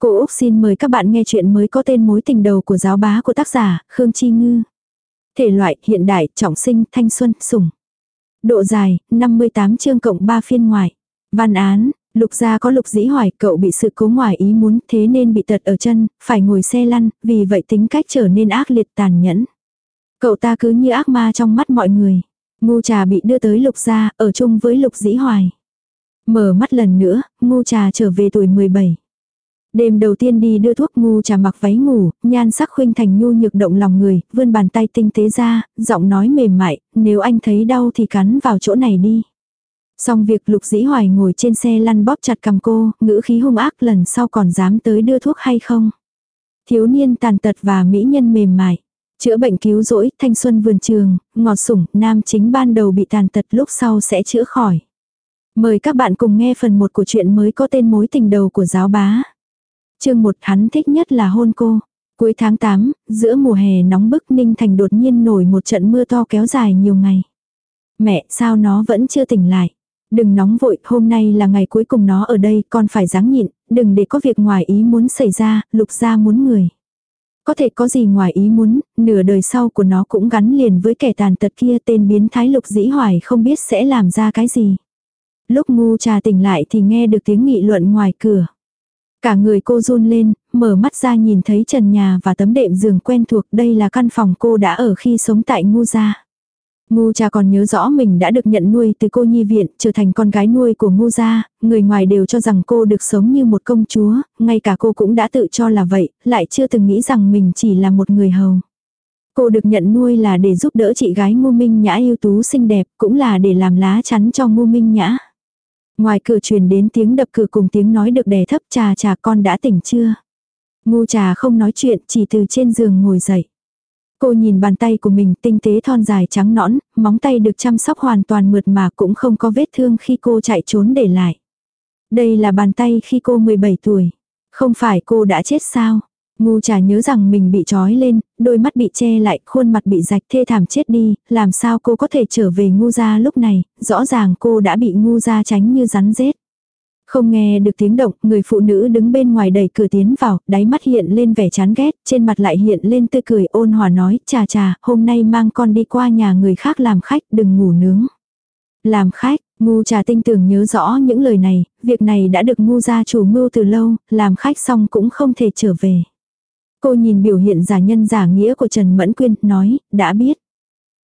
Cô Úc xin mời các bạn nghe chuyện mới có tên mối tình đầu của giáo bá của tác giả Khương Chi Ngư. Thể loại hiện đại, trọng sinh, thanh xuân, sủng. Độ dài, 58 chương cộng 3 phiên ngoài. Văn án, lục gia có lục dĩ hoài cậu bị sự cố ngoài ý muốn thế nên bị tật ở chân, phải ngồi xe lăn, vì vậy tính cách trở nên ác liệt tàn nhẫn. Cậu ta cứ như ác ma trong mắt mọi người. Ngu trà bị đưa tới lục gia, ở chung với lục dĩ hoài. Mở mắt lần nữa, ngu trà trở về tuổi 17. Đêm đầu tiên đi đưa thuốc ngu trà mặc váy ngủ, nhan sắc khuynh thành nhu nhược động lòng người, vươn bàn tay tinh tế ra, giọng nói mềm mại, nếu anh thấy đau thì cắn vào chỗ này đi. Xong việc lục dĩ hoài ngồi trên xe lăn bóp chặt cầm cô, ngữ khí hung ác lần sau còn dám tới đưa thuốc hay không. Thiếu niên tàn tật và mỹ nhân mềm mại. Chữa bệnh cứu rỗi, thanh xuân vườn trường, ngọt sủng, nam chính ban đầu bị tàn tật lúc sau sẽ chữa khỏi. Mời các bạn cùng nghe phần 1 của chuyện mới có tên mối tình đầu của giáo bá. Chương một hắn thích nhất là hôn cô. Cuối tháng 8, giữa mùa hè nóng bức Ninh Thành đột nhiên nổi một trận mưa to kéo dài nhiều ngày. Mẹ, sao nó vẫn chưa tỉnh lại? Đừng nóng vội, hôm nay là ngày cuối cùng nó ở đây, con phải ráng nhịn, đừng để có việc ngoài ý muốn xảy ra, lục ra muốn người. Có thể có gì ngoài ý muốn, nửa đời sau của nó cũng gắn liền với kẻ tàn tật kia tên biến thái lục dĩ hoài không biết sẽ làm ra cái gì. Lúc ngu trà tỉnh lại thì nghe được tiếng nghị luận ngoài cửa. Cả người cô run lên, mở mắt ra nhìn thấy trần nhà và tấm đệm giường quen thuộc đây là căn phòng cô đã ở khi sống tại ngu gia. Ngu cha còn nhớ rõ mình đã được nhận nuôi từ cô nhi viện, trở thành con gái nuôi của ngu gia, người ngoài đều cho rằng cô được sống như một công chúa, ngay cả cô cũng đã tự cho là vậy, lại chưa từng nghĩ rằng mình chỉ là một người hầu. Cô được nhận nuôi là để giúp đỡ chị gái ngu minh nhã ưu tú xinh đẹp, cũng là để làm lá chắn cho ngu minh nhã. Ngoài cửa truyền đến tiếng đập cửa cùng tiếng nói được đè thấp trà trà con đã tỉnh chưa. Ngu trà không nói chuyện chỉ từ trên giường ngồi dậy. Cô nhìn bàn tay của mình tinh tế thon dài trắng nõn, móng tay được chăm sóc hoàn toàn mượt mà cũng không có vết thương khi cô chạy trốn để lại. Đây là bàn tay khi cô 17 tuổi. Không phải cô đã chết sao? Ngu trà nhớ rằng mình bị trói lên, đôi mắt bị che lại, khuôn mặt bị rạch thê thảm chết đi, làm sao cô có thể trở về ngu ra lúc này, rõ ràng cô đã bị ngu ra tránh như rắn rết. Không nghe được tiếng động, người phụ nữ đứng bên ngoài đẩy cửa tiến vào, đáy mắt hiện lên vẻ chán ghét, trên mặt lại hiện lên tươi cười ôn hòa nói, trà trà, hôm nay mang con đi qua nhà người khác làm khách, đừng ngủ nướng. Làm khách, ngu trà tinh tưởng nhớ rõ những lời này, việc này đã được ngu gia chủ mưu từ lâu, làm khách xong cũng không thể trở về. Cô nhìn biểu hiện giả nhân giả nghĩa của Trần Mẫn Quyên, nói, đã biết.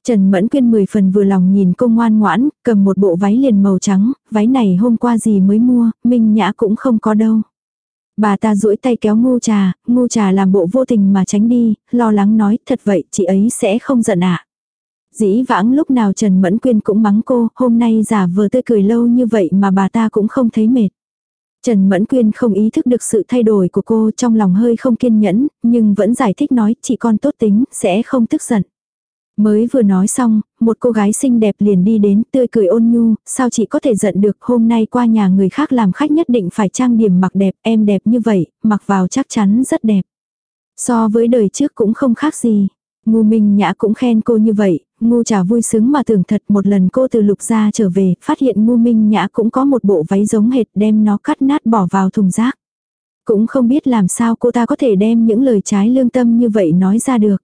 Trần Mẫn Quyên mười phần vừa lòng nhìn cô ngoan ngoãn, cầm một bộ váy liền màu trắng, váy này hôm qua gì mới mua, Minh Nhã cũng không có đâu. Bà ta duỗi tay kéo ngu trà, ngu trà làm bộ vô tình mà tránh đi, lo lắng nói, thật vậy, chị ấy sẽ không giận ạ. À. Dĩ vãng lúc nào Trần Mẫn Quyên cũng mắng cô, hôm nay giả vờ tươi cười lâu như vậy mà bà ta cũng không thấy mệt. Trần Mẫn Quyên không ý thức được sự thay đổi của cô trong lòng hơi không kiên nhẫn, nhưng vẫn giải thích nói chị con tốt tính, sẽ không tức giận. Mới vừa nói xong, một cô gái xinh đẹp liền đi đến tươi cười ôn nhu, sao chị có thể giận được hôm nay qua nhà người khác làm khách nhất định phải trang điểm mặc đẹp, em đẹp như vậy, mặc vào chắc chắn rất đẹp. So với đời trước cũng không khác gì. Ngu Minh Nhã cũng khen cô như vậy, Ngu Trà vui sướng mà tưởng thật một lần cô từ lục gia trở về, phát hiện Ngu Minh Nhã cũng có một bộ váy giống hệt đem nó cắt nát bỏ vào thùng rác. Cũng không biết làm sao cô ta có thể đem những lời trái lương tâm như vậy nói ra được.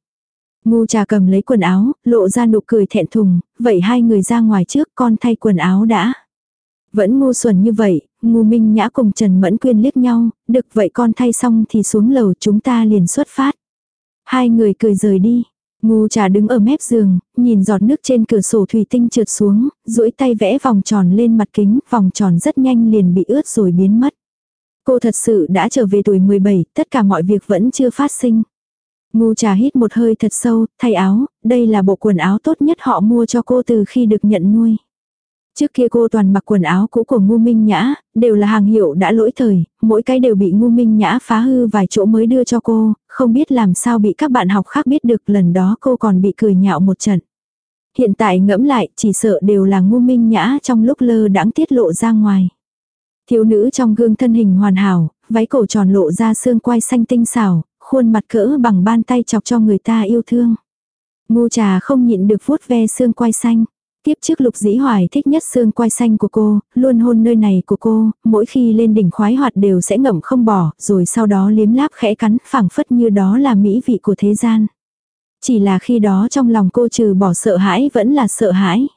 Ngu Trà cầm lấy quần áo, lộ ra nụ cười thẹn thùng, vậy hai người ra ngoài trước con thay quần áo đã. Vẫn ngu xuẩn như vậy, ngu minh nhã cùng Trần Mẫn Quyên liếc nhau, được vậy con thay xong thì xuống lầu chúng ta liền xuất phát. Hai người cười rời đi, Ngu trà đứng ở mép giường, nhìn giọt nước trên cửa sổ thủy tinh trượt xuống, duỗi tay vẽ vòng tròn lên mặt kính, vòng tròn rất nhanh liền bị ướt rồi biến mất. Cô thật sự đã trở về tuổi 17, tất cả mọi việc vẫn chưa phát sinh. Ngu trà hít một hơi thật sâu, thay áo, đây là bộ quần áo tốt nhất họ mua cho cô từ khi được nhận nuôi. Trước kia cô toàn mặc quần áo cũ của Ngu Minh Nhã, đều là hàng hiệu đã lỗi thời, mỗi cái đều bị Ngu Minh Nhã phá hư vài chỗ mới đưa cho cô, không biết làm sao bị các bạn học khác biết được lần đó cô còn bị cười nhạo một trận. Hiện tại ngẫm lại, chỉ sợ đều là Ngu Minh Nhã trong lúc lơ đãng tiết lộ ra ngoài. Thiếu nữ trong gương thân hình hoàn hảo, váy cổ tròn lộ ra xương quai xanh tinh xảo, khuôn mặt cỡ bằng ban tay chọc cho người ta yêu thương. Ngu trà không nhịn được vuốt ve xương quai xanh. Tiếp trước lục dĩ hoài thích nhất xương quai xanh của cô, luôn hôn nơi này của cô, mỗi khi lên đỉnh khoái hoạt đều sẽ ngậm không bỏ, rồi sau đó liếm láp khẽ cắn, phảng phất như đó là mỹ vị của thế gian. Chỉ là khi đó trong lòng cô trừ bỏ sợ hãi vẫn là sợ hãi.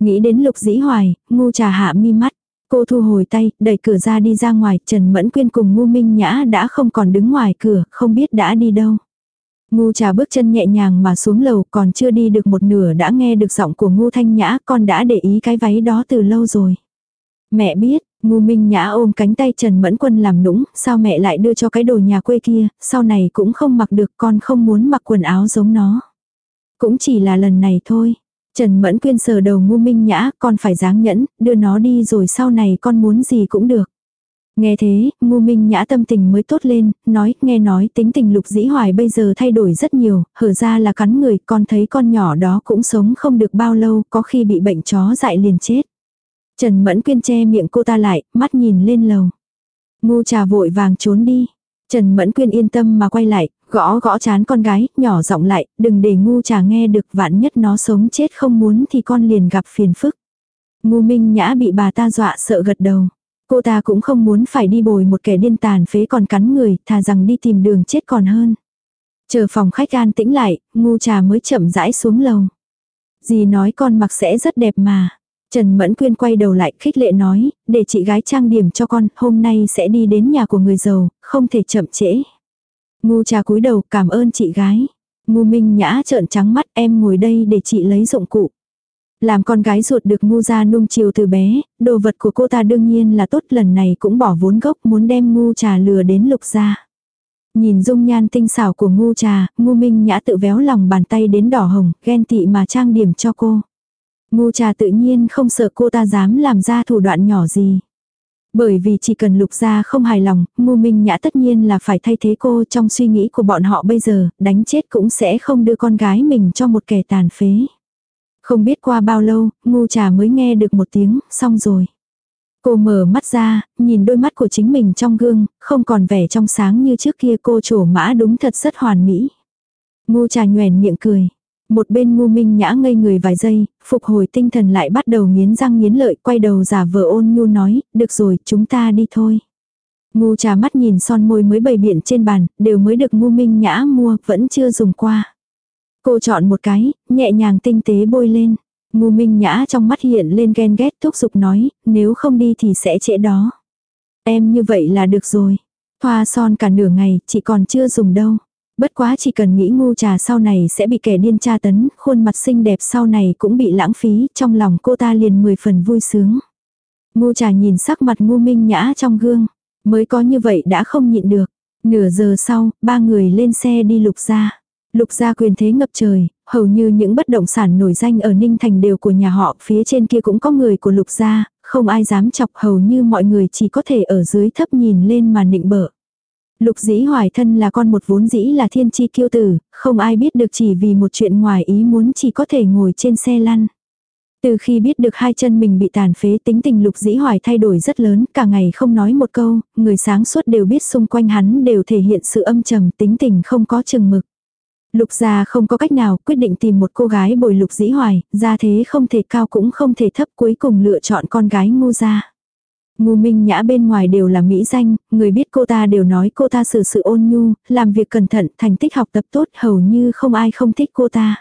Nghĩ đến lục dĩ hoài, ngu trà hạ mi mắt. Cô thu hồi tay, đẩy cửa ra đi ra ngoài, Trần Mẫn Quyên cùng ngu minh nhã đã không còn đứng ngoài cửa, không biết đã đi đâu. Ngu trà bước chân nhẹ nhàng mà xuống lầu còn chưa đi được một nửa đã nghe được giọng của ngu thanh nhã con đã để ý cái váy đó từ lâu rồi. Mẹ biết, ngu minh nhã ôm cánh tay Trần Mẫn Quân làm nũng, sao mẹ lại đưa cho cái đồ nhà quê kia, sau này cũng không mặc được con không muốn mặc quần áo giống nó. Cũng chỉ là lần này thôi. Trần Mẫn Quyên sờ đầu ngu minh nhã, con phải dáng nhẫn, đưa nó đi rồi sau này con muốn gì cũng được. Nghe thế, ngu minh nhã tâm tình mới tốt lên, nói, nghe nói tính tình lục dĩ hoài bây giờ thay đổi rất nhiều, hở ra là cắn người, con thấy con nhỏ đó cũng sống không được bao lâu, có khi bị bệnh chó dại liền chết. Trần Mẫn Quyên che miệng cô ta lại, mắt nhìn lên lầu. Ngu trà vội vàng trốn đi. Trần Mẫn Quyên yên tâm mà quay lại, gõ gõ chán con gái, nhỏ giọng lại, đừng để ngu trà nghe được vạn nhất nó sống chết không muốn thì con liền gặp phiền phức. Ngu Minh Nhã bị bà ta dọa sợ gật đầu. Cô ta cũng không muốn phải đi bồi một kẻ điên tàn phế còn cắn người, thà rằng đi tìm đường chết còn hơn. Chờ phòng khách an tĩnh lại, ngu trà mới chậm rãi xuống lầu. Dì nói con mặc sẽ rất đẹp mà. Trần Mẫn Quyên quay đầu lại khích lệ nói, để chị gái trang điểm cho con, hôm nay sẽ đi đến nhà của người giàu, không thể chậm trễ. Ngu trà cúi đầu cảm ơn chị gái. Ngu Minh Nhã trợn trắng mắt em ngồi đây để chị lấy dụng cụ. Làm con gái ruột được ngu ra nung chiều từ bé, đồ vật của cô ta đương nhiên là tốt lần này cũng bỏ vốn gốc muốn đem ngu trà lừa đến lục ra. Nhìn dung nhan tinh xảo của ngu trà, ngu minh nhã tự véo lòng bàn tay đến đỏ hồng, ghen tị mà trang điểm cho cô. Ngu trà tự nhiên không sợ cô ta dám làm ra thủ đoạn nhỏ gì. Bởi vì chỉ cần lục gia không hài lòng, ngu minh nhã tất nhiên là phải thay thế cô trong suy nghĩ của bọn họ bây giờ, đánh chết cũng sẽ không đưa con gái mình cho một kẻ tàn phế. Không biết qua bao lâu, ngu trà mới nghe được một tiếng, xong rồi. Cô mở mắt ra, nhìn đôi mắt của chính mình trong gương, không còn vẻ trong sáng như trước kia cô trổ mã đúng thật rất hoàn mỹ. Ngu trà nhoèn miệng cười. Một bên ngu minh nhã ngây người vài giây, phục hồi tinh thần lại bắt đầu nghiến răng nghiến lợi, quay đầu giả vờ ôn nhu nói, được rồi, chúng ta đi thôi. Ngu trà mắt nhìn son môi mới bày biện trên bàn, đều mới được ngu minh nhã mua, vẫn chưa dùng qua. Cô chọn một cái, nhẹ nhàng tinh tế bôi lên. Ngu minh nhã trong mắt hiện lên ghen ghét thúc giục nói, nếu không đi thì sẽ trễ đó. Em như vậy là được rồi. Thoa son cả nửa ngày, chị còn chưa dùng đâu. Bất quá chỉ cần nghĩ ngu trà sau này sẽ bị kẻ điên tra tấn, khuôn mặt xinh đẹp sau này cũng bị lãng phí, trong lòng cô ta liền mười phần vui sướng. Ngu trà nhìn sắc mặt ngu minh nhã trong gương, mới có như vậy đã không nhịn được. Nửa giờ sau, ba người lên xe đi lục ra. Lục gia quyền thế ngập trời, hầu như những bất động sản nổi danh ở Ninh Thành đều của nhà họ, phía trên kia cũng có người của lục gia, không ai dám chọc hầu như mọi người chỉ có thể ở dưới thấp nhìn lên mà nịnh bợ. Lục dĩ hoài thân là con một vốn dĩ là thiên chi kiêu tử, không ai biết được chỉ vì một chuyện ngoài ý muốn chỉ có thể ngồi trên xe lăn. Từ khi biết được hai chân mình bị tàn phế tính tình lục dĩ hoài thay đổi rất lớn, cả ngày không nói một câu, người sáng suốt đều biết xung quanh hắn đều thể hiện sự âm trầm tính tình không có chừng mực. Lục gia không có cách nào quyết định tìm một cô gái bồi lục dĩ hoài, gia thế không thể cao cũng không thể thấp cuối cùng lựa chọn con gái ngu gia. Ngu minh nhã bên ngoài đều là mỹ danh, người biết cô ta đều nói cô ta xử sự ôn nhu, làm việc cẩn thận, thành tích học tập tốt hầu như không ai không thích cô ta.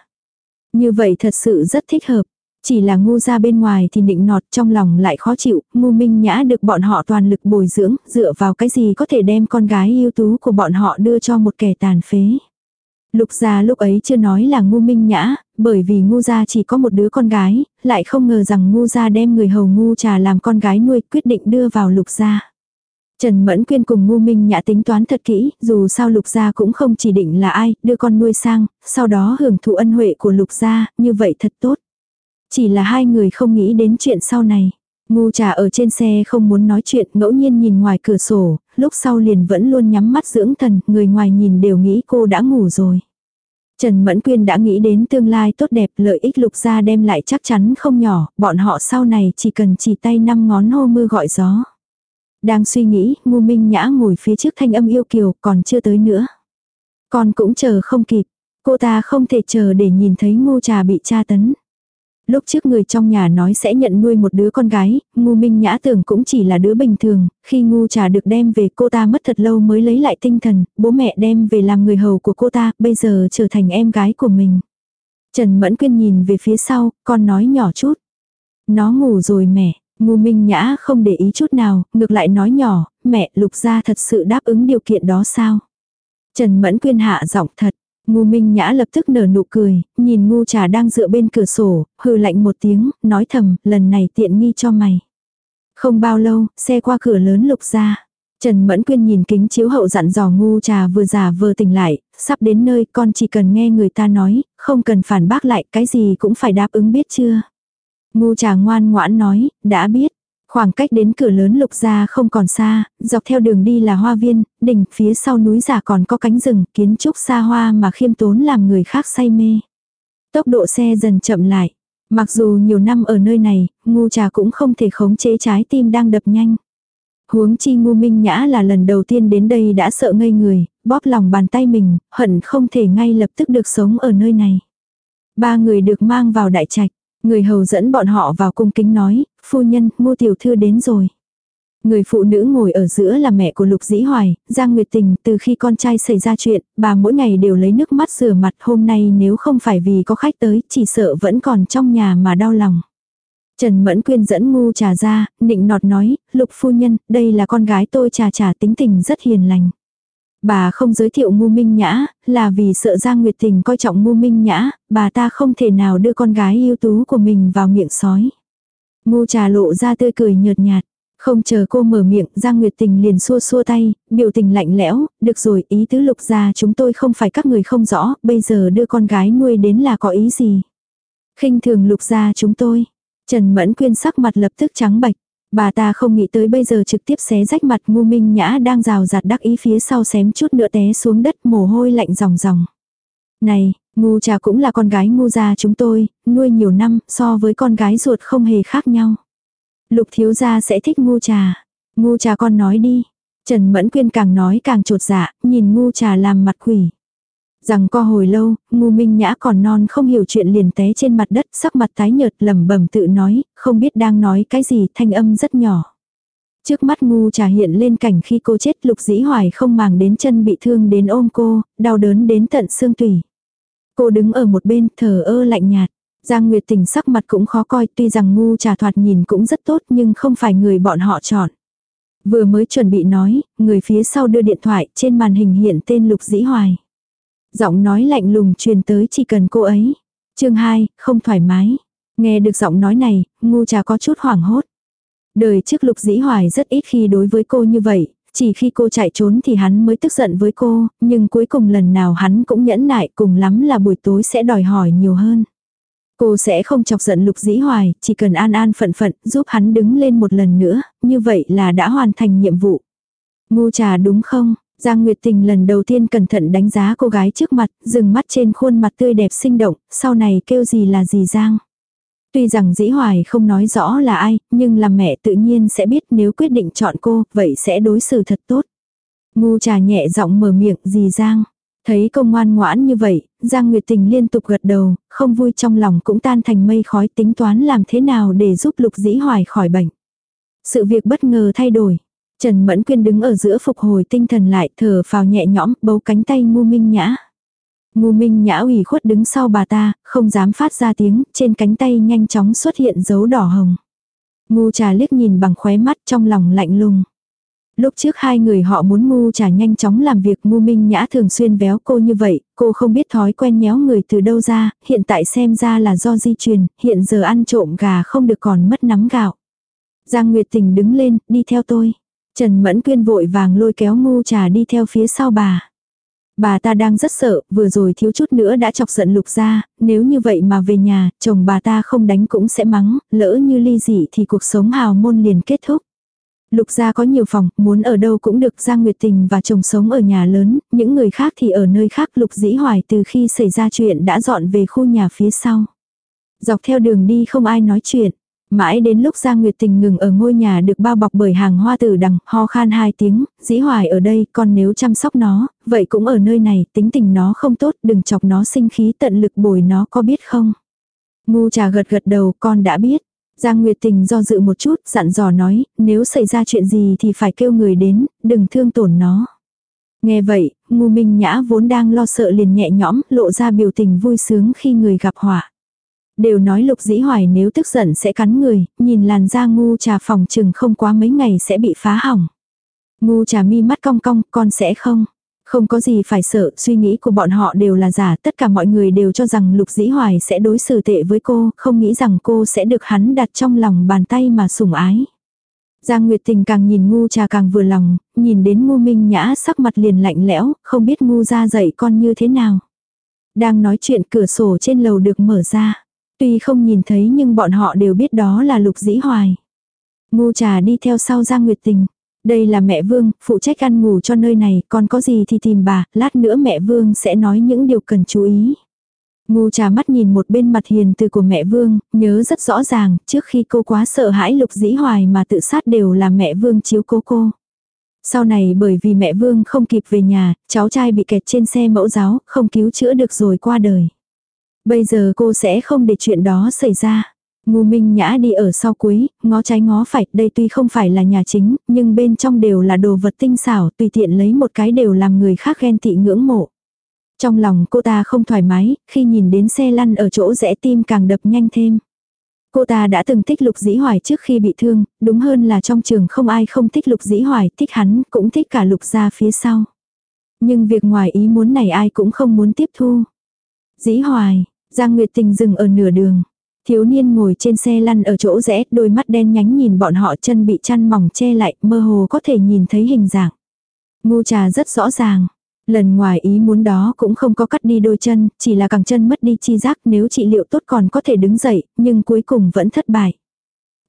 Như vậy thật sự rất thích hợp. Chỉ là ngu ra bên ngoài thì định nọt trong lòng lại khó chịu, ngu minh nhã được bọn họ toàn lực bồi dưỡng, dựa vào cái gì có thể đem con gái ưu tú của bọn họ đưa cho một kẻ tàn phế. Lục gia lúc ấy chưa nói là ngu minh nhã, bởi vì ngu gia chỉ có một đứa con gái, lại không ngờ rằng ngu gia đem người hầu ngu trà làm con gái nuôi quyết định đưa vào lục gia. Trần Mẫn Quyên cùng ngu minh nhã tính toán thật kỹ, dù sao lục gia cũng không chỉ định là ai, đưa con nuôi sang, sau đó hưởng thụ ân huệ của lục gia, như vậy thật tốt. Chỉ là hai người không nghĩ đến chuyện sau này. Ngu trà ở trên xe không muốn nói chuyện, ngẫu nhiên nhìn ngoài cửa sổ, lúc sau liền vẫn luôn nhắm mắt dưỡng thần, người ngoài nhìn đều nghĩ cô đã ngủ rồi. Trần Mẫn Quyên đã nghĩ đến tương lai tốt đẹp lợi ích lục gia đem lại chắc chắn không nhỏ, bọn họ sau này chỉ cần chỉ tay năm ngón hô mưa gọi gió. Đang suy nghĩ, ngu minh nhã ngồi phía trước thanh âm yêu kiều còn chưa tới nữa. Con cũng chờ không kịp, cô ta không thể chờ để nhìn thấy ngu trà bị tra tấn. Lúc trước người trong nhà nói sẽ nhận nuôi một đứa con gái, ngu minh nhã tưởng cũng chỉ là đứa bình thường, khi ngu trà được đem về cô ta mất thật lâu mới lấy lại tinh thần, bố mẹ đem về làm người hầu của cô ta, bây giờ trở thành em gái của mình. Trần Mẫn Quyên nhìn về phía sau, con nói nhỏ chút. Nó ngủ rồi mẹ, ngu minh nhã không để ý chút nào, ngược lại nói nhỏ, mẹ lục gia thật sự đáp ứng điều kiện đó sao? Trần Mẫn Quyên hạ giọng thật, Ngu Minh Nhã lập tức nở nụ cười, nhìn ngu trà đang dựa bên cửa sổ, hừ lạnh một tiếng, nói thầm, lần này tiện nghi cho mày. Không bao lâu, xe qua cửa lớn lục ra. Trần Mẫn Quyên nhìn kính chiếu hậu dặn dò ngu trà vừa già vừa tỉnh lại, sắp đến nơi con chỉ cần nghe người ta nói, không cần phản bác lại cái gì cũng phải đáp ứng biết chưa. Ngu trà ngoan ngoãn nói, đã biết. Khoảng cách đến cửa lớn lục gia không còn xa, dọc theo đường đi là hoa viên, đỉnh, phía sau núi giả còn có cánh rừng, kiến trúc xa hoa mà khiêm tốn làm người khác say mê. Tốc độ xe dần chậm lại. Mặc dù nhiều năm ở nơi này, ngu trà cũng không thể khống chế trái tim đang đập nhanh. Huống chi ngu minh nhã là lần đầu tiên đến đây đã sợ ngây người, bóp lòng bàn tay mình, hận không thể ngay lập tức được sống ở nơi này. Ba người được mang vào đại trạch. Người hầu dẫn bọn họ vào cung kính nói, phu nhân, ngô tiểu thư đến rồi. Người phụ nữ ngồi ở giữa là mẹ của Lục Dĩ Hoài, Giang Nguyệt Tình, từ khi con trai xảy ra chuyện, bà mỗi ngày đều lấy nước mắt rửa mặt, hôm nay nếu không phải vì có khách tới, chỉ sợ vẫn còn trong nhà mà đau lòng. Trần Mẫn Quyên dẫn ngu trà ra, nịnh nọt nói, Lục phu nhân, đây là con gái tôi trà trà tính tình rất hiền lành. Bà không giới thiệu ngu minh nhã, là vì sợ Giang Nguyệt Tình coi trọng ngu minh nhã, bà ta không thể nào đưa con gái yêu tú của mình vào miệng sói. Ngu trà lộ ra tươi cười nhợt nhạt. Không chờ cô mở miệng, Giang Nguyệt Tình liền xua xua tay, biểu tình lạnh lẽo, được rồi, ý tứ lục ra chúng tôi không phải các người không rõ, bây giờ đưa con gái nuôi đến là có ý gì. khinh thường lục ra chúng tôi. Trần Mẫn Quyên sắc mặt lập tức trắng bạch. Bà ta không nghĩ tới bây giờ trực tiếp xé rách mặt ngu minh nhã đang rào rạt đắc ý phía sau xém chút nữa té xuống đất mồ hôi lạnh ròng ròng. Này, ngu trà cũng là con gái ngu gia chúng tôi, nuôi nhiều năm so với con gái ruột không hề khác nhau. Lục thiếu gia sẽ thích ngu trà. Ngu trà con nói đi. Trần Mẫn Quyên càng nói càng trột dạ, nhìn ngu trà làm mặt quỷ. Rằng co hồi lâu, ngu minh nhã còn non không hiểu chuyện liền té trên mặt đất, sắc mặt tái nhợt lẩm bẩm tự nói, không biết đang nói cái gì, thanh âm rất nhỏ. Trước mắt ngu trà hiện lên cảnh khi cô chết lục dĩ hoài không màng đến chân bị thương đến ôm cô, đau đớn đến tận xương tủy. Cô đứng ở một bên thờ ơ lạnh nhạt. Giang Nguyệt tình sắc mặt cũng khó coi tuy rằng ngu trà thoạt nhìn cũng rất tốt nhưng không phải người bọn họ chọn. Vừa mới chuẩn bị nói, người phía sau đưa điện thoại trên màn hình hiện tên Lục Dĩ Hoài. Giọng nói lạnh lùng truyền tới chỉ cần cô ấy. chương 2, không thoải mái. Nghe được giọng nói này, ngu trà có chút hoảng hốt. Đời trước lục dĩ hoài rất ít khi đối với cô như vậy, chỉ khi cô chạy trốn thì hắn mới tức giận với cô, nhưng cuối cùng lần nào hắn cũng nhẫn nại cùng lắm là buổi tối sẽ đòi hỏi nhiều hơn. Cô sẽ không chọc giận lục dĩ hoài, chỉ cần an an phận phận giúp hắn đứng lên một lần nữa, như vậy là đã hoàn thành nhiệm vụ. Ngu trà đúng không? Giang Nguyệt Tình lần đầu tiên cẩn thận đánh giá cô gái trước mặt, dừng mắt trên khuôn mặt tươi đẹp sinh động, sau này kêu gì là gì Giang. Tuy rằng dĩ hoài không nói rõ là ai, nhưng làm mẹ tự nhiên sẽ biết nếu quyết định chọn cô, vậy sẽ đối xử thật tốt. Ngu trà nhẹ giọng mở miệng gì Giang. Thấy công ngoan ngoãn như vậy, Giang Nguyệt Tình liên tục gật đầu, không vui trong lòng cũng tan thành mây khói tính toán làm thế nào để giúp lục dĩ hoài khỏi bệnh. Sự việc bất ngờ thay đổi. Trần Mẫn Quyên đứng ở giữa phục hồi tinh thần lại thở phào nhẹ nhõm bấu cánh tay ngu minh nhã. Ngu minh nhã ủy khuất đứng sau bà ta, không dám phát ra tiếng, trên cánh tay nhanh chóng xuất hiện dấu đỏ hồng. Ngu trà liếc nhìn bằng khóe mắt trong lòng lạnh lùng. Lúc trước hai người họ muốn ngu trà nhanh chóng làm việc ngu minh nhã thường xuyên véo cô như vậy, cô không biết thói quen nhéo người từ đâu ra, hiện tại xem ra là do di truyền, hiện giờ ăn trộm gà không được còn mất nắm gạo. Giang Nguyệt Tình đứng lên, đi theo tôi. Trần Mẫn Quyên vội vàng lôi kéo ngu trà đi theo phía sau bà. Bà ta đang rất sợ, vừa rồi thiếu chút nữa đã chọc giận lục ra, nếu như vậy mà về nhà, chồng bà ta không đánh cũng sẽ mắng, lỡ như ly dị thì cuộc sống hào môn liền kết thúc. Lục gia có nhiều phòng, muốn ở đâu cũng được Giang Nguyệt Tình và chồng sống ở nhà lớn, những người khác thì ở nơi khác Lục Dĩ Hoài từ khi xảy ra chuyện đã dọn về khu nhà phía sau. Dọc theo đường đi không ai nói chuyện. Mãi đến lúc Giang Nguyệt Tình ngừng ở ngôi nhà được bao bọc bởi hàng hoa tử đằng, ho khan hai tiếng, dĩ hoài ở đây, còn nếu chăm sóc nó, vậy cũng ở nơi này, tính tình nó không tốt, đừng chọc nó sinh khí tận lực bồi nó có biết không. Ngu trà gật gật đầu con đã biết. Giang Nguyệt Tình do dự một chút, dặn dò nói, nếu xảy ra chuyện gì thì phải kêu người đến, đừng thương tổn nó. Nghe vậy, ngu minh nhã vốn đang lo sợ liền nhẹ nhõm, lộ ra biểu tình vui sướng khi người gặp họa. Đều nói lục dĩ hoài nếu tức giận sẽ cắn người, nhìn làn da ngu trà phòng chừng không quá mấy ngày sẽ bị phá hỏng. Ngu trà mi mắt cong cong, con sẽ không. Không có gì phải sợ, suy nghĩ của bọn họ đều là giả, tất cả mọi người đều cho rằng Lục Dĩ Hoài sẽ đối xử tệ với cô, không nghĩ rằng cô sẽ được hắn đặt trong lòng bàn tay mà sủng ái. Giang Nguyệt Tình càng nhìn ngu trà càng vừa lòng, nhìn đến ngu minh nhã sắc mặt liền lạnh lẽo, không biết ngu ra dạy con như thế nào. Đang nói chuyện cửa sổ trên lầu được mở ra. Tuy không nhìn thấy nhưng bọn họ đều biết đó là Lục Dĩ Hoài. Ngu trà đi theo sau Giang Nguyệt Tình. Đây là mẹ Vương, phụ trách ăn ngủ cho nơi này, còn có gì thì tìm bà, lát nữa mẹ Vương sẽ nói những điều cần chú ý. Ngu trà mắt nhìn một bên mặt hiền từ của mẹ Vương, nhớ rất rõ ràng, trước khi cô quá sợ hãi lục dĩ hoài mà tự sát đều là mẹ Vương chiếu cố cô. Sau này bởi vì mẹ Vương không kịp về nhà, cháu trai bị kẹt trên xe mẫu giáo, không cứu chữa được rồi qua đời. Bây giờ cô sẽ không để chuyện đó xảy ra. Ngu Minh Nhã đi ở sau cuối, ngó trái ngó phải, đây tuy không phải là nhà chính, nhưng bên trong đều là đồ vật tinh xảo, tùy tiện lấy một cái đều làm người khác ghen tị ngưỡng mộ. Trong lòng cô ta không thoải mái, khi nhìn đến xe lăn ở chỗ rẽ tim càng đập nhanh thêm. Cô ta đã từng thích Lục Dĩ Hoài trước khi bị thương, đúng hơn là trong trường không ai không thích Lục Dĩ Hoài, thích hắn, cũng thích cả Lục gia phía sau. Nhưng việc ngoài ý muốn này ai cũng không muốn tiếp thu. Dĩ Hoài, Giang Nguyệt Tình dừng ở nửa đường. Thiếu niên ngồi trên xe lăn ở chỗ rẽ, đôi mắt đen nhánh nhìn bọn họ chân bị chăn mỏng che lại, mơ hồ có thể nhìn thấy hình dạng. Ngu trà rất rõ ràng. Lần ngoài ý muốn đó cũng không có cắt đi đôi chân, chỉ là cẳng chân mất đi chi giác nếu trị liệu tốt còn có thể đứng dậy, nhưng cuối cùng vẫn thất bại.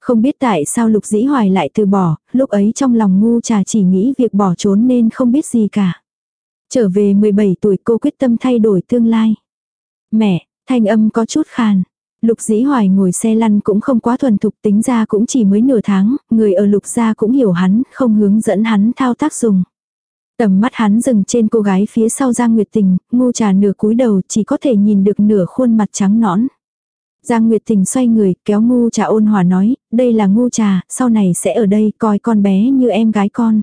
Không biết tại sao lục dĩ hoài lại từ bỏ, lúc ấy trong lòng ngu trà chỉ nghĩ việc bỏ trốn nên không biết gì cả. Trở về 17 tuổi cô quyết tâm thay đổi tương lai. Mẹ, thanh âm có chút khàn. Lục dĩ hoài ngồi xe lăn cũng không quá thuần thục tính ra cũng chỉ mới nửa tháng, người ở lục gia cũng hiểu hắn, không hướng dẫn hắn thao tác dùng. Tầm mắt hắn dừng trên cô gái phía sau Giang Nguyệt Tình, ngu trà nửa cúi đầu chỉ có thể nhìn được nửa khuôn mặt trắng nõn. Giang Nguyệt Tình xoay người, kéo ngu trà ôn hòa nói, đây là ngu trà, sau này sẽ ở đây coi con bé như em gái con.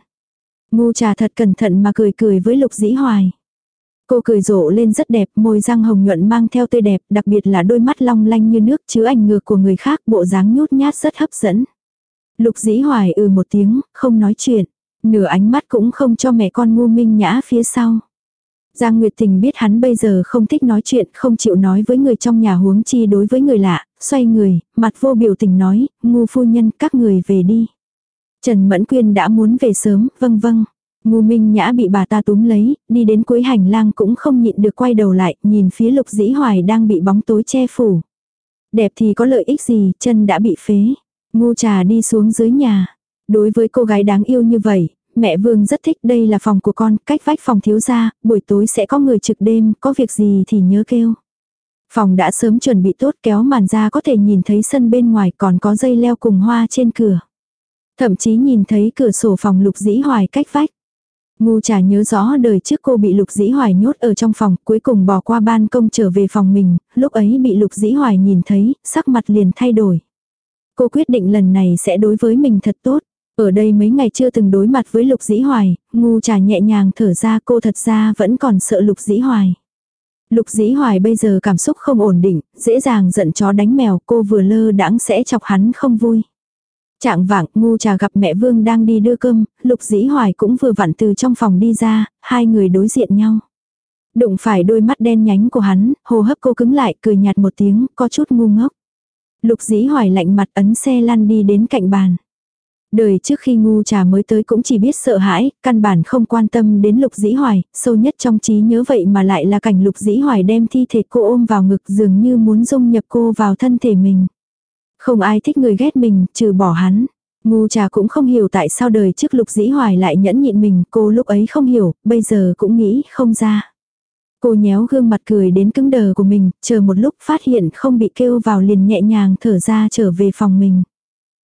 Ngu trà thật cẩn thận mà cười cười với lục dĩ hoài. Cô cười rộ lên rất đẹp, môi răng hồng nhuận mang theo tươi đẹp, đặc biệt là đôi mắt long lanh như nước chứa ảnh ngược của người khác, bộ dáng nhút nhát rất hấp dẫn. Lục dĩ hoài ừ một tiếng, không nói chuyện. Nửa ánh mắt cũng không cho mẹ con ngu minh nhã phía sau. Giang Nguyệt Tình biết hắn bây giờ không thích nói chuyện, không chịu nói với người trong nhà huống chi đối với người lạ, xoay người, mặt vô biểu tình nói, ngu phu nhân các người về đi. Trần Mẫn Quyên đã muốn về sớm, vâng vâng. Ngu Minh Nhã bị bà ta túm lấy, đi đến cuối hành lang cũng không nhịn được quay đầu lại, nhìn phía Lục Dĩ Hoài đang bị bóng tối che phủ. Đẹp thì có lợi ích gì, chân đã bị phế. Ngu trà đi xuống dưới nhà. Đối với cô gái đáng yêu như vậy, mẹ Vương rất thích đây là phòng của con, cách vách phòng thiếu gia, buổi tối sẽ có người trực đêm, có việc gì thì nhớ kêu. Phòng đã sớm chuẩn bị tốt kéo màn ra có thể nhìn thấy sân bên ngoài còn có dây leo cùng hoa trên cửa. Thậm chí nhìn thấy cửa sổ phòng lục dĩ hoài cách vách. Ngu trà nhớ rõ đời trước cô bị lục dĩ hoài nhốt ở trong phòng, cuối cùng bỏ qua ban công trở về phòng mình, lúc ấy bị lục dĩ hoài nhìn thấy, sắc mặt liền thay đổi. Cô quyết định lần này sẽ đối với mình thật tốt. Ở đây mấy ngày chưa từng đối mặt với lục dĩ hoài, ngu trà nhẹ nhàng thở ra cô thật ra vẫn còn sợ lục dĩ hoài. Lục dĩ hoài bây giờ cảm xúc không ổn định, dễ dàng giận chó đánh mèo cô vừa lơ đãng sẽ chọc hắn không vui. Trạng vạng, ngu trà gặp mẹ Vương đang đi đưa cơm, Lục Dĩ Hoài cũng vừa vặn từ trong phòng đi ra, hai người đối diện nhau. Đụng phải đôi mắt đen nhánh của hắn, hô hấp cô cứng lại, cười nhạt một tiếng, có chút ngu ngốc. Lục Dĩ Hoài lạnh mặt ấn xe lăn đi đến cạnh bàn. Đời trước khi ngu trà mới tới cũng chỉ biết sợ hãi, căn bản không quan tâm đến lục dĩ hoài, sâu nhất trong trí nhớ vậy mà lại là cảnh lục dĩ hoài đem thi thể cô ôm vào ngực dường như muốn dung nhập cô vào thân thể mình. Không ai thích người ghét mình, trừ bỏ hắn. Ngu trà cũng không hiểu tại sao đời trước lục dĩ hoài lại nhẫn nhịn mình, cô lúc ấy không hiểu, bây giờ cũng nghĩ không ra. Cô nhéo gương mặt cười đến cứng đờ của mình, chờ một lúc phát hiện không bị kêu vào liền nhẹ nhàng thở ra trở về phòng mình.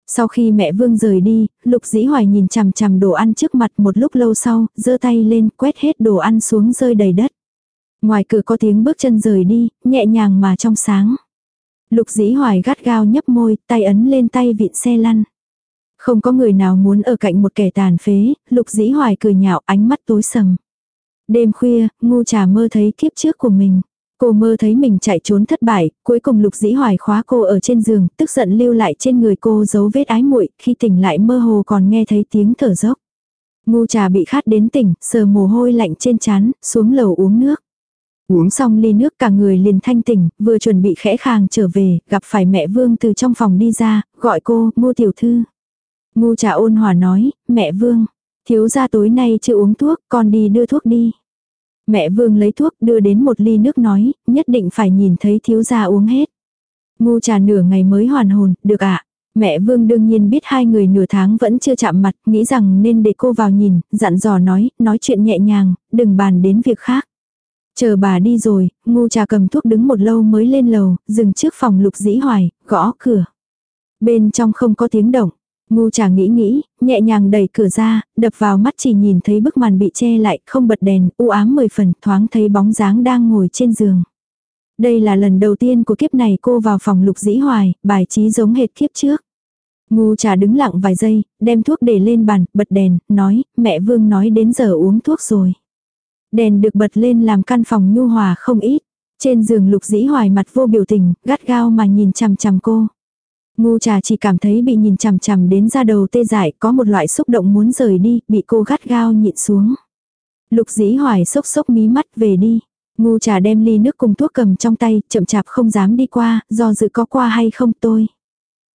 Sau khi mẹ Vương rời đi, Lục Dĩ Hoài nhìn chằm chằm đồ ăn trước mặt một lúc lâu sau, giơ tay lên quét hết đồ ăn xuống rơi đầy đất. Ngoài cửa có tiếng bước chân rời đi, nhẹ nhàng mà trong sáng. Lục dĩ hoài gắt gao nhấp môi, tay ấn lên tay vịn xe lăn. Không có người nào muốn ở cạnh một kẻ tàn phế, lục dĩ hoài cười nhạo ánh mắt tối sầm. Đêm khuya, ngu trà mơ thấy kiếp trước của mình. Cô mơ thấy mình chạy trốn thất bại, cuối cùng lục dĩ hoài khóa cô ở trên giường, tức giận lưu lại trên người cô dấu vết ái muội khi tỉnh lại mơ hồ còn nghe thấy tiếng thở dốc. Ngu trà bị khát đến tỉnh, sờ mồ hôi lạnh trên chán, xuống lầu uống nước. Uống xong ly nước cả người liền thanh tỉnh, vừa chuẩn bị khẽ khàng trở về, gặp phải mẹ Vương từ trong phòng đi ra, gọi cô, mua tiểu thư. Ngu trà ôn hòa nói, mẹ Vương, thiếu gia tối nay chưa uống thuốc, con đi đưa thuốc đi. Mẹ Vương lấy thuốc đưa đến một ly nước nói, nhất định phải nhìn thấy thiếu gia uống hết. Ngu trà nửa ngày mới hoàn hồn, được ạ. Mẹ Vương đương nhiên biết hai người nửa tháng vẫn chưa chạm mặt, nghĩ rằng nên để cô vào nhìn, dặn dò nói, nói chuyện nhẹ nhàng, đừng bàn đến việc khác. Chờ bà đi rồi, ngu trà cầm thuốc đứng một lâu mới lên lầu, dừng trước phòng lục dĩ hoài, gõ cửa. Bên trong không có tiếng động. Ngu trà nghĩ nghĩ, nhẹ nhàng đẩy cửa ra, đập vào mắt chỉ nhìn thấy bức màn bị che lại, không bật đèn, u ám mười phần, thoáng thấy bóng dáng đang ngồi trên giường. Đây là lần đầu tiên của kiếp này cô vào phòng lục dĩ hoài, bài trí giống hệt kiếp trước. Ngu trà đứng lặng vài giây, đem thuốc để lên bàn, bật đèn, nói, mẹ Vương nói đến giờ uống thuốc rồi. Đèn được bật lên làm căn phòng nhu hòa không ít. Trên giường lục dĩ hoài mặt vô biểu tình, gắt gao mà nhìn chằm chằm cô. Ngu trà chỉ cảm thấy bị nhìn chằm chằm đến ra đầu tê dại, có một loại xúc động muốn rời đi, bị cô gắt gao nhịn xuống. Lục dĩ hoài sốc sốc mí mắt về đi. Ngu trà đem ly nước cùng thuốc cầm trong tay, chậm chạp không dám đi qua, do dự có qua hay không tôi.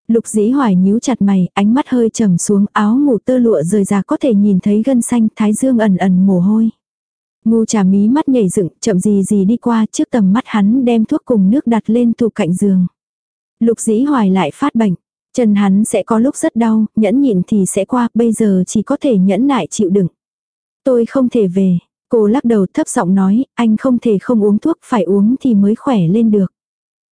Lục dĩ hoài nhíu chặt mày, ánh mắt hơi trầm xuống áo ngủ tơ lụa rời ra có thể nhìn thấy gân xanh, thái dương ẩn ẩn mồ hôi. Ngu trà mí mắt nhảy dựng, chậm gì gì đi qua trước tầm mắt hắn đem thuốc cùng nước đặt lên tủ cạnh giường. Lục dĩ hoài lại phát bệnh. Chân hắn sẽ có lúc rất đau, nhẫn nhịn thì sẽ qua, bây giờ chỉ có thể nhẫn nại chịu đựng. Tôi không thể về. Cô lắc đầu thấp giọng nói, anh không thể không uống thuốc, phải uống thì mới khỏe lên được.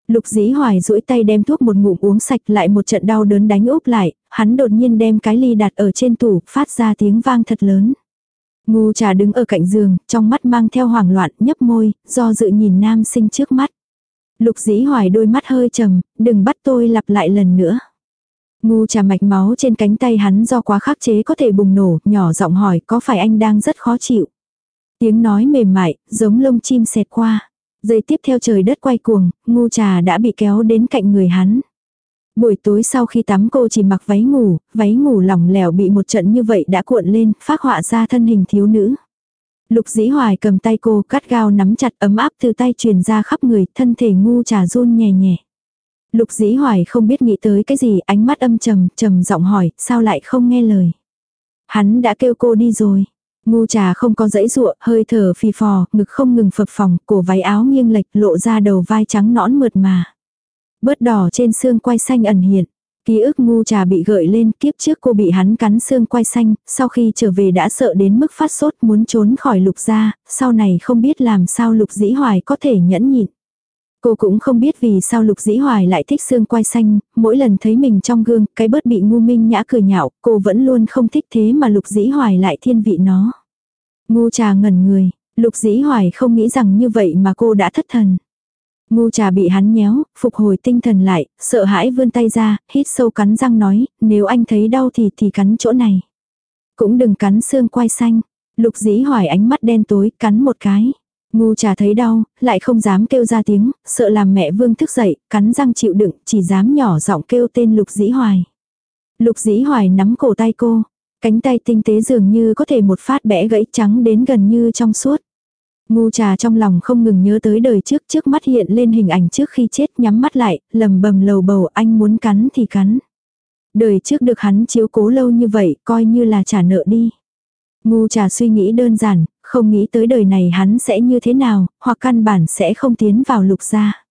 Lục dĩ hoài duỗi tay đem thuốc một ngụm uống sạch lại một trận đau đớn đánh úp lại, hắn đột nhiên đem cái ly đặt ở trên tủ, phát ra tiếng vang thật lớn. Ngu trà đứng ở cạnh giường, trong mắt mang theo hoảng loạn, nhấp môi, do dự nhìn nam sinh trước mắt. Lục dĩ hoài đôi mắt hơi trầm, đừng bắt tôi lặp lại lần nữa. Ngu trà mạch máu trên cánh tay hắn do quá khắc chế có thể bùng nổ, nhỏ giọng hỏi có phải anh đang rất khó chịu. Tiếng nói mềm mại, giống lông chim xẹt qua. Giây tiếp theo trời đất quay cuồng, ngu trà đã bị kéo đến cạnh người hắn. Buổi tối sau khi tắm cô chỉ mặc váy ngủ, váy ngủ lỏng lẻo bị một trận như vậy đã cuộn lên, phát họa ra thân hình thiếu nữ. Lục dĩ hoài cầm tay cô cắt gao nắm chặt ấm áp từ tay truyền ra khắp người, thân thể ngu trà run nhẹ nhẹ. Lục dĩ hoài không biết nghĩ tới cái gì, ánh mắt âm trầm, trầm giọng hỏi, sao lại không nghe lời. Hắn đã kêu cô đi rồi. Ngu trà không có dãy ruộng, hơi thở phì phò, ngực không ngừng phập phồng, cổ váy áo nghiêng lệch lộ ra đầu vai trắng nõn mượt mà. Bớt đỏ trên xương quai xanh ẩn hiện. Ký ức ngu trà bị gợi lên kiếp trước cô bị hắn cắn xương quai xanh, sau khi trở về đã sợ đến mức phát sốt muốn trốn khỏi lục gia, sau này không biết làm sao lục dĩ hoài có thể nhẫn nhịn. Cô cũng không biết vì sao lục dĩ hoài lại thích xương quai xanh, mỗi lần thấy mình trong gương, cái bớt bị ngu minh nhã cười nhạo, cô vẫn luôn không thích thế mà lục dĩ hoài lại thiên vị nó. Ngu trà ngẩn người, lục dĩ hoài không nghĩ rằng như vậy mà cô đã thất thần. Ngu trà bị hắn nhéo, phục hồi tinh thần lại, sợ hãi vươn tay ra, hít sâu cắn răng nói, nếu anh thấy đau thì thì cắn chỗ này. Cũng đừng cắn xương quai xanh. Lục dĩ hoài ánh mắt đen tối, cắn một cái. Ngu trà thấy đau, lại không dám kêu ra tiếng, sợ làm mẹ vương thức dậy, cắn răng chịu đựng, chỉ dám nhỏ giọng kêu tên lục dĩ hoài. Lục dĩ hoài nắm cổ tay cô, cánh tay tinh tế dường như có thể một phát bẽ gãy trắng đến gần như trong suốt. Ngu trà trong lòng không ngừng nhớ tới đời trước trước mắt hiện lên hình ảnh trước khi chết nhắm mắt lại, lầm bầm lầu bầu anh muốn cắn thì cắn. Đời trước được hắn chiếu cố lâu như vậy coi như là trả nợ đi. Ngu trà suy nghĩ đơn giản, không nghĩ tới đời này hắn sẽ như thế nào, hoặc căn bản sẽ không tiến vào lục gia.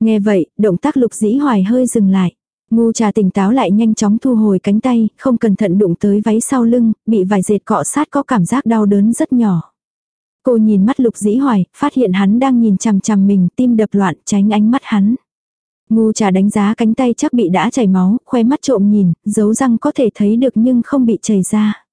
Nghe vậy, động tác lục dĩ hoài hơi dừng lại. Ngu trà tỉnh táo lại nhanh chóng thu hồi cánh tay, không cẩn thận đụng tới váy sau lưng, bị vài dệt cọ sát có cảm giác đau đớn rất nhỏ. Cô nhìn mắt lục dĩ hoài, phát hiện hắn đang nhìn chằm chằm mình, tim đập loạn, tránh ánh mắt hắn. Ngu trà đánh giá cánh tay chắc bị đã chảy máu, khoe mắt trộm nhìn, dấu răng có thể thấy được nhưng không bị chảy ra.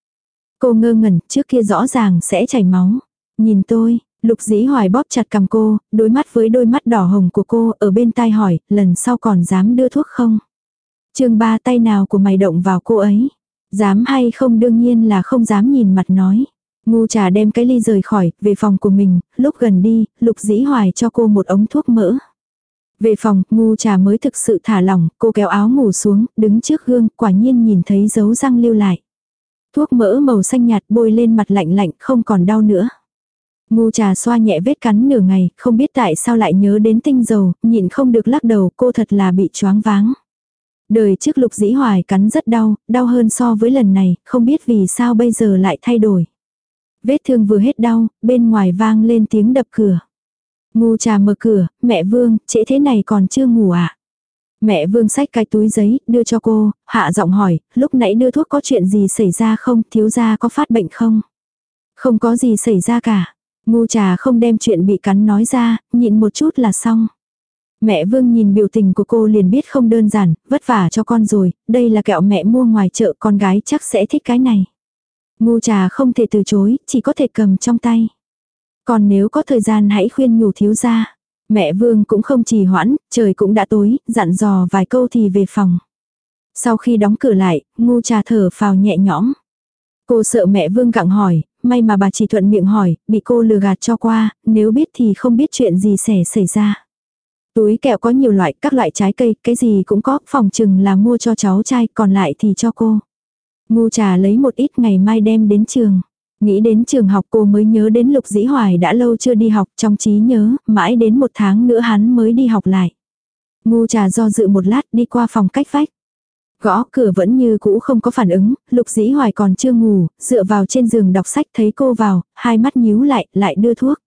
Cô ngơ ngẩn, trước kia rõ ràng sẽ chảy máu. Nhìn tôi, Lục dĩ hoài bóp chặt cầm cô, đối mắt với đôi mắt đỏ hồng của cô ở bên tai hỏi, lần sau còn dám đưa thuốc không? chương ba tay nào của mày động vào cô ấy? Dám hay không đương nhiên là không dám nhìn mặt nói. Ngu trà đem cái ly rời khỏi, về phòng của mình, lúc gần đi, lục dĩ hoài cho cô một ống thuốc mỡ. Về phòng, ngu trà mới thực sự thả lỏng, cô kéo áo ngủ xuống, đứng trước gương, quả nhiên nhìn thấy dấu răng lưu lại. Thuốc mỡ màu xanh nhạt bôi lên mặt lạnh lạnh, không còn đau nữa. Ngu trà xoa nhẹ vết cắn nửa ngày, không biết tại sao lại nhớ đến tinh dầu, nhịn không được lắc đầu, cô thật là bị choáng váng. Đời trước lục dĩ hoài cắn rất đau, đau hơn so với lần này, không biết vì sao bây giờ lại thay đổi. Vết thương vừa hết đau, bên ngoài vang lên tiếng đập cửa. Ngu trà mở cửa, mẹ Vương, trễ thế này còn chưa ngủ à? Mẹ Vương xách cái túi giấy, đưa cho cô, hạ giọng hỏi, lúc nãy đưa thuốc có chuyện gì xảy ra không, thiếu gia có phát bệnh không? Không có gì xảy ra cả. Ngu trà không đem chuyện bị cắn nói ra, nhịn một chút là xong. Mẹ Vương nhìn biểu tình của cô liền biết không đơn giản, vất vả cho con rồi, đây là kẹo mẹ mua ngoài chợ con gái chắc sẽ thích cái này. Ngu trà không thể từ chối, chỉ có thể cầm trong tay. Còn nếu có thời gian hãy khuyên nhủ thiếu gia. Mẹ Vương cũng không trì hoãn, trời cũng đã tối, dặn dò vài câu thì về phòng. Sau khi đóng cửa lại, ngu trà thở phào nhẹ nhõm. Cô sợ mẹ Vương gặng hỏi, may mà bà chỉ thuận miệng hỏi, bị cô lừa gạt cho qua, nếu biết thì không biết chuyện gì sẽ xảy ra. Túi kẹo có nhiều loại, các loại trái cây, cái gì cũng có, phòng chừng là mua cho cháu trai, còn lại thì cho cô. Ngu trà lấy một ít ngày mai đem đến trường. Nghĩ đến trường học cô mới nhớ đến Lục Dĩ Hoài đã lâu chưa đi học trong trí nhớ, mãi đến một tháng nữa hắn mới đi học lại. Ngu trà do dự một lát đi qua phòng cách vách. Gõ cửa vẫn như cũ không có phản ứng, Lục Dĩ Hoài còn chưa ngủ, dựa vào trên giường đọc sách thấy cô vào, hai mắt nhíu lại, lại đưa thuốc.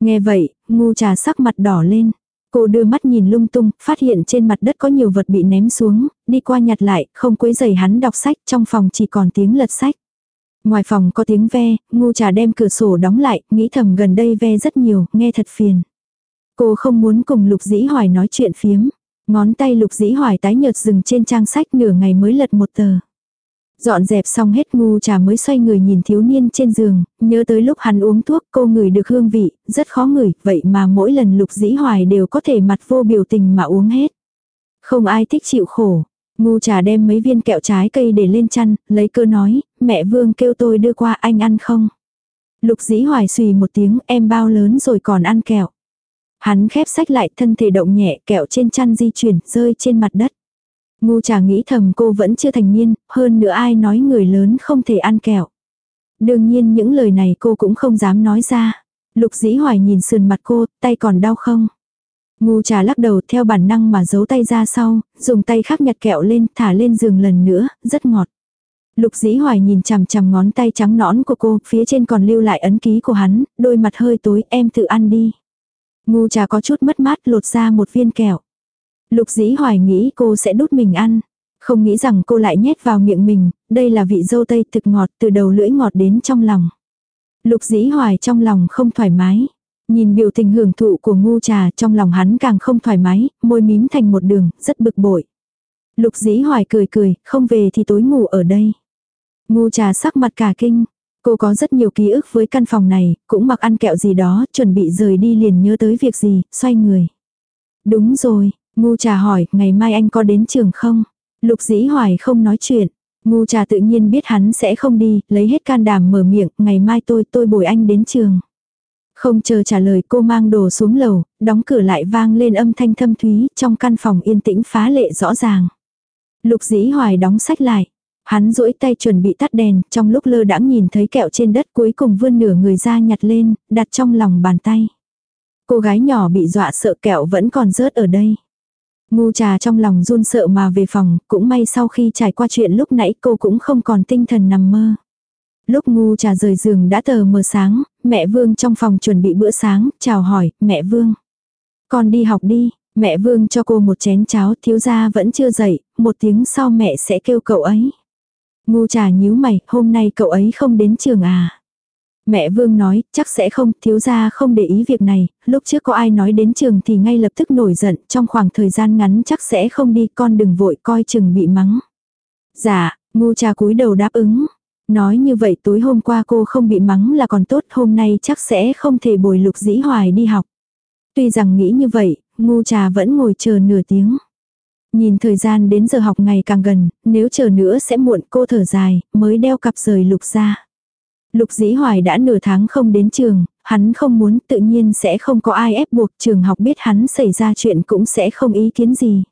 Nghe vậy, ngu trà sắc mặt đỏ lên. Cô đưa mắt nhìn lung tung, phát hiện trên mặt đất có nhiều vật bị ném xuống, đi qua nhặt lại, không quấy giày hắn đọc sách, trong phòng chỉ còn tiếng lật sách. Ngoài phòng có tiếng ve, ngu trà đem cửa sổ đóng lại, nghĩ thầm gần đây ve rất nhiều, nghe thật phiền. Cô không muốn cùng lục dĩ hoài nói chuyện phiếm. Ngón tay lục dĩ hoài tái nhợt dừng trên trang sách nửa ngày mới lật một tờ. Dọn dẹp xong hết ngu trà mới xoay người nhìn thiếu niên trên giường, nhớ tới lúc hắn uống thuốc cô ngửi được hương vị, rất khó ngửi, vậy mà mỗi lần lục dĩ hoài đều có thể mặt vô biểu tình mà uống hết. Không ai thích chịu khổ. Ngu trà đem mấy viên kẹo trái cây để lên chăn, lấy cơ nói, mẹ vương kêu tôi đưa qua anh ăn không? Lục dĩ hoài xùy một tiếng em bao lớn rồi còn ăn kẹo. Hắn khép sách lại thân thể động nhẹ kẹo trên chăn di chuyển rơi trên mặt đất. Ngu trà nghĩ thầm cô vẫn chưa thành niên, hơn nữa ai nói người lớn không thể ăn kẹo. Đương nhiên những lời này cô cũng không dám nói ra. Lục dĩ hoài nhìn sườn mặt cô, tay còn đau không? Ngu trà lắc đầu theo bản năng mà giấu tay ra sau, dùng tay khác nhặt kẹo lên, thả lên giường lần nữa, rất ngọt. Lục dĩ hoài nhìn chằm chằm ngón tay trắng nõn của cô, phía trên còn lưu lại ấn ký của hắn, đôi mặt hơi tối, em tự ăn đi. Ngu trà có chút mất mát lột ra một viên kẹo. Lục dĩ hoài nghĩ cô sẽ đút mình ăn. Không nghĩ rằng cô lại nhét vào miệng mình, đây là vị dâu tây thực ngọt từ đầu lưỡi ngọt đến trong lòng. Lục dĩ hoài trong lòng không thoải mái. Nhìn biểu tình hưởng thụ của ngu trà trong lòng hắn càng không thoải mái, môi mím thành một đường, rất bực bội. Lục dĩ hoài cười cười, không về thì tối ngủ ở đây. Ngu trà sắc mặt cả kinh. Cô có rất nhiều ký ức với căn phòng này, cũng mặc ăn kẹo gì đó, chuẩn bị rời đi liền nhớ tới việc gì, xoay người. Đúng rồi, ngu trà hỏi, ngày mai anh có đến trường không? Lục dĩ hoài không nói chuyện. Ngu trà tự nhiên biết hắn sẽ không đi, lấy hết can đảm mở miệng, ngày mai tôi, tôi bồi anh đến trường. Không chờ trả lời cô mang đồ xuống lầu, đóng cửa lại vang lên âm thanh thâm thúy trong căn phòng yên tĩnh phá lệ rõ ràng. Lục dĩ hoài đóng sách lại. Hắn duỗi tay chuẩn bị tắt đèn, trong lúc lơ đãng nhìn thấy kẹo trên đất cuối cùng vươn nửa người ra nhặt lên, đặt trong lòng bàn tay. Cô gái nhỏ bị dọa sợ kẹo vẫn còn rớt ở đây. Ngu trà trong lòng run sợ mà về phòng, cũng may sau khi trải qua chuyện lúc nãy cô cũng không còn tinh thần nằm mơ. Lúc ngu trà rời giường đã tờ mờ sáng, mẹ Vương trong phòng chuẩn bị bữa sáng, chào hỏi, mẹ Vương. Con đi học đi, mẹ Vương cho cô một chén cháo, thiếu gia vẫn chưa dậy, một tiếng sau mẹ sẽ kêu cậu ấy. Ngu trà nhíu mày, hôm nay cậu ấy không đến trường à. Mẹ Vương nói, chắc sẽ không, thiếu gia không để ý việc này, lúc trước có ai nói đến trường thì ngay lập tức nổi giận, trong khoảng thời gian ngắn chắc sẽ không đi, con đừng vội coi chừng bị mắng. Dạ, ngu cha cúi đầu đáp ứng. Nói như vậy tối hôm qua cô không bị mắng là còn tốt, hôm nay chắc sẽ không thể bồi lục dĩ hoài đi học. Tuy rằng nghĩ như vậy, ngu trà vẫn ngồi chờ nửa tiếng. Nhìn thời gian đến giờ học ngày càng gần, nếu chờ nữa sẽ muộn cô thở dài, mới đeo cặp rời lục ra. Lục dĩ hoài đã nửa tháng không đến trường, hắn không muốn tự nhiên sẽ không có ai ép buộc trường học biết hắn xảy ra chuyện cũng sẽ không ý kiến gì.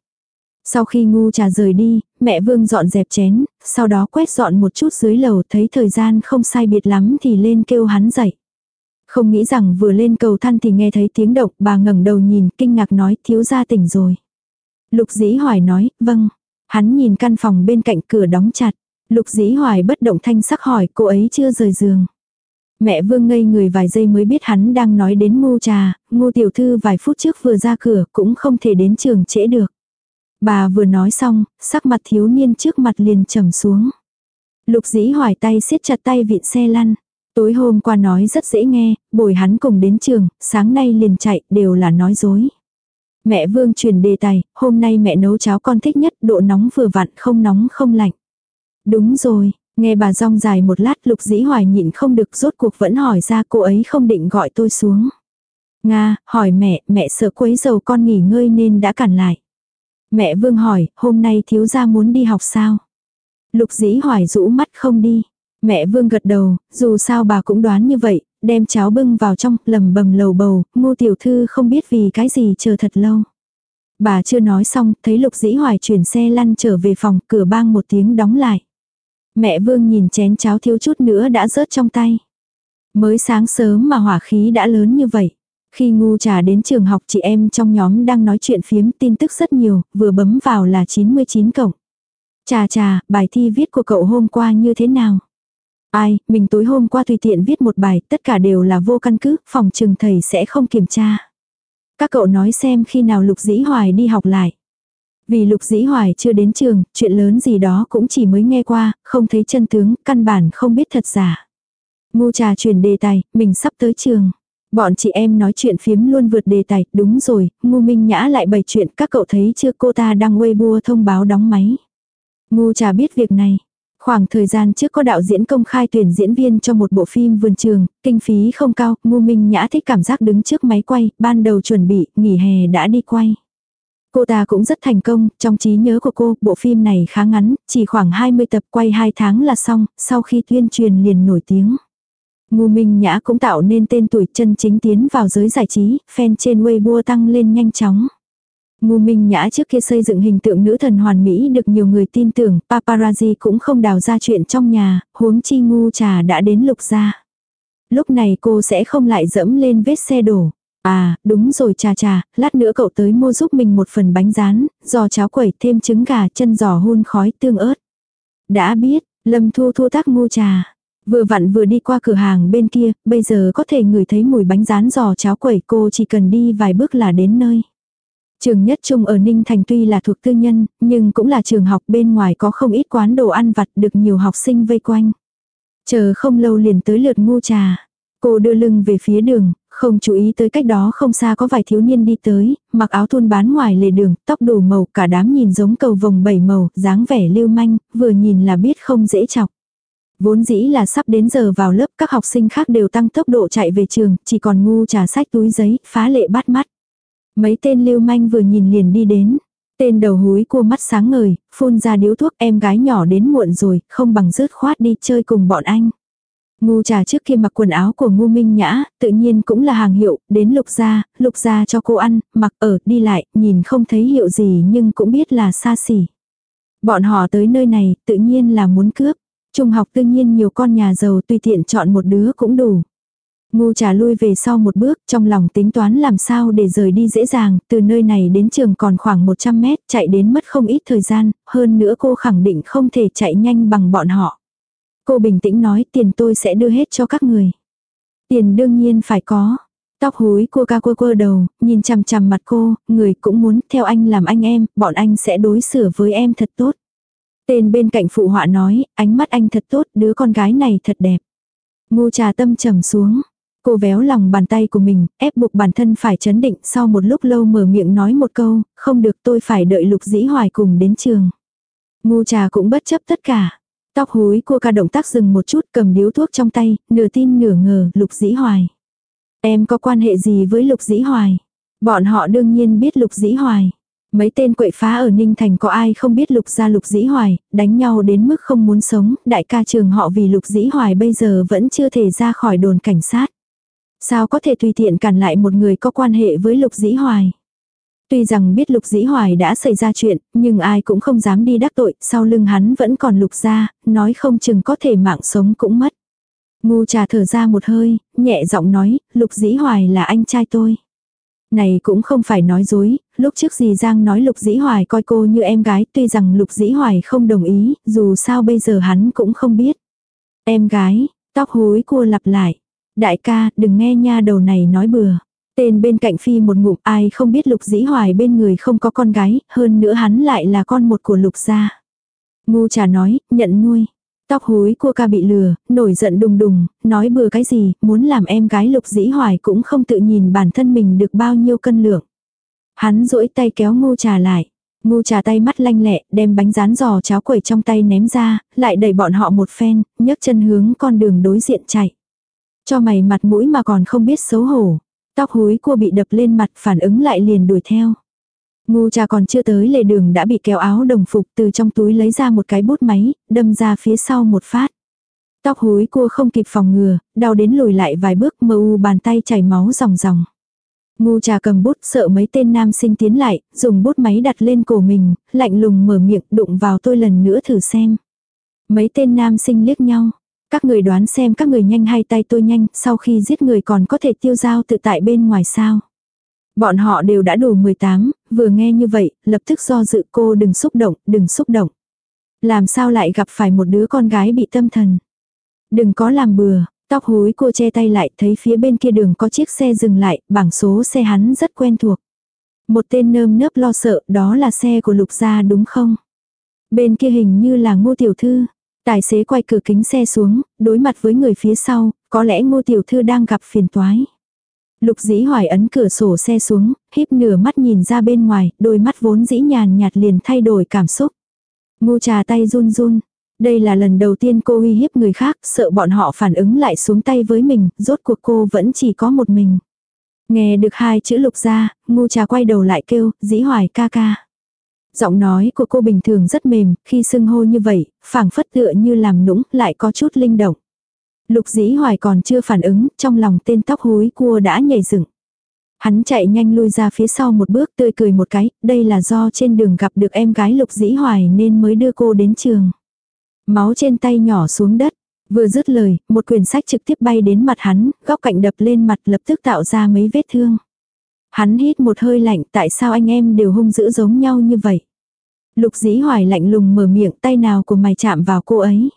Sau khi ngu trà rời đi, mẹ Vương dọn dẹp chén, sau đó quét dọn một chút dưới lầu thấy thời gian không sai biệt lắm thì lên kêu hắn dậy. Không nghĩ rằng vừa lên cầu thang thì nghe thấy tiếng động, bà ngẩng đầu nhìn, kinh ngạc nói thiếu gia tỉnh rồi. Lục dĩ hoài nói, vâng. Hắn nhìn căn phòng bên cạnh cửa đóng chặt. Lục dĩ hoài bất động thanh sắc hỏi cô ấy chưa rời giường. Mẹ vương ngây người vài giây mới biết hắn đang nói đến Ngô trà, Ngô tiểu thư vài phút trước vừa ra cửa cũng không thể đến trường trễ được. Bà vừa nói xong, sắc mặt thiếu niên trước mặt liền trầm xuống. Lục dĩ hoài tay siết chặt tay vịn xe lăn. Tối hôm qua nói rất dễ nghe, bồi hắn cùng đến trường, sáng nay liền chạy, đều là nói dối. Mẹ Vương truyền đề tài, hôm nay mẹ nấu cháo con thích nhất, độ nóng vừa vặn, không nóng không lạnh. Đúng rồi, nghe bà rong dài một lát lục dĩ hoài nhịn không được rốt cuộc vẫn hỏi ra cô ấy không định gọi tôi xuống. Nga, hỏi mẹ, mẹ sợ quấy dầu con nghỉ ngơi nên đã cản lại. Mẹ Vương hỏi, hôm nay thiếu gia muốn đi học sao? Lục dĩ hoài rũ mắt không đi. Mẹ Vương gật đầu, dù sao bà cũng đoán như vậy, đem cháo bưng vào trong, lầm bầm lầu bầu, ngô tiểu thư không biết vì cái gì chờ thật lâu. Bà chưa nói xong, thấy lục dĩ hoài chuyển xe lăn trở về phòng, cửa bang một tiếng đóng lại. Mẹ Vương nhìn chén cháo thiếu chút nữa đã rớt trong tay. Mới sáng sớm mà hỏa khí đã lớn như vậy. Khi ngu trà đến trường học chị em trong nhóm đang nói chuyện phiếm tin tức rất nhiều, vừa bấm vào là 99 cộng. Trà trà, bài thi viết của cậu hôm qua như thế nào? Ai, mình tối hôm qua tùy tiện viết một bài, tất cả đều là vô căn cứ, phòng trường thầy sẽ không kiểm tra. Các cậu nói xem khi nào Lục Dĩ Hoài đi học lại. Vì Lục Dĩ Hoài chưa đến trường, chuyện lớn gì đó cũng chỉ mới nghe qua, không thấy chân tướng, căn bản không biết thật giả. Ngu trà chuyển đề tài, mình sắp tới trường. Bọn chị em nói chuyện phiếm luôn vượt đề tài, đúng rồi, ngu minh nhã lại bày chuyện các cậu thấy chưa cô ta đăng Weibo thông báo đóng máy. Ngu trà biết việc này. Khoảng thời gian trước có đạo diễn công khai tuyển diễn viên cho một bộ phim vườn trường, kinh phí không cao, ngu minh nhã thích cảm giác đứng trước máy quay, ban đầu chuẩn bị, nghỉ hè đã đi quay. Cô ta cũng rất thành công, trong trí nhớ của cô, bộ phim này khá ngắn, chỉ khoảng 20 tập quay 2 tháng là xong, sau khi tuyên truyền liền nổi tiếng. Ngu Minh Nhã cũng tạo nên tên tuổi chân chính tiến vào giới giải trí, fan trên Weibo tăng lên nhanh chóng. Ngu Minh Nhã trước kia xây dựng hình tượng nữ thần hoàn mỹ được nhiều người tin tưởng, paparazzi cũng không đào ra chuyện trong nhà, huống chi ngu trà đã đến lục gia. Lúc này cô sẽ không lại dẫm lên vết xe đổ. À, đúng rồi trà trà, lát nữa cậu tới mua giúp mình một phần bánh rán, giò cháo quẩy thêm trứng gà chân giò hun khói tương ớt. Đã biết, Lâm Thu Thu tác ngu trà. Vừa vặn vừa đi qua cửa hàng bên kia, bây giờ có thể ngửi thấy mùi bánh rán giò cháo quẩy cô chỉ cần đi vài bước là đến nơi. Trường nhất trung ở Ninh Thành tuy là thuộc tư nhân, nhưng cũng là trường học bên ngoài có không ít quán đồ ăn vặt được nhiều học sinh vây quanh. Chờ không lâu liền tới lượt ngu trà. Cô đưa lưng về phía đường, không chú ý tới cách đó không xa có vài thiếu niên đi tới, mặc áo thun bán ngoài lề đường, tóc đủ màu, cả đám nhìn giống cầu vồng bảy màu, dáng vẻ lưu manh, vừa nhìn là biết không dễ chọc. Vốn dĩ là sắp đến giờ vào lớp các học sinh khác đều tăng tốc độ chạy về trường, chỉ còn ngu trà sách túi giấy, phá lệ bắt mắt. Mấy tên lưu manh vừa nhìn liền đi đến. Tên đầu húi cua mắt sáng ngời, phun ra điếu thuốc em gái nhỏ đến muộn rồi, không bằng rớt khoát đi chơi cùng bọn anh. Ngu trà trước kia mặc quần áo của ngu minh nhã, tự nhiên cũng là hàng hiệu, đến lục gia, lục gia cho cô ăn, mặc ở, đi lại, nhìn không thấy hiệu gì nhưng cũng biết là xa xỉ. Bọn họ tới nơi này, tự nhiên là muốn cướp. Trung học tự nhiên nhiều con nhà giàu tùy tiện chọn một đứa cũng đủ. Ngu trà lui về sau một bước, trong lòng tính toán làm sao để rời đi dễ dàng, từ nơi này đến trường còn khoảng 100 mét, chạy đến mất không ít thời gian, hơn nữa cô khẳng định không thể chạy nhanh bằng bọn họ. Cô bình tĩnh nói tiền tôi sẽ đưa hết cho các người. Tiền đương nhiên phải có. Tóc húi cô ca quơ quơ đầu, nhìn chằm chằm mặt cô, người cũng muốn theo anh làm anh em, bọn anh sẽ đối xử với em thật tốt. Tên bên cạnh phụ họa nói, ánh mắt anh thật tốt, đứa con gái này thật đẹp. Ngu trà tâm trầm xuống. Cô véo lòng bàn tay của mình, ép buộc bản thân phải chấn định sau một lúc lâu mở miệng nói một câu, không được tôi phải đợi lục dĩ hoài cùng đến trường. Ngu trà cũng bất chấp tất cả. Tóc húi cua ca động tác dừng một chút cầm điếu thuốc trong tay, nửa tin nửa ngờ, lục dĩ hoài. Em có quan hệ gì với lục dĩ hoài? Bọn họ đương nhiên biết lục dĩ hoài. Mấy tên quậy phá ở Ninh Thành có ai không biết lục gia lục dĩ hoài, đánh nhau đến mức không muốn sống, đại ca trường họ vì lục dĩ hoài bây giờ vẫn chưa thể ra khỏi đồn cảnh sát. Sao có thể tùy tiện cản lại một người có quan hệ với lục dĩ hoài? Tuy rằng biết lục dĩ hoài đã xảy ra chuyện, nhưng ai cũng không dám đi đắc tội, sau lưng hắn vẫn còn lục gia, nói không chừng có thể mạng sống cũng mất. Ngu trà thở ra một hơi, nhẹ giọng nói, lục dĩ hoài là anh trai tôi. Này cũng không phải nói dối, lúc trước dì Giang nói Lục Dĩ Hoài coi cô như em gái tuy rằng Lục Dĩ Hoài không đồng ý, dù sao bây giờ hắn cũng không biết. Em gái, tóc hối cua lặp lại. Đại ca, đừng nghe nha đầu này nói bừa. Tên bên cạnh phi một ngụm ai không biết Lục Dĩ Hoài bên người không có con gái, hơn nữa hắn lại là con một của Lục gia. Ngu trà nói, nhận nuôi. Tóc hối cua ca bị lừa, nổi giận đùng đùng, nói bừa cái gì, muốn làm em gái lục dĩ hoài cũng không tự nhìn bản thân mình được bao nhiêu cân lượng. Hắn duỗi tay kéo ngu trà lại. Ngu trà tay mắt lanh lẹ, đem bánh rán giò cháo quẩy trong tay ném ra, lại đẩy bọn họ một phen, nhấc chân hướng con đường đối diện chạy. Cho mày mặt mũi mà còn không biết xấu hổ. Tóc húi cua bị đập lên mặt phản ứng lại liền đuổi theo. Ngu cha còn chưa tới lề đường đã bị kéo áo đồng phục từ trong túi lấy ra một cái bút máy, đâm ra phía sau một phát. Tóc húi cua không kịp phòng ngừa, đau đến lùi lại vài bước mơ u bàn tay chảy máu ròng ròng. Ngu trà cầm bút sợ mấy tên nam sinh tiến lại, dùng bút máy đặt lên cổ mình, lạnh lùng mở miệng đụng vào tôi lần nữa thử xem. Mấy tên nam sinh liếc nhau. Các người đoán xem các người nhanh hay tay tôi nhanh, sau khi giết người còn có thể tiêu dao tự tại bên ngoài sao. Bọn họ đều đã đủ 18, vừa nghe như vậy, lập tức do dự cô đừng xúc động, đừng xúc động. Làm sao lại gặp phải một đứa con gái bị tâm thần. Đừng có làm bừa, tóc húi cô che tay lại thấy phía bên kia đường có chiếc xe dừng lại, bảng số xe hắn rất quen thuộc. Một tên nơm nớp lo sợ, đó là xe của lục gia đúng không? Bên kia hình như là ngô tiểu thư. Tài xế quay cửa kính xe xuống, đối mặt với người phía sau, có lẽ ngô tiểu thư đang gặp phiền toái. Lục dĩ hoài ấn cửa sổ xe xuống, híp nửa mắt nhìn ra bên ngoài, đôi mắt vốn dĩ nhàn nhạt liền thay đổi cảm xúc. Ngô trà tay run run. Đây là lần đầu tiên cô uy hiếp người khác, sợ bọn họ phản ứng lại xuống tay với mình, rốt cuộc cô vẫn chỉ có một mình. Nghe được hai chữ lục ra, ngu trà quay đầu lại kêu, dĩ hoài ca ca. Giọng nói của cô bình thường rất mềm, khi sưng hô như vậy, phảng phất tựa như làm nũng, lại có chút linh động. Lục dĩ hoài còn chưa phản ứng, trong lòng tên tóc húi cua đã nhảy dựng. Hắn chạy nhanh lui ra phía sau một bước tươi cười một cái, đây là do trên đường gặp được em gái lục dĩ hoài nên mới đưa cô đến trường. Máu trên tay nhỏ xuống đất, vừa dứt lời, một quyển sách trực tiếp bay đến mặt hắn, góc cạnh đập lên mặt lập tức tạo ra mấy vết thương. Hắn hít một hơi lạnh tại sao anh em đều hung dữ giống nhau như vậy. Lục dĩ hoài lạnh lùng mở miệng tay nào của mày chạm vào cô ấy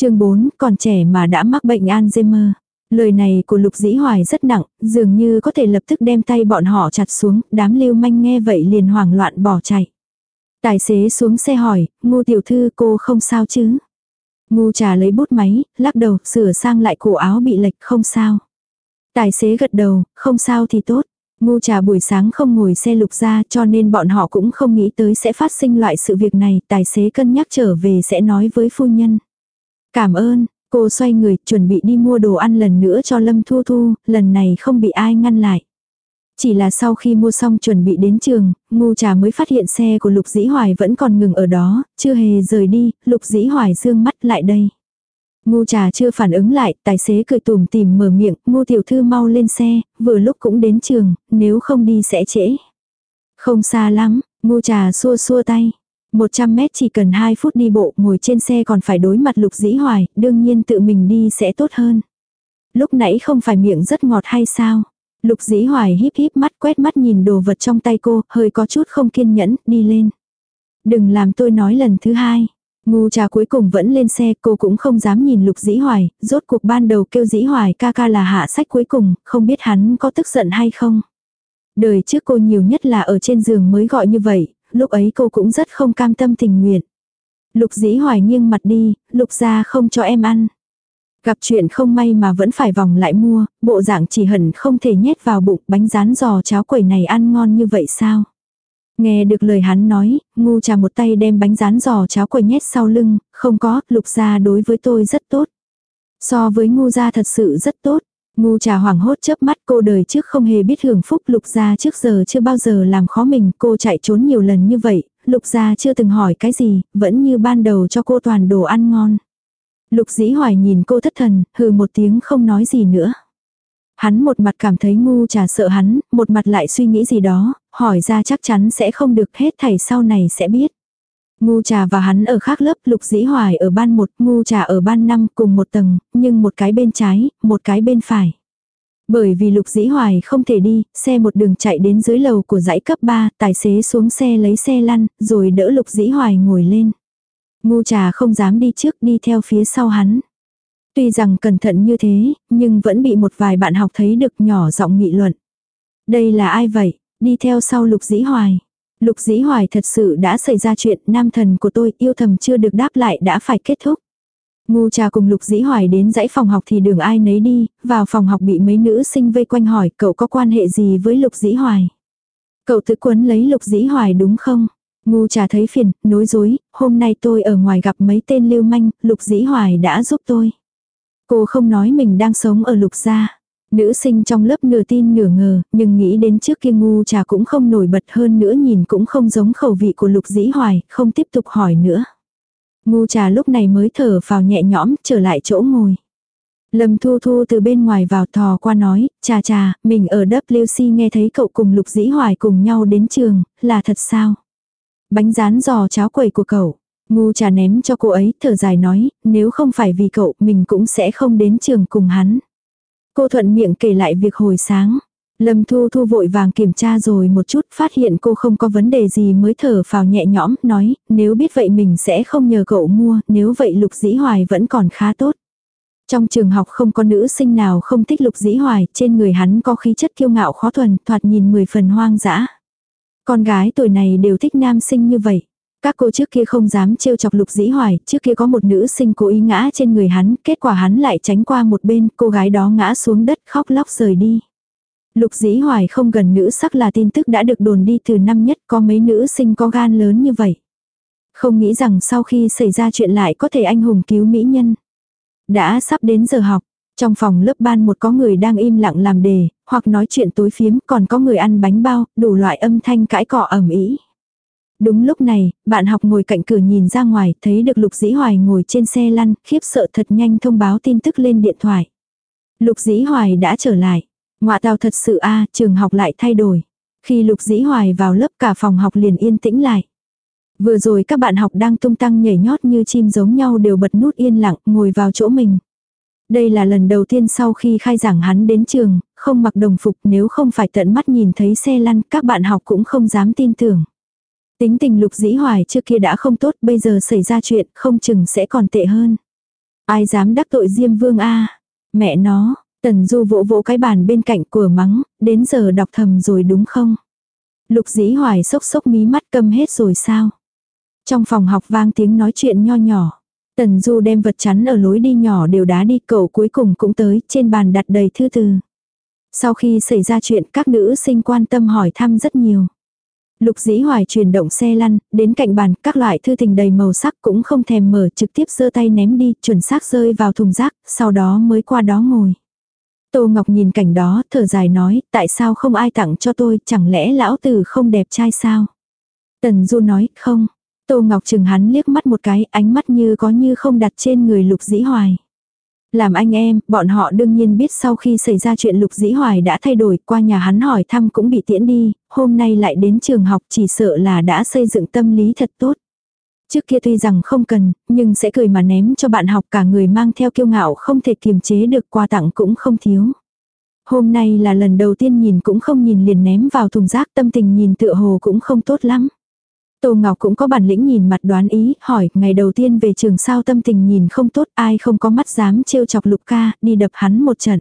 chương 4, còn trẻ mà đã mắc bệnh Alzheimer. Lời này của Lục Dĩ Hoài rất nặng, dường như có thể lập tức đem tay bọn họ chặt xuống, đám lưu manh nghe vậy liền hoảng loạn bỏ chạy. Tài xế xuống xe hỏi, ngu tiểu thư cô không sao chứ? Ngu trà lấy bút máy, lắc đầu, sửa sang lại cổ áo bị lệch không sao. Tài xế gật đầu, không sao thì tốt. Ngu trà buổi sáng không ngồi xe lục ra cho nên bọn họ cũng không nghĩ tới sẽ phát sinh loại sự việc này. Tài xế cân nhắc trở về sẽ nói với phu nhân. Cảm ơn, cô xoay người chuẩn bị đi mua đồ ăn lần nữa cho Lâm Thu Thu, lần này không bị ai ngăn lại. Chỉ là sau khi mua xong chuẩn bị đến trường, ngu trà mới phát hiện xe của Lục Dĩ Hoài vẫn còn ngừng ở đó, chưa hề rời đi, Lục Dĩ Hoài dương mắt lại đây. Ngu trà chưa phản ứng lại, tài xế cười tùm tìm mở miệng, ngu tiểu thư mau lên xe, vừa lúc cũng đến trường, nếu không đi sẽ trễ. Không xa lắm, ngu trà xua xua tay, 100 mét chỉ cần 2 phút đi bộ ngồi trên xe còn phải đối mặt lục dĩ hoài, đương nhiên tự mình đi sẽ tốt hơn. Lúc nãy không phải miệng rất ngọt hay sao? Lục dĩ hoài híp híp mắt quét mắt nhìn đồ vật trong tay cô, hơi có chút không kiên nhẫn, đi lên. Đừng làm tôi nói lần thứ hai. Ngu trà cuối cùng vẫn lên xe, cô cũng không dám nhìn lục dĩ hoài, rốt cuộc ban đầu kêu dĩ hoài ca ca là hạ sách cuối cùng, không biết hắn có tức giận hay không. Đời trước cô nhiều nhất là ở trên giường mới gọi như vậy, lúc ấy cô cũng rất không cam tâm tình nguyện. Lục dĩ hoài nghiêng mặt đi, lục ra không cho em ăn. Gặp chuyện không may mà vẫn phải vòng lại mua, bộ dạng chỉ hẳn không thể nhét vào bụng bánh rán giò cháo quẩy này ăn ngon như vậy sao. Nghe được lời hắn nói, ngu trà một tay đem bánh rán giò cháo quầy nhét sau lưng, không có, lục gia đối với tôi rất tốt. So với ngu gia thật sự rất tốt. Ngu trà hoảng hốt chớp mắt cô đời trước không hề biết hưởng phúc lục gia trước giờ chưa bao giờ làm khó mình, cô chạy trốn nhiều lần như vậy, lục gia chưa từng hỏi cái gì, vẫn như ban đầu cho cô toàn đồ ăn ngon. Lục dĩ hoài nhìn cô thất thần, hừ một tiếng không nói gì nữa. Hắn một mặt cảm thấy ngu trà sợ hắn, một mặt lại suy nghĩ gì đó, hỏi ra chắc chắn sẽ không được hết thầy sau này sẽ biết. Ngu trà và hắn ở khác lớp, lục dĩ hoài ở ban một, ngu trà ở ban năm cùng một tầng, nhưng một cái bên trái, một cái bên phải. Bởi vì lục dĩ hoài không thể đi, xe một đường chạy đến dưới lầu của dãy cấp 3, tài xế xuống xe lấy xe lăn, rồi đỡ lục dĩ hoài ngồi lên. Ngu trà không dám đi trước đi theo phía sau hắn. Tuy rằng cẩn thận như thế, nhưng vẫn bị một vài bạn học thấy được nhỏ giọng nghị luận. Đây là ai vậy? Đi theo sau lục dĩ hoài. Lục dĩ hoài thật sự đã xảy ra chuyện nam thần của tôi yêu thầm chưa được đáp lại đã phải kết thúc. Ngu trà cùng lục dĩ hoài đến dãy phòng học thì đường ai nấy đi, vào phòng học bị mấy nữ sinh vây quanh hỏi cậu có quan hệ gì với lục dĩ hoài. Cậu tự quấn lấy lục dĩ hoài đúng không? Ngu trà thấy phiền, nối dối, hôm nay tôi ở ngoài gặp mấy tên lưu manh, lục dĩ hoài đã giúp tôi. Cô không nói mình đang sống ở lục gia. Nữ sinh trong lớp nửa tin nửa ngờ, nhưng nghĩ đến trước kia ngu trà cũng không nổi bật hơn nữa nhìn cũng không giống khẩu vị của lục dĩ hoài, không tiếp tục hỏi nữa. Ngu trà lúc này mới thở vào nhẹ nhõm, trở lại chỗ ngồi. Lâm Thu Thu từ bên ngoài vào thò qua nói, trà trà, mình ở WC nghe thấy cậu cùng Lục Dĩ Hoài cùng nhau đến trường, là thật sao? Bánh rán giò cháo quẩy của cậu. Ngu trà ném cho cô ấy, thở dài nói, nếu không phải vì cậu, mình cũng sẽ không đến trường cùng hắn. Cô thuận miệng kể lại việc hồi sáng. Lâm Thu Thu vội vàng kiểm tra rồi một chút, phát hiện cô không có vấn đề gì mới thở phào nhẹ nhõm, nói, nếu biết vậy mình sẽ không nhờ cậu mua, nếu vậy Lục Dĩ Hoài vẫn còn khá tốt. Trong trường học không có nữ sinh nào không thích Lục Dĩ Hoài, trên người hắn có khí chất kiêu ngạo khó thuần, thoạt nhìn mười phần hoang dã. Con gái tuổi này đều thích nam sinh như vậy. Các cô trước kia không dám trêu chọc lục dĩ hoài, trước kia có một nữ sinh cố ý ngã trên người hắn, kết quả hắn lại tránh qua một bên, cô gái đó ngã xuống đất khóc lóc rời đi. Lục dĩ hoài không gần nữ sắc là tin tức đã được đồn đi từ năm nhất có mấy nữ sinh có gan lớn như vậy. Không nghĩ rằng sau khi xảy ra chuyện lại có thể anh hùng cứu mỹ nhân. Đã sắp đến giờ học, trong phòng lớp ban một có người đang im lặng làm đề, hoặc nói chuyện tối phiếm, còn có người ăn bánh bao, đủ loại âm thanh cãi cọ ẩm ý. Đúng lúc này, bạn học ngồi cạnh cửa nhìn ra ngoài, thấy được Lục Dĩ Hoài ngồi trên xe lăn, khiếp sợ thật nhanh thông báo tin tức lên điện thoại. Lục Dĩ Hoài đã trở lại. Ngoạ tàu thật sự a trường học lại thay đổi. Khi Lục Dĩ Hoài vào lớp cả phòng học liền yên tĩnh lại. Vừa rồi các bạn học đang tung tăng nhảy nhót như chim giống nhau đều bật nút yên lặng ngồi vào chỗ mình. Đây là lần đầu tiên sau khi khai giảng hắn đến trường, không mặc đồng phục nếu không phải tận mắt nhìn thấy xe lăn các bạn học cũng không dám tin tưởng. Tính tình lục dĩ hoài trước kia đã không tốt bây giờ xảy ra chuyện không chừng sẽ còn tệ hơn. Ai dám đắc tội Diêm Vương A. Mẹ nó, Tần Du vỗ vỗ cái bàn bên cạnh của mắng, đến giờ đọc thầm rồi đúng không? Lục dĩ hoài sốc sốc mí mắt câm hết rồi sao? Trong phòng học vang tiếng nói chuyện nho nhỏ. Tần Du đem vật chắn ở lối đi nhỏ đều đá đi cậu cuối cùng cũng tới, trên bàn đặt đầy thư từ. Sau khi xảy ra chuyện các nữ sinh quan tâm hỏi thăm rất nhiều. Lục dĩ hoài chuyển động xe lăn, đến cạnh bàn, các loại thư tình đầy màu sắc cũng không thèm mở trực tiếp giơ tay ném đi, chuẩn xác rơi vào thùng rác, sau đó mới qua đó ngồi. Tô Ngọc nhìn cảnh đó, thở dài nói, tại sao không ai tặng cho tôi, chẳng lẽ lão tử không đẹp trai sao? Tần Du nói, không. Tô Ngọc chừng hắn liếc mắt một cái, ánh mắt như có như không đặt trên người lục dĩ hoài. Làm anh em, bọn họ đương nhiên biết sau khi xảy ra chuyện Lục Dĩ Hoài đã thay đổi, qua nhà hắn hỏi thăm cũng bị tiễn đi, hôm nay lại đến trường học chỉ sợ là đã xây dựng tâm lý thật tốt. Trước kia tuy rằng không cần, nhưng sẽ cười mà ném cho bạn học cả người mang theo kiêu ngạo không thể kiềm chế được quà tặng cũng không thiếu. Hôm nay là lần đầu tiên nhìn cũng không nhìn liền ném vào thùng rác tâm tình nhìn tựa hồ cũng không tốt lắm. Tô Ngọc cũng có bản lĩnh nhìn mặt đoán ý, hỏi, ngày đầu tiên về trường sao tâm tình nhìn không tốt, ai không có mắt dám trêu chọc Lục ca, đi đập hắn một trận.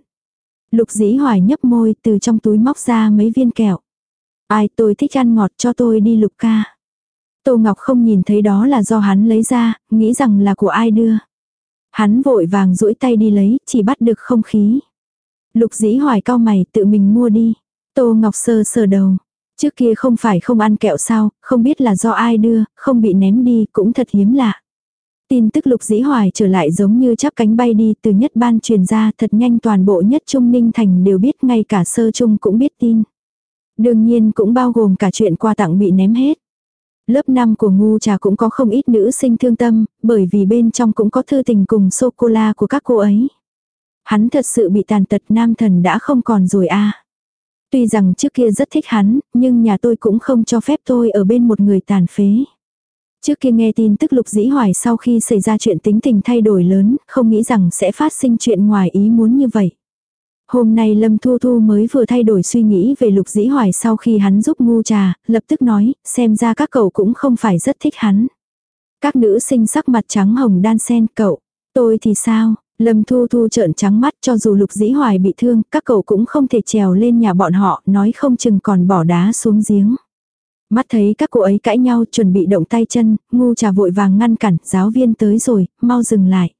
Lục dĩ hoài nhấp môi, từ trong túi móc ra mấy viên kẹo. Ai tôi thích ăn ngọt cho tôi đi Lục ca. Tô Ngọc không nhìn thấy đó là do hắn lấy ra, nghĩ rằng là của ai đưa. Hắn vội vàng duỗi tay đi lấy, chỉ bắt được không khí. Lục dĩ hoài cao mày tự mình mua đi. Tô Ngọc sơ sờ đầu. Trước kia không phải không ăn kẹo sao, không biết là do ai đưa, không bị ném đi, cũng thật hiếm lạ. Tin tức lục dĩ hoài trở lại giống như chắp cánh bay đi từ nhất ban truyền ra thật nhanh toàn bộ nhất trung ninh thành đều biết ngay cả sơ trung cũng biết tin. Đương nhiên cũng bao gồm cả chuyện quà tặng bị ném hết. Lớp 5 của ngu trà cũng có không ít nữ sinh thương tâm, bởi vì bên trong cũng có thư tình cùng sô-cô-la của các cô ấy. Hắn thật sự bị tàn tật nam thần đã không còn rồi a Tuy rằng trước kia rất thích hắn, nhưng nhà tôi cũng không cho phép tôi ở bên một người tàn phế. Trước kia nghe tin tức lục dĩ hoài sau khi xảy ra chuyện tính tình thay đổi lớn, không nghĩ rằng sẽ phát sinh chuyện ngoài ý muốn như vậy. Hôm nay Lâm Thu Thu mới vừa thay đổi suy nghĩ về lục dĩ hoài sau khi hắn giúp ngu trà, lập tức nói, xem ra các cậu cũng không phải rất thích hắn. Các nữ sinh sắc mặt trắng hồng đan sen cậu, tôi thì sao, Lâm Thu Thu trợn trắng mắt cho dù lục dĩ hoài bị thương, các cậu cũng không thể trèo lên nhà bọn họ, nói không chừng còn bỏ đá xuống giếng. Mắt thấy các cô ấy cãi nhau chuẩn bị động tay chân, ngu trà vội vàng ngăn cản, giáo viên tới rồi, mau dừng lại.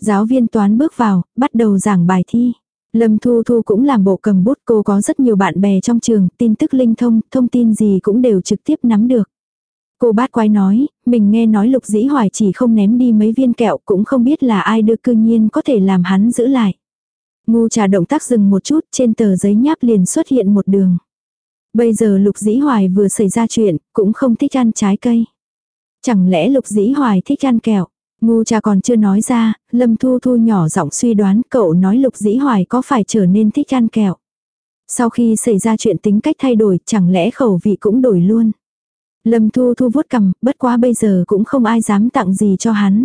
Giáo viên toán bước vào, bắt đầu giảng bài thi. Lâm Thu Thu cũng làm bộ cầm bút cô có rất nhiều bạn bè trong trường, tin tức linh thông, thông tin gì cũng đều trực tiếp nắm được. Cô bát quái nói, mình nghe nói lục dĩ hoài chỉ không ném đi mấy viên kẹo cũng không biết là ai đưa cư nhiên có thể làm hắn giữ lại. Ngu trà động tác dừng một chút trên tờ giấy nháp liền xuất hiện một đường. Bây giờ lục dĩ hoài vừa xảy ra chuyện, cũng không thích ăn trái cây. Chẳng lẽ lục dĩ hoài thích ăn kẹo? Ngu cha còn chưa nói ra, Lâm Thu Thu nhỏ giọng suy đoán cậu nói lục dĩ hoài có phải trở nên thích ăn kẹo. Sau khi xảy ra chuyện tính cách thay đổi chẳng lẽ khẩu vị cũng đổi luôn. Lâm Thu Thu vuốt cầm, bất quá bây giờ cũng không ai dám tặng gì cho hắn.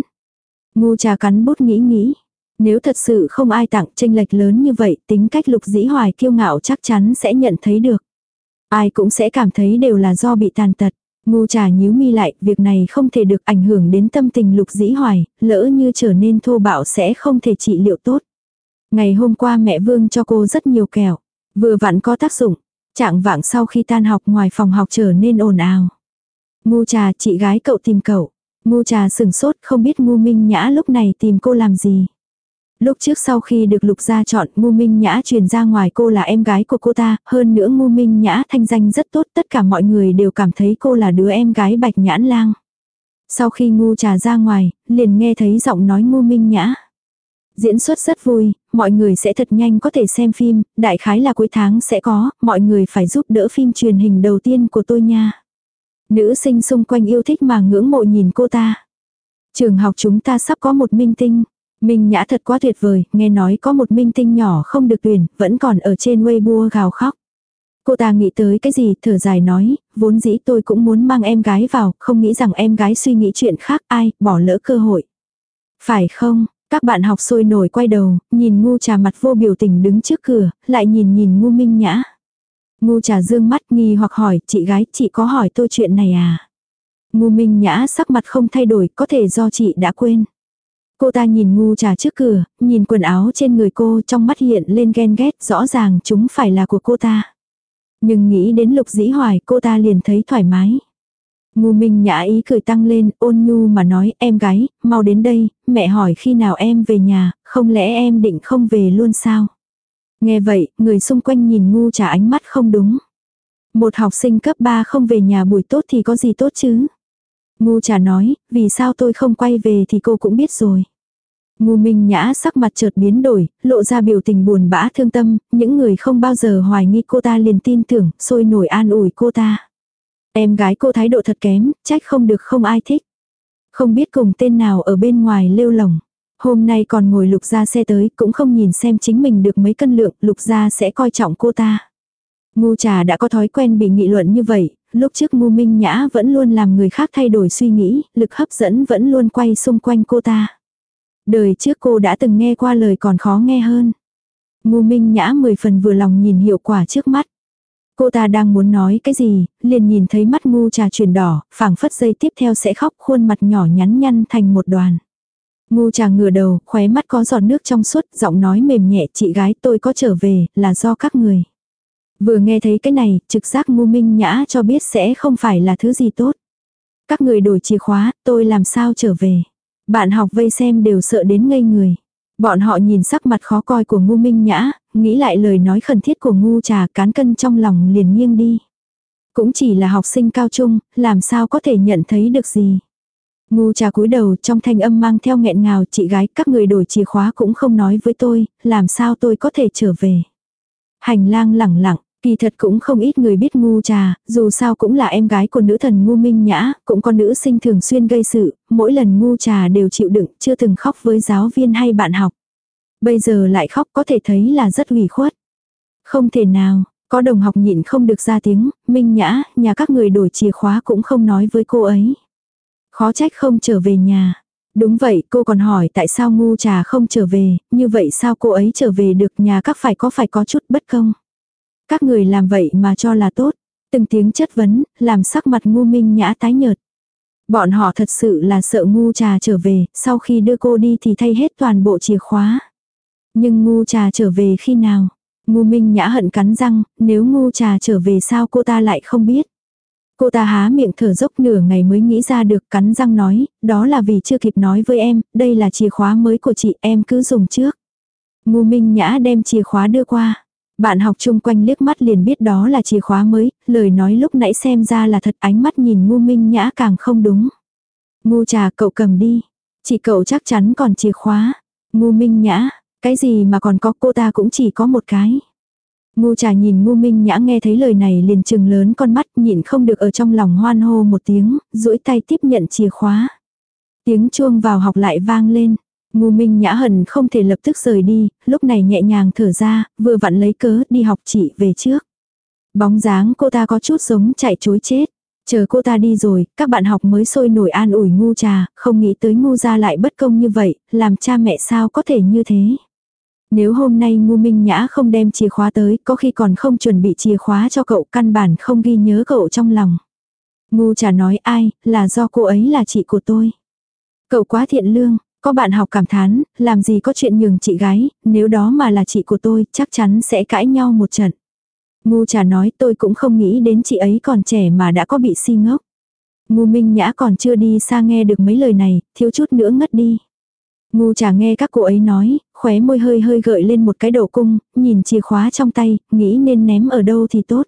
Ngu trà cắn bút nghĩ nghĩ. Nếu thật sự không ai tặng tranh lệch lớn như vậy, tính cách lục dĩ hoài kiêu ngạo chắc chắn sẽ nhận thấy được. Ai cũng sẽ cảm thấy đều là do bị tàn tật. Ngu trà nhíu mi lại, việc này không thể được ảnh hưởng đến tâm tình lục dĩ hoài, lỡ như trở nên thô bạo sẽ không thể trị liệu tốt. Ngày hôm qua mẹ Vương cho cô rất nhiều kẹo, vừa vặn có tác dụng. Trạng vạng sau khi tan học ngoài phòng học trở nên ồn ào. Ngu trà chị gái cậu tìm cậu. Ngu trà sừng sốt không biết ngu minh nhã lúc này tìm cô làm gì. Lúc trước sau khi được lục gia chọn ngu minh nhã truyền ra ngoài cô là em gái của cô ta, hơn nữa ngu minh nhã thanh danh rất tốt tất cả mọi người đều cảm thấy cô là đứa em gái bạch nhãn lang. Sau khi ngu trà ra ngoài, liền nghe thấy giọng nói ngu minh nhã. Diễn xuất rất vui, mọi người sẽ thật nhanh có thể xem phim, đại khái là cuối tháng sẽ có, mọi người phải giúp đỡ phim truyền hình đầu tiên của tôi nha. Nữ sinh xung quanh yêu thích mà ngưỡng mộ nhìn cô ta. Trường học chúng ta sắp có một minh tinh. Minh Nhã thật quá tuyệt vời, nghe nói có một minh tinh nhỏ không được tuyển, vẫn còn ở trên Weibo gào khóc. Cô ta nghĩ tới cái gì, thở dài nói, vốn dĩ tôi cũng muốn mang em gái vào, không nghĩ rằng em gái suy nghĩ chuyện khác ai, bỏ lỡ cơ hội. Phải không, các bạn học sôi nổi quay đầu, nhìn ngu trà mặt vô biểu tình đứng trước cửa, lại nhìn nhìn ngu minh nhã. Ngu trà dương mắt nghi hoặc hỏi, chị gái, chị có hỏi tôi chuyện này à? Ngu minh nhã sắc mặt không thay đổi, có thể do chị đã quên. Cô ta nhìn ngu trà trước cửa, nhìn quần áo trên người cô trong mắt hiện lên ghen ghét rõ ràng chúng phải là của cô ta. Nhưng nghĩ đến lục dĩ hoài cô ta liền thấy thoải mái. Ngu minh nhã ý cười tăng lên ôn nhu mà nói em gái, mau đến đây, mẹ hỏi khi nào em về nhà, không lẽ em định không về luôn sao? Nghe vậy, người xung quanh nhìn ngu trả ánh mắt không đúng. Một học sinh cấp 3 không về nhà buổi tốt thì có gì tốt chứ? Ngu trả nói, vì sao tôi không quay về thì cô cũng biết rồi. Ngu minh nhã sắc mặt chợt biến đổi, lộ ra biểu tình buồn bã thương tâm, những người không bao giờ hoài nghi cô ta liền tin tưởng, sôi nổi an ủi cô ta. Em gái cô thái độ thật kém, trách không được không ai thích. Không biết cùng tên nào ở bên ngoài lêu lỏng. Hôm nay còn ngồi lục gia xe tới, cũng không nhìn xem chính mình được mấy cân lượng, lục gia sẽ coi trọng cô ta. Ngu trà đã có thói quen bị nghị luận như vậy, lúc trước ngu minh nhã vẫn luôn làm người khác thay đổi suy nghĩ, lực hấp dẫn vẫn luôn quay xung quanh cô ta. Đời trước cô đã từng nghe qua lời còn khó nghe hơn. Ngu minh nhã mười phần vừa lòng nhìn hiệu quả trước mắt. Cô ta đang muốn nói cái gì, liền nhìn thấy mắt ngu trà chuyển đỏ, phảng phất dây tiếp theo sẽ khóc khuôn mặt nhỏ nhắn nhăn thành một đoàn. Ngu trà ngửa đầu, khóe mắt có giọt nước trong suốt, giọng nói mềm nhẹ chị gái tôi có trở về, là do các người. Vừa nghe thấy cái này, trực giác ngu minh nhã cho biết sẽ không phải là thứ gì tốt. Các người đổi chìa khóa, tôi làm sao trở về. Bạn học vây xem đều sợ đến ngây người. Bọn họ nhìn sắc mặt khó coi của ngu minh nhã, nghĩ lại lời nói khẩn thiết của ngu trà cán cân trong lòng liền nghiêng đi. Cũng chỉ là học sinh cao trung, làm sao có thể nhận thấy được gì. Ngu trà cúi đầu trong thanh âm mang theo nghẹn ngào chị gái các người đổi chìa khóa cũng không nói với tôi, làm sao tôi có thể trở về. Hành lang lẳng lặng, kỳ thật cũng không ít người biết ngu trà, dù sao cũng là em gái của nữ thần ngu minh nhã, cũng có nữ sinh thường xuyên gây sự, mỗi lần ngu trà đều chịu đựng, chưa từng khóc với giáo viên hay bạn học. Bây giờ lại khóc có thể thấy là rất ủy khuất. Không thể nào, có đồng học nhịn không được ra tiếng, minh nhã, nhà các người đổi chìa khóa cũng không nói với cô ấy. Khó trách không trở về nhà. Đúng vậy, cô còn hỏi tại sao ngu trà không trở về, như vậy sao cô ấy trở về được nhà các phải có phải có chút bất công. Các người làm vậy mà cho là tốt. Từng tiếng chất vấn, làm sắc mặt ngu minh nhã tái nhợt. Bọn họ thật sự là sợ ngu trà trở về, sau khi đưa cô đi thì thay hết toàn bộ chìa khóa. Nhưng ngu trà trở về khi nào? Ngu minh nhã hận cắn răng, nếu ngu trà trở về sao cô ta lại không biết? Cô ta há miệng thở dốc nửa ngày mới nghĩ ra được cắn răng nói, đó là vì chưa kịp nói với em, đây là chìa khóa mới của chị, em cứ dùng trước. Ngu Minh Nhã đem chìa khóa đưa qua. Bạn học chung quanh liếc mắt liền biết đó là chìa khóa mới, lời nói lúc nãy xem ra là thật ánh mắt nhìn Ngu Minh Nhã càng không đúng. Ngu trà cậu cầm đi. Chị cậu chắc chắn còn chìa khóa. Ngu Minh Nhã, cái gì mà còn có cô ta cũng chỉ có một cái. Ngu trà nhìn ngu minh nhã nghe thấy lời này liền trừng lớn con mắt nhịn không được ở trong lòng hoan hô một tiếng, duỗi tay tiếp nhận chìa khóa. Tiếng chuông vào học lại vang lên. Ngu minh nhã hần không thể lập tức rời đi, lúc này nhẹ nhàng thở ra, vừa vặn lấy cớ đi học chị về trước. Bóng dáng cô ta có chút giống chạy chối chết. Chờ cô ta đi rồi, các bạn học mới sôi nổi an ủi ngu trà, không nghĩ tới ngu ra lại bất công như vậy, làm cha mẹ sao có thể như thế. Nếu hôm nay ngu minh nhã không đem chìa khóa tới, có khi còn không chuẩn bị chìa khóa cho cậu, căn bản không ghi nhớ cậu trong lòng. Ngu chả nói ai, là do cô ấy là chị của tôi. Cậu quá thiện lương, có bạn học cảm thán, làm gì có chuyện nhường chị gái, nếu đó mà là chị của tôi, chắc chắn sẽ cãi nhau một trận. Ngu trà nói tôi cũng không nghĩ đến chị ấy còn trẻ mà đã có bị si ngốc. Ngu minh nhã còn chưa đi xa nghe được mấy lời này, thiếu chút nữa ngất đi. Ngu trà nghe các cô ấy nói, khóe môi hơi hơi gợi lên một cái độ cung, nhìn chìa khóa trong tay, nghĩ nên ném ở đâu thì tốt.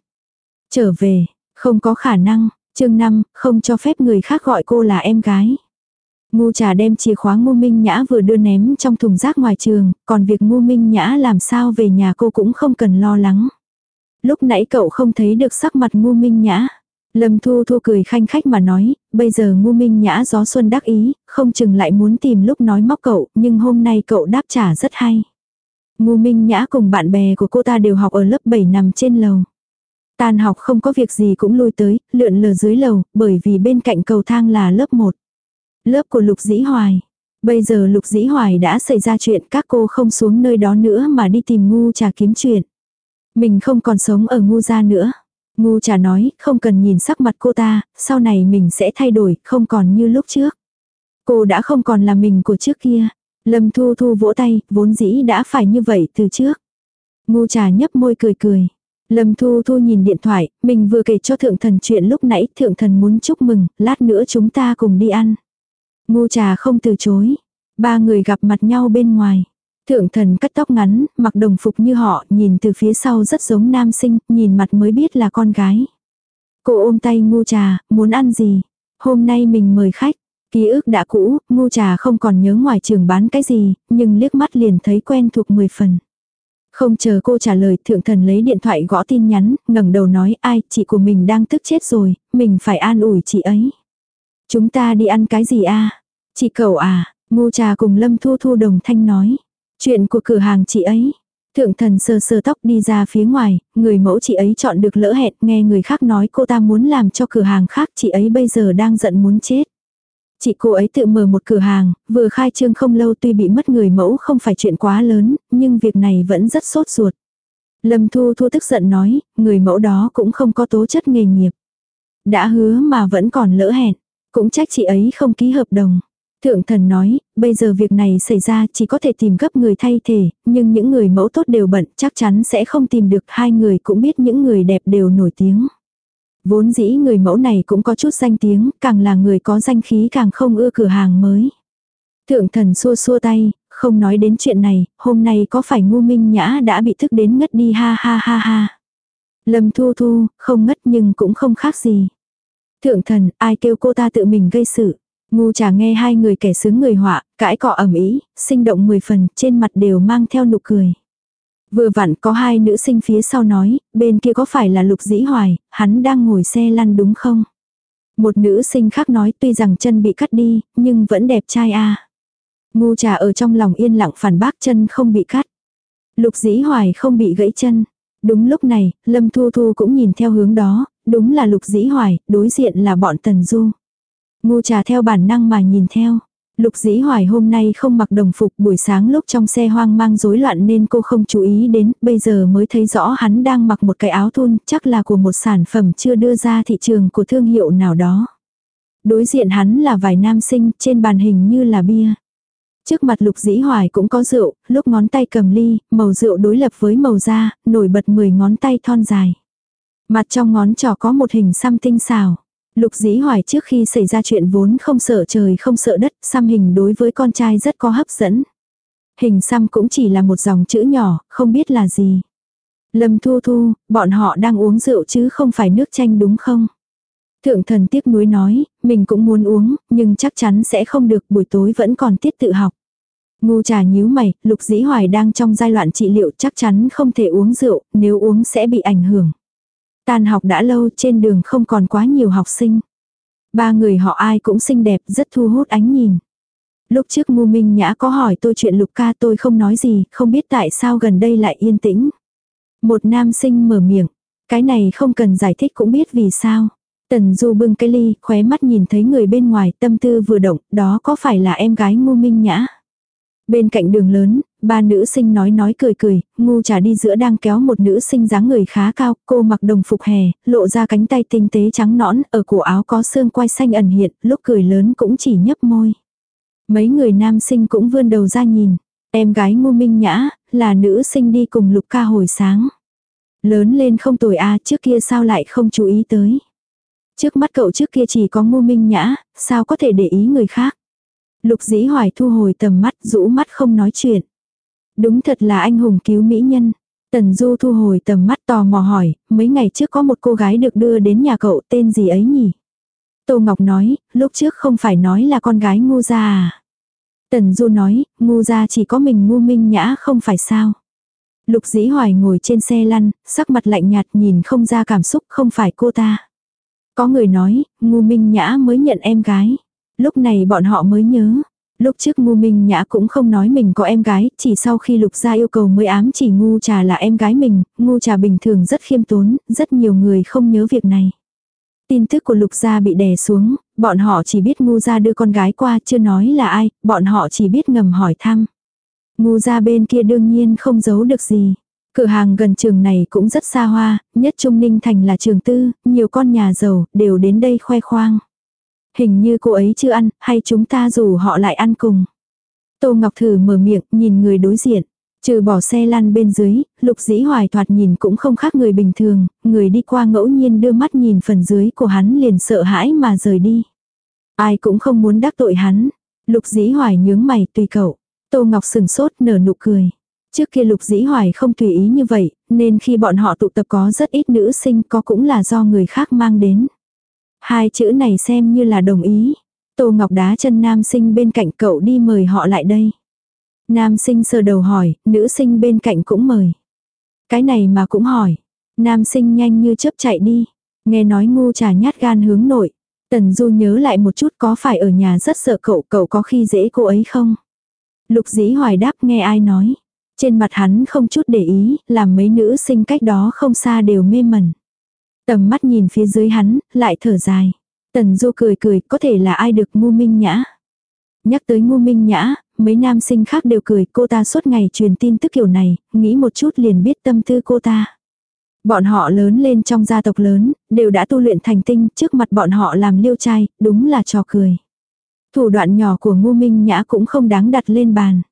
Trở về, không có khả năng, chương 5, không cho phép người khác gọi cô là em gái. Ngu trà đem chìa khóa ngu minh nhã vừa đưa ném trong thùng rác ngoài trường, còn việc ngu minh nhã làm sao về nhà cô cũng không cần lo lắng. Lúc nãy cậu không thấy được sắc mặt ngu minh nhã. Lâm Thu Thu cười khanh khách mà nói, bây giờ ngu minh nhã gió xuân đắc ý, không chừng lại muốn tìm lúc nói móc cậu, nhưng hôm nay cậu đáp trả rất hay. Ngu minh nhã cùng bạn bè của cô ta đều học ở lớp 7 nằm trên lầu. Tan học không có việc gì cũng lui tới, lượn lờ dưới lầu, bởi vì bên cạnh cầu thang là lớp 1. Lớp của Lục Dĩ Hoài. Bây giờ Lục Dĩ Hoài đã xảy ra chuyện các cô không xuống nơi đó nữa mà đi tìm ngu trà kiếm chuyện. Mình không còn sống ở ngu gia nữa. Ngu trà nói, không cần nhìn sắc mặt cô ta, sau này mình sẽ thay đổi, không còn như lúc trước. Cô đã không còn là mình của trước kia. Lâm Thu Thu vỗ tay, vốn dĩ đã phải như vậy từ trước. Ngu trà nhấp môi cười cười. Lâm Thu Thu nhìn điện thoại, mình vừa kể cho thượng thần chuyện lúc nãy, thượng thần muốn chúc mừng, lát nữa chúng ta cùng đi ăn. Ngu trà không từ chối. Ba người gặp mặt nhau bên ngoài. Thượng thần cắt tóc ngắn, mặc đồng phục như họ, nhìn từ phía sau rất giống nam sinh, nhìn mặt mới biết là con gái. Cô ôm tay ngu trà, muốn ăn gì? Hôm nay mình mời khách. Ký ức đã cũ, ngu trà không còn nhớ ngoài trường bán cái gì, nhưng liếc mắt liền thấy quen thuộc 10 phần. Không chờ cô trả lời, thượng thần lấy điện thoại gõ tin nhắn, ngẩng đầu nói ai, chị của mình đang tức chết rồi, mình phải an ủi chị ấy. Chúng ta đi ăn cái gì a Chị cậu à, ngu trà cùng Lâm Thu Thu đồng thanh nói. Chuyện của cửa hàng chị ấy. Thượng thần sơ sơ tóc đi ra phía ngoài, người mẫu chị ấy chọn được lỡ hẹn, nghe người khác nói cô ta muốn làm cho cửa hàng khác chị ấy bây giờ đang giận muốn chết. Chị cô ấy tự mở một cửa hàng, vừa khai trương không lâu tuy bị mất người mẫu không phải chuyện quá lớn, nhưng việc này vẫn rất sốt ruột. Lâm Thu Thu tức giận nói, người mẫu đó cũng không có tố chất nghề nghiệp. Đã hứa mà vẫn còn lỡ hẹn, cũng trách chị ấy không ký hợp đồng. Thượng thần nói, bây giờ việc này xảy ra chỉ có thể tìm gấp người thay thể, nhưng những người mẫu tốt đều bận chắc chắn sẽ không tìm được hai người cũng biết những người đẹp đều nổi tiếng. Vốn dĩ người mẫu này cũng có chút danh tiếng, càng là người có danh khí càng không ưa cửa hàng mới. Thượng thần xua xua tay, không nói đến chuyện này, hôm nay có phải ngu minh nhã đã bị thức đến ngất đi ha ha ha ha. Lâm Thu Thu, không ngất nhưng cũng không khác gì. Thượng thần, ai kêu cô ta tự mình gây sự. Ngu trà nghe hai người kẻ sướng người họa, cãi cọ ẩm ý, sinh động mười phần, trên mặt đều mang theo nụ cười. Vừa vặn có hai nữ sinh phía sau nói, bên kia có phải là lục dĩ hoài, hắn đang ngồi xe lăn đúng không? Một nữ sinh khác nói tuy rằng chân bị cắt đi, nhưng vẫn đẹp trai a Ngu trà ở trong lòng yên lặng phản bác chân không bị cắt. Lục dĩ hoài không bị gãy chân. Đúng lúc này, Lâm Thu Thu cũng nhìn theo hướng đó, đúng là lục dĩ hoài, đối diện là bọn Tần Du. Ngu trà theo bản năng mà nhìn theo. Lục dĩ hoài hôm nay không mặc đồng phục buổi sáng lúc trong xe hoang mang rối loạn nên cô không chú ý đến, bây giờ mới thấy rõ hắn đang mặc một cái áo thun, chắc là của một sản phẩm chưa đưa ra thị trường của thương hiệu nào đó. Đối diện hắn là vài nam sinh, trên bàn hình như là bia. Trước mặt lục dĩ hoài cũng có rượu, lúc ngón tay cầm ly, màu rượu đối lập với màu da, nổi bật 10 ngón tay thon dài. Mặt trong ngón trỏ có một hình xăm tinh xào. Lục dĩ hoài trước khi xảy ra chuyện vốn không sợ trời không sợ đất, xăm hình đối với con trai rất có hấp dẫn. Hình xăm cũng chỉ là một dòng chữ nhỏ, không biết là gì. Lâm Thu Thu, bọn họ đang uống rượu chứ không phải nước chanh đúng không? Thượng thần tiếc nuối nói, mình cũng muốn uống, nhưng chắc chắn sẽ không được buổi tối vẫn còn tiết tự học. Ngu trà nhíu mày, lục dĩ hoài đang trong giai đoạn trị liệu chắc chắn không thể uống rượu, nếu uống sẽ bị ảnh hưởng. Tan học đã lâu trên đường không còn quá nhiều học sinh. Ba người họ ai cũng xinh đẹp rất thu hút ánh nhìn. Lúc trước ngu minh nhã có hỏi tôi chuyện lục ca tôi không nói gì, không biết tại sao gần đây lại yên tĩnh. Một nam sinh mở miệng, cái này không cần giải thích cũng biết vì sao. Tần Du bưng cái ly, khóe mắt nhìn thấy người bên ngoài, tâm tư vừa động, đó có phải là em gái ngu minh nhã. Bên cạnh đường lớn, ba nữ sinh nói nói cười cười, ngu trà đi giữa đang kéo một nữ sinh dáng người khá cao, cô mặc đồng phục hè, lộ ra cánh tay tinh tế trắng nõn, ở cổ áo có xương quai xanh ẩn hiện, lúc cười lớn cũng chỉ nhấp môi. Mấy người nam sinh cũng vươn đầu ra nhìn, em gái ngu minh nhã, là nữ sinh đi cùng lục ca hồi sáng. Lớn lên không tồi a trước kia sao lại không chú ý tới. Trước mắt cậu trước kia chỉ có ngu minh nhã, sao có thể để ý người khác. Lục dĩ hoài thu hồi tầm mắt, rũ mắt không nói chuyện. Đúng thật là anh hùng cứu mỹ nhân. Tần Du thu hồi tầm mắt tò mò hỏi, mấy ngày trước có một cô gái được đưa đến nhà cậu tên gì ấy nhỉ? Tô Ngọc nói, lúc trước không phải nói là con gái ngu gia à? Tần Du nói, ngu gia chỉ có mình ngu minh nhã không phải sao? Lục dĩ hoài ngồi trên xe lăn, sắc mặt lạnh nhạt nhìn không ra cảm xúc không phải cô ta. Có người nói, ngu minh nhã mới nhận em gái. Lúc này bọn họ mới nhớ. Lúc trước ngu minh nhã cũng không nói mình có em gái, chỉ sau khi lục gia yêu cầu mới ám chỉ ngu trà là em gái mình, ngu trà bình thường rất khiêm tốn, rất nhiều người không nhớ việc này. Tin tức của lục gia bị đè xuống, bọn họ chỉ biết ngu gia đưa con gái qua chưa nói là ai, bọn họ chỉ biết ngầm hỏi thăm. Ngu gia bên kia đương nhiên không giấu được gì. Cửa hàng gần trường này cũng rất xa hoa, nhất Trung Ninh Thành là trường tư, nhiều con nhà giàu đều đến đây khoe khoang. Hình như cô ấy chưa ăn, hay chúng ta rủ họ lại ăn cùng. Tô Ngọc Thử mở miệng, nhìn người đối diện. Trừ bỏ xe lăn bên dưới, lục dĩ hoài thoạt nhìn cũng không khác người bình thường, người đi qua ngẫu nhiên đưa mắt nhìn phần dưới của hắn liền sợ hãi mà rời đi. Ai cũng không muốn đắc tội hắn. Lục dĩ hoài nhướng mày tùy cậu. Tô Ngọc sừng sốt nở nụ cười. Trước kia lục dĩ hoài không tùy ý như vậy, nên khi bọn họ tụ tập có rất ít nữ sinh có cũng là do người khác mang đến. Hai chữ này xem như là đồng ý. Tô Ngọc đá chân nam sinh bên cạnh cậu đi mời họ lại đây. Nam sinh sờ đầu hỏi, nữ sinh bên cạnh cũng mời. Cái này mà cũng hỏi. Nam sinh nhanh như chớp chạy đi. Nghe nói ngu trà nhát gan hướng nội. Tần Du nhớ lại một chút có phải ở nhà rất sợ cậu, cậu có khi dễ cô ấy không? Lục dĩ hoài đáp nghe ai nói. Trên mặt hắn không chút để ý, làm mấy nữ sinh cách đó không xa đều mê mẩn. Tầm mắt nhìn phía dưới hắn, lại thở dài. Tần Du cười cười, có thể là ai được ngu minh nhã. Nhắc tới ngu minh nhã, mấy nam sinh khác đều cười cô ta suốt ngày truyền tin tức kiểu này, nghĩ một chút liền biết tâm tư cô ta. Bọn họ lớn lên trong gia tộc lớn, đều đã tu luyện thành tinh, trước mặt bọn họ làm liêu trai, đúng là trò cười. Thủ đoạn nhỏ của ngu minh nhã cũng không đáng đặt lên bàn.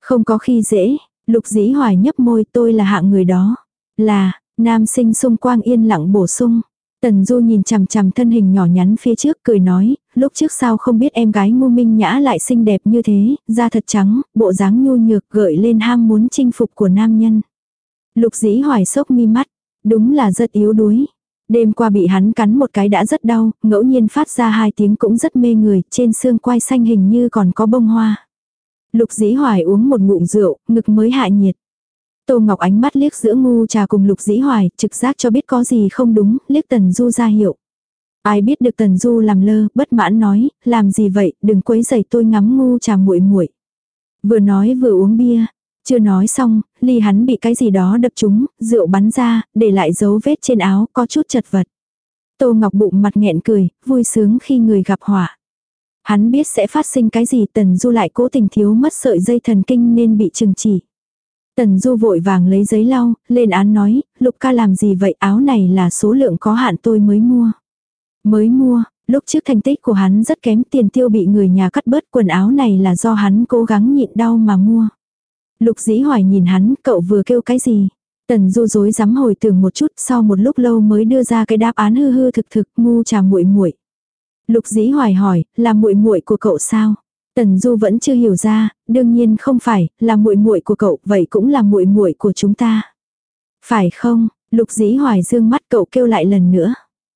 Không có khi dễ, lục dĩ hoài nhấp môi tôi là hạng người đó. Là, Nam sinh xung quang yên lặng bổ sung. Tần Du nhìn chằm chằm thân hình nhỏ nhắn phía trước cười nói, lúc trước sao không biết em gái ngu minh nhã lại xinh đẹp như thế, da thật trắng, bộ dáng nhu nhược gợi lên ham muốn chinh phục của nam nhân. Lục dĩ hoài sốc mi mắt, Đúng là rất yếu đuối. Đêm qua bị hắn cắn một cái đã rất đau, ngẫu nhiên phát ra hai tiếng cũng rất mê người, trên xương quai xanh hình như còn có bông hoa. Lục dĩ hoài uống một ngụm rượu, ngực mới hạ nhiệt. Tô Ngọc ánh mắt liếc giữa ngu trà cùng lục dĩ hoài, trực giác cho biết có gì không đúng, liếc Tần Du ra hiệu. Ai biết được Tần Du làm lơ, bất mãn nói, làm gì vậy, đừng quấy rầy tôi ngắm ngu trà muội muội. Vừa nói vừa uống bia, chưa nói xong, ly hắn bị cái gì đó đập trúng, rượu bắn ra, để lại dấu vết trên áo, có chút chật vật. Tô Ngọc bụng mặt nghẹn cười, vui sướng khi người gặp họa. Hắn biết sẽ phát sinh cái gì Tần Du lại cố tình thiếu mất sợi dây thần kinh nên bị trừng chỉ. Tần Du vội vàng lấy giấy lau, lên án nói, Lục ca làm gì vậy áo này là số lượng có hạn tôi mới mua. Mới mua, lúc trước thành tích của hắn rất kém tiền tiêu bị người nhà cắt bớt quần áo này là do hắn cố gắng nhịn đau mà mua. Lục dĩ hoài nhìn hắn, cậu vừa kêu cái gì? Tần du dối dám hồi tưởng một chút sau một lúc lâu mới đưa ra cái đáp án hư hư thực thực ngu trà muội muội. Lục dĩ hoài hỏi, là muội muội của cậu sao? Tần Du vẫn chưa hiểu ra, đương nhiên không phải, là muội muội của cậu, vậy cũng là muội muội của chúng ta. Phải không? Lục Dĩ Hoài dương mắt cậu kêu lại lần nữa.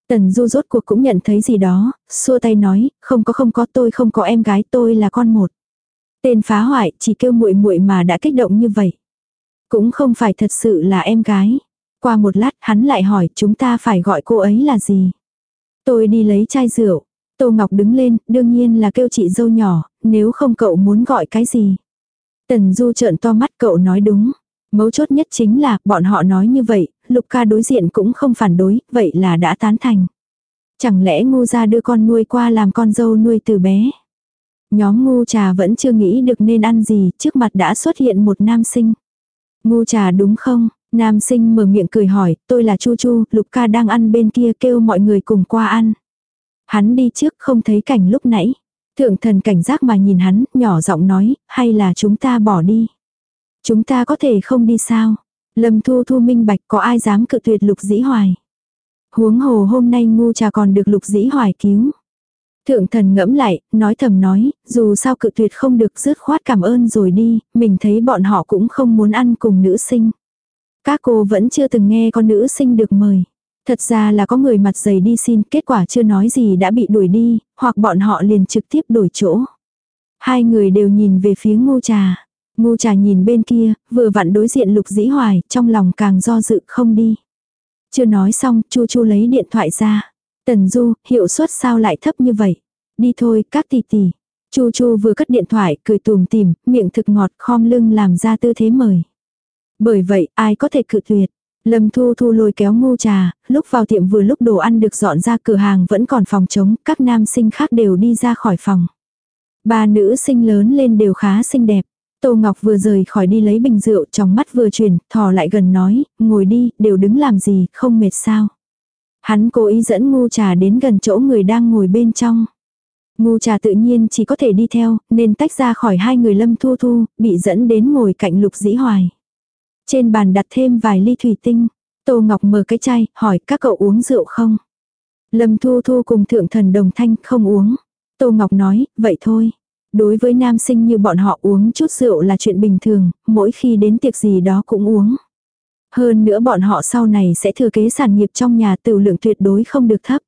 Tần Du rốt cuộc cũng nhận thấy gì đó, xua tay nói, không có không có tôi không có em gái tôi là con một. Tên phá hoại chỉ kêu muội muội mà đã kích động như vậy. Cũng không phải thật sự là em gái. Qua một lát hắn lại hỏi chúng ta phải gọi cô ấy là gì. Tôi đi lấy chai rượu. Tô Ngọc đứng lên, đương nhiên là kêu chị dâu nhỏ, nếu không cậu muốn gọi cái gì. Tần Du trợn to mắt cậu nói đúng. Mấu chốt nhất chính là, bọn họ nói như vậy, Lục ca đối diện cũng không phản đối, vậy là đã tán thành. Chẳng lẽ ngu ra đưa con nuôi qua làm con dâu nuôi từ bé. Nhóm ngu trà vẫn chưa nghĩ được nên ăn gì, trước mặt đã xuất hiện một nam sinh. Ngu trà đúng không? Nam sinh mở miệng cười hỏi, tôi là Chu Chu, Lục ca đang ăn bên kia kêu mọi người cùng qua ăn. Hắn đi trước không thấy cảnh lúc nãy. Thượng thần cảnh giác mà nhìn hắn, nhỏ giọng nói, hay là chúng ta bỏ đi. Chúng ta có thể không đi sao? Lâm thu thu minh bạch có ai dám cự tuyệt lục dĩ hoài. Huống hồ hôm nay ngu trà còn được lục dĩ hoài cứu. Thượng thần ngẫm lại, nói thầm nói, dù sao cự tuyệt không được dứt khoát cảm ơn rồi đi, mình thấy bọn họ cũng không muốn ăn cùng nữ sinh. Các cô vẫn chưa từng nghe con nữ sinh được mời. Thật ra là có người mặt dày đi xin, kết quả chưa nói gì đã bị đuổi đi, hoặc bọn họ liền trực tiếp đổi chỗ. Hai người đều nhìn về phía ngô trà. Ngô trà nhìn bên kia, vừa vặn đối diện lục dĩ hoài, trong lòng càng do dự không đi. Chưa nói xong, chu chu lấy điện thoại ra. Tần du, hiệu suất sao lại thấp như vậy? Đi thôi, các tỷ tỷ. Chu chu vừa cất điện thoại, cười tùm tìm, miệng thực ngọt, khom lưng làm ra tư thế mời. Bởi vậy, ai có thể cự tuyệt? Lâm Thu Thu lôi kéo ngu trà, lúc vào tiệm vừa lúc đồ ăn được dọn ra cửa hàng vẫn còn phòng trống, các nam sinh khác đều đi ra khỏi phòng. Ba nữ sinh lớn lên đều khá xinh đẹp. Tô Ngọc vừa rời khỏi đi lấy bình rượu trong mắt vừa chuyển, thò lại gần nói, ngồi đi, đều đứng làm gì, không mệt sao. Hắn cố ý dẫn ngu trà đến gần chỗ người đang ngồi bên trong. Ngu trà tự nhiên chỉ có thể đi theo, nên tách ra khỏi hai người lâm thu thu, bị dẫn đến ngồi cạnh lục dĩ hoài. Trên bàn đặt thêm vài ly thủy tinh. Tô Ngọc mở cái chai, hỏi các cậu uống rượu không? Lâm Thu Thu cùng thượng thần đồng thanh không uống. Tô Ngọc nói, vậy thôi. Đối với nam sinh như bọn họ uống chút rượu là chuyện bình thường, mỗi khi đến tiệc gì đó cũng uống. Hơn nữa bọn họ sau này sẽ thừa kế sản nghiệp trong nhà tiểu lượng tuyệt đối không được thấp.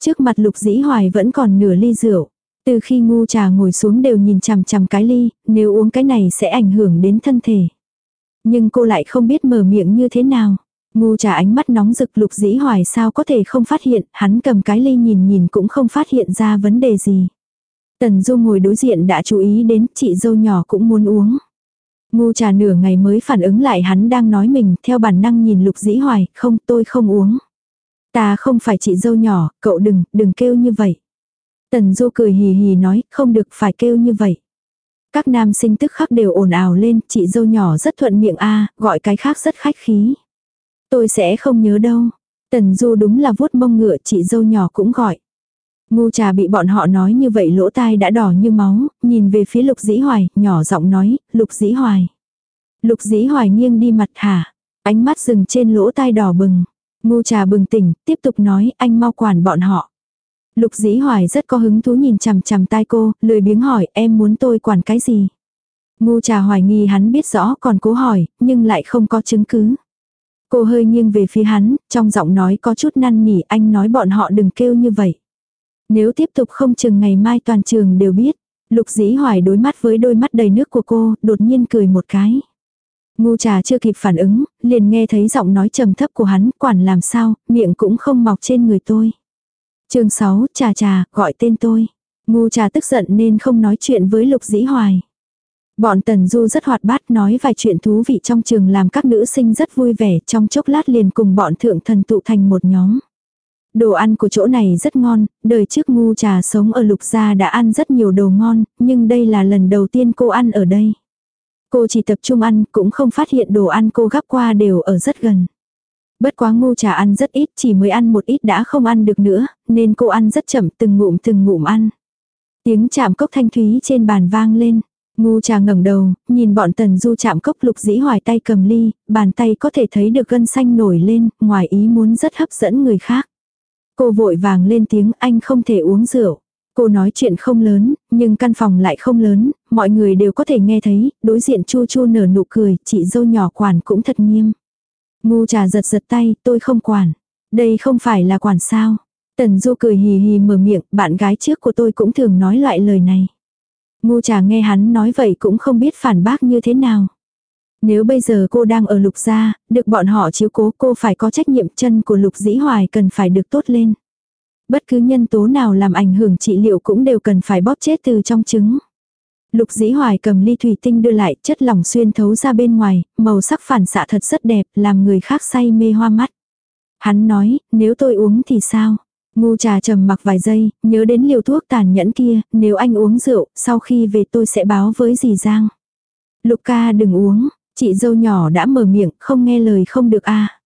Trước mặt lục dĩ hoài vẫn còn nửa ly rượu. Từ khi ngu trà ngồi xuống đều nhìn chằm chằm cái ly, nếu uống cái này sẽ ảnh hưởng đến thân thể. Nhưng cô lại không biết mở miệng như thế nào. Ngu trà ánh mắt nóng rực lục dĩ hoài sao có thể không phát hiện, hắn cầm cái ly nhìn nhìn cũng không phát hiện ra vấn đề gì. Tần Du ngồi đối diện đã chú ý đến chị dâu nhỏ cũng muốn uống. Ngu trà nửa ngày mới phản ứng lại hắn đang nói mình theo bản năng nhìn lục dĩ hoài, không tôi không uống. Ta không phải chị dâu nhỏ, cậu đừng, đừng kêu như vậy. Tần Du cười hì hì nói, không được phải kêu như vậy. Các nam sinh tức khắc đều ồn ào lên, chị dâu nhỏ rất thuận miệng a gọi cái khác rất khách khí. Tôi sẽ không nhớ đâu. Tần Du đúng là vuốt mông ngựa chị dâu nhỏ cũng gọi. Ngu trà bị bọn họ nói như vậy lỗ tai đã đỏ như máu, nhìn về phía lục dĩ hoài, nhỏ giọng nói, lục dĩ hoài. Lục dĩ hoài nghiêng đi mặt hả, ánh mắt dừng trên lỗ tai đỏ bừng. Ngu trà bừng tỉnh, tiếp tục nói, anh mau quản bọn họ. Lục dĩ hoài rất có hứng thú nhìn chằm chằm tai cô, lười biếng hỏi em muốn tôi quản cái gì. Ngu trà hoài nghi hắn biết rõ còn cố hỏi, nhưng lại không có chứng cứ. Cô hơi nghiêng về phía hắn, trong giọng nói có chút năn nỉ anh nói bọn họ đừng kêu như vậy. Nếu tiếp tục không chừng ngày mai toàn trường đều biết. Lục dĩ hoài đối mắt với đôi mắt đầy nước của cô, đột nhiên cười một cái. Ngu trà chưa kịp phản ứng, liền nghe thấy giọng nói trầm thấp của hắn, quản làm sao, miệng cũng không mọc trên người tôi chương 6, trà trà, gọi tên tôi. Ngu trà tức giận nên không nói chuyện với lục dĩ hoài. Bọn Tần Du rất hoạt bát nói vài chuyện thú vị trong trường làm các nữ sinh rất vui vẻ trong chốc lát liền cùng bọn thượng thần tụ thành một nhóm. Đồ ăn của chỗ này rất ngon, đời trước ngu trà sống ở lục gia đã ăn rất nhiều đồ ngon, nhưng đây là lần đầu tiên cô ăn ở đây. Cô chỉ tập trung ăn cũng không phát hiện đồ ăn cô gắp qua đều ở rất gần. Bất quá ngu trà ăn rất ít chỉ mới ăn một ít đã không ăn được nữa, nên cô ăn rất chậm từng ngụm từng ngụm ăn. Tiếng chạm cốc thanh thúy trên bàn vang lên. Ngu trà ngẩng đầu, nhìn bọn tần du chạm cốc lục dĩ hoài tay cầm ly, bàn tay có thể thấy được gân xanh nổi lên, ngoài ý muốn rất hấp dẫn người khác. Cô vội vàng lên tiếng anh không thể uống rượu. Cô nói chuyện không lớn, nhưng căn phòng lại không lớn, mọi người đều có thể nghe thấy, đối diện chu chu nở nụ cười, chị dâu nhỏ quản cũng thật nghiêm. Ngu trà giật giật tay, tôi không quản. Đây không phải là quản sao. Tần du cười hì hì mở miệng, bạn gái trước của tôi cũng thường nói loại lời này. Ngu trà nghe hắn nói vậy cũng không biết phản bác như thế nào. Nếu bây giờ cô đang ở lục gia, được bọn họ chiếu cố cô phải có trách nhiệm chân của lục dĩ hoài cần phải được tốt lên. Bất cứ nhân tố nào làm ảnh hưởng trị liệu cũng đều cần phải bóp chết từ trong trứng. Lục dĩ hoài cầm ly thủy tinh đưa lại chất lỏng xuyên thấu ra bên ngoài, màu sắc phản xạ thật rất đẹp, làm người khác say mê hoa mắt. Hắn nói, nếu tôi uống thì sao? Ngu trà trầm mặc vài giây, nhớ đến liều thuốc tàn nhẫn kia, nếu anh uống rượu, sau khi về tôi sẽ báo với dì Giang. Lục ca đừng uống, chị dâu nhỏ đã mở miệng, không nghe lời không được a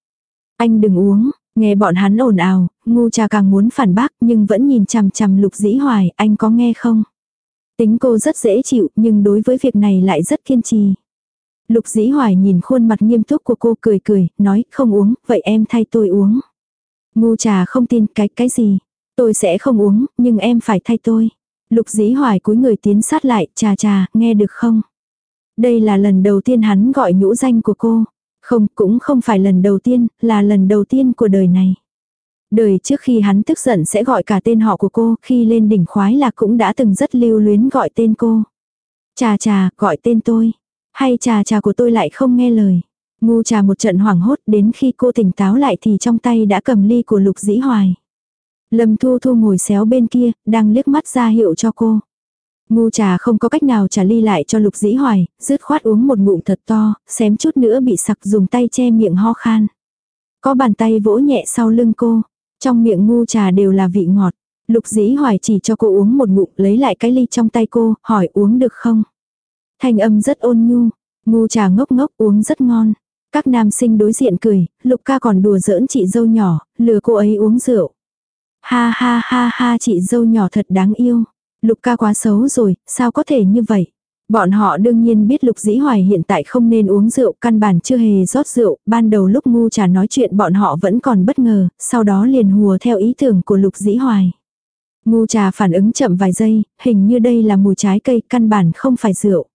Anh đừng uống, nghe bọn hắn ồn ào, ngu trà càng muốn phản bác nhưng vẫn nhìn chằm chằm lục dĩ hoài, anh có nghe không? Tính cô rất dễ chịu nhưng đối với việc này lại rất kiên trì. Lục dĩ hoài nhìn khuôn mặt nghiêm túc của cô cười cười, nói không uống, vậy em thay tôi uống. Ngu trà không tin cái cái gì. Tôi sẽ không uống, nhưng em phải thay tôi. Lục dĩ hoài cúi người tiến sát lại, trà trà, nghe được không? Đây là lần đầu tiên hắn gọi nhũ danh của cô. Không, cũng không phải lần đầu tiên, là lần đầu tiên của đời này. Đời trước khi hắn tức giận sẽ gọi cả tên họ của cô, khi lên đỉnh khoái là cũng đã từng rất lưu luyến gọi tên cô. Trà trà, gọi tên tôi. Hay trà trà của tôi lại không nghe lời. Ngu trà một trận hoảng hốt đến khi cô tỉnh táo lại thì trong tay đã cầm ly của lục dĩ hoài. Lâm Thu Thu ngồi xéo bên kia, đang liếc mắt ra hiệu cho cô. Ngu trà không có cách nào trả ly lại cho lục dĩ hoài, rứt khoát uống một ngụm thật to, xém chút nữa bị sặc dùng tay che miệng ho khan. Có bàn tay vỗ nhẹ sau lưng cô, trong miệng ngu trà đều là vị ngọt. Lục dĩ hoài chỉ cho cô uống một ngụm lấy lại cái ly trong tay cô, hỏi uống được không? Thanh âm rất ôn nhu, ngu trà ngốc ngốc uống rất ngon. Các nam sinh đối diện cười, lục ca còn đùa giỡn chị dâu nhỏ, lừa cô ấy uống rượu. Ha ha ha ha chị dâu nhỏ thật đáng yêu. Lục ca quá xấu rồi, sao có thể như vậy? Bọn họ đương nhiên biết Lục Dĩ Hoài hiện tại không nên uống rượu, căn bản chưa hề rót rượu, ban đầu lúc ngu trà nói chuyện bọn họ vẫn còn bất ngờ, sau đó liền hùa theo ý tưởng của Lục Dĩ Hoài. Ngu trà phản ứng chậm vài giây, hình như đây là mùi trái cây, căn bản không phải rượu.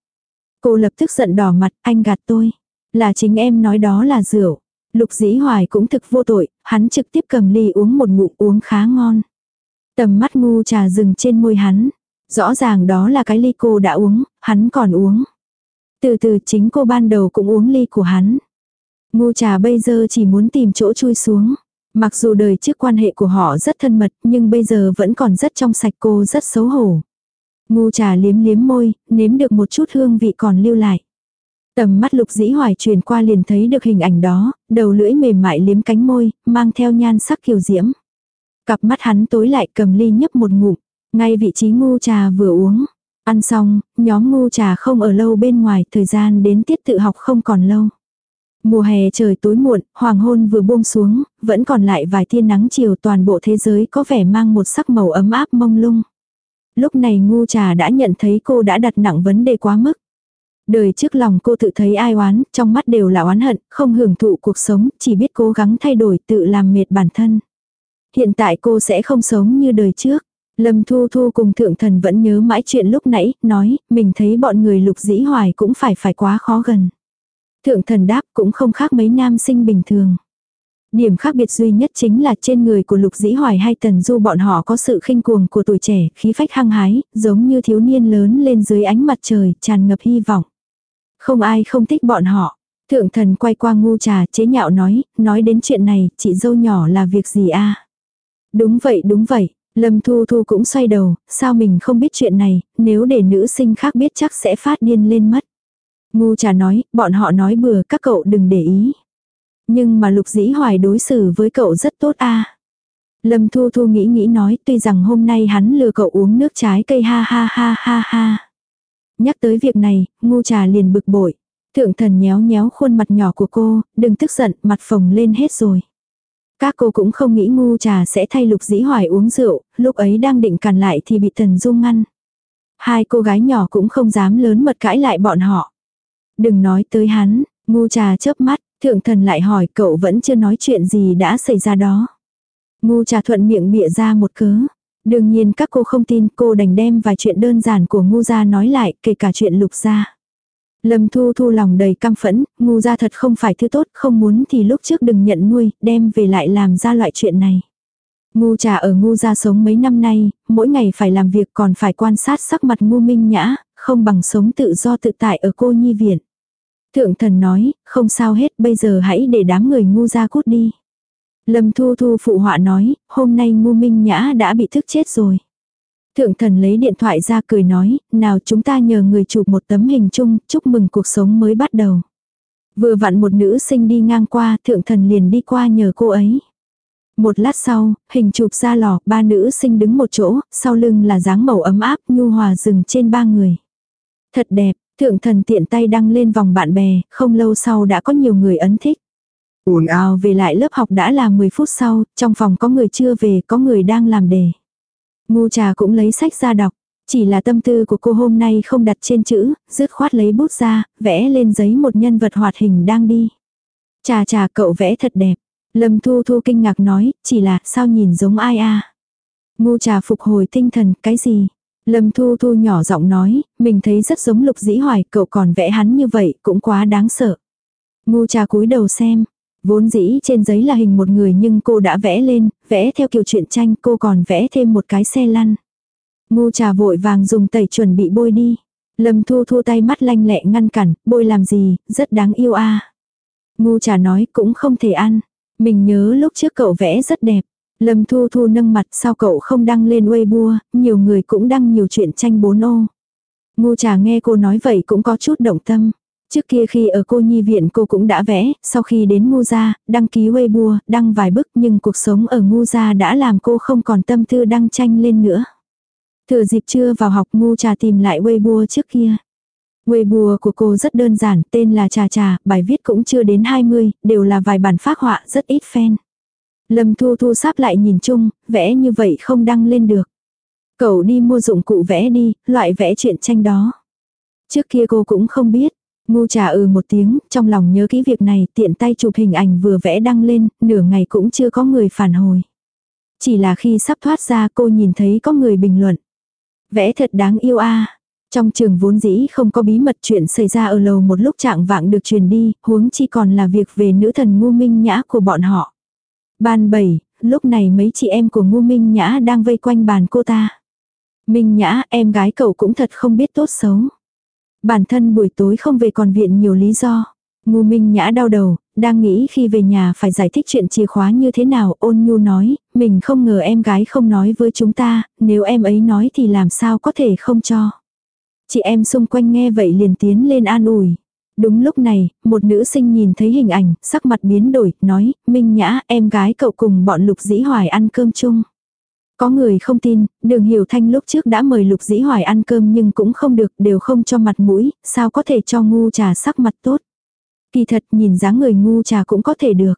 Cô lập tức giận đỏ mặt, anh gạt tôi. Là chính em nói đó là rượu. Lục dĩ hoài cũng thực vô tội, hắn trực tiếp cầm ly uống một ngụm uống khá ngon. Tầm mắt ngu trà dừng trên môi hắn. Rõ ràng đó là cái ly cô đã uống, hắn còn uống. Từ từ chính cô ban đầu cũng uống ly của hắn. Ngu trà bây giờ chỉ muốn tìm chỗ chui xuống. Mặc dù đời trước quan hệ của họ rất thân mật nhưng bây giờ vẫn còn rất trong sạch cô rất xấu hổ. Ngu trà liếm liếm môi, nếm được một chút hương vị còn lưu lại. Tầm mắt lục dĩ hoài truyền qua liền thấy được hình ảnh đó, đầu lưỡi mềm mại liếm cánh môi, mang theo nhan sắc kiều diễm. Cặp mắt hắn tối lại cầm ly nhấp một ngụm, ngay vị trí ngu trà vừa uống. Ăn xong, nhóm ngu trà không ở lâu bên ngoài, thời gian đến tiết tự học không còn lâu. Mùa hè trời tối muộn, hoàng hôn vừa buông xuống, vẫn còn lại vài tia nắng chiều toàn bộ thế giới có vẻ mang một sắc màu ấm áp mông lung. Lúc này ngu trà đã nhận thấy cô đã đặt nặng vấn đề quá mức. Đời trước lòng cô tự thấy ai oán, trong mắt đều là oán hận, không hưởng thụ cuộc sống, chỉ biết cố gắng thay đổi tự làm mệt bản thân. Hiện tại cô sẽ không sống như đời trước. Lâm Thu Thu cùng thượng thần vẫn nhớ mãi chuyện lúc nãy, nói, mình thấy bọn người lục dĩ hoài cũng phải phải quá khó gần. Thượng thần đáp cũng không khác mấy nam sinh bình thường. Điểm khác biệt duy nhất chính là trên người của Lục Dĩ Hoài hay Tần Du bọn họ có sự khinh cuồng của tuổi trẻ, khí phách hăng hái, giống như thiếu niên lớn lên dưới ánh mặt trời, tràn ngập hy vọng. Không ai không thích bọn họ. Thượng thần quay qua ngu trà chế nhạo nói, nói đến chuyện này, chị dâu nhỏ là việc gì a Đúng vậy đúng vậy, Lâm Thu Thu cũng xoay đầu, sao mình không biết chuyện này, nếu để nữ sinh khác biết chắc sẽ phát điên lên mất. Ngu trà nói, bọn họ nói bừa các cậu đừng để ý. Nhưng mà lục dĩ hoài đối xử với cậu rất tốt a Lâm Thu Thu nghĩ nghĩ nói tuy rằng hôm nay hắn lừa cậu uống nước trái cây ha ha ha ha ha. Nhắc tới việc này, ngu trà liền bực bội. Thượng thần nhéo nhéo khuôn mặt nhỏ của cô, đừng tức giận, mặt phồng lên hết rồi. Các cô cũng không nghĩ ngu trà sẽ thay lục dĩ hoài uống rượu, lúc ấy đang định cản lại thì bị thần dung ngăn. Hai cô gái nhỏ cũng không dám lớn mật cãi lại bọn họ. Đừng nói tới hắn, ngu trà chớp mắt, thượng thần lại hỏi cậu vẫn chưa nói chuyện gì đã xảy ra đó. Ngu trà thuận miệng bịa ra một cớ. Đương nhiên các cô không tin cô đành đem vài chuyện đơn giản của ngu gia nói lại kể cả chuyện lục gia. Lâm Thu Thu lòng đầy căm phẫn, ngu gia thật không phải thứ tốt, không muốn thì lúc trước đừng nhận nuôi, đem về lại làm ra loại chuyện này. Ngu trà ở ngu gia sống mấy năm nay, mỗi ngày phải làm việc còn phải quan sát sắc mặt ngu minh nhã, không bằng sống tự do tự tại ở cô nhi viện. Thượng thần nói, không sao hết, bây giờ hãy để đám người ngu gia cút đi. Lâm Thu Thu phụ họa nói, hôm nay ngu minh nhã đã bị thức chết rồi. Thượng thần lấy điện thoại ra cười nói, nào chúng ta nhờ người chụp một tấm hình chung, chúc mừng cuộc sống mới bắt đầu. Vừa vặn một nữ sinh đi ngang qua, thượng thần liền đi qua nhờ cô ấy. Một lát sau, hình chụp ra lò, ba nữ sinh đứng một chỗ, sau lưng là dáng màu ấm áp, nhu hòa rừng trên ba người. Thật đẹp, thượng thần tiện tay đăng lên vòng bạn bè, không lâu sau đã có nhiều người ấn thích. ồn ào về lại lớp học đã là 10 phút sau, trong phòng có người chưa về, có người đang làm đề. Ngu trà cũng lấy sách ra đọc. Chỉ là tâm tư của cô hôm nay không đặt trên chữ, dứt khoát lấy bút ra, vẽ lên giấy một nhân vật hoạt hình đang đi. Trà trà cậu vẽ thật đẹp. Lâm Thu Thu kinh ngạc nói, chỉ là sao nhìn giống ai a Ngu trà phục hồi tinh thần, cái gì? Lâm Thu Thu nhỏ giọng nói, mình thấy rất giống lục dĩ hoài, cậu còn vẽ hắn như vậy, cũng quá đáng sợ. Ngu trà cúi đầu xem, Vốn dĩ trên giấy là hình một người nhưng cô đã vẽ lên, vẽ theo kiểu truyện tranh cô còn vẽ thêm một cái xe lăn. Ngu trà vội vàng dùng tẩy chuẩn bị bôi đi. Lâm thu thu tay mắt lanh lẹ ngăn cản, bôi làm gì, rất đáng yêu a Ngu trà nói cũng không thể ăn. Mình nhớ lúc trước cậu vẽ rất đẹp. Lâm thu thu nâng mặt sao cậu không đăng lên Weibo, nhiều người cũng đăng nhiều chuyện tranh bốn ô. Ngu trà nghe cô nói vậy cũng có chút động tâm. Trước kia khi ở cô nhi viện cô cũng đã vẽ, sau khi đến ngu gia, đăng ký Weibo, đăng vài bức nhưng cuộc sống ở ngu gia đã làm cô không còn tâm tư đăng tranh lên nữa. Thừa dịp chưa vào học ngu trà tìm lại Weibo trước kia. Weibo của cô rất đơn giản, tên là Trà Trà, bài viết cũng chưa đến 20, đều là vài bản phác họa rất ít fan. Lâm Thu Thu sáp lại nhìn chung, vẽ như vậy không đăng lên được. Cậu đi mua dụng cụ vẽ đi, loại vẽ chuyện tranh đó. Trước kia cô cũng không biết, Ngu trà ừ một tiếng, trong lòng nhớ kỹ việc này, tiện tay chụp hình ảnh vừa vẽ đăng lên, nửa ngày cũng chưa có người phản hồi. Chỉ là khi sắp thoát ra cô nhìn thấy có người bình luận. Vẽ thật đáng yêu a Trong trường vốn dĩ không có bí mật chuyện xảy ra ở lầu một lúc trạng vạng được truyền đi, huống chi còn là việc về nữ thần ngu minh nhã của bọn họ. Ban 7, lúc này mấy chị em của ngu minh nhã đang vây quanh bàn cô ta. Minh nhã, em gái cậu cũng thật không biết tốt xấu. Bản thân buổi tối không về còn viện nhiều lý do. Ngu Minh Nhã đau đầu, đang nghĩ khi về nhà phải giải thích chuyện chìa khóa như thế nào. Ôn Nhu nói, mình không ngờ em gái không nói với chúng ta, nếu em ấy nói thì làm sao có thể không cho. Chị em xung quanh nghe vậy liền tiến lên an ủi. Đúng lúc này, một nữ sinh nhìn thấy hình ảnh, sắc mặt biến đổi, nói, Minh Nhã, em gái cậu cùng bọn lục dĩ hoài ăn cơm chung. Có người không tin, đường hiểu thanh lúc trước đã mời lục dĩ hoài ăn cơm nhưng cũng không được, đều không cho mặt mũi, sao có thể cho ngu trà sắc mặt tốt. Kỳ thật nhìn dáng người ngu trà cũng có thể được.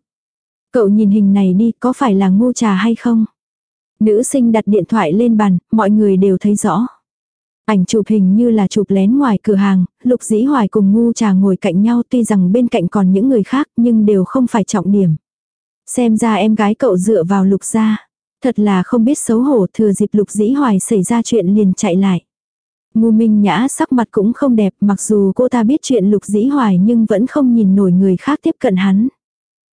Cậu nhìn hình này đi, có phải là ngu trà hay không? Nữ sinh đặt điện thoại lên bàn, mọi người đều thấy rõ. Ảnh chụp hình như là chụp lén ngoài cửa hàng, lục dĩ hoài cùng ngu trà ngồi cạnh nhau tuy rằng bên cạnh còn những người khác nhưng đều không phải trọng điểm. Xem ra em gái cậu dựa vào lục gia. Thật là không biết xấu hổ thừa dịp lục dĩ hoài xảy ra chuyện liền chạy lại. Ngu Minh Nhã sắc mặt cũng không đẹp mặc dù cô ta biết chuyện Lục Dĩ Hoài nhưng vẫn không nhìn nổi người khác tiếp cận hắn.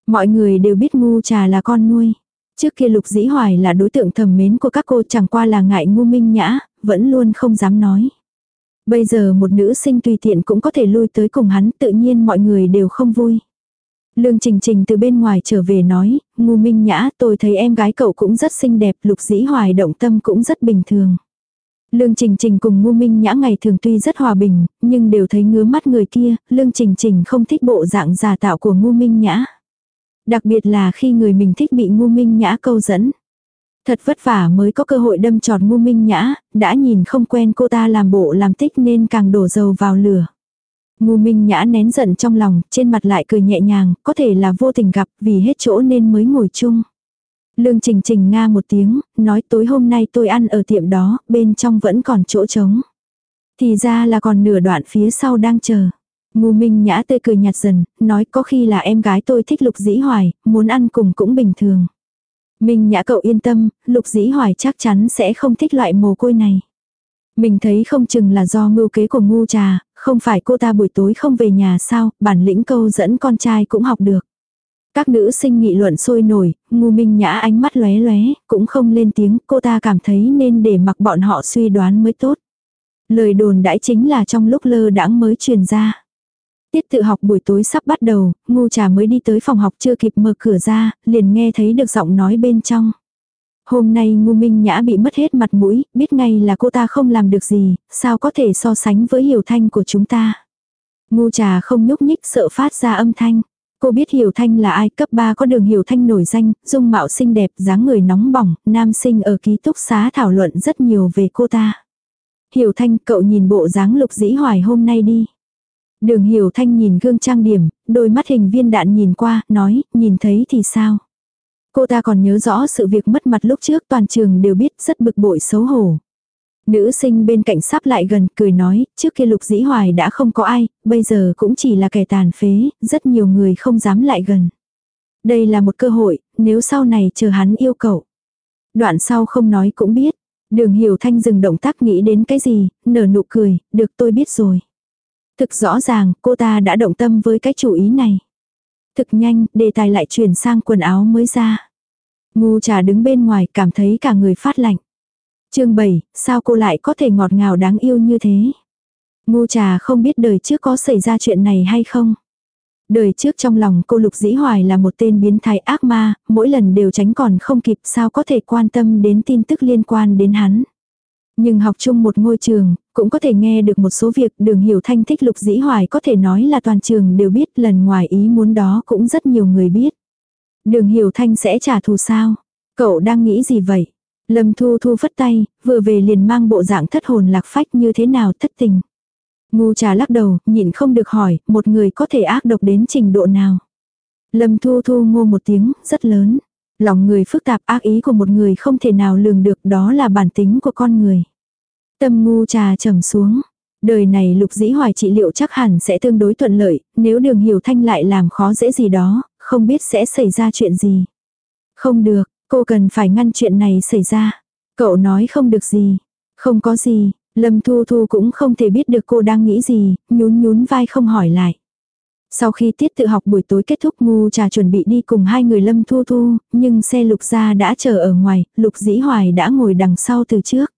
Mọi người đều biết ngu trà là con nuôi. Trước kia Lục Dĩ Hoài là đối tượng thầm mến của các cô chẳng qua là ngại ngu Minh Nhã, vẫn luôn không dám nói. Bây giờ một nữ sinh tùy tiện cũng có thể lui tới cùng hắn tự nhiên mọi người đều không vui. Lương Trình Trình từ bên ngoài trở về nói, ngu minh nhã tôi thấy em gái cậu cũng rất xinh đẹp, lục dĩ hoài động tâm cũng rất bình thường. Lương Trình Trình cùng ngu minh nhã ngày thường tuy rất hòa bình, nhưng đều thấy ngứa mắt người kia, Lương Trình Trình không thích bộ dạng giả tạo của ngu minh nhã. Đặc biệt là khi người mình thích bị ngu minh nhã câu dẫn. Thật vất vả mới có cơ hội đâm tròn ngu minh nhã, đã nhìn không quen cô ta làm bộ làm tích nên càng đổ dầu vào lửa. Ngu minh nhã nén giận trong lòng, trên mặt lại cười nhẹ nhàng, có thể là vô tình gặp vì hết chỗ nên mới ngồi chung. Lương Trình Trình nga một tiếng, nói tối hôm nay tôi ăn ở tiệm đó, bên trong vẫn còn chỗ trống. Thì ra là còn nửa đoạn phía sau đang chờ. Ngu Minh Nhã tươi cười nhạt dần, nói có khi là em gái tôi thích Lục Dĩ Hoài, muốn ăn cùng cũng bình thường. Minh Nhã cậu yên tâm, Lục Dĩ Hoài chắc chắn sẽ không thích loại mồ côi này. Mình thấy không chừng là do mưu kế của ngu trà, không phải cô ta buổi tối không về nhà sao, bản lĩnh câu dẫn con trai cũng học được. Các nữ sinh nghị luận sôi nổi, ngu minh nhã ánh mắt lóe lóe, cũng không lên tiếng, cô ta cảm thấy nên để mặc bọn họ suy đoán mới tốt. Lời đồn đãi chính là trong lúc lơ đãng mới truyền ra. Tiết tự học buổi tối sắp bắt đầu, ngu trà mới đi tới phòng học chưa kịp mở cửa ra, liền nghe thấy được giọng nói bên trong. Hôm nay ngu minh nhã bị mất hết mặt mũi, biết ngay là cô ta không làm được gì, sao có thể so sánh với hiểu thanh của chúng ta. Ngu trà không nhúc nhích sợ phát ra âm thanh. Cô biết Hiểu Thanh là ai, cấp 3 có đường Hiểu Thanh nổi danh, dung mạo xinh đẹp, dáng người nóng bỏng, nam sinh ở ký túc xá thảo luận rất nhiều về cô ta. Hiểu Thanh, cậu nhìn bộ dáng lục dĩ hoài hôm nay đi. Đường Hiểu Thanh nhìn gương trang điểm, đôi mắt hình viên đạn nhìn qua, nói, nhìn thấy thì sao? Cô ta còn nhớ rõ sự việc mất mặt lúc trước toàn trường đều biết rất bực bội xấu hổ. Nữ sinh bên cạnh sắp lại gần cười nói, trước kia lục dĩ hoài đã không có ai, bây giờ cũng chỉ là kẻ tàn phế, rất nhiều người không dám lại gần. Đây là một cơ hội, nếu sau này chờ hắn yêu cầu. Đoạn sau không nói cũng biết. Đường hiểu thanh dừng động tác nghĩ đến cái gì, nở nụ cười, được tôi biết rồi. Thực rõ ràng, cô ta đã động tâm với cái chủ ý này. Thực nhanh, đề tài lại chuyển sang quần áo mới ra. Ngu trà đứng bên ngoài cảm thấy cả người phát lạnh. chương 7, sao cô lại có thể ngọt ngào đáng yêu như thế? Ngu trà không biết đời trước có xảy ra chuyện này hay không? Đời trước trong lòng cô Lục Dĩ Hoài là một tên biến thái ác ma, mỗi lần đều tránh còn không kịp sao có thể quan tâm đến tin tức liên quan đến hắn. Nhưng học chung một ngôi trường, cũng có thể nghe được một số việc đường hiểu thanh thích Lục Dĩ Hoài có thể nói là toàn trường đều biết lần ngoài ý muốn đó cũng rất nhiều người biết. Đường hiểu thanh sẽ trả thù sao? Cậu đang nghĩ gì vậy? Lâm Thu Thu phất tay, vừa về liền mang bộ dạng thất hồn lạc phách như thế nào thất tình. Ngu trà lắc đầu, nhịn không được hỏi, một người có thể ác độc đến trình độ nào. Lâm Thu Thu ngô một tiếng, rất lớn. Lòng người phức tạp ác ý của một người không thể nào lường được đó là bản tính của con người. Tâm ngu trà trầm xuống. Đời này lục dĩ hoài trị liệu chắc hẳn sẽ tương đối thuận lợi, nếu đường hiểu thanh lại làm khó dễ gì đó, không biết sẽ xảy ra chuyện gì. Không được, cô cần phải ngăn chuyện này xảy ra. Cậu nói không được gì. Không có gì, Lâm Thu Thu cũng không thể biết được cô đang nghĩ gì, nhún nhún vai không hỏi lại. Sau khi tiết tự học buổi tối kết thúc ngu trà chuẩn bị đi cùng hai người Lâm Thu Thu, nhưng xe lục gia đã chờ ở ngoài, lục dĩ hoài đã ngồi đằng sau từ trước.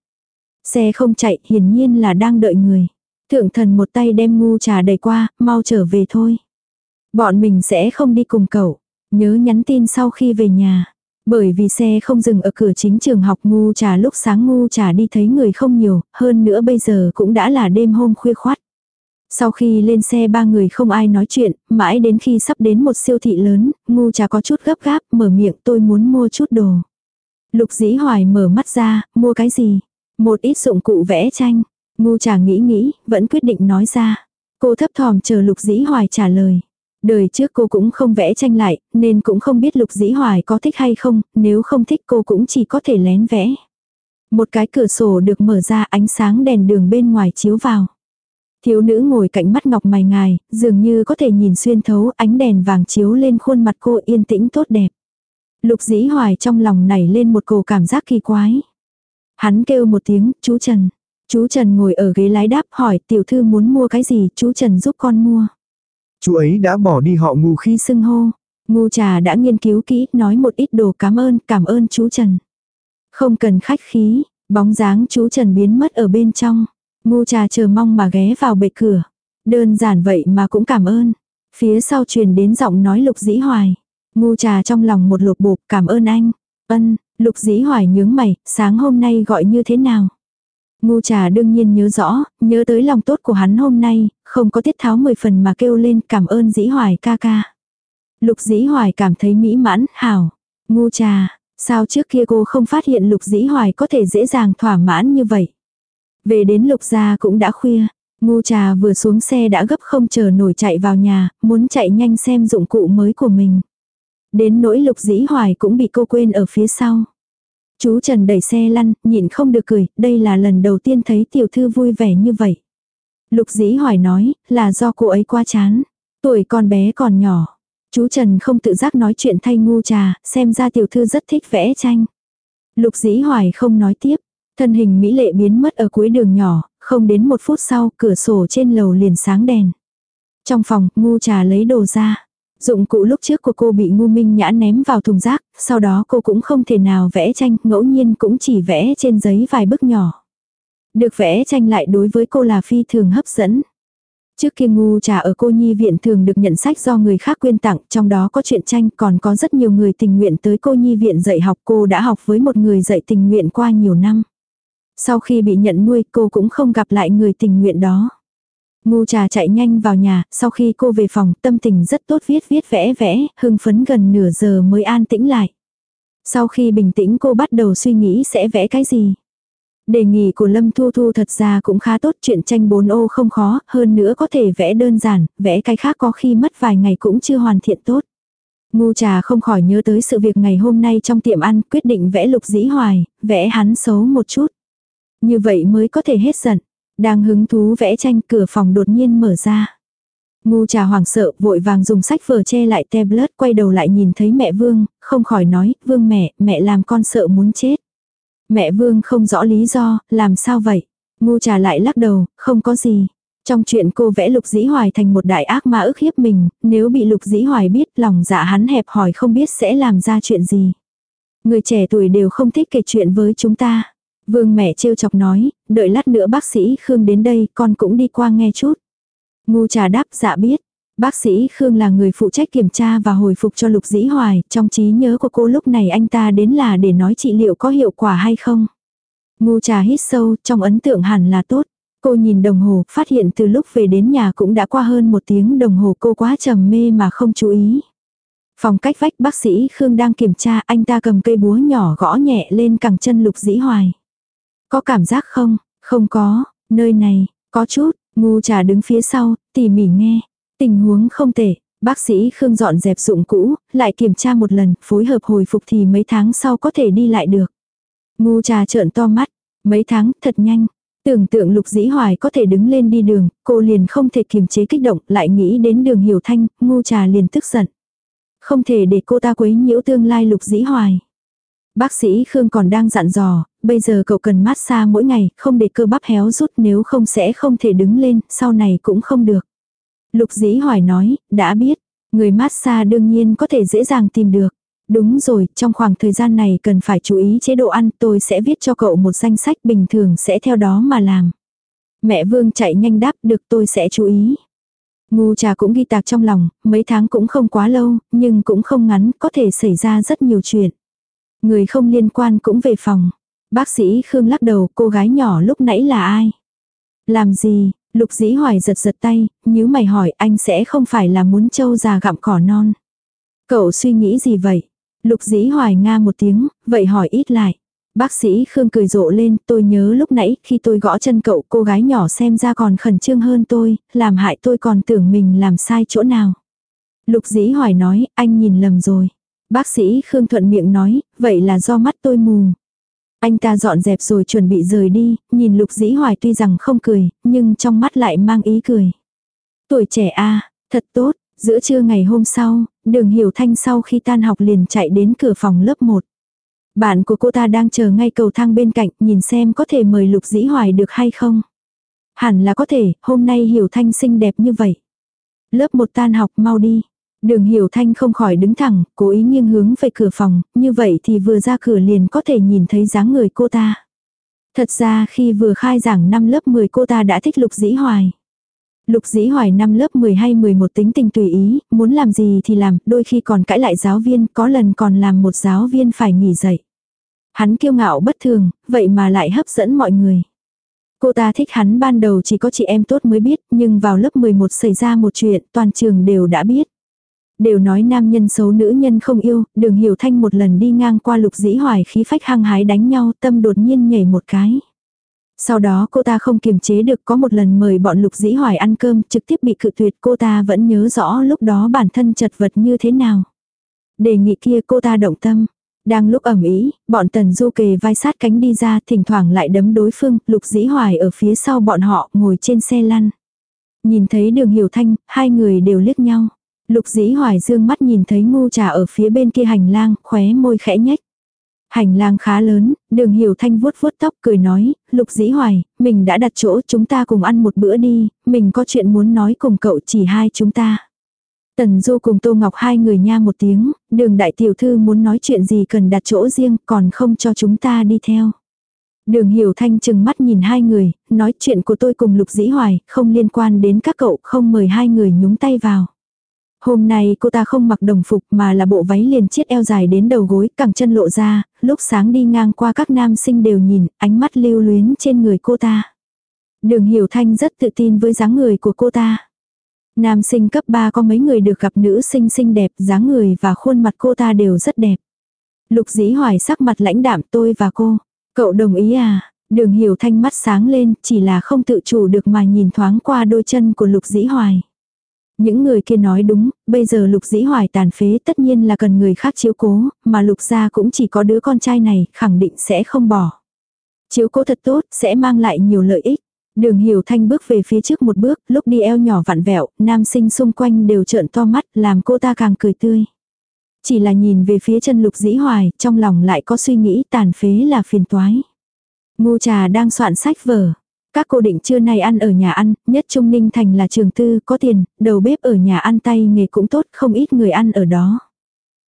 Xe không chạy, hiển nhiên là đang đợi người. Thượng thần một tay đem ngu trà đầy qua, mau trở về thôi. Bọn mình sẽ không đi cùng cậu. Nhớ nhắn tin sau khi về nhà. Bởi vì xe không dừng ở cửa chính trường học ngu trà lúc sáng ngu trà đi thấy người không nhiều, hơn nữa bây giờ cũng đã là đêm hôm khuya khoát. Sau khi lên xe ba người không ai nói chuyện, mãi đến khi sắp đến một siêu thị lớn, ngu trà có chút gấp gáp, mở miệng tôi muốn mua chút đồ. Lục dĩ hoài mở mắt ra, mua cái gì? Một ít dụng cụ vẽ tranh. Ngu trà nghĩ nghĩ, vẫn quyết định nói ra. Cô thấp thòm chờ lục dĩ hoài trả lời. Đời trước cô cũng không vẽ tranh lại, nên cũng không biết lục dĩ hoài có thích hay không, nếu không thích cô cũng chỉ có thể lén vẽ. Một cái cửa sổ được mở ra ánh sáng đèn đường bên ngoài chiếu vào. Thiếu nữ ngồi cạnh mắt ngọc mày ngài, dường như có thể nhìn xuyên thấu ánh đèn vàng chiếu lên khuôn mặt cô yên tĩnh tốt đẹp. Lục dĩ hoài trong lòng nảy lên một cổ cảm giác kỳ quái. Hắn kêu một tiếng, chú Trần. Chú Trần ngồi ở ghế lái đáp hỏi tiểu thư muốn mua cái gì chú Trần giúp con mua. Chú ấy đã bỏ đi họ ngu Khi xưng hô, ngu trà đã nghiên cứu kỹ nói một ít đồ cảm ơn cảm ơn chú Trần. Không cần khách khí, bóng dáng chú Trần biến mất ở bên trong. Ngu trà chờ mong mà ghé vào bệ cửa. Đơn giản vậy mà cũng cảm ơn. Phía sau truyền đến giọng nói lục dĩ hoài. Ngu trà trong lòng một lục bộp cảm ơn anh. Ân, lục dĩ hoài nhướng mày, sáng hôm nay gọi như thế nào? Ngu trà đương nhiên nhớ rõ, nhớ tới lòng tốt của hắn hôm nay, không có tiết tháo mười phần mà kêu lên cảm ơn dĩ hoài ca ca. Lục dĩ hoài cảm thấy mỹ mãn, hảo. Ngu trà, sao trước kia cô không phát hiện lục dĩ hoài có thể dễ dàng thỏa mãn như vậy? Về đến lục gia cũng đã khuya, ngu trà vừa xuống xe đã gấp không chờ nổi chạy vào nhà, muốn chạy nhanh xem dụng cụ mới của mình. Đến nỗi lục dĩ hoài cũng bị cô quên ở phía sau. Chú Trần đẩy xe lăn, nhịn không được cười, đây là lần đầu tiên thấy tiểu thư vui vẻ như vậy. Lục dĩ hoài nói, là do cô ấy quá chán. Tuổi con bé còn nhỏ. Chú Trần không tự giác nói chuyện thay ngu trà, xem ra tiểu thư rất thích vẽ tranh. Lục dĩ hoài không nói tiếp. Thân hình mỹ lệ biến mất ở cuối đường nhỏ, không đến một phút sau cửa sổ trên lầu liền sáng đèn. Trong phòng, ngu trà lấy đồ ra. Dụng cụ lúc trước của cô bị ngu minh nhã ném vào thùng rác, sau đó cô cũng không thể nào vẽ tranh, ngẫu nhiên cũng chỉ vẽ trên giấy vài bức nhỏ. Được vẽ tranh lại đối với cô là phi thường hấp dẫn. Trước kia ngu trà ở cô nhi viện thường được nhận sách do người khác quyên tặng, trong đó có chuyện tranh còn có rất nhiều người tình nguyện tới cô nhi viện dạy học cô đã học với một người dạy tình nguyện qua nhiều năm. Sau khi bị nhận nuôi cô cũng không gặp lại người tình nguyện đó. Ngu trà chạy nhanh vào nhà, sau khi cô về phòng tâm tình rất tốt viết viết vẽ vẽ, hưng phấn gần nửa giờ mới an tĩnh lại. Sau khi bình tĩnh cô bắt đầu suy nghĩ sẽ vẽ cái gì. Đề nghị của Lâm Thu Thu thật ra cũng khá tốt chuyện tranh bốn ô không khó, hơn nữa có thể vẽ đơn giản, vẽ cái khác có khi mất vài ngày cũng chưa hoàn thiện tốt. Ngu trà không khỏi nhớ tới sự việc ngày hôm nay trong tiệm ăn quyết định vẽ lục dĩ hoài, vẽ hắn xấu một chút. Như vậy mới có thể hết giận. Đang hứng thú vẽ tranh cửa phòng đột nhiên mở ra. Ngu trà hoảng sợ vội vàng dùng sách vở che lại tablet quay đầu lại nhìn thấy mẹ Vương, không khỏi nói, Vương mẹ, mẹ làm con sợ muốn chết. Mẹ Vương không rõ lý do, làm sao vậy? Ngu trà lại lắc đầu, không có gì. Trong chuyện cô vẽ lục dĩ hoài thành một đại ác ma ức hiếp mình, nếu bị lục dĩ hoài biết lòng dạ hắn hẹp hỏi không biết sẽ làm ra chuyện gì. Người trẻ tuổi đều không thích kể chuyện với chúng ta. Vương mẹ trêu chọc nói, đợi lát nữa bác sĩ Khương đến đây con cũng đi qua nghe chút. Ngu trà đáp dạ biết. Bác sĩ Khương là người phụ trách kiểm tra và hồi phục cho Lục Dĩ Hoài, trong trí nhớ của cô lúc này anh ta đến là để nói trị liệu có hiệu quả hay không. Ngu trà hít sâu, trong ấn tượng hẳn là tốt. Cô nhìn đồng hồ, phát hiện từ lúc về đến nhà cũng đã qua hơn một tiếng đồng hồ cô quá trầm mê mà không chú ý. Phòng cách vách bác sĩ Khương đang kiểm tra anh ta cầm cây búa nhỏ gõ nhẹ lên cẳng chân Lục Dĩ Hoài. Có cảm giác không? Không có, nơi này, có chút, ngu trà đứng phía sau, tỉ mỉ nghe. Tình huống không tệ, bác sĩ Khương dọn dẹp dụng cũ, lại kiểm tra một lần, phối hợp hồi phục thì mấy tháng sau có thể đi lại được. Ngu trà trợn to mắt, mấy tháng, thật nhanh. Tưởng tượng lục dĩ hoài có thể đứng lên đi đường, cô liền không thể kiềm chế kích động, lại nghĩ đến đường hiểu thanh, ngu trà liền tức giận. Không thể để cô ta quấy nhiễu tương lai lục dĩ hoài. Bác sĩ Khương còn đang dặn dò, bây giờ cậu cần massage mỗi ngày, không để cơ bắp héo rút nếu không sẽ không thể đứng lên, sau này cũng không được. Lục dĩ hỏi nói, đã biết, người massage đương nhiên có thể dễ dàng tìm được. Đúng rồi, trong khoảng thời gian này cần phải chú ý chế độ ăn, tôi sẽ viết cho cậu một danh sách bình thường sẽ theo đó mà làm. Mẹ Vương chạy nhanh đáp được tôi sẽ chú ý. Ngu trà cũng ghi tạc trong lòng, mấy tháng cũng không quá lâu, nhưng cũng không ngắn, có thể xảy ra rất nhiều chuyện. Người không liên quan cũng về phòng. Bác sĩ Khương lắc đầu cô gái nhỏ lúc nãy là ai? Làm gì? Lục dĩ hoài giật giật tay, nếu mày hỏi anh sẽ không phải là muốn trâu già gặm cỏ non. Cậu suy nghĩ gì vậy? Lục dĩ hoài nga một tiếng, vậy hỏi ít lại. Bác sĩ Khương cười rộ lên, tôi nhớ lúc nãy khi tôi gõ chân cậu cô gái nhỏ xem ra còn khẩn trương hơn tôi, làm hại tôi còn tưởng mình làm sai chỗ nào. Lục dĩ hoài nói, anh nhìn lầm rồi. Bác sĩ Khương thuận miệng nói, vậy là do mắt tôi mù. Anh ta dọn dẹp rồi chuẩn bị rời đi, nhìn lục dĩ hoài tuy rằng không cười, nhưng trong mắt lại mang ý cười. Tuổi trẻ a thật tốt, giữa trưa ngày hôm sau, đường hiểu thanh sau khi tan học liền chạy đến cửa phòng lớp 1. Bạn của cô ta đang chờ ngay cầu thang bên cạnh nhìn xem có thể mời Lục Dĩ Hoài được hay không. Hẳn là có thể, hôm nay Hiểu Thanh xinh đẹp như vậy. Lớp một tan học mau đi. Đường Hiểu Thanh không khỏi đứng thẳng, cố ý nghiêng hướng về cửa phòng, như vậy thì vừa ra cửa liền có thể nhìn thấy dáng người cô ta. Thật ra khi vừa khai giảng năm lớp 10 cô ta đã thích Lục Dĩ Hoài. Lục Dĩ Hoài năm lớp 10 hay 11 tính tình tùy ý, muốn làm gì thì làm, đôi khi còn cãi lại giáo viên, có lần còn làm một giáo viên phải nghỉ dạy. Hắn kiêu ngạo bất thường, vậy mà lại hấp dẫn mọi người. Cô ta thích hắn ban đầu chỉ có chị em tốt mới biết, nhưng vào lớp 11 xảy ra một chuyện, toàn trường đều đã biết. Đều nói nam nhân xấu nữ nhân không yêu, đường hiểu thanh một lần đi ngang qua lục dĩ hoài khí phách hăng hái đánh nhau, tâm đột nhiên nhảy một cái. Sau đó cô ta không kiềm chế được có một lần mời bọn lục dĩ hoài ăn cơm trực tiếp bị cự tuyệt cô ta vẫn nhớ rõ lúc đó bản thân chật vật như thế nào. Đề nghị kia cô ta động tâm. Đang lúc ẩm ý, bọn tần du kề vai sát cánh đi ra thỉnh thoảng lại đấm đối phương, lục dĩ hoài ở phía sau bọn họ ngồi trên xe lăn. Nhìn thấy đường hiểu thanh, hai người đều liếc nhau. Lục dĩ hoài dương mắt nhìn thấy ngu trà ở phía bên kia hành lang, khóe môi khẽ nhách. Hành lang khá lớn, đường hiểu thanh vuốt vuốt tóc cười nói, lục dĩ hoài, mình đã đặt chỗ chúng ta cùng ăn một bữa đi, mình có chuyện muốn nói cùng cậu chỉ hai chúng ta. Tần Du cùng Tô Ngọc hai người nha một tiếng, đường đại tiểu thư muốn nói chuyện gì cần đặt chỗ riêng còn không cho chúng ta đi theo. Đường Hiểu Thanh chừng mắt nhìn hai người, nói chuyện của tôi cùng Lục Dĩ Hoài, không liên quan đến các cậu, không mời hai người nhúng tay vào. Hôm nay cô ta không mặc đồng phục mà là bộ váy liền chiết eo dài đến đầu gối, cẳng chân lộ ra, lúc sáng đi ngang qua các nam sinh đều nhìn, ánh mắt lưu luyến trên người cô ta. Đường Hiểu Thanh rất tự tin với dáng người của cô ta. Nam sinh cấp 3 có mấy người được gặp nữ sinh xinh đẹp, dáng người và khuôn mặt cô ta đều rất đẹp. Lục dĩ hoài sắc mặt lãnh đạm tôi và cô. Cậu đồng ý à? Đường hiểu thanh mắt sáng lên, chỉ là không tự chủ được mà nhìn thoáng qua đôi chân của lục dĩ hoài. Những người kia nói đúng, bây giờ lục dĩ hoài tàn phế tất nhiên là cần người khác chiếu cố, mà lục gia cũng chỉ có đứa con trai này, khẳng định sẽ không bỏ. Chiếu cố thật tốt, sẽ mang lại nhiều lợi ích. Đường hiểu thanh bước về phía trước một bước, lúc đi eo nhỏ vặn vẹo, nam sinh xung quanh đều trợn to mắt, làm cô ta càng cười tươi. Chỉ là nhìn về phía chân lục dĩ hoài, trong lòng lại có suy nghĩ tàn phế là phiền toái. Ngu trà đang soạn sách vở. Các cô định trưa nay ăn ở nhà ăn, nhất Trung Ninh Thành là trường tư, có tiền, đầu bếp ở nhà ăn tay nghề cũng tốt, không ít người ăn ở đó.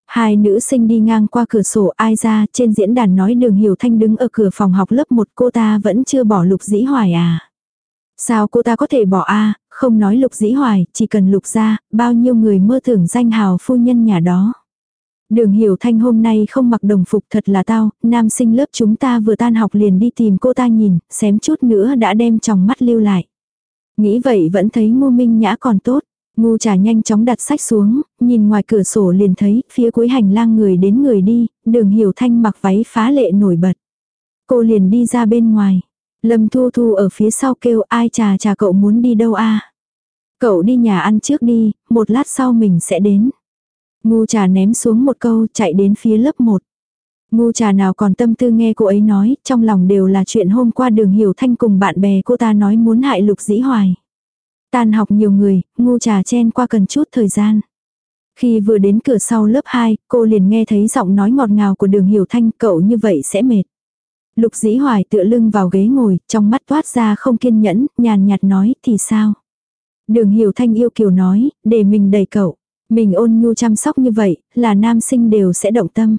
Hai nữ sinh đi ngang qua cửa sổ ai ra, trên diễn đàn nói đường hiểu thanh đứng ở cửa phòng học lớp 1 cô ta vẫn chưa bỏ lục dĩ hoài à. Sao cô ta có thể bỏ a không nói lục dĩ hoài, chỉ cần lục ra, bao nhiêu người mơ tưởng danh hào phu nhân nhà đó. Đường hiểu thanh hôm nay không mặc đồng phục thật là tao, nam sinh lớp chúng ta vừa tan học liền đi tìm cô ta nhìn, xém chút nữa đã đem trong mắt lưu lại. Nghĩ vậy vẫn thấy ngu minh nhã còn tốt. Ngu trà nhanh chóng đặt sách xuống, nhìn ngoài cửa sổ liền thấy phía cuối hành lang người đến người đi, đường hiểu thanh mặc váy phá lệ nổi bật. Cô liền đi ra bên ngoài. Lâm Thu Thu ở phía sau kêu ai trà trà cậu muốn đi đâu a Cậu đi nhà ăn trước đi, một lát sau mình sẽ đến. Ngu trà ném xuống một câu chạy đến phía lớp 1. Ngu trà nào còn tâm tư nghe cô ấy nói, trong lòng đều là chuyện hôm qua đường hiểu thanh cùng bạn bè cô ta nói muốn hại lục dĩ hoài. Tan học nhiều người, ngu trà chen qua cần chút thời gian. Khi vừa đến cửa sau lớp 2, cô liền nghe thấy giọng nói ngọt ngào của đường hiểu thanh cậu như vậy sẽ mệt. Lục dĩ hoài tựa lưng vào ghế ngồi, trong mắt toát ra không kiên nhẫn, nhàn nhạt nói thì sao. Đường hiểu thanh yêu kiều nói, để mình đẩy cậu. Mình ôn nhu chăm sóc như vậy, là nam sinh đều sẽ động tâm.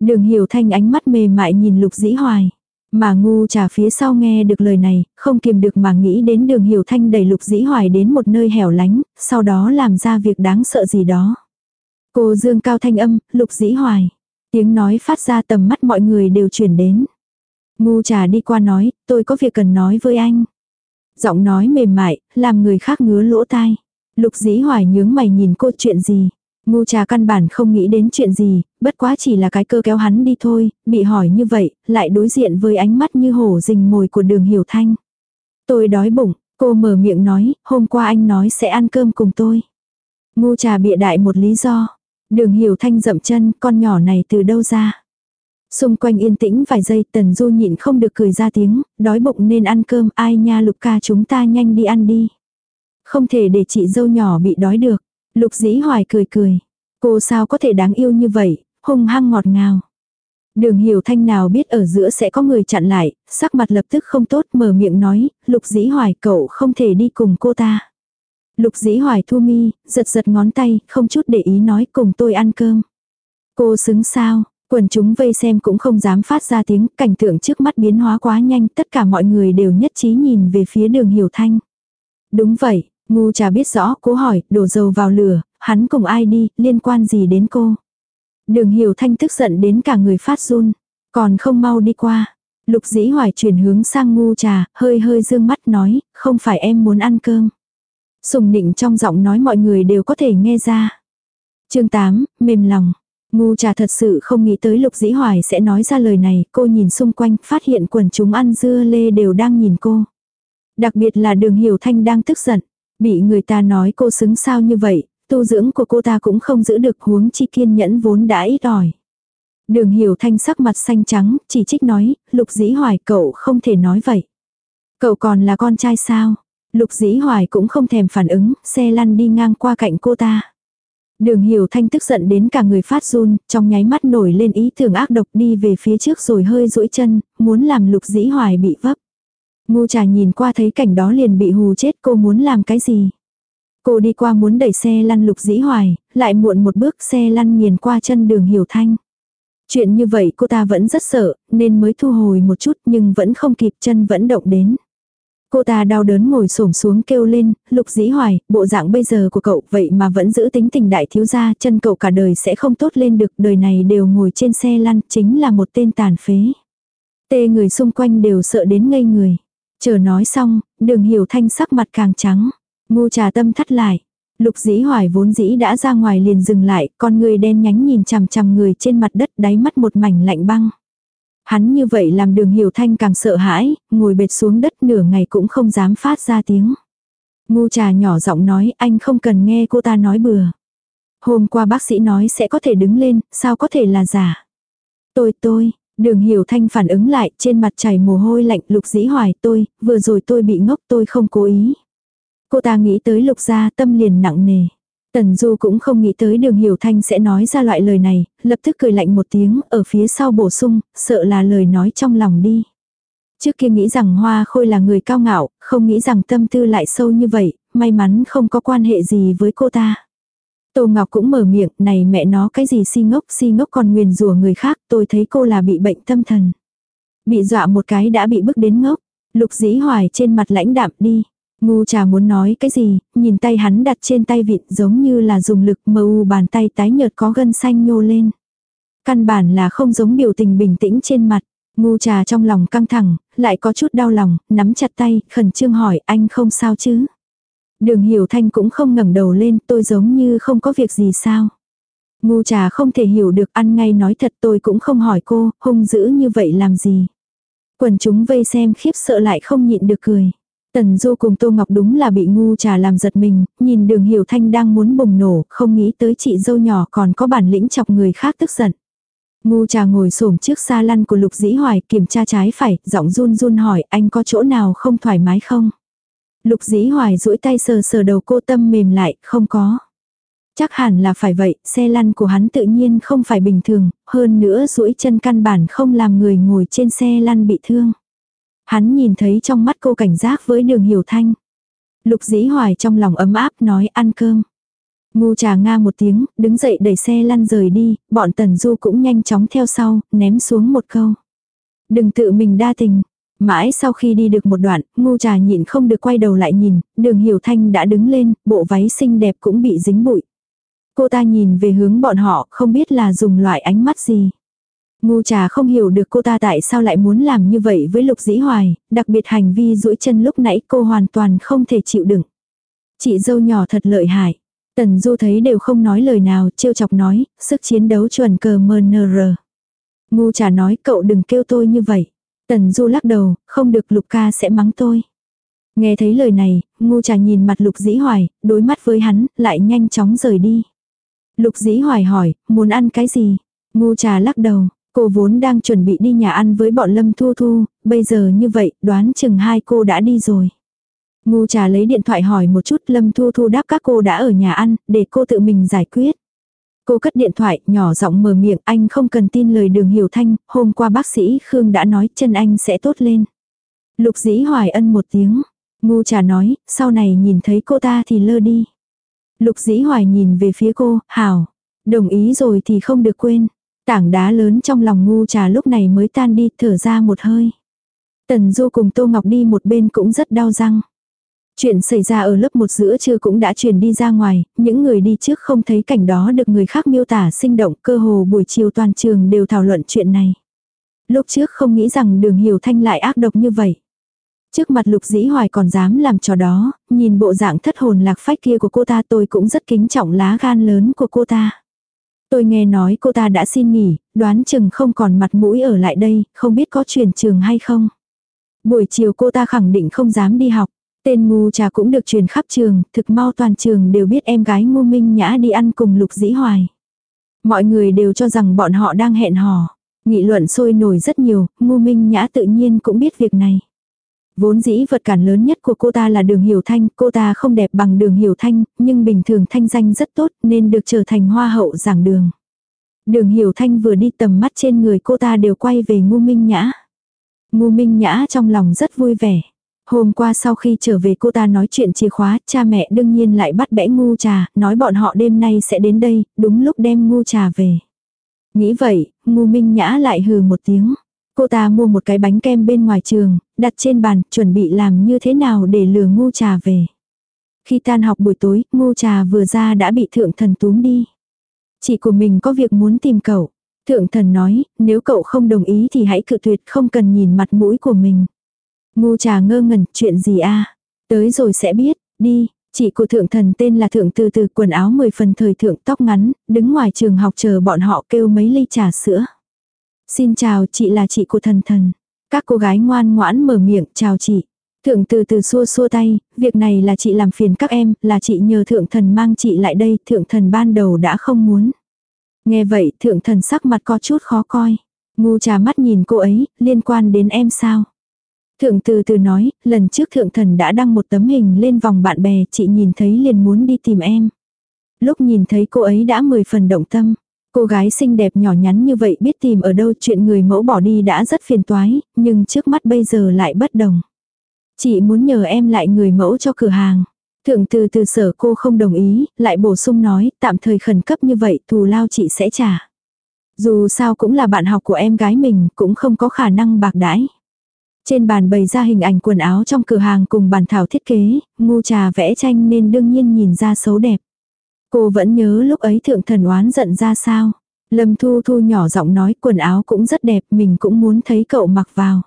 Đường hiểu thanh ánh mắt mềm mại nhìn lục dĩ hoài. Mà ngu trà phía sau nghe được lời này, không kiềm được mà nghĩ đến đường hiểu thanh đẩy lục dĩ hoài đến một nơi hẻo lánh, sau đó làm ra việc đáng sợ gì đó. Cô dương cao thanh âm, lục dĩ hoài. Tiếng nói phát ra tầm mắt mọi người đều chuyển đến. Ngu trà đi qua nói, tôi có việc cần nói với anh. Giọng nói mềm mại, làm người khác ngứa lỗ tai. Lục dĩ hoài nhướng mày nhìn cô chuyện gì. Ngu trà căn bản không nghĩ đến chuyện gì, bất quá chỉ là cái cơ kéo hắn đi thôi, bị hỏi như vậy, lại đối diện với ánh mắt như hổ rình mồi của đường hiểu thanh. Tôi đói bụng, cô mở miệng nói, hôm qua anh nói sẽ ăn cơm cùng tôi. Ngu trà bịa đại một lý do. Đường hiểu thanh dậm chân, con nhỏ này từ đâu ra. Xung quanh yên tĩnh vài giây tần du nhịn không được cười ra tiếng, đói bụng nên ăn cơm ai nha lục ca chúng ta nhanh đi ăn đi. Không thể để chị dâu nhỏ bị đói được. Lục dĩ hoài cười cười. Cô sao có thể đáng yêu như vậy, hung hăng ngọt ngào. Đường hiểu thanh nào biết ở giữa sẽ có người chặn lại, sắc mặt lập tức không tốt mở miệng nói, lục dĩ hoài cậu không thể đi cùng cô ta. Lục dĩ hoài thu mi, giật giật ngón tay, không chút để ý nói cùng tôi ăn cơm. Cô xứng sao, quần chúng vây xem cũng không dám phát ra tiếng, cảnh tượng trước mắt biến hóa quá nhanh, tất cả mọi người đều nhất trí nhìn về phía đường hiểu thanh. Đúng vậy, ngu trà biết rõ, cố hỏi, đổ dầu vào lửa, hắn cùng ai đi, liên quan gì đến cô. Đường hiểu thanh tức giận đến cả người phát run, còn không mau đi qua. Lục dĩ hoài chuyển hướng sang ngu trà, hơi hơi dương mắt nói, không phải em muốn ăn cơm. Sùng nịnh trong giọng nói mọi người đều có thể nghe ra. chương 8, mềm lòng. Ngu trà thật sự không nghĩ tới lục dĩ hoài sẽ nói ra lời này, cô nhìn xung quanh, phát hiện quần chúng ăn dưa lê đều đang nhìn cô. Đặc biệt là đường hiểu thanh đang tức giận, bị người ta nói cô xứng sao như vậy, tu dưỡng của cô ta cũng không giữ được huống chi kiên nhẫn vốn đã ít ỏi. Đường hiểu thanh sắc mặt xanh trắng, chỉ trích nói, lục dĩ hoài cậu không thể nói vậy. Cậu còn là con trai sao? Lục dĩ hoài cũng không thèm phản ứng, xe lăn đi ngang qua cạnh cô ta. Đường hiểu thanh tức giận đến cả người phát run, trong nháy mắt nổi lên ý tưởng ác độc đi về phía trước rồi hơi duỗi chân, muốn làm lục dĩ hoài bị vấp. Ngu trà nhìn qua thấy cảnh đó liền bị hù chết cô muốn làm cái gì. Cô đi qua muốn đẩy xe lăn lục dĩ hoài, lại muộn một bước xe lăn nghiền qua chân đường hiểu thanh. Chuyện như vậy cô ta vẫn rất sợ, nên mới thu hồi một chút nhưng vẫn không kịp chân vẫn động đến. Cô ta đau đớn ngồi xổm xuống kêu lên, lục dĩ hoài, bộ dạng bây giờ của cậu vậy mà vẫn giữ tính tình đại thiếu gia, chân cậu cả đời sẽ không tốt lên được, đời này đều ngồi trên xe lăn, chính là một tên tàn phế. Tê người xung quanh đều sợ đến ngây người. Chờ nói xong, đường hiểu thanh sắc mặt càng trắng. Ngu trà tâm thắt lại. Lục dĩ hoài vốn dĩ đã ra ngoài liền dừng lại, con người đen nhánh nhìn chằm chằm người trên mặt đất đáy mắt một mảnh lạnh băng. Hắn như vậy làm đường hiểu thanh càng sợ hãi, ngồi bệt xuống đất nửa ngày cũng không dám phát ra tiếng. Ngu trà nhỏ giọng nói anh không cần nghe cô ta nói bừa. Hôm qua bác sĩ nói sẽ có thể đứng lên, sao có thể là giả. Tôi tôi, đường hiểu thanh phản ứng lại trên mặt chảy mồ hôi lạnh lục dĩ hoài tôi, vừa rồi tôi bị ngốc tôi không cố ý. Cô ta nghĩ tới lục gia tâm liền nặng nề. Tần Du cũng không nghĩ tới đường hiểu thanh sẽ nói ra loại lời này, lập tức cười lạnh một tiếng, ở phía sau bổ sung, sợ là lời nói trong lòng đi. Trước kia nghĩ rằng Hoa Khôi là người cao ngạo, không nghĩ rằng tâm tư lại sâu như vậy, may mắn không có quan hệ gì với cô ta. Tô Ngọc cũng mở miệng, này mẹ nó cái gì si ngốc, si ngốc còn nguyền rủa người khác, tôi thấy cô là bị bệnh tâm thần. Bị dọa một cái đã bị bức đến ngốc, lục dĩ hoài trên mặt lãnh đạm đi. Ngu trà muốn nói cái gì, nhìn tay hắn đặt trên tay vịt giống như là dùng lực mờ u bàn tay tái nhợt có gân xanh nhô lên. Căn bản là không giống biểu tình bình tĩnh trên mặt. Ngu trà trong lòng căng thẳng, lại có chút đau lòng, nắm chặt tay, khẩn trương hỏi anh không sao chứ. Đường hiểu thanh cũng không ngẩng đầu lên, tôi giống như không có việc gì sao. Ngu trà không thể hiểu được ăn ngay nói thật tôi cũng không hỏi cô, hung dữ như vậy làm gì. Quần chúng vây xem khiếp sợ lại không nhịn được cười. Tần Du cùng Tô Ngọc đúng là bị ngu trà làm giật mình, nhìn đường hiểu thanh đang muốn bùng nổ, không nghĩ tới chị dâu nhỏ còn có bản lĩnh chọc người khác tức giận. Ngu trà ngồi xổm trước xa lăn của Lục Dĩ Hoài kiểm tra trái phải, giọng run run hỏi anh có chỗ nào không thoải mái không? Lục Dĩ Hoài duỗi tay sờ sờ đầu cô tâm mềm lại, không có. Chắc hẳn là phải vậy, xe lăn của hắn tự nhiên không phải bình thường, hơn nữa duỗi chân căn bản không làm người ngồi trên xe lăn bị thương. Hắn nhìn thấy trong mắt cô cảnh giác với đường hiểu thanh. Lục dĩ hoài trong lòng ấm áp nói ăn cơm. Ngu trà nga một tiếng, đứng dậy đẩy xe lăn rời đi, bọn tần du cũng nhanh chóng theo sau, ném xuống một câu. Đừng tự mình đa tình. Mãi sau khi đi được một đoạn, ngu trà nhịn không được quay đầu lại nhìn, đường hiểu thanh đã đứng lên, bộ váy xinh đẹp cũng bị dính bụi. Cô ta nhìn về hướng bọn họ, không biết là dùng loại ánh mắt gì. Ngu trà không hiểu được cô ta tại sao lại muốn làm như vậy với lục dĩ hoài, đặc biệt hành vi duỗi chân lúc nãy cô hoàn toàn không thể chịu đựng. Chị dâu nhỏ thật lợi hại. Tần Du thấy đều không nói lời nào, trêu chọc nói, sức chiến đấu chuẩn cờ mờ nờ rờ. Ngu trà nói cậu đừng kêu tôi như vậy. Tần Du lắc đầu, không được lục ca sẽ mắng tôi. Nghe thấy lời này, ngu trà nhìn mặt lục dĩ hoài, đối mắt với hắn, lại nhanh chóng rời đi. Lục dĩ hoài hỏi, muốn ăn cái gì? Ngu trà lắc đầu, Cô vốn đang chuẩn bị đi nhà ăn với bọn Lâm Thu Thu, bây giờ như vậy, đoán chừng hai cô đã đi rồi. Ngu trà lấy điện thoại hỏi một chút Lâm Thu Thu đáp các cô đã ở nhà ăn, để cô tự mình giải quyết. Cô cất điện thoại, nhỏ giọng mở miệng, anh không cần tin lời đường hiểu thanh, hôm qua bác sĩ Khương đã nói chân anh sẽ tốt lên. Lục dĩ hoài ân một tiếng. Ngu trà nói, sau này nhìn thấy cô ta thì lơ đi. Lục dĩ hoài nhìn về phía cô, hảo. Đồng ý rồi thì không được quên. Tảng đá lớn trong lòng ngu trà lúc này mới tan đi, thở ra một hơi. Tần Du cùng Tô Ngọc đi một bên cũng rất đau răng. Chuyện xảy ra ở lớp một giữa trưa cũng đã truyền đi ra ngoài, những người đi trước không thấy cảnh đó được người khác miêu tả sinh động, cơ hồ buổi chiều toàn trường đều thảo luận chuyện này. Lúc trước không nghĩ rằng đường hiểu thanh lại ác độc như vậy. Trước mặt lục dĩ hoài còn dám làm trò đó, nhìn bộ dạng thất hồn lạc phách kia của cô ta tôi cũng rất kính trọng lá gan lớn của cô ta. Tôi nghe nói cô ta đã xin nghỉ, đoán chừng không còn mặt mũi ở lại đây, không biết có chuyển trường hay không. Buổi chiều cô ta khẳng định không dám đi học. Tên ngu trà cũng được truyền khắp trường, thực mau toàn trường đều biết em gái ngu minh nhã đi ăn cùng lục dĩ hoài. Mọi người đều cho rằng bọn họ đang hẹn hò. Nghị luận sôi nổi rất nhiều, ngu minh nhã tự nhiên cũng biết việc này. Vốn dĩ vật cản lớn nhất của cô ta là đường hiểu thanh, cô ta không đẹp bằng đường hiểu thanh, nhưng bình thường thanh danh rất tốt nên được trở thành hoa hậu giảng đường. Đường hiểu thanh vừa đi tầm mắt trên người cô ta đều quay về ngu minh nhã. Ngu minh nhã trong lòng rất vui vẻ. Hôm qua sau khi trở về cô ta nói chuyện chìa khóa, cha mẹ đương nhiên lại bắt bẽ ngu trà, nói bọn họ đêm nay sẽ đến đây, đúng lúc đem ngu trà về. Nghĩ vậy, ngu minh nhã lại hừ một tiếng. Cô ta mua một cái bánh kem bên ngoài trường, đặt trên bàn, chuẩn bị làm như thế nào để lừa ngu trà về. Khi tan học buổi tối, ngu trà vừa ra đã bị thượng thần túm đi. Chị của mình có việc muốn tìm cậu. Thượng thần nói, nếu cậu không đồng ý thì hãy cự tuyệt không cần nhìn mặt mũi của mình. Ngu trà ngơ ngẩn, chuyện gì a Tới rồi sẽ biết, đi, chị của thượng thần tên là thượng từ từ quần áo 10 phần thời thượng tóc ngắn, đứng ngoài trường học chờ bọn họ kêu mấy ly trà sữa. Xin chào chị là chị của thần thần. Các cô gái ngoan ngoãn mở miệng chào chị. Thượng từ từ xua xua tay, việc này là chị làm phiền các em, là chị nhờ thượng thần mang chị lại đây, thượng thần ban đầu đã không muốn. Nghe vậy, thượng thần sắc mặt có chút khó coi. Ngu trà mắt nhìn cô ấy, liên quan đến em sao? Thượng từ từ nói, lần trước thượng thần đã đăng một tấm hình lên vòng bạn bè, chị nhìn thấy liền muốn đi tìm em. Lúc nhìn thấy cô ấy đã mười phần động tâm. Cô gái xinh đẹp nhỏ nhắn như vậy biết tìm ở đâu chuyện người mẫu bỏ đi đã rất phiền toái, nhưng trước mắt bây giờ lại bất đồng. Chị muốn nhờ em lại người mẫu cho cửa hàng. Thượng từ từ sở cô không đồng ý, lại bổ sung nói, tạm thời khẩn cấp như vậy thù lao chị sẽ trả. Dù sao cũng là bạn học của em gái mình, cũng không có khả năng bạc đãi. Trên bàn bày ra hình ảnh quần áo trong cửa hàng cùng bàn thảo thiết kế, ngu trà vẽ tranh nên đương nhiên nhìn ra xấu đẹp. Cô vẫn nhớ lúc ấy thượng thần oán giận ra sao. Lâm Thu Thu nhỏ giọng nói quần áo cũng rất đẹp, mình cũng muốn thấy cậu mặc vào.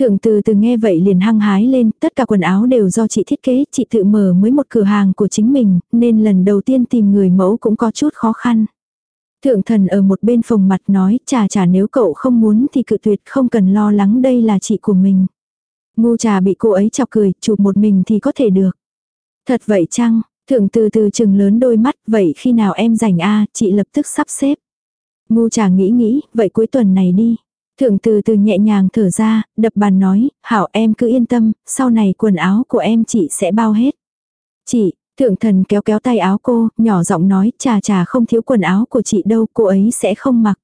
Thượng từ từ nghe vậy liền hăng hái lên, tất cả quần áo đều do chị thiết kế, chị tự mở mới một cửa hàng của chính mình, nên lần đầu tiên tìm người mẫu cũng có chút khó khăn. Thượng thần ở một bên phòng mặt nói, trà trà nếu cậu không muốn thì cự tuyệt không cần lo lắng đây là chị của mình. Ngu trà bị cô ấy chọc cười, chụp một mình thì có thể được. Thật vậy chăng, thượng từ từ chừng lớn đôi mắt, vậy khi nào em rảnh a chị lập tức sắp xếp. Ngu trà nghĩ nghĩ, vậy cuối tuần này đi. Thượng từ từ nhẹ nhàng thở ra, đập bàn nói, hảo em cứ yên tâm, sau này quần áo của em chị sẽ bao hết. Chị, thượng thần kéo kéo tay áo cô, nhỏ giọng nói, trà trà không thiếu quần áo của chị đâu, cô ấy sẽ không mặc.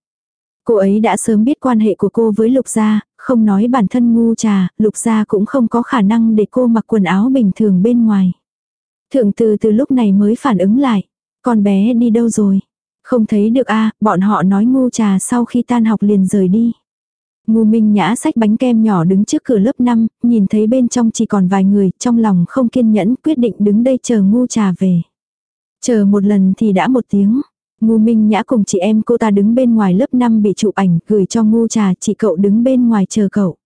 Cô ấy đã sớm biết quan hệ của cô với lục gia, không nói bản thân ngu trà, lục gia cũng không có khả năng để cô mặc quần áo bình thường bên ngoài. Thượng từ từ lúc này mới phản ứng lại. Con bé đi đâu rồi? Không thấy được a bọn họ nói ngu trà sau khi tan học liền rời đi. Ngu Minh Nhã xách bánh kem nhỏ đứng trước cửa lớp 5, nhìn thấy bên trong chỉ còn vài người, trong lòng không kiên nhẫn quyết định đứng đây chờ ngu trà về. Chờ một lần thì đã một tiếng. Ngu Minh Nhã cùng chị em cô ta đứng bên ngoài lớp 5 bị chụp ảnh, gửi cho ngu trà, chị cậu đứng bên ngoài chờ cậu.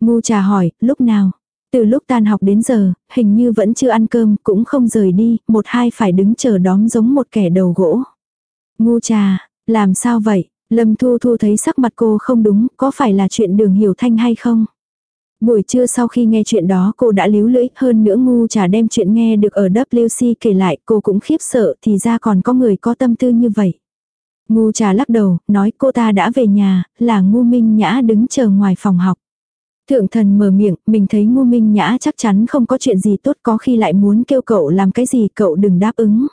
Ngu trà hỏi, lúc nào? Từ lúc tan học đến giờ, hình như vẫn chưa ăn cơm, cũng không rời đi, một hai phải đứng chờ đóm giống một kẻ đầu gỗ. Ngu trà, làm sao vậy? Lâm Thu Thu thấy sắc mặt cô không đúng, có phải là chuyện đường hiểu thanh hay không? Buổi trưa sau khi nghe chuyện đó cô đã líu lưỡi, hơn nữa ngu trà đem chuyện nghe được ở WC kể lại, cô cũng khiếp sợ thì ra còn có người có tâm tư như vậy. Ngu trà lắc đầu, nói cô ta đã về nhà, là ngu minh nhã đứng chờ ngoài phòng học. Thượng thần mở miệng, mình thấy ngu minh nhã chắc chắn không có chuyện gì tốt có khi lại muốn kêu cậu làm cái gì cậu đừng đáp ứng.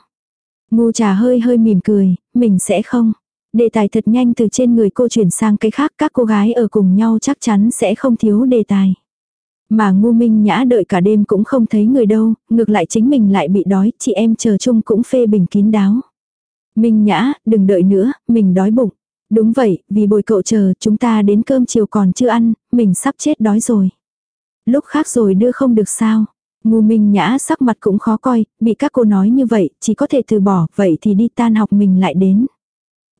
Ngu trà hơi hơi mỉm cười, mình sẽ không. Đề tài thật nhanh từ trên người cô chuyển sang cái khác các cô gái ở cùng nhau chắc chắn sẽ không thiếu đề tài. Mà ngu minh nhã đợi cả đêm cũng không thấy người đâu, ngược lại chính mình lại bị đói, chị em chờ chung cũng phê bình kín đáo. Minh nhã, đừng đợi nữa, mình đói bụng. Đúng vậy, vì bồi cậu chờ, chúng ta đến cơm chiều còn chưa ăn, mình sắp chết đói rồi. Lúc khác rồi đưa không được sao. Ngu Minh Nhã sắc mặt cũng khó coi, bị các cô nói như vậy, chỉ có thể từ bỏ, vậy thì đi tan học mình lại đến.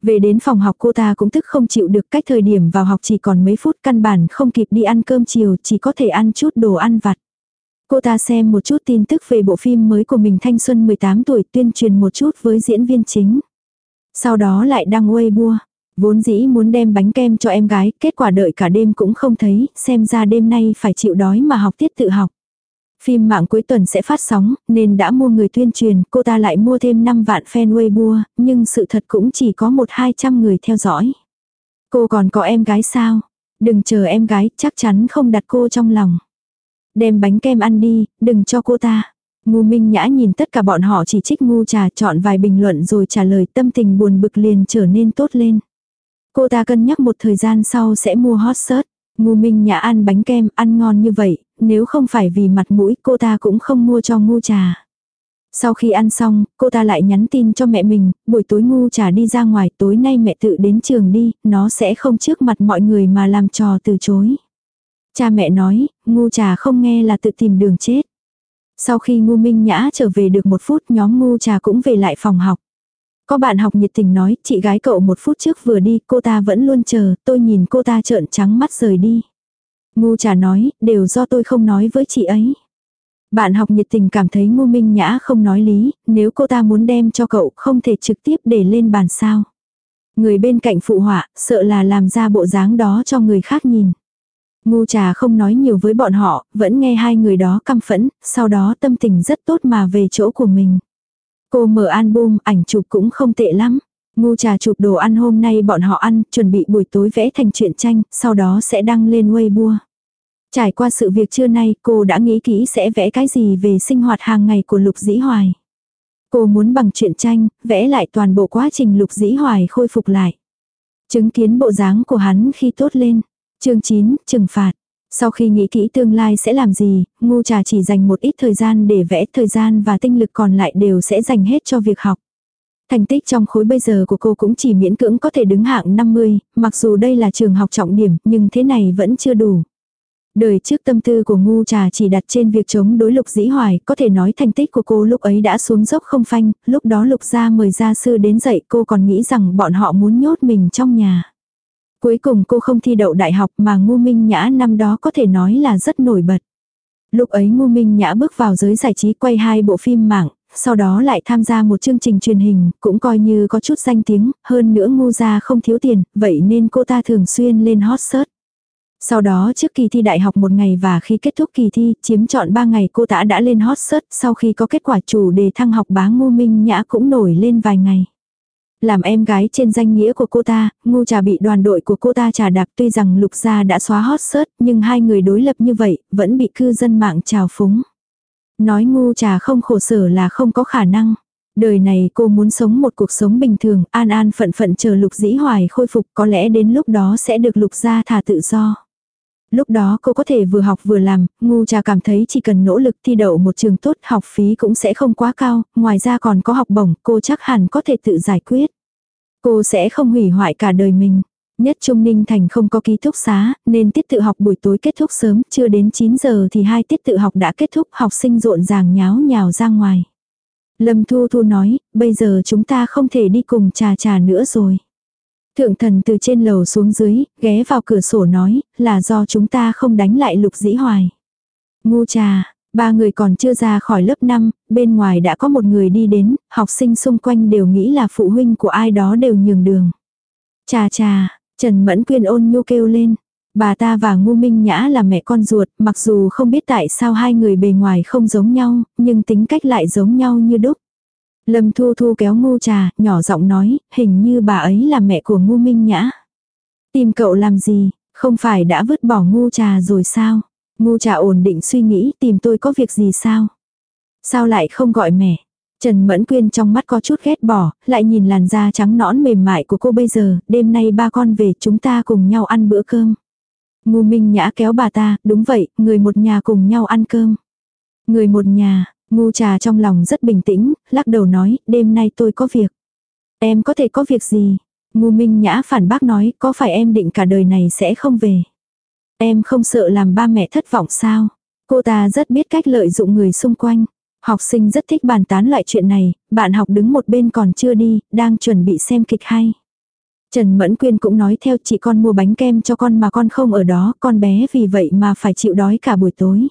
Về đến phòng học cô ta cũng tức không chịu được cách thời điểm vào học chỉ còn mấy phút căn bản không kịp đi ăn cơm chiều, chỉ có thể ăn chút đồ ăn vặt. Cô ta xem một chút tin tức về bộ phim mới của mình thanh xuân 18 tuổi tuyên truyền một chút với diễn viên chính. Sau đó lại đăng Weibo. Vốn dĩ muốn đem bánh kem cho em gái, kết quả đợi cả đêm cũng không thấy, xem ra đêm nay phải chịu đói mà học tiết tự học. Phim mạng cuối tuần sẽ phát sóng, nên đã mua người tuyên truyền, cô ta lại mua thêm 5 vạn fan Weibo, nhưng sự thật cũng chỉ có một hai trăm người theo dõi. Cô còn có em gái sao? Đừng chờ em gái, chắc chắn không đặt cô trong lòng. Đem bánh kem ăn đi, đừng cho cô ta. Ngu Minh Nhã nhìn tất cả bọn họ chỉ trích ngu trà chọn vài bình luận rồi trả lời tâm tình buồn bực liền trở nên tốt lên. Cô ta cân nhắc một thời gian sau sẽ mua hot search. Ngu Minh Nhã ăn bánh kem, ăn ngon như vậy, nếu không phải vì mặt mũi cô ta cũng không mua cho ngu trà. Sau khi ăn xong, cô ta lại nhắn tin cho mẹ mình, buổi tối ngu trà đi ra ngoài, tối nay mẹ tự đến trường đi, nó sẽ không trước mặt mọi người mà làm trò từ chối. Cha mẹ nói, ngu trà không nghe là tự tìm đường chết. Sau khi ngu minh nhã trở về được một phút nhóm ngu trà cũng về lại phòng học. Có bạn học nhiệt tình nói, chị gái cậu một phút trước vừa đi, cô ta vẫn luôn chờ, tôi nhìn cô ta trợn trắng mắt rời đi. Ngu trà nói, đều do tôi không nói với chị ấy. Bạn học nhiệt tình cảm thấy ngu minh nhã không nói lý, nếu cô ta muốn đem cho cậu không thể trực tiếp để lên bàn sao. Người bên cạnh phụ họa, sợ là làm ra bộ dáng đó cho người khác nhìn. Ngu trà không nói nhiều với bọn họ, vẫn nghe hai người đó căm phẫn, sau đó tâm tình rất tốt mà về chỗ của mình. Cô mở album, ảnh chụp cũng không tệ lắm. Ngu trà chụp đồ ăn hôm nay bọn họ ăn, chuẩn bị buổi tối vẽ thành truyện tranh, sau đó sẽ đăng lên Weibo. Trải qua sự việc trưa nay, cô đã nghĩ kỹ sẽ vẽ cái gì về sinh hoạt hàng ngày của Lục Dĩ Hoài. Cô muốn bằng truyện tranh, vẽ lại toàn bộ quá trình Lục Dĩ Hoài khôi phục lại. Chứng kiến bộ dáng của hắn khi tốt lên. chương 9, trừng phạt. Sau khi nghĩ kỹ tương lai sẽ làm gì, ngu trà chỉ dành một ít thời gian để vẽ thời gian và tinh lực còn lại đều sẽ dành hết cho việc học. Thành tích trong khối bây giờ của cô cũng chỉ miễn cưỡng có thể đứng hạng 50, mặc dù đây là trường học trọng điểm nhưng thế này vẫn chưa đủ. Đời trước tâm tư của ngu trà chỉ đặt trên việc chống đối lục dĩ hoài, có thể nói thành tích của cô lúc ấy đã xuống dốc không phanh, lúc đó lục gia mời gia sư đến dạy cô còn nghĩ rằng bọn họ muốn nhốt mình trong nhà. Cuối cùng cô không thi đậu đại học mà ngu minh nhã năm đó có thể nói là rất nổi bật. Lúc ấy ngu minh nhã bước vào giới giải trí quay hai bộ phim mạng, sau đó lại tham gia một chương trình truyền hình, cũng coi như có chút danh tiếng, hơn nữa ngu gia không thiếu tiền, vậy nên cô ta thường xuyên lên hot search. Sau đó trước kỳ thi đại học một ngày và khi kết thúc kỳ thi, chiếm chọn ba ngày cô ta đã lên hot search, sau khi có kết quả chủ đề thăng học bá ngu minh nhã cũng nổi lên vài ngày. Làm em gái trên danh nghĩa của cô ta, ngu trà bị đoàn đội của cô ta trà đạp tuy rằng lục gia đã xóa hot search nhưng hai người đối lập như vậy, vẫn bị cư dân mạng trào phúng. Nói ngu trà không khổ sở là không có khả năng. Đời này cô muốn sống một cuộc sống bình thường, an an phận phận chờ lục dĩ hoài khôi phục có lẽ đến lúc đó sẽ được lục gia thả tự do. Lúc đó cô có thể vừa học vừa làm, ngu trà cảm thấy chỉ cần nỗ lực thi đậu một trường tốt học phí cũng sẽ không quá cao, ngoài ra còn có học bổng, cô chắc hẳn có thể tự giải quyết. Cô sẽ không hủy hoại cả đời mình. Nhất Trung Ninh Thành không có ký túc xá, nên tiết tự học buổi tối kết thúc sớm, chưa đến 9 giờ thì hai tiết tự học đã kết thúc, học sinh rộn ràng nháo nhào ra ngoài. Lâm Thu Thu nói, bây giờ chúng ta không thể đi cùng trà trà nữa rồi. Thượng thần từ trên lầu xuống dưới, ghé vào cửa sổ nói, là do chúng ta không đánh lại lục dĩ hoài. Ngu trà, ba người còn chưa ra khỏi lớp 5, bên ngoài đã có một người đi đến, học sinh xung quanh đều nghĩ là phụ huynh của ai đó đều nhường đường. Trà trà, Trần Mẫn Quyên ôn nhu kêu lên. Bà ta và Ngu Minh Nhã là mẹ con ruột, mặc dù không biết tại sao hai người bề ngoài không giống nhau, nhưng tính cách lại giống nhau như đúc. Lâm Thu Thu kéo ngu trà, nhỏ giọng nói, hình như bà ấy là mẹ của ngu minh nhã. Tìm cậu làm gì, không phải đã vứt bỏ ngu trà rồi sao? Ngu trà ổn định suy nghĩ tìm tôi có việc gì sao? Sao lại không gọi mẹ? Trần Mẫn Quyên trong mắt có chút ghét bỏ, lại nhìn làn da trắng nõn mềm mại của cô bây giờ, đêm nay ba con về chúng ta cùng nhau ăn bữa cơm. Ngu Minh Nhã kéo bà ta, đúng vậy, người một nhà cùng nhau ăn cơm. Người một nhà, ngu trà trong lòng rất bình tĩnh, lắc đầu nói, đêm nay tôi có việc. Em có thể có việc gì? Ngu Minh Nhã phản bác nói, có phải em định cả đời này sẽ không về? Em không sợ làm ba mẹ thất vọng sao? Cô ta rất biết cách lợi dụng người xung quanh. Học sinh rất thích bàn tán loại chuyện này, bạn học đứng một bên còn chưa đi, đang chuẩn bị xem kịch hay. Trần Mẫn Quyên cũng nói theo chị con mua bánh kem cho con mà con không ở đó, con bé vì vậy mà phải chịu đói cả buổi tối.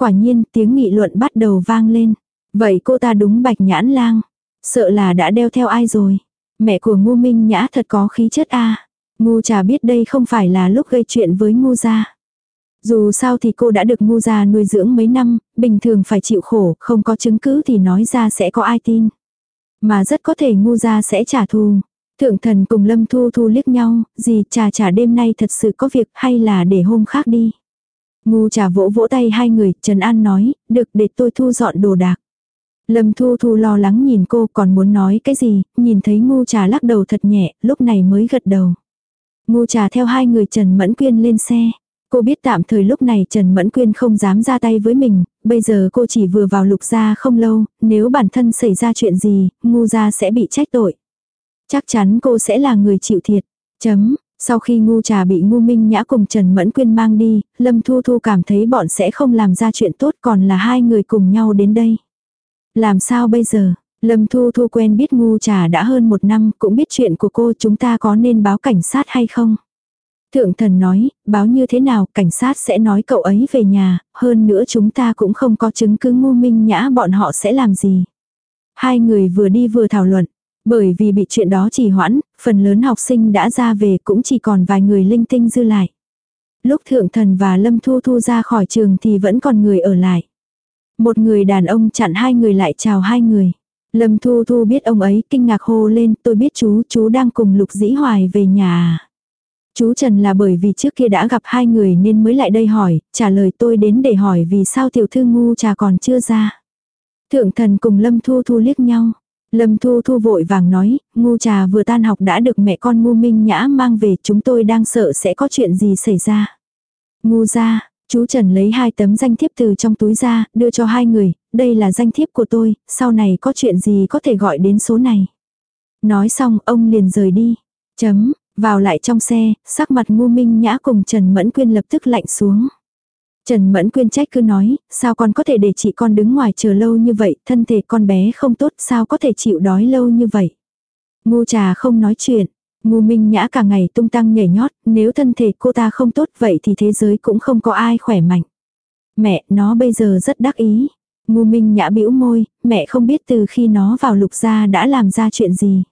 Quả nhiên tiếng nghị luận bắt đầu vang lên. Vậy cô ta đúng bạch nhãn lang. Sợ là đã đeo theo ai rồi. Mẹ của ngu minh nhã thật có khí chất a Ngu trà biết đây không phải là lúc gây chuyện với ngu gia. Dù sao thì cô đã được ngu gia nuôi dưỡng mấy năm, bình thường phải chịu khổ, không có chứng cứ thì nói ra sẽ có ai tin. Mà rất có thể ngu gia sẽ trả thù. Thượng thần cùng Lâm Thu Thu liếc nhau, gì trà trà đêm nay thật sự có việc hay là để hôm khác đi. Ngu trà vỗ vỗ tay hai người, Trần An nói, được để tôi thu dọn đồ đạc. Lâm Thu Thu lo lắng nhìn cô còn muốn nói cái gì, nhìn thấy ngu trà lắc đầu thật nhẹ, lúc này mới gật đầu. Ngu trà theo hai người Trần Mẫn Quyên lên xe. Cô biết tạm thời lúc này Trần Mẫn Quyên không dám ra tay với mình, bây giờ cô chỉ vừa vào lục gia không lâu, nếu bản thân xảy ra chuyện gì, ngu gia sẽ bị trách tội. Chắc chắn cô sẽ là người chịu thiệt. Chấm, sau khi ngu trà bị ngu minh nhã cùng Trần Mẫn Quyên mang đi, Lâm Thu Thu cảm thấy bọn sẽ không làm ra chuyện tốt còn là hai người cùng nhau đến đây. Làm sao bây giờ? Lâm Thu Thu quen biết ngu trà đã hơn một năm cũng biết chuyện của cô chúng ta có nên báo cảnh sát hay không? Thượng thần nói, báo như thế nào cảnh sát sẽ nói cậu ấy về nhà, hơn nữa chúng ta cũng không có chứng cứ ngu minh nhã bọn họ sẽ làm gì. Hai người vừa đi vừa thảo luận, bởi vì bị chuyện đó trì hoãn, phần lớn học sinh đã ra về cũng chỉ còn vài người linh tinh dư lại. Lúc thượng thần và Lâm Thu Thu ra khỏi trường thì vẫn còn người ở lại. Một người đàn ông chặn hai người lại chào hai người. Lâm Thu Thu biết ông ấy kinh ngạc hô lên tôi biết chú, chú đang cùng Lục Dĩ Hoài về nhà. À? Chú Trần là bởi vì trước kia đã gặp hai người nên mới lại đây hỏi, trả lời tôi đến để hỏi vì sao tiểu thư ngu trà còn chưa ra. Thượng thần cùng Lâm Thu Thu liếc nhau. Lâm Thu Thu vội vàng nói, ngu trà vừa tan học đã được mẹ con ngu minh nhã mang về chúng tôi đang sợ sẽ có chuyện gì xảy ra. Ngu ra, chú Trần lấy hai tấm danh thiếp từ trong túi ra, đưa cho hai người, đây là danh thiếp của tôi, sau này có chuyện gì có thể gọi đến số này. Nói xong ông liền rời đi. Chấm, vào lại trong xe, sắc mặt ngu minh nhã cùng Trần Mẫn Quyên lập tức lạnh xuống. Trần Mẫn Quyên trách cứ nói, sao con có thể để chị con đứng ngoài chờ lâu như vậy, thân thể con bé không tốt, sao có thể chịu đói lâu như vậy. Ngu trà không nói chuyện, ngu minh nhã cả ngày tung tăng nhảy nhót, nếu thân thể cô ta không tốt vậy thì thế giới cũng không có ai khỏe mạnh. Mẹ, nó bây giờ rất đắc ý. Ngu minh nhã bĩu môi, mẹ không biết từ khi nó vào lục gia đã làm ra chuyện gì.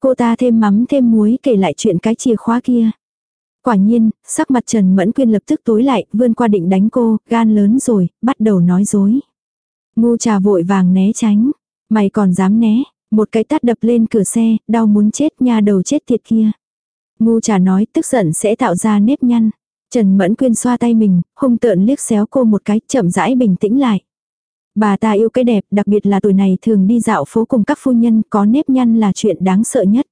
Cô ta thêm mắm thêm muối kể lại chuyện cái chìa khóa kia. Quả nhiên, sắc mặt Trần Mẫn Quyên lập tức tối lại, vươn qua định đánh cô, gan lớn rồi, bắt đầu nói dối. Ngu trà vội vàng né tránh. Mày còn dám né, một cái tát đập lên cửa xe, đau muốn chết nha đầu chết tiệt kia. Ngu trà nói tức giận sẽ tạo ra nếp nhăn. Trần Mẫn Quyên xoa tay mình, hung tợn liếc xéo cô một cái, chậm rãi bình tĩnh lại. Bà ta yêu cái đẹp, đặc biệt là tuổi này thường đi dạo phố cùng các phu nhân, có nếp nhăn là chuyện đáng sợ nhất.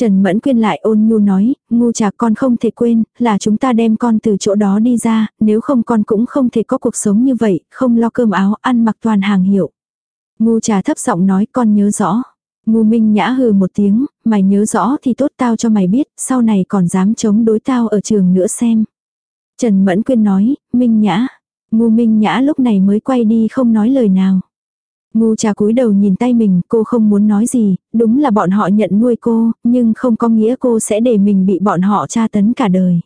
Trần Mẫn Quyên lại ôn nhu nói, ngu trà con không thể quên, là chúng ta đem con từ chỗ đó đi ra, nếu không con cũng không thể có cuộc sống như vậy, không lo cơm áo, ăn mặc toàn hàng hiệu. Ngu trà thấp giọng nói con nhớ rõ. Ngu Minh Nhã hừ một tiếng, mày nhớ rõ thì tốt tao cho mày biết, sau này còn dám chống đối tao ở trường nữa xem. Trần Mẫn Quyên nói, Minh Nhã. Ngu Minh Nhã lúc này mới quay đi không nói lời nào. Ngu trà cúi đầu nhìn tay mình, cô không muốn nói gì, đúng là bọn họ nhận nuôi cô, nhưng không có nghĩa cô sẽ để mình bị bọn họ tra tấn cả đời.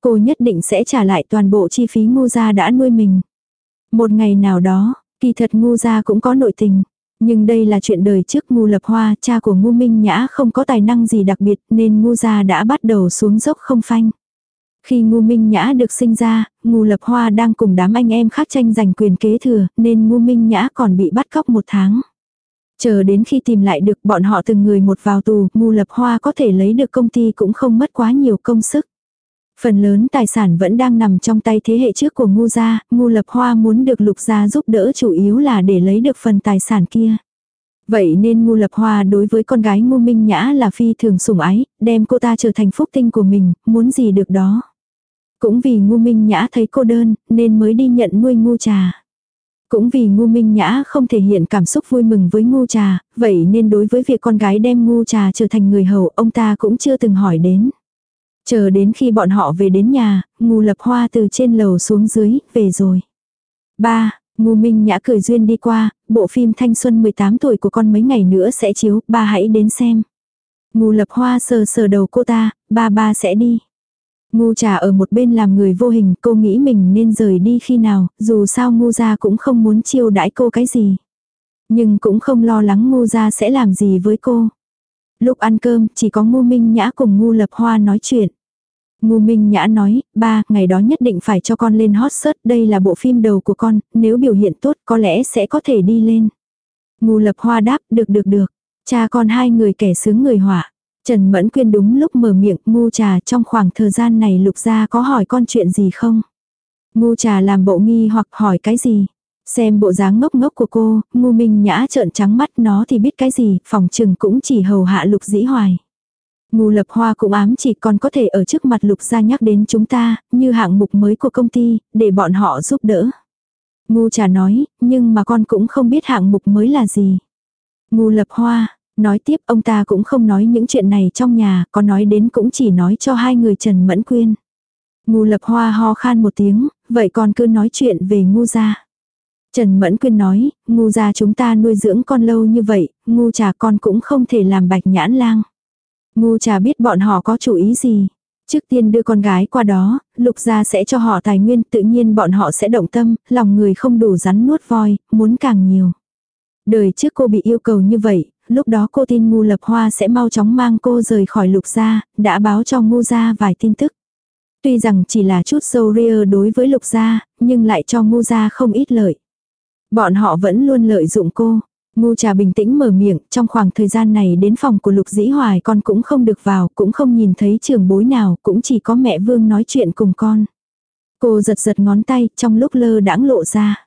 Cô nhất định sẽ trả lại toàn bộ chi phí ngu gia đã nuôi mình. Một ngày nào đó, kỳ thật ngu gia cũng có nội tình. Nhưng đây là chuyện đời trước ngu lập hoa, cha của ngu minh nhã không có tài năng gì đặc biệt nên ngu gia đã bắt đầu xuống dốc không phanh. Khi Ngu Minh Nhã được sinh ra, Ngu Lập Hoa đang cùng đám anh em khác tranh giành quyền kế thừa, nên Ngu Minh Nhã còn bị bắt cóc một tháng. Chờ đến khi tìm lại được bọn họ từng người một vào tù, Ngu Lập Hoa có thể lấy được công ty cũng không mất quá nhiều công sức. Phần lớn tài sản vẫn đang nằm trong tay thế hệ trước của Ngu gia, Ngu Lập Hoa muốn được Lục gia giúp đỡ chủ yếu là để lấy được phần tài sản kia. Vậy nên ngu lập hoa đối với con gái ngu minh nhã là phi thường sủng ái, đem cô ta trở thành phúc tinh của mình, muốn gì được đó. Cũng vì ngu minh nhã thấy cô đơn, nên mới đi nhận nuôi ngu trà. Cũng vì ngu minh nhã không thể hiện cảm xúc vui mừng với ngu trà, vậy nên đối với việc con gái đem ngu trà trở thành người hầu ông ta cũng chưa từng hỏi đến. Chờ đến khi bọn họ về đến nhà, ngu lập hoa từ trên lầu xuống dưới, về rồi. Ba, ngu minh nhã cười duyên đi qua, bộ phim thanh xuân 18 tuổi của con mấy ngày nữa sẽ chiếu, ba hãy đến xem. Ngu lập hoa sờ sờ đầu cô ta, ba ba sẽ đi. Ngu trà ở một bên làm người vô hình, cô nghĩ mình nên rời đi khi nào, dù sao ngu gia cũng không muốn chiêu đãi cô cái gì. Nhưng cũng không lo lắng ngu gia sẽ làm gì với cô. Lúc ăn cơm, chỉ có ngu minh nhã cùng ngu lập hoa nói chuyện. Ngu Minh Nhã nói, ba, ngày đó nhất định phải cho con lên hot search, đây là bộ phim đầu của con, nếu biểu hiện tốt có lẽ sẽ có thể đi lên. Ngu Lập Hoa đáp, được được được, cha con hai người kẻ sướng người họa. Trần Mẫn Quyên đúng lúc mở miệng, ngu trà trong khoảng thời gian này lục gia có hỏi con chuyện gì không? Ngu trà làm bộ nghi hoặc hỏi cái gì? Xem bộ dáng ngốc ngốc của cô, ngu minh nhã trợn trắng mắt nó thì biết cái gì, phòng trừng cũng chỉ hầu hạ lục dĩ hoài. Ngu lập hoa cũng ám chỉ còn có thể ở trước mặt lục gia nhắc đến chúng ta, như hạng mục mới của công ty, để bọn họ giúp đỡ. Ngu trà nói, nhưng mà con cũng không biết hạng mục mới là gì. Ngu lập hoa, nói tiếp ông ta cũng không nói những chuyện này trong nhà, có nói đến cũng chỉ nói cho hai người Trần Mẫn Quyên. Ngu lập hoa ho khan một tiếng, vậy con cứ nói chuyện về ngu gia. Trần Mẫn Quyên nói, ngu gia chúng ta nuôi dưỡng con lâu như vậy, ngu trà con cũng không thể làm bạch nhãn lang. Ngu trà biết bọn họ có chủ ý gì. Trước tiên đưa con gái qua đó, lục gia sẽ cho họ tài nguyên, tự nhiên bọn họ sẽ động tâm, lòng người không đủ rắn nuốt voi, muốn càng nhiều. Đời trước cô bị yêu cầu như vậy, lúc đó cô tin ngu lập hoa sẽ mau chóng mang cô rời khỏi lục gia, đã báo cho ngu gia vài tin tức. Tuy rằng chỉ là chút dâu ria đối với lục gia, nhưng lại cho ngu gia không ít lợi. Bọn họ vẫn luôn lợi dụng cô. Ngu trà bình tĩnh mở miệng, trong khoảng thời gian này đến phòng của lục dĩ hoài con cũng không được vào, cũng không nhìn thấy trường bối nào, cũng chỉ có mẹ vương nói chuyện cùng con. Cô giật giật ngón tay, trong lúc lơ đãng lộ ra.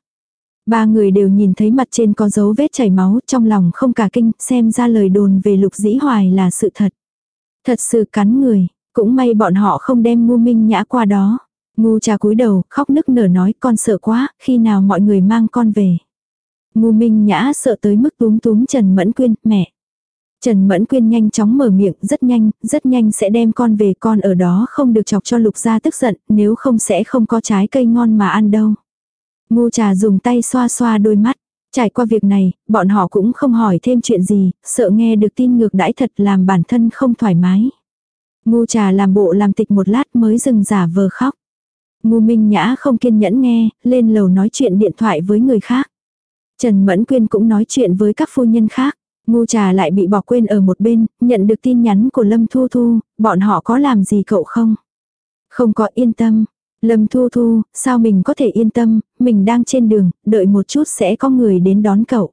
Ba người đều nhìn thấy mặt trên có dấu vết chảy máu, trong lòng không cả kinh, xem ra lời đồn về lục dĩ hoài là sự thật. Thật sự cắn người, cũng may bọn họ không đem ngu minh nhã qua đó. Ngu trà cúi đầu, khóc nức nở nói con sợ quá, khi nào mọi người mang con về. Ngu Minh Nhã sợ tới mức túm túm Trần Mẫn Quyên, mẹ. Trần Mẫn Quyên nhanh chóng mở miệng, rất nhanh, rất nhanh sẽ đem con về con ở đó không được chọc cho lục gia tức giận, nếu không sẽ không có trái cây ngon mà ăn đâu. Ngu trà dùng tay xoa xoa đôi mắt. Trải qua việc này, bọn họ cũng không hỏi thêm chuyện gì, sợ nghe được tin ngược đãi thật làm bản thân không thoải mái. Ngu trà làm bộ làm tịch một lát mới dừng giả vờ khóc. Ngu Minh Nhã không kiên nhẫn nghe, lên lầu nói chuyện điện thoại với người khác. Trần Mẫn Quyên cũng nói chuyện với các phu nhân khác. Ngu trà lại bị bỏ quên ở một bên, nhận được tin nhắn của Lâm Thu Thu, bọn họ có làm gì cậu không? Không có yên tâm. Lâm Thu Thu, sao mình có thể yên tâm, mình đang trên đường, đợi một chút sẽ có người đến đón cậu.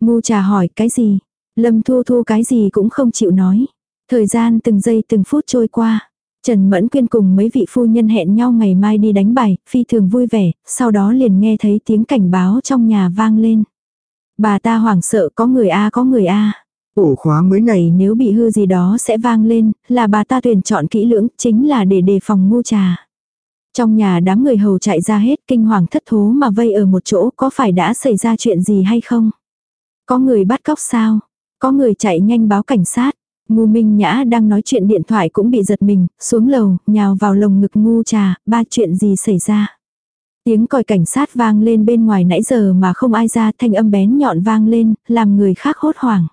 Ngu trà hỏi cái gì? Lâm Thu Thu cái gì cũng không chịu nói. Thời gian từng giây từng phút trôi qua. Trần Mẫn Quyên cùng mấy vị phu nhân hẹn nhau ngày mai đi đánh bài, phi thường vui vẻ, sau đó liền nghe thấy tiếng cảnh báo trong nhà vang lên. Bà ta hoảng sợ có người A có người A. Ổ khóa mới này nếu bị hư gì đó sẽ vang lên, là bà ta tuyển chọn kỹ lưỡng, chính là để đề phòng ngu trà. Trong nhà đám người hầu chạy ra hết kinh hoàng thất thố mà vây ở một chỗ có phải đã xảy ra chuyện gì hay không? Có người bắt cóc sao? Có người chạy nhanh báo cảnh sát. Ngu Minh Nhã đang nói chuyện điện thoại cũng bị giật mình, xuống lầu, nhào vào lồng ngực ngu trà, ba chuyện gì xảy ra. Tiếng còi cảnh sát vang lên bên ngoài nãy giờ mà không ai ra thanh âm bén nhọn vang lên, làm người khác hốt hoảng.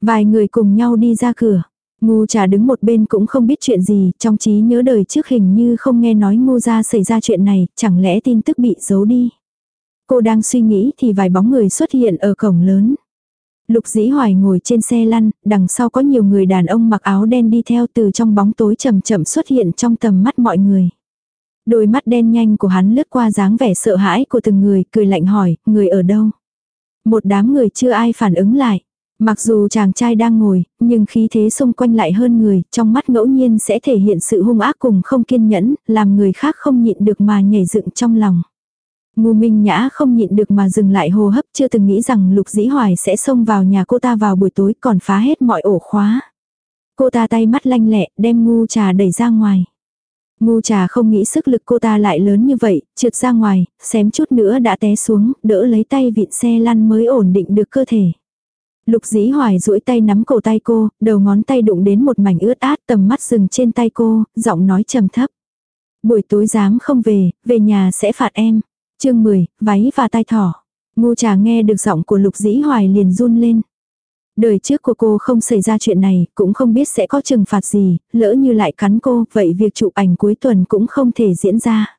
Vài người cùng nhau đi ra cửa. Ngu trà đứng một bên cũng không biết chuyện gì, trong trí nhớ đời trước hình như không nghe nói ngu ra xảy ra chuyện này, chẳng lẽ tin tức bị giấu đi. Cô đang suy nghĩ thì vài bóng người xuất hiện ở cổng lớn. Lục dĩ hoài ngồi trên xe lăn, đằng sau có nhiều người đàn ông mặc áo đen đi theo từ trong bóng tối chậm chậm xuất hiện trong tầm mắt mọi người. Đôi mắt đen nhanh của hắn lướt qua dáng vẻ sợ hãi của từng người, cười lạnh hỏi, người ở đâu? Một đám người chưa ai phản ứng lại. Mặc dù chàng trai đang ngồi, nhưng khí thế xung quanh lại hơn người, trong mắt ngẫu nhiên sẽ thể hiện sự hung ác cùng không kiên nhẫn, làm người khác không nhịn được mà nhảy dựng trong lòng. Ngu Minh Nhã không nhịn được mà dừng lại hô hấp chưa từng nghĩ rằng Lục Dĩ Hoài sẽ xông vào nhà cô ta vào buổi tối còn phá hết mọi ổ khóa. Cô ta tay mắt lanh lẹ đem ngu trà đẩy ra ngoài. Ngu trà không nghĩ sức lực cô ta lại lớn như vậy, trượt ra ngoài, xém chút nữa đã té xuống, đỡ lấy tay vịn xe lăn mới ổn định được cơ thể. Lục dĩ hoài duỗi tay nắm cổ tay cô, đầu ngón tay đụng đến một mảnh ướt át tầm mắt dừng trên tay cô, giọng nói trầm thấp. Buổi tối dám không về, về nhà sẽ phạt em. chương 10, váy và tai thỏ. Ngu trà nghe được giọng của lục dĩ hoài liền run lên. Đời trước của cô không xảy ra chuyện này, cũng không biết sẽ có trừng phạt gì, lỡ như lại cắn cô, vậy việc chụp ảnh cuối tuần cũng không thể diễn ra.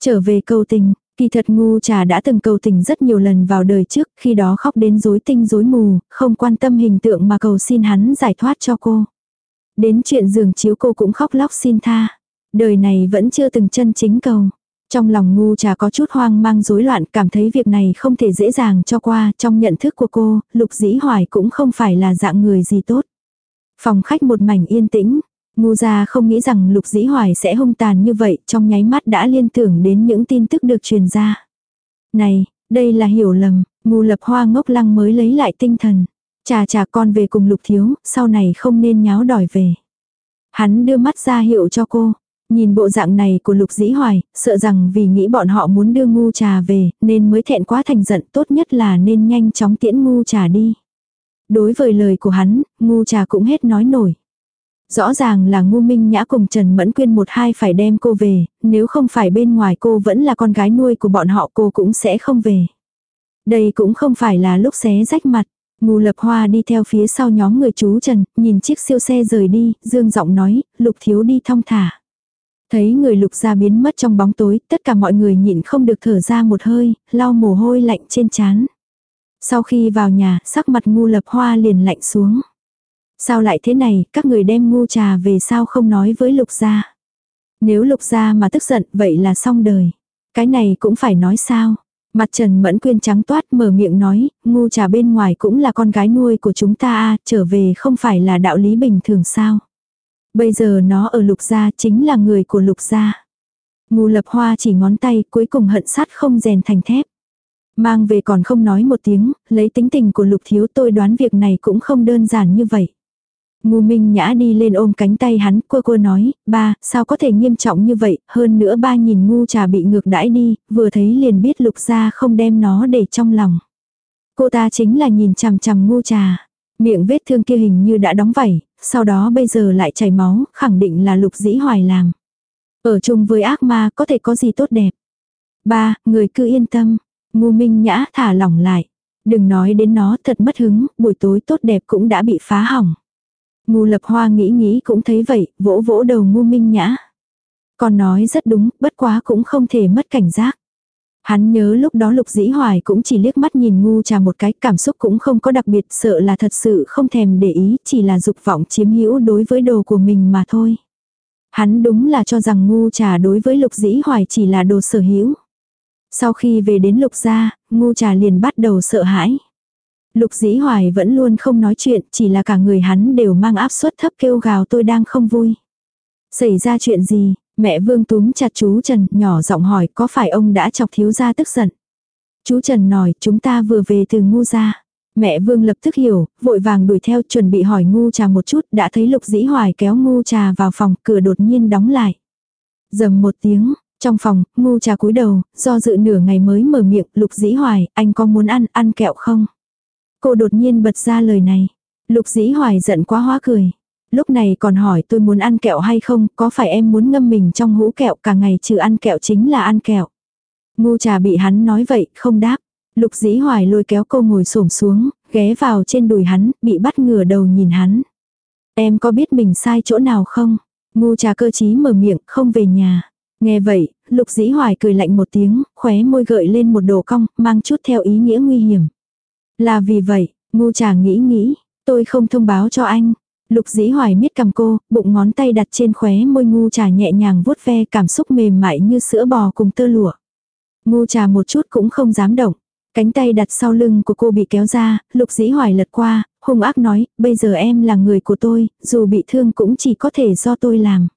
Trở về câu tình, kỳ thật ngu trà đã từng cầu tình rất nhiều lần vào đời trước, khi đó khóc đến rối tinh rối mù, không quan tâm hình tượng mà cầu xin hắn giải thoát cho cô. Đến chuyện giường chiếu cô cũng khóc lóc xin tha. Đời này vẫn chưa từng chân chính cầu. Trong lòng ngu trà có chút hoang mang rối loạn cảm thấy việc này không thể dễ dàng cho qua trong nhận thức của cô, lục dĩ hoài cũng không phải là dạng người gì tốt. Phòng khách một mảnh yên tĩnh, ngu gia không nghĩ rằng lục dĩ hoài sẽ hung tàn như vậy trong nháy mắt đã liên tưởng đến những tin tức được truyền ra. Này, đây là hiểu lầm, ngu lập hoa ngốc lăng mới lấy lại tinh thần. Chà chà con về cùng lục thiếu, sau này không nên nháo đòi về. Hắn đưa mắt ra hiệu cho cô. Nhìn bộ dạng này của lục dĩ hoài, sợ rằng vì nghĩ bọn họ muốn đưa ngu trà về, nên mới thẹn quá thành giận tốt nhất là nên nhanh chóng tiễn ngu trà đi. Đối với lời của hắn, ngu trà cũng hết nói nổi. Rõ ràng là ngu minh nhã cùng Trần Mẫn Quyên một hai phải đem cô về, nếu không phải bên ngoài cô vẫn là con gái nuôi của bọn họ cô cũng sẽ không về. Đây cũng không phải là lúc xé rách mặt. Ngu lập hoa đi theo phía sau nhóm người chú Trần, nhìn chiếc siêu xe rời đi, dương giọng nói, lục thiếu đi thong thả. Thấy người lục ra biến mất trong bóng tối, tất cả mọi người nhịn không được thở ra một hơi, lau mồ hôi lạnh trên trán. Sau khi vào nhà, sắc mặt ngu lập hoa liền lạnh xuống. Sao lại thế này, các người đem ngu trà về sao không nói với lục gia. Nếu lục gia mà tức giận, vậy là xong đời. Cái này cũng phải nói sao. Mặt Trần Mẫn Quyên trắng toát mở miệng nói, ngu trà bên ngoài cũng là con gái nuôi của chúng ta a trở về không phải là đạo lý bình thường sao. Bây giờ nó ở lục gia chính là người của lục gia. Ngu lập hoa chỉ ngón tay cuối cùng hận sắt không rèn thành thép. Mang về còn không nói một tiếng, lấy tính tình của lục thiếu tôi đoán việc này cũng không đơn giản như vậy. Ngu Minh Nhã đi lên ôm cánh tay hắn, cô cô nói, ba, sao có thể nghiêm trọng như vậy, hơn nữa ba nhìn ngu trà bị ngược đãi đi, vừa thấy liền biết lục gia không đem nó để trong lòng. Cô ta chính là nhìn chằm chằm ngu trà, miệng vết thương kia hình như đã đóng vảy, sau đó bây giờ lại chảy máu, khẳng định là lục dĩ hoài làm. Ở chung với ác ma có thể có gì tốt đẹp. Ba, người cứ yên tâm. Ngu minh nhã thả lỏng lại. Đừng nói đến nó thật mất hứng, buổi tối tốt đẹp cũng đã bị phá hỏng. Ngu lập hoa nghĩ nghĩ cũng thấy vậy, vỗ vỗ đầu ngu minh nhã. Còn nói rất đúng, bất quá cũng không thể mất cảnh giác. Hắn nhớ lúc đó lục dĩ hoài cũng chỉ liếc mắt nhìn ngu trà một cái, cảm xúc cũng không có đặc biệt, sợ là thật sự không thèm để ý, chỉ là dục vọng chiếm hữu đối với đồ của mình mà thôi. Hắn đúng là cho rằng ngu trà đối với lục dĩ hoài chỉ là đồ sở hữu. Sau khi về đến lục gia, ngu trà liền bắt đầu sợ hãi. Lục dĩ hoài vẫn luôn không nói chuyện, chỉ là cả người hắn đều mang áp suất thấp kêu gào tôi đang không vui. Xảy ra chuyện gì, Mẹ Vương túm chặt chú Trần, nhỏ giọng hỏi có phải ông đã chọc thiếu gia tức giận. Chú Trần nói chúng ta vừa về từ ngu gia. Mẹ Vương lập tức hiểu, vội vàng đuổi theo chuẩn bị hỏi ngu trà một chút, đã thấy lục dĩ hoài kéo ngu trà vào phòng, cửa đột nhiên đóng lại. Dầm một tiếng, trong phòng, ngu trà cúi đầu, do dự nửa ngày mới mở miệng, lục dĩ hoài, anh có muốn ăn, ăn kẹo không? Cô đột nhiên bật ra lời này. Lục dĩ hoài giận quá hóa cười. Lúc này còn hỏi tôi muốn ăn kẹo hay không, có phải em muốn ngâm mình trong hũ kẹo cả ngày trừ ăn kẹo chính là ăn kẹo. Ngu trà bị hắn nói vậy, không đáp. Lục dĩ hoài lôi kéo cô ngồi xổm xuống, ghé vào trên đùi hắn, bị bắt ngửa đầu nhìn hắn. Em có biết mình sai chỗ nào không? Ngu trà cơ chí mở miệng, không về nhà. Nghe vậy, lục dĩ hoài cười lạnh một tiếng, khóe môi gợi lên một đồ cong, mang chút theo ý nghĩa nguy hiểm. Là vì vậy, ngu trà nghĩ nghĩ, tôi không thông báo cho anh. Lục dĩ hoài miết cầm cô, bụng ngón tay đặt trên khóe môi ngu trà nhẹ nhàng vuốt ve cảm xúc mềm mại như sữa bò cùng tơ lụa. Ngu trà một chút cũng không dám động. Cánh tay đặt sau lưng của cô bị kéo ra, lục dĩ hoài lật qua, hung ác nói, bây giờ em là người của tôi, dù bị thương cũng chỉ có thể do tôi làm.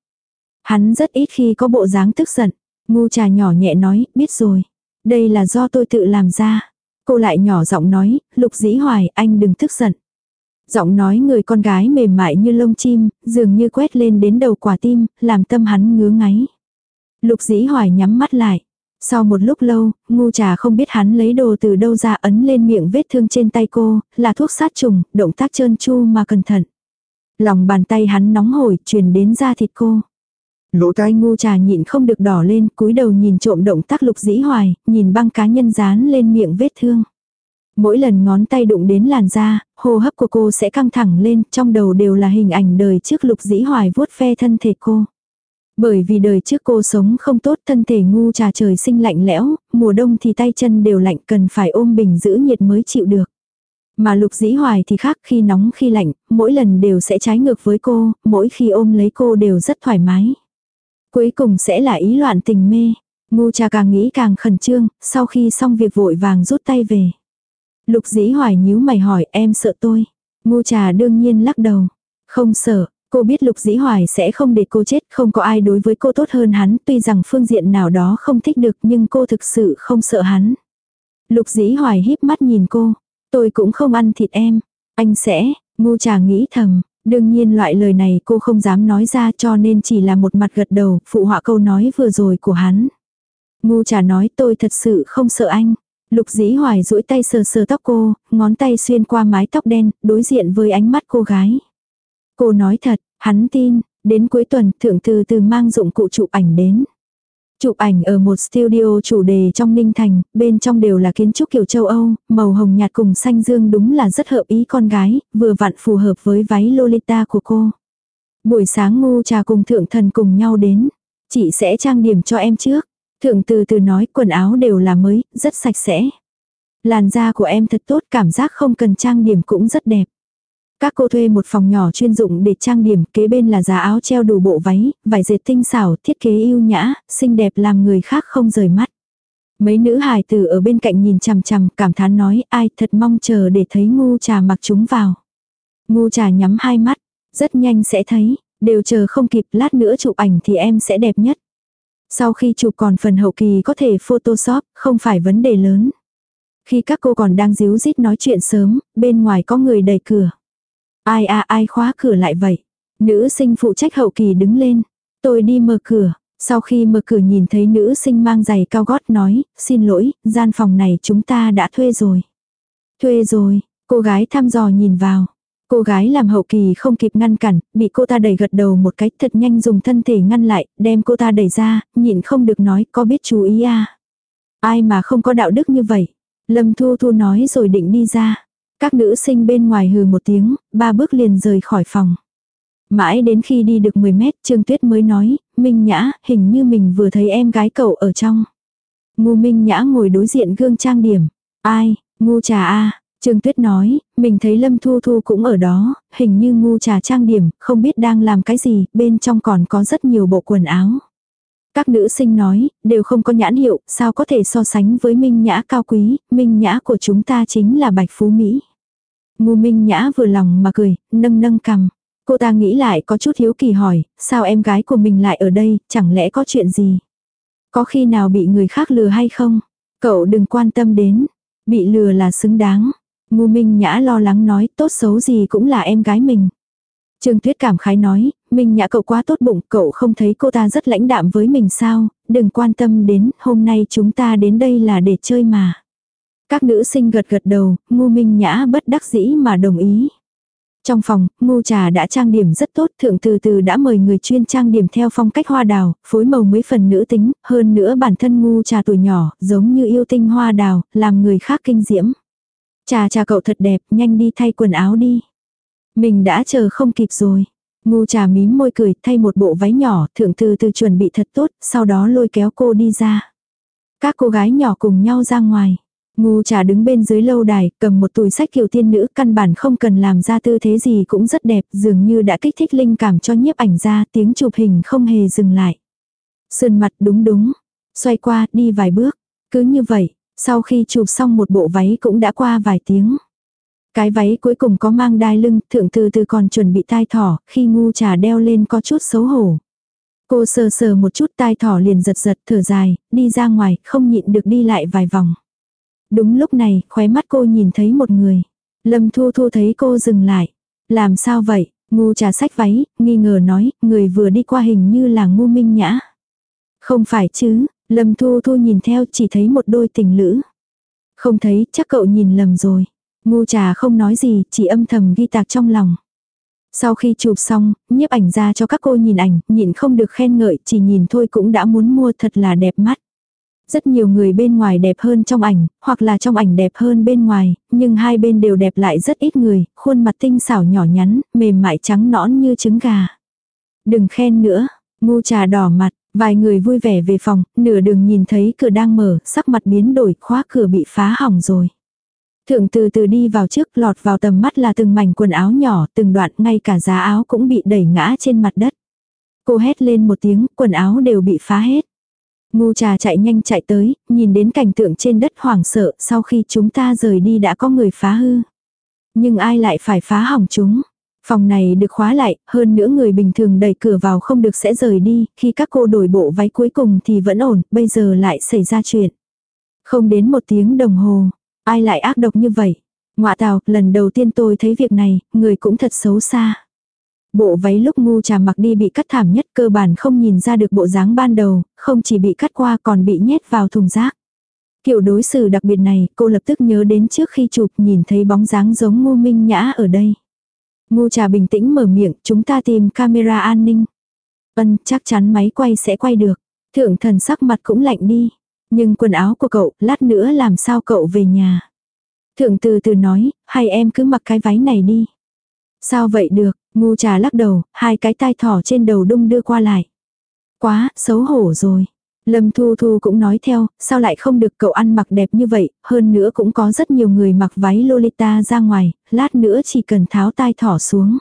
Hắn rất ít khi có bộ dáng tức giận. Ngu trà nhỏ nhẹ nói, biết rồi. Đây là do tôi tự làm ra. Cô lại nhỏ giọng nói, lục dĩ hoài, anh đừng tức giận. Giọng nói người con gái mềm mại như lông chim, dường như quét lên đến đầu quả tim, làm tâm hắn ngứa ngáy. Lục dĩ hoài nhắm mắt lại. Sau một lúc lâu, ngu trà không biết hắn lấy đồ từ đâu ra ấn lên miệng vết thương trên tay cô, là thuốc sát trùng, động tác trơn chu mà cẩn thận. Lòng bàn tay hắn nóng hổi, truyền đến da thịt cô. Lỗ tai ngu trà nhịn không được đỏ lên, cúi đầu nhìn trộm động tác lục dĩ hoài, nhìn băng cá nhân dán lên miệng vết thương. Mỗi lần ngón tay đụng đến làn da, hô hấp của cô sẽ căng thẳng lên, trong đầu đều là hình ảnh đời trước lục dĩ hoài vuốt phe thân thể cô. Bởi vì đời trước cô sống không tốt thân thể ngu trà trời sinh lạnh lẽo, mùa đông thì tay chân đều lạnh cần phải ôm bình giữ nhiệt mới chịu được. Mà lục dĩ hoài thì khác khi nóng khi lạnh, mỗi lần đều sẽ trái ngược với cô, mỗi khi ôm lấy cô đều rất thoải mái. Cuối cùng sẽ là ý loạn tình mê. Ngu trà càng nghĩ càng khẩn trương, sau khi xong việc vội vàng rút tay về. Lục dĩ hoài nhíu mày hỏi em sợ tôi. Ngu trà đương nhiên lắc đầu. Không sợ, cô biết lục dĩ hoài sẽ không để cô chết, không có ai đối với cô tốt hơn hắn, tuy rằng phương diện nào đó không thích được nhưng cô thực sự không sợ hắn. Lục dĩ hoài híp mắt nhìn cô, tôi cũng không ăn thịt em, anh sẽ, ngu trà nghĩ thầm, đương nhiên loại lời này cô không dám nói ra cho nên chỉ là một mặt gật đầu, phụ họa câu nói vừa rồi của hắn. Ngu trà nói tôi thật sự không sợ anh. Lục dĩ hoài duỗi tay sờ sờ tóc cô, ngón tay xuyên qua mái tóc đen, đối diện với ánh mắt cô gái. Cô nói thật, hắn tin, đến cuối tuần thượng từ từ mang dụng cụ chụp ảnh đến. Chụp ảnh ở một studio chủ đề trong Ninh Thành, bên trong đều là kiến trúc kiểu châu Âu, màu hồng nhạt cùng xanh dương đúng là rất hợp ý con gái, vừa vặn phù hợp với váy Lolita của cô. Buổi sáng ngu trà cùng thượng thần cùng nhau đến. Chị sẽ trang điểm cho em trước. Thượng từ từ nói quần áo đều là mới, rất sạch sẽ. Làn da của em thật tốt, cảm giác không cần trang điểm cũng rất đẹp. Các cô thuê một phòng nhỏ chuyên dụng để trang điểm, kế bên là giá áo treo đủ bộ váy, vải dệt tinh xảo, thiết kế yêu nhã, xinh đẹp làm người khác không rời mắt. Mấy nữ hài tử ở bên cạnh nhìn chằm chằm, cảm thán nói, ai thật mong chờ để thấy ngu trà mặc chúng vào. Ngu trà nhắm hai mắt, rất nhanh sẽ thấy, đều chờ không kịp, lát nữa chụp ảnh thì em sẽ đẹp nhất. Sau khi chụp còn phần hậu kỳ có thể photoshop, không phải vấn đề lớn. Khi các cô còn đang díu dít nói chuyện sớm, bên ngoài có người đẩy cửa. Ai à ai khóa cửa lại vậy? Nữ sinh phụ trách hậu kỳ đứng lên. Tôi đi mở cửa. Sau khi mở cửa nhìn thấy nữ sinh mang giày cao gót nói, xin lỗi, gian phòng này chúng ta đã thuê rồi. Thuê rồi, cô gái thăm dò nhìn vào. Cô gái làm hậu kỳ không kịp ngăn cản, bị cô ta đẩy gật đầu một cách thật nhanh dùng thân thể ngăn lại, đem cô ta đẩy ra, nhịn không được nói, có biết chú ý à. Ai mà không có đạo đức như vậy. Lâm Thu Thu nói rồi định đi ra. Các nữ sinh bên ngoài hừ một tiếng, ba bước liền rời khỏi phòng. Mãi đến khi đi được 10 mét Trương Tuyết mới nói, Minh Nhã, hình như mình vừa thấy em gái cậu ở trong. Ngu Minh Nhã ngồi đối diện gương trang điểm. Ai, ngu trà a Trương Tuyết nói, mình thấy Lâm Thu Thu cũng ở đó, hình như ngu trà trang điểm, không biết đang làm cái gì, bên trong còn có rất nhiều bộ quần áo. Các nữ sinh nói, đều không có nhãn hiệu, sao có thể so sánh với Minh Nhã cao quý, Minh Nhã của chúng ta chính là Bạch Phú Mỹ. Ngu Minh Nhã vừa lòng mà cười, nâng nâng cầm. Cô ta nghĩ lại có chút hiếu kỳ hỏi, sao em gái của mình lại ở đây, chẳng lẽ có chuyện gì? Có khi nào bị người khác lừa hay không? Cậu đừng quan tâm đến. Bị lừa là xứng đáng. Ngu Minh Nhã lo lắng nói, tốt xấu gì cũng là em gái mình. Trương Tuyết cảm khái nói, Minh Nhã cậu quá tốt bụng, cậu không thấy cô ta rất lãnh đạm với mình sao, đừng quan tâm đến, hôm nay chúng ta đến đây là để chơi mà. Các nữ sinh gật gật đầu, ngu Minh Nhã bất đắc dĩ mà đồng ý. Trong phòng, ngu trà đã trang điểm rất tốt, thượng từ từ đã mời người chuyên trang điểm theo phong cách hoa đào, phối màu mấy phần nữ tính, hơn nữa bản thân ngu trà tuổi nhỏ, giống như yêu tinh hoa đào, làm người khác kinh diễm. Trà trà cậu thật đẹp, nhanh đi thay quần áo đi. Mình đã chờ không kịp rồi. Ngu trà mím môi cười thay một bộ váy nhỏ, thượng từ từ chuẩn bị thật tốt, sau đó lôi kéo cô đi ra. Các cô gái nhỏ cùng nhau ra ngoài. Ngu trà đứng bên dưới lâu đài, cầm một túi sách kiều tiên nữ, căn bản không cần làm ra tư thế gì cũng rất đẹp, dường như đã kích thích linh cảm cho nhiếp ảnh ra, tiếng chụp hình không hề dừng lại. Sườn mặt đúng đúng, xoay qua, đi vài bước. Cứ như vậy, sau khi chụp xong một bộ váy cũng đã qua vài tiếng. Cái váy cuối cùng có mang đai lưng, thượng từ từ còn chuẩn bị tai thỏ, khi ngu trà đeo lên có chút xấu hổ. Cô sờ sờ một chút tai thỏ liền giật giật thở dài, đi ra ngoài, không nhịn được đi lại vài vòng. Đúng lúc này, khóe mắt cô nhìn thấy một người. Lâm Thu Thu thấy cô dừng lại. Làm sao vậy? Ngu trà sách váy, nghi ngờ nói, người vừa đi qua hình như là ngu minh nhã. Không phải chứ, Lâm Thu Thu nhìn theo chỉ thấy một đôi tình lữ. Không thấy, chắc cậu nhìn lầm rồi. Ngu trà không nói gì, chỉ âm thầm ghi tạc trong lòng. Sau khi chụp xong, nhiếp ảnh ra cho các cô nhìn ảnh, nhìn không được khen ngợi, chỉ nhìn thôi cũng đã muốn mua thật là đẹp mắt. Rất nhiều người bên ngoài đẹp hơn trong ảnh, hoặc là trong ảnh đẹp hơn bên ngoài, nhưng hai bên đều đẹp lại rất ít người, khuôn mặt tinh xảo nhỏ nhắn, mềm mại trắng nõn như trứng gà. Đừng khen nữa, ngu trà đỏ mặt, vài người vui vẻ về phòng, nửa đường nhìn thấy cửa đang mở, sắc mặt biến đổi, khóa cửa bị phá hỏng rồi. Thượng từ từ đi vào trước lọt vào tầm mắt là từng mảnh quần áo nhỏ, từng đoạn ngay cả giá áo cũng bị đẩy ngã trên mặt đất. Cô hét lên một tiếng, quần áo đều bị phá hết. Ngu trà chạy nhanh chạy tới, nhìn đến cảnh tượng trên đất hoảng sợ, sau khi chúng ta rời đi đã có người phá hư. Nhưng ai lại phải phá hỏng chúng? Phòng này được khóa lại, hơn nữa người bình thường đẩy cửa vào không được sẽ rời đi, khi các cô đổi bộ váy cuối cùng thì vẫn ổn, bây giờ lại xảy ra chuyện. Không đến một tiếng đồng hồ, ai lại ác độc như vậy? Ngoạ tào, lần đầu tiên tôi thấy việc này, người cũng thật xấu xa. Bộ váy lúc ngu trà mặc đi bị cắt thảm nhất cơ bản không nhìn ra được bộ dáng ban đầu, không chỉ bị cắt qua còn bị nhét vào thùng rác. Kiểu đối xử đặc biệt này, cô lập tức nhớ đến trước khi chụp nhìn thấy bóng dáng giống ngu minh nhã ở đây. Ngu trà bình tĩnh mở miệng, chúng ta tìm camera an ninh. Vân, chắc chắn máy quay sẽ quay được. Thượng thần sắc mặt cũng lạnh đi. Nhưng quần áo của cậu, lát nữa làm sao cậu về nhà. Thượng từ từ nói, hay em cứ mặc cái váy này đi. Sao vậy được, ngu trà lắc đầu, hai cái tai thỏ trên đầu đung đưa qua lại. Quá, xấu hổ rồi. Lâm Thu Thu cũng nói theo, sao lại không được cậu ăn mặc đẹp như vậy, hơn nữa cũng có rất nhiều người mặc váy Lolita ra ngoài, lát nữa chỉ cần tháo tai thỏ xuống.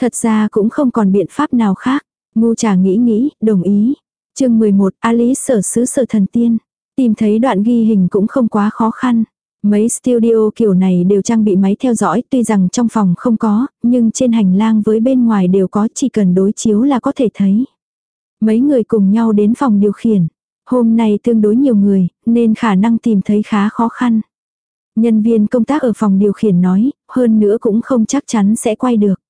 Thật ra cũng không còn biện pháp nào khác. Ngu trà nghĩ nghĩ, đồng ý. chương 11, Alice sở xứ sở thần tiên. Tìm thấy đoạn ghi hình cũng không quá khó khăn. Mấy studio kiểu này đều trang bị máy theo dõi, tuy rằng trong phòng không có, nhưng trên hành lang với bên ngoài đều có, chỉ cần đối chiếu là có thể thấy. Mấy người cùng nhau đến phòng điều khiển. Hôm nay tương đối nhiều người, nên khả năng tìm thấy khá khó khăn. Nhân viên công tác ở phòng điều khiển nói, hơn nữa cũng không chắc chắn sẽ quay được.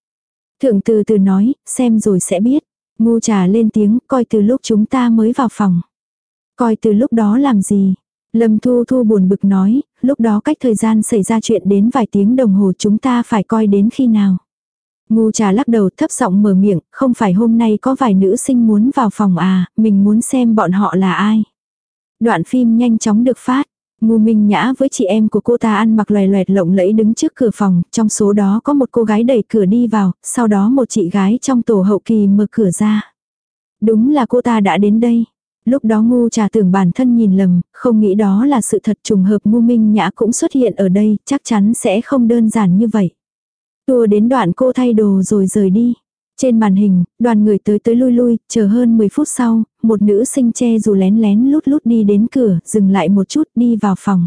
Thượng từ từ nói, xem rồi sẽ biết. Ngu trà lên tiếng, coi từ lúc chúng ta mới vào phòng. Coi từ lúc đó làm gì? Lâm Thu Thu buồn bực nói, lúc đó cách thời gian xảy ra chuyện đến vài tiếng đồng hồ chúng ta phải coi đến khi nào. Ngu trà lắc đầu thấp giọng mở miệng, không phải hôm nay có vài nữ sinh muốn vào phòng à, mình muốn xem bọn họ là ai. Đoạn phim nhanh chóng được phát. Ngu Minh Nhã với chị em của cô ta ăn mặc loè loẹt lộng lẫy đứng trước cửa phòng, trong số đó có một cô gái đẩy cửa đi vào, sau đó một chị gái trong tổ hậu kỳ mở cửa ra. Đúng là cô ta đã đến đây. Lúc đó ngu trà tưởng bản thân nhìn lầm, không nghĩ đó là sự thật trùng hợp ngu minh nhã cũng xuất hiện ở đây, chắc chắn sẽ không đơn giản như vậy. Tua đến đoạn cô thay đồ rồi rời đi. Trên màn hình, đoàn người tới tới lui lui, chờ hơn 10 phút sau, một nữ sinh che dù lén lén lút lút đi đến cửa, dừng lại một chút đi vào phòng.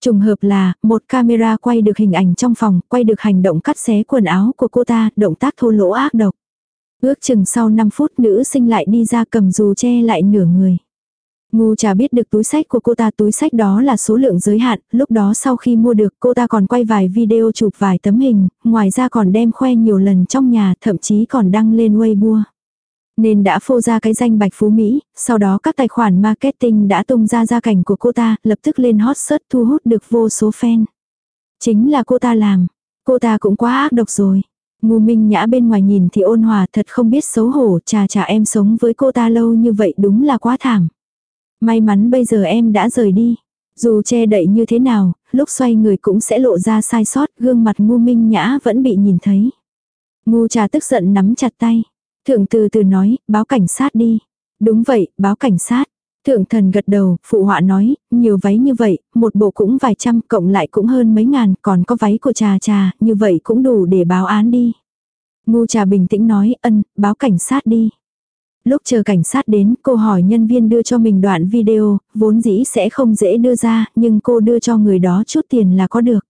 Trùng hợp là, một camera quay được hình ảnh trong phòng, quay được hành động cắt xé quần áo của cô ta, động tác thô lỗ ác độc. Ước chừng sau 5 phút nữ sinh lại đi ra cầm dù che lại nửa người. Ngu trà biết được túi sách của cô ta túi sách đó là số lượng giới hạn, lúc đó sau khi mua được cô ta còn quay vài video chụp vài tấm hình, ngoài ra còn đem khoe nhiều lần trong nhà, thậm chí còn đăng lên Weibo. Nên đã phô ra cái danh bạch phú Mỹ, sau đó các tài khoản marketing đã tung ra gia cảnh của cô ta, lập tức lên hot search thu hút được vô số fan. Chính là cô ta làm. Cô ta cũng quá ác độc rồi. Ngu Minh Nhã bên ngoài nhìn thì ôn hòa thật không biết xấu hổ, chà chà em sống với cô ta lâu như vậy đúng là quá thảm. May mắn bây giờ em đã rời đi. Dù che đậy như thế nào, lúc xoay người cũng sẽ lộ ra sai sót, gương mặt ngu Minh Nhã vẫn bị nhìn thấy. Ngu trà tức giận nắm chặt tay. Thượng từ từ nói, báo cảnh sát đi. Đúng vậy, báo cảnh sát. Thượng thần gật đầu, phụ họa nói, nhiều váy như vậy, một bộ cũng vài trăm, cộng lại cũng hơn mấy ngàn, còn có váy của trà trà, như vậy cũng đủ để báo án đi. Ngu trà bình tĩnh nói, ân, báo cảnh sát đi. Lúc chờ cảnh sát đến, cô hỏi nhân viên đưa cho mình đoạn video, vốn dĩ sẽ không dễ đưa ra, nhưng cô đưa cho người đó chút tiền là có được.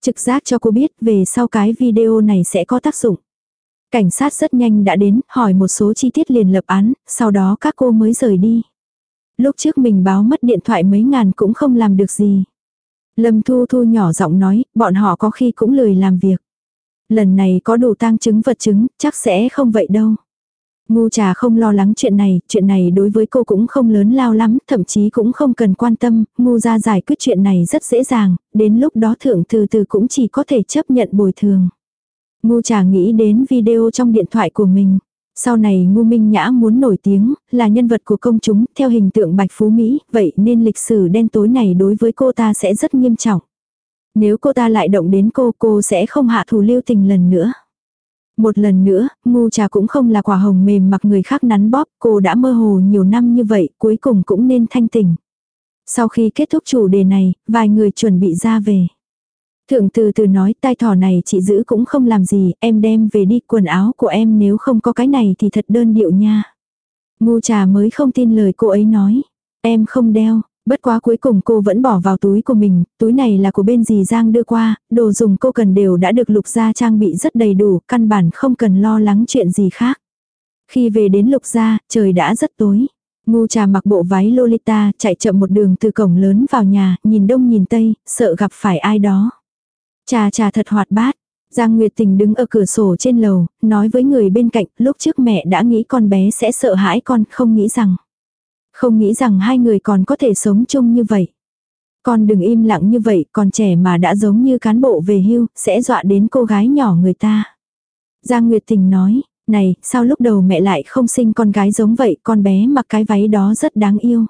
Trực giác cho cô biết về sau cái video này sẽ có tác dụng. Cảnh sát rất nhanh đã đến, hỏi một số chi tiết liền lập án, sau đó các cô mới rời đi. Lúc trước mình báo mất điện thoại mấy ngàn cũng không làm được gì. Lâm Thu Thu nhỏ giọng nói, bọn họ có khi cũng lười làm việc. Lần này có đủ tang chứng vật chứng, chắc sẽ không vậy đâu. Ngu trà không lo lắng chuyện này, chuyện này đối với cô cũng không lớn lao lắm, thậm chí cũng không cần quan tâm, ngu ra giải quyết chuyện này rất dễ dàng, đến lúc đó thượng từ từ cũng chỉ có thể chấp nhận bồi thường. Ngu trà nghĩ đến video trong điện thoại của mình. Sau này Ngu Minh Nhã muốn nổi tiếng, là nhân vật của công chúng, theo hình tượng Bạch Phú Mỹ, vậy nên lịch sử đen tối này đối với cô ta sẽ rất nghiêm trọng. Nếu cô ta lại động đến cô, cô sẽ không hạ thủ lưu tình lần nữa. Một lần nữa, ngu trà cũng không là quả hồng mềm mặc người khác nắn bóp, cô đã mơ hồ nhiều năm như vậy, cuối cùng cũng nên thanh tỉnh. Sau khi kết thúc chủ đề này, vài người chuẩn bị ra về. Thượng từ từ nói tai thỏ này chị giữ cũng không làm gì, em đem về đi quần áo của em nếu không có cái này thì thật đơn điệu nha. Ngu trà mới không tin lời cô ấy nói. Em không đeo, bất quá cuối cùng cô vẫn bỏ vào túi của mình, túi này là của bên dì Giang đưa qua, đồ dùng cô cần đều đã được lục gia trang bị rất đầy đủ, căn bản không cần lo lắng chuyện gì khác. Khi về đến lục gia, trời đã rất tối. Ngu trà mặc bộ váy Lolita, chạy chậm một đường từ cổng lớn vào nhà, nhìn đông nhìn tây, sợ gặp phải ai đó. Trà trà thật hoạt bát. Giang Nguyệt Tình đứng ở cửa sổ trên lầu, nói với người bên cạnh, lúc trước mẹ đã nghĩ con bé sẽ sợ hãi con, không nghĩ rằng. Không nghĩ rằng hai người còn có thể sống chung như vậy. Con đừng im lặng như vậy, còn trẻ mà đã giống như cán bộ về hưu, sẽ dọa đến cô gái nhỏ người ta. Giang Nguyệt Tình nói, này, sao lúc đầu mẹ lại không sinh con gái giống vậy, con bé mặc cái váy đó rất đáng yêu.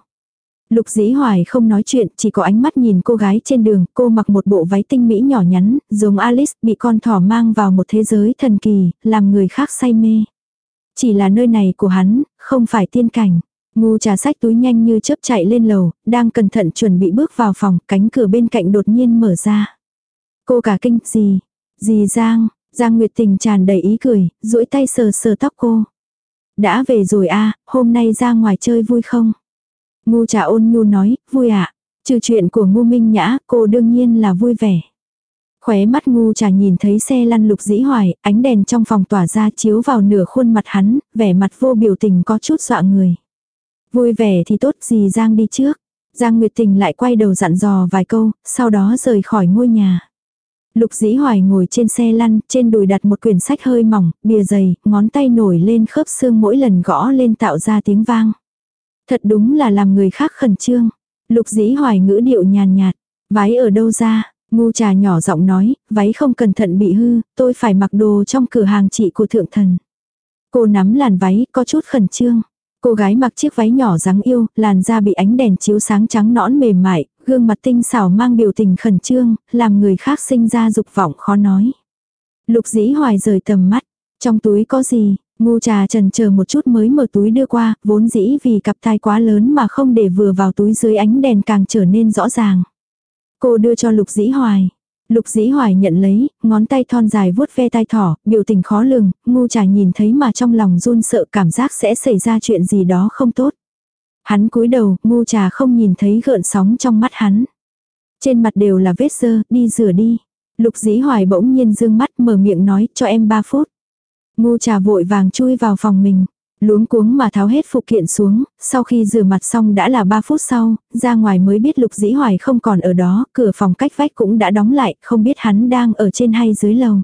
Lục dĩ hoài không nói chuyện, chỉ có ánh mắt nhìn cô gái trên đường, cô mặc một bộ váy tinh mỹ nhỏ nhắn, giống Alice, bị con thỏ mang vào một thế giới thần kỳ, làm người khác say mê. Chỉ là nơi này của hắn, không phải tiên cảnh. Ngu trà sách túi nhanh như chớp chạy lên lầu, đang cẩn thận chuẩn bị bước vào phòng, cánh cửa bên cạnh đột nhiên mở ra. Cô cả kinh, gì? Gì Giang? Giang Nguyệt Tình tràn đầy ý cười, duỗi tay sờ sờ tóc cô. Đã về rồi a à, hôm nay ra ngoài chơi vui không? Ngu trà ôn nhu nói, vui ạ. À? Trừ chuyện của ngu minh nhã, cô đương nhiên là vui vẻ. Khóe mắt ngu trà nhìn thấy xe lăn lục dĩ hoài, ánh đèn trong phòng tỏa ra chiếu vào nửa khuôn mặt hắn, vẻ mặt vô biểu tình có chút dọa người. Vui vẻ thì tốt gì Giang đi trước. Giang Nguyệt Tình lại quay đầu dặn dò vài câu, sau đó rời khỏi ngôi nhà. Lục dĩ hoài ngồi trên xe lăn, trên đùi đặt một quyển sách hơi mỏng, bìa dày, ngón tay nổi lên khớp xương mỗi lần gõ lên tạo ra tiếng vang. Thật đúng là làm người khác khẩn trương. Lục dĩ hoài ngữ điệu nhàn nhạt. Váy ở đâu ra? Ngu trà nhỏ giọng nói, váy không cẩn thận bị hư, tôi phải mặc đồ trong cửa hàng chị của thượng thần. Cô nắm làn váy, có chút khẩn trương. Cô gái mặc chiếc váy nhỏ dáng yêu, làn da bị ánh đèn chiếu sáng trắng nõn mềm mại, gương mặt tinh xảo mang biểu tình khẩn trương, làm người khác sinh ra dục vọng khó nói. Lục dĩ hoài rời tầm mắt, trong túi có gì, Ngu trà trần chờ một chút mới mở túi đưa qua, vốn dĩ vì cặp tai quá lớn mà không để vừa vào túi dưới ánh đèn càng trở nên rõ ràng. Cô đưa cho lục dĩ hoài. Lục dĩ hoài nhận lấy, ngón tay thon dài vuốt ve tai thỏ, biểu tình khó lường, ngu trà nhìn thấy mà trong lòng run sợ cảm giác sẽ xảy ra chuyện gì đó không tốt. Hắn cúi đầu, ngu trà không nhìn thấy gợn sóng trong mắt hắn. Trên mặt đều là vết dơ, đi rửa đi. Lục dĩ hoài bỗng nhiên dương mắt mở miệng nói cho em 3 phút. Ngu trà vội vàng chui vào phòng mình. Luống cuống mà tháo hết phụ kiện xuống, sau khi rửa mặt xong đã là 3 phút sau, ra ngoài mới biết lục dĩ hoài không còn ở đó, cửa phòng cách vách cũng đã đóng lại, không biết hắn đang ở trên hay dưới lầu.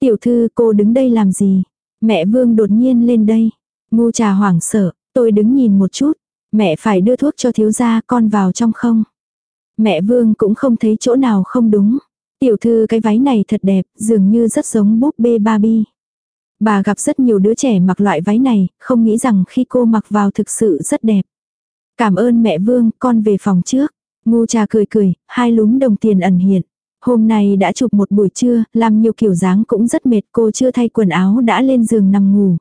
Tiểu thư cô đứng đây làm gì? Mẹ Vương đột nhiên lên đây. Ngu trà hoảng sợ, tôi đứng nhìn một chút. Mẹ phải đưa thuốc cho thiếu gia con vào trong không? Mẹ Vương cũng không thấy chỗ nào không đúng. Tiểu thư cái váy này thật đẹp, dường như rất giống búp bê Barbie. Bà gặp rất nhiều đứa trẻ mặc loại váy này, không nghĩ rằng khi cô mặc vào thực sự rất đẹp. Cảm ơn mẹ Vương, con về phòng trước. Ngu trà cười cười, hai lúm đồng tiền ẩn hiện. Hôm nay đã chụp một buổi trưa, làm nhiều kiểu dáng cũng rất mệt cô chưa thay quần áo đã lên giường nằm ngủ.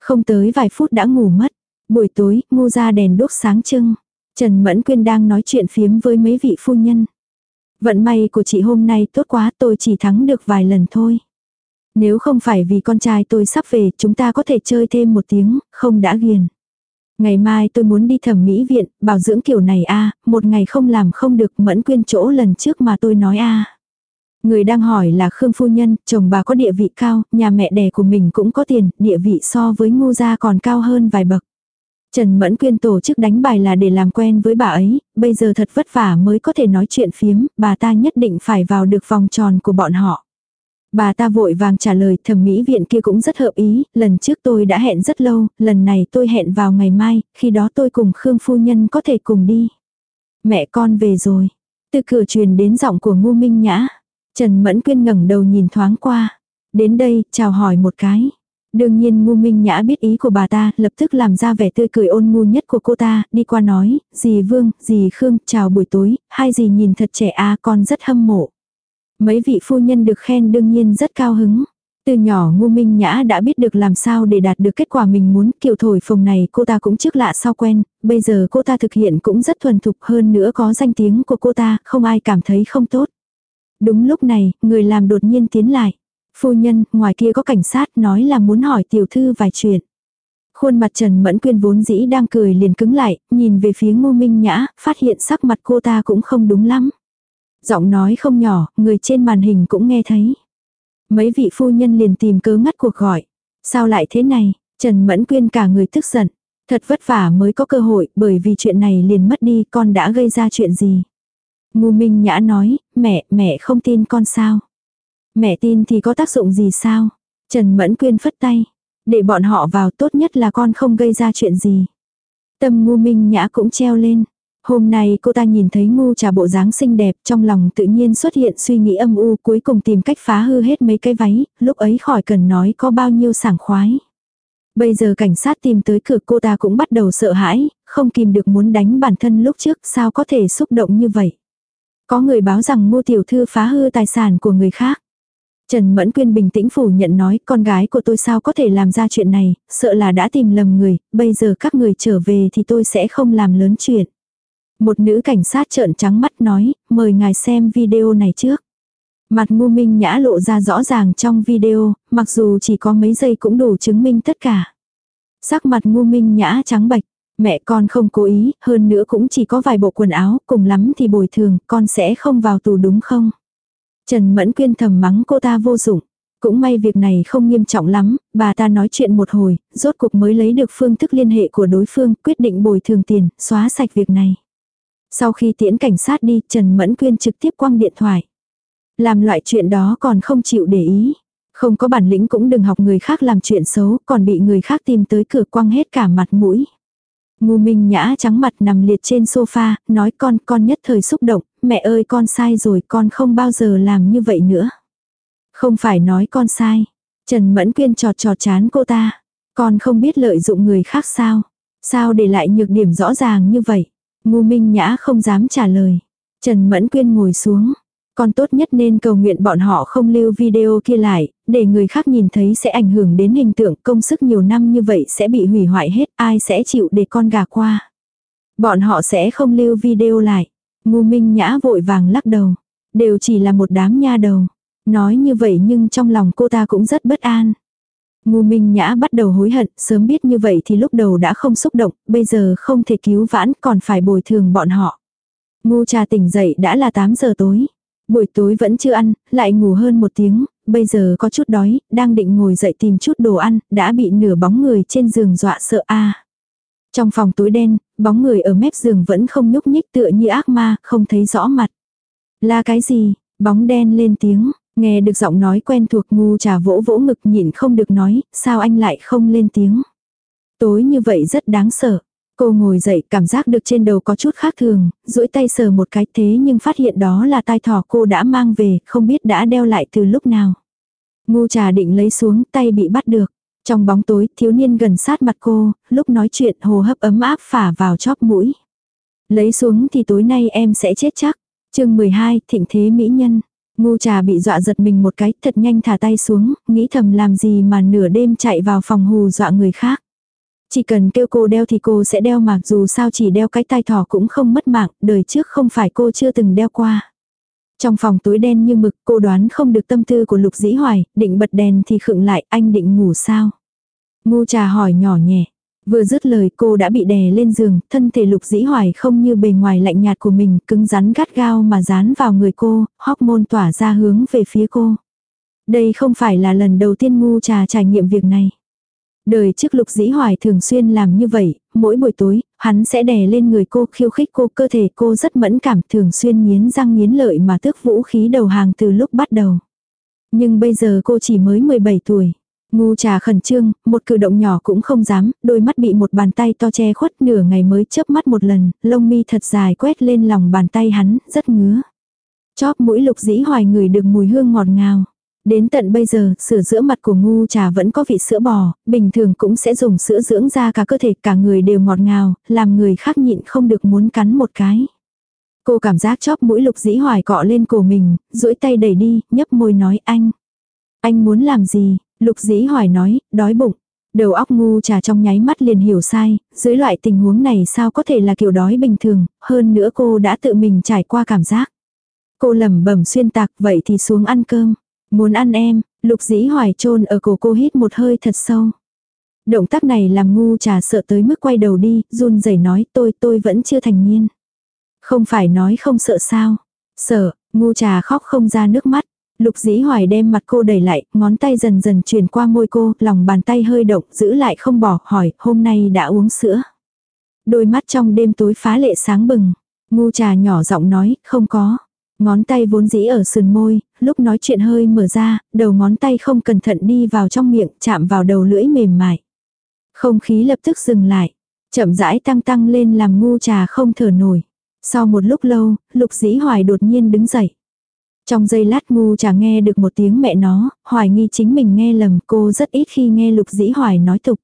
Không tới vài phút đã ngủ mất. Buổi tối, ngu ra đèn đốt sáng trưng. Trần Mẫn Quyên đang nói chuyện phiếm với mấy vị phu nhân. Vận may của chị hôm nay tốt quá tôi chỉ thắng được vài lần thôi. Nếu không phải vì con trai tôi sắp về, chúng ta có thể chơi thêm một tiếng, không đã ghiền. Ngày mai tôi muốn đi thẩm mỹ viện, bảo dưỡng kiểu này a một ngày không làm không được mẫn quyên chỗ lần trước mà tôi nói a Người đang hỏi là Khương Phu Nhân, chồng bà có địa vị cao, nhà mẹ đẻ của mình cũng có tiền, địa vị so với ngu gia còn cao hơn vài bậc. Trần Mẫn Quyên tổ chức đánh bài là để làm quen với bà ấy, bây giờ thật vất vả mới có thể nói chuyện phiếm, bà ta nhất định phải vào được vòng tròn của bọn họ. Bà ta vội vàng trả lời thẩm mỹ viện kia cũng rất hợp ý, lần trước tôi đã hẹn rất lâu, lần này tôi hẹn vào ngày mai, khi đó tôi cùng Khương Phu Nhân có thể cùng đi. Mẹ con về rồi. Từ cửa truyền đến giọng của Ngô Minh Nhã. Trần Mẫn Quyên ngẩng đầu nhìn thoáng qua. Đến đây, chào hỏi một cái. Đương nhiên ngu minh nhã biết ý của bà ta, lập tức làm ra vẻ tươi cười ôn ngu nhất của cô ta, đi qua nói, dì Vương, dì Khương, chào buổi tối, hai dì nhìn thật trẻ a con rất hâm mộ. Mấy vị phu nhân được khen đương nhiên rất cao hứng. Từ nhỏ ngu minh nhã đã biết được làm sao để đạt được kết quả mình muốn, kiểu thổi phồng này cô ta cũng trước lạ sau quen, bây giờ cô ta thực hiện cũng rất thuần thục hơn nữa có danh tiếng của cô ta, không ai cảm thấy không tốt. Đúng lúc này, người làm đột nhiên tiến lại. Phu nhân, ngoài kia có cảnh sát nói là muốn hỏi tiểu thư vài chuyện. Khuôn mặt Trần Mẫn Quyên vốn dĩ đang cười liền cứng lại, nhìn về phía ngô minh nhã, phát hiện sắc mặt cô ta cũng không đúng lắm. Giọng nói không nhỏ, người trên màn hình cũng nghe thấy. Mấy vị phu nhân liền tìm cớ ngắt cuộc gọi. Sao lại thế này? Trần Mẫn Quyên cả người tức giận. Thật vất vả mới có cơ hội, bởi vì chuyện này liền mất đi, con đã gây ra chuyện gì? ngu Minh Nhã nói, mẹ, mẹ không tin con sao? Mẹ tin thì có tác dụng gì sao? Trần Mẫn Quyên phất tay. Để bọn họ vào tốt nhất là con không gây ra chuyện gì. Tâm ngu minh nhã cũng treo lên. Hôm nay cô ta nhìn thấy ngu trà bộ dáng xinh đẹp trong lòng tự nhiên xuất hiện suy nghĩ âm u cuối cùng tìm cách phá hư hết mấy cái váy, lúc ấy khỏi cần nói có bao nhiêu sảng khoái. Bây giờ cảnh sát tìm tới cửa cô ta cũng bắt đầu sợ hãi, không kìm được muốn đánh bản thân lúc trước sao có thể xúc động như vậy. Có người báo rằng ngô tiểu thư phá hư tài sản của người khác. Trần Mẫn Quyên bình tĩnh phủ nhận nói con gái của tôi sao có thể làm ra chuyện này, sợ là đã tìm lầm người, bây giờ các người trở về thì tôi sẽ không làm lớn chuyện. Một nữ cảnh sát trợn trắng mắt nói, mời ngài xem video này trước. Mặt ngu minh nhã lộ ra rõ ràng trong video, mặc dù chỉ có mấy giây cũng đủ chứng minh tất cả. Sắc mặt ngu minh nhã trắng bạch, mẹ con không cố ý, hơn nữa cũng chỉ có vài bộ quần áo, cùng lắm thì bồi thường, con sẽ không vào tù đúng không? Trần Mẫn Quyên thầm mắng cô ta vô dụng. Cũng may việc này không nghiêm trọng lắm, bà ta nói chuyện một hồi, rốt cuộc mới lấy được phương thức liên hệ của đối phương, quyết định bồi thường tiền, xóa sạch việc này. Sau khi tiễn cảnh sát đi, Trần Mẫn Quyên trực tiếp quăng điện thoại. Làm loại chuyện đó còn không chịu để ý. Không có bản lĩnh cũng đừng học người khác làm chuyện xấu, còn bị người khác tìm tới cửa quăng hết cả mặt mũi. Ngu Minh Nhã trắng mặt nằm liệt trên sofa, nói con, con nhất thời xúc động, mẹ ơi con sai rồi, con không bao giờ làm như vậy nữa. Không phải nói con sai. Trần Mẫn Quyên trọt trọt chán cô ta. Con không biết lợi dụng người khác sao. Sao để lại nhược điểm rõ ràng như vậy. Ngu Minh Nhã không dám trả lời. Trần Mẫn Quyên ngồi xuống. Con tốt nhất nên cầu nguyện bọn họ không lưu video kia lại, để người khác nhìn thấy sẽ ảnh hưởng đến hình tượng công sức nhiều năm như vậy sẽ bị hủy hoại hết, ai sẽ chịu để con gà qua. Bọn họ sẽ không lưu video lại. Ngu Minh Nhã vội vàng lắc đầu. Đều chỉ là một đám nha đầu. Nói như vậy nhưng trong lòng cô ta cũng rất bất an. Ngu Minh Nhã bắt đầu hối hận, sớm biết như vậy thì lúc đầu đã không xúc động, bây giờ không thể cứu vãn còn phải bồi thường bọn họ. Ngu trà tỉnh dậy đã là 8 giờ tối. Buổi tối vẫn chưa ăn, lại ngủ hơn một tiếng, bây giờ có chút đói, đang định ngồi dậy tìm chút đồ ăn, đã bị nửa bóng người trên giường dọa sợ a. Trong phòng tối đen, bóng người ở mép giường vẫn không nhúc nhích tựa như ác ma, không thấy rõ mặt. Là cái gì? Bóng đen lên tiếng, nghe được giọng nói quen thuộc ngu trà vỗ vỗ ngực nhịn không được nói, sao anh lại không lên tiếng. Tối như vậy rất đáng sợ. Cô ngồi dậy cảm giác được trên đầu có chút khác thường, duỗi tay sờ một cái thế nhưng phát hiện đó là tai thỏ cô đã mang về, không biết đã đeo lại từ lúc nào. Ngu trà định lấy xuống tay bị bắt được. Trong bóng tối, thiếu niên gần sát mặt cô, lúc nói chuyện hồ hấp ấm áp phả vào chóp mũi. Lấy xuống thì tối nay em sẽ chết chắc. chương 12, thịnh thế mỹ nhân. Ngu trà bị dọa giật mình một cái, thật nhanh thả tay xuống, nghĩ thầm làm gì mà nửa đêm chạy vào phòng hù dọa người khác. Chỉ cần kêu cô đeo thì cô sẽ đeo mặc dù sao chỉ đeo cái tai thỏ cũng không mất mạng, đời trước không phải cô chưa từng đeo qua. Trong phòng tối đen như mực cô đoán không được tâm tư của lục dĩ hoài, định bật đèn thì khựng lại, anh định ngủ sao? Ngu trà hỏi nhỏ nhẹ. Vừa dứt lời cô đã bị đè lên giường, thân thể lục dĩ hoài không như bề ngoài lạnh nhạt của mình, cứng rắn gắt gao mà dán vào người cô, hormone tỏa ra hướng về phía cô. Đây không phải là lần đầu tiên ngu trà trải nghiệm việc này. Đời trước lục dĩ hoài thường xuyên làm như vậy, mỗi buổi tối, hắn sẽ đè lên người cô khiêu khích cô cơ thể cô rất mẫn cảm thường xuyên nghiến răng nghiến lợi mà tước vũ khí đầu hàng từ lúc bắt đầu. Nhưng bây giờ cô chỉ mới 17 tuổi. Ngu trà khẩn trương, một cử động nhỏ cũng không dám, đôi mắt bị một bàn tay to che khuất nửa ngày mới chớp mắt một lần, lông mi thật dài quét lên lòng bàn tay hắn, rất ngứa. Chóp mũi lục dĩ hoài người được mùi hương ngọt ngào. Đến tận bây giờ, sữa giữa mặt của ngu trà vẫn có vị sữa bò, bình thường cũng sẽ dùng sữa dưỡng ra cả cơ thể, cả người đều ngọt ngào, làm người khác nhịn không được muốn cắn một cái. Cô cảm giác chóp mũi lục dĩ hoài cọ lên cổ mình, duỗi tay đẩy đi, nhấp môi nói anh. Anh muốn làm gì? Lục dĩ hỏi nói, đói bụng. Đầu óc ngu trà trong nháy mắt liền hiểu sai, dưới loại tình huống này sao có thể là kiểu đói bình thường, hơn nữa cô đã tự mình trải qua cảm giác. Cô lẩm bẩm xuyên tạc vậy thì xuống ăn cơm. Muốn ăn em, lục dĩ hoài trôn ở cổ cô hít một hơi thật sâu. Động tác này làm ngu trà sợ tới mức quay đầu đi, run rẩy nói tôi tôi vẫn chưa thành niên. Không phải nói không sợ sao. Sợ, ngu trà khóc không ra nước mắt. Lục dĩ hoài đem mặt cô đẩy lại, ngón tay dần dần truyền qua môi cô, lòng bàn tay hơi động, giữ lại không bỏ, hỏi, hôm nay đã uống sữa. Đôi mắt trong đêm tối phá lệ sáng bừng. Ngu trà nhỏ giọng nói, không có. Ngón tay vốn dĩ ở sườn môi, lúc nói chuyện hơi mở ra, đầu ngón tay không cẩn thận đi vào trong miệng, chạm vào đầu lưỡi mềm mại. Không khí lập tức dừng lại, chậm rãi tăng tăng lên làm ngu trà không thở nổi. Sau một lúc lâu, lục dĩ hoài đột nhiên đứng dậy. Trong giây lát ngu trà nghe được một tiếng mẹ nó, hoài nghi chính mình nghe lầm cô rất ít khi nghe lục dĩ hoài nói tục.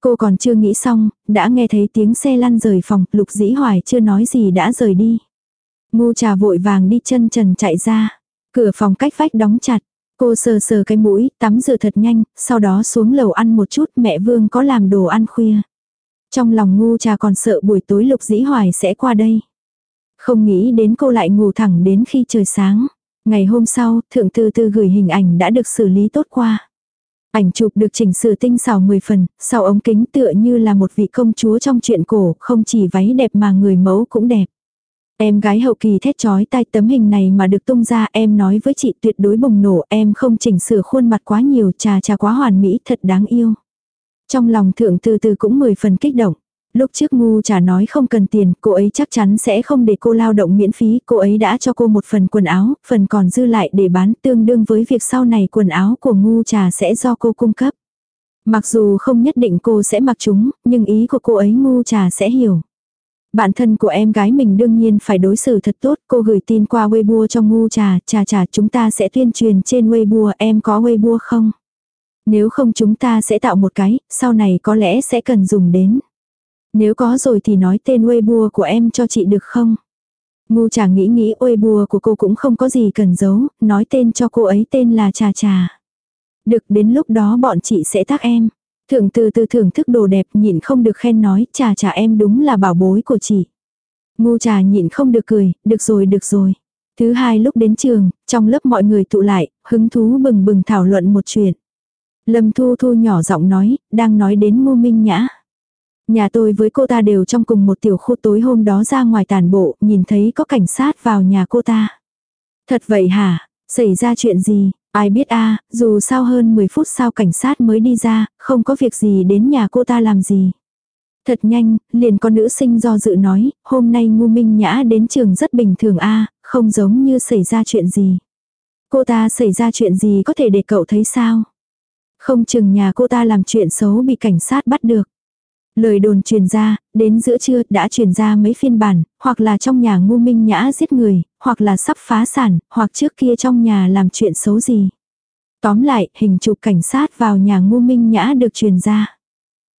Cô còn chưa nghĩ xong, đã nghe thấy tiếng xe lăn rời phòng, lục dĩ hoài chưa nói gì đã rời đi. Ngu trà vội vàng đi chân trần chạy ra. Cửa phòng cách vách đóng chặt. Cô sờ sờ cái mũi, tắm rửa thật nhanh, sau đó xuống lầu ăn một chút mẹ Vương có làm đồ ăn khuya. Trong lòng ngu trà còn sợ buổi tối lục dĩ hoài sẽ qua đây. Không nghĩ đến cô lại ngủ thẳng đến khi trời sáng. Ngày hôm sau, thượng tư tư gửi hình ảnh đã được xử lý tốt qua. Ảnh chụp được chỉnh sửa tinh xảo 10 phần, sau ống kính tựa như là một vị công chúa trong truyện cổ, không chỉ váy đẹp mà người mẫu cũng đẹp. Em gái hậu kỳ thét chói tai tấm hình này mà được tung ra em nói với chị tuyệt đối bùng nổ em không chỉnh sửa khuôn mặt quá nhiều trà trà quá hoàn mỹ thật đáng yêu. Trong lòng thượng từ từ cũng mười phần kích động. Lúc trước ngu trà nói không cần tiền, cô ấy chắc chắn sẽ không để cô lao động miễn phí, cô ấy đã cho cô một phần quần áo, phần còn dư lại để bán tương đương với việc sau này quần áo của ngu trà sẽ do cô cung cấp. Mặc dù không nhất định cô sẽ mặc chúng, nhưng ý của cô ấy ngu trà sẽ hiểu. Bạn thân của em gái mình đương nhiên phải đối xử thật tốt, cô gửi tin qua Weibo cho ngu trà, trà trà chúng ta sẽ tuyên truyền trên Weibo, em có Weibo không? Nếu không chúng ta sẽ tạo một cái, sau này có lẽ sẽ cần dùng đến. Nếu có rồi thì nói tên Weibo của em cho chị được không? Ngu trà nghĩ nghĩ Weibo của cô cũng không có gì cần giấu, nói tên cho cô ấy tên là trà trà. Được đến lúc đó bọn chị sẽ tác em. Thượng từ từ thưởng thức đồ đẹp nhịn không được khen nói, trà trà em đúng là bảo bối của chị. Ngu trà nhịn không được cười, được rồi được rồi. Thứ hai lúc đến trường, trong lớp mọi người tụ lại, hứng thú bừng bừng thảo luận một chuyện. Lâm Thu Thu nhỏ giọng nói, đang nói đến Ngô Minh Nhã. Nhà tôi với cô ta đều trong cùng một tiểu khu tối hôm đó ra ngoài tàn bộ, nhìn thấy có cảnh sát vào nhà cô ta. Thật vậy hả? Xảy ra chuyện gì? Ai biết a dù sao hơn 10 phút sau cảnh sát mới đi ra, không có việc gì đến nhà cô ta làm gì. Thật nhanh, liền con nữ sinh do dự nói, hôm nay ngu minh nhã đến trường rất bình thường a không giống như xảy ra chuyện gì. Cô ta xảy ra chuyện gì có thể để cậu thấy sao? Không chừng nhà cô ta làm chuyện xấu bị cảnh sát bắt được. Lời đồn truyền ra, đến giữa trưa đã truyền ra mấy phiên bản, hoặc là trong nhà ngu minh nhã giết người, hoặc là sắp phá sản, hoặc trước kia trong nhà làm chuyện xấu gì. Tóm lại, hình chụp cảnh sát vào nhà ngu minh nhã được truyền ra.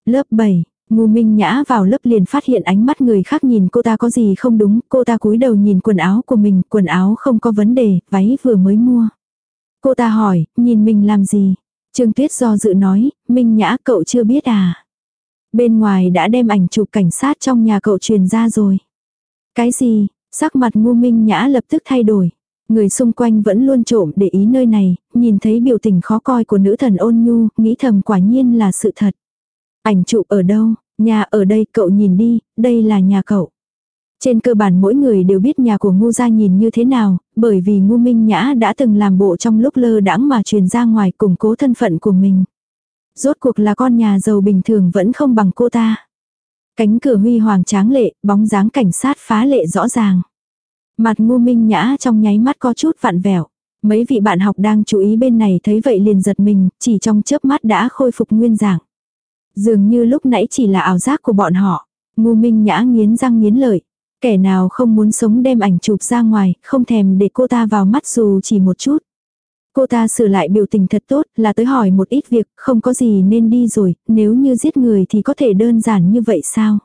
Lớp 7, ngu minh nhã vào lớp liền phát hiện ánh mắt người khác nhìn cô ta có gì không đúng, cô ta cúi đầu nhìn quần áo của mình, quần áo không có vấn đề, váy vừa mới mua. Cô ta hỏi, nhìn mình làm gì? Trương Tuyết do dự nói, Minh Nhã cậu chưa biết à? Bên ngoài đã đem ảnh chụp cảnh sát trong nhà cậu truyền ra rồi. Cái gì? Sắc mặt ngu minh nhã lập tức thay đổi. Người xung quanh vẫn luôn trộm để ý nơi này, nhìn thấy biểu tình khó coi của nữ thần ôn nhu, nghĩ thầm quả nhiên là sự thật. Ảnh chụp ở đâu? Nhà ở đây cậu nhìn đi, đây là nhà cậu. Trên cơ bản mỗi người đều biết nhà của ngu gia nhìn như thế nào, bởi vì ngu minh nhã đã từng làm bộ trong lúc lơ đãng mà truyền ra ngoài củng cố thân phận của mình. Rốt cuộc là con nhà giàu bình thường vẫn không bằng cô ta. Cánh cửa huy hoàng tráng lệ, bóng dáng cảnh sát phá lệ rõ ràng. Mặt ngu minh nhã trong nháy mắt có chút vặn vẹo. Mấy vị bạn học đang chú ý bên này thấy vậy liền giật mình, chỉ trong chớp mắt đã khôi phục nguyên dạng. Dường như lúc nãy chỉ là ảo giác của bọn họ. Ngu minh nhã nghiến răng nghiến lợi. Kẻ nào không muốn sống đem ảnh chụp ra ngoài, không thèm để cô ta vào mắt dù chỉ một chút. Cô ta sửa lại biểu tình thật tốt là tới hỏi một ít việc, không có gì nên đi rồi, nếu như giết người thì có thể đơn giản như vậy sao?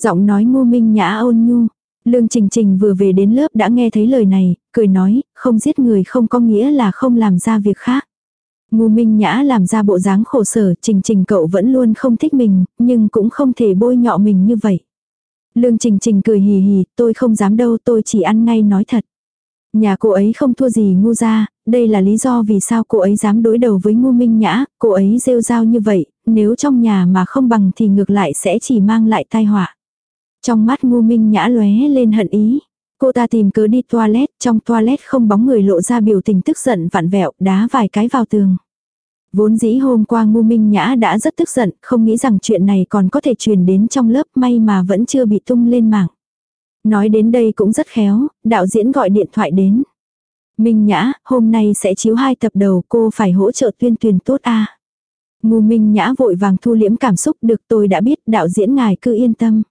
Giọng nói ngu minh nhã ôn nhu. Lương Trình Trình vừa về đến lớp đã nghe thấy lời này, cười nói, không giết người không có nghĩa là không làm ra việc khác. Ngu minh nhã làm ra bộ dáng khổ sở, Trình Trình cậu vẫn luôn không thích mình, nhưng cũng không thể bôi nhọ mình như vậy. Lương Trình Trình cười hì hì, tôi không dám đâu tôi chỉ ăn ngay nói thật. Nhà cô ấy không thua gì ngu ra, đây là lý do vì sao cô ấy dám đối đầu với ngu minh nhã, cô ấy rêu rao như vậy, nếu trong nhà mà không bằng thì ngược lại sẽ chỉ mang lại tai họa. Trong mắt ngu minh nhã lóe lên hận ý. Cô ta tìm cớ đi toilet, trong toilet không bóng người lộ ra biểu tình tức giận vặn vẹo, đá vài cái vào tường. Vốn dĩ hôm qua ngu minh nhã đã rất tức giận, không nghĩ rằng chuyện này còn có thể truyền đến trong lớp may mà vẫn chưa bị tung lên mạng. Nói đến đây cũng rất khéo, đạo diễn gọi điện thoại đến. Minh Nhã, hôm nay sẽ chiếu hai tập đầu cô phải hỗ trợ tuyên truyền tốt a Ngu Minh Nhã vội vàng thu liễm cảm xúc được tôi đã biết đạo diễn ngài cứ yên tâm.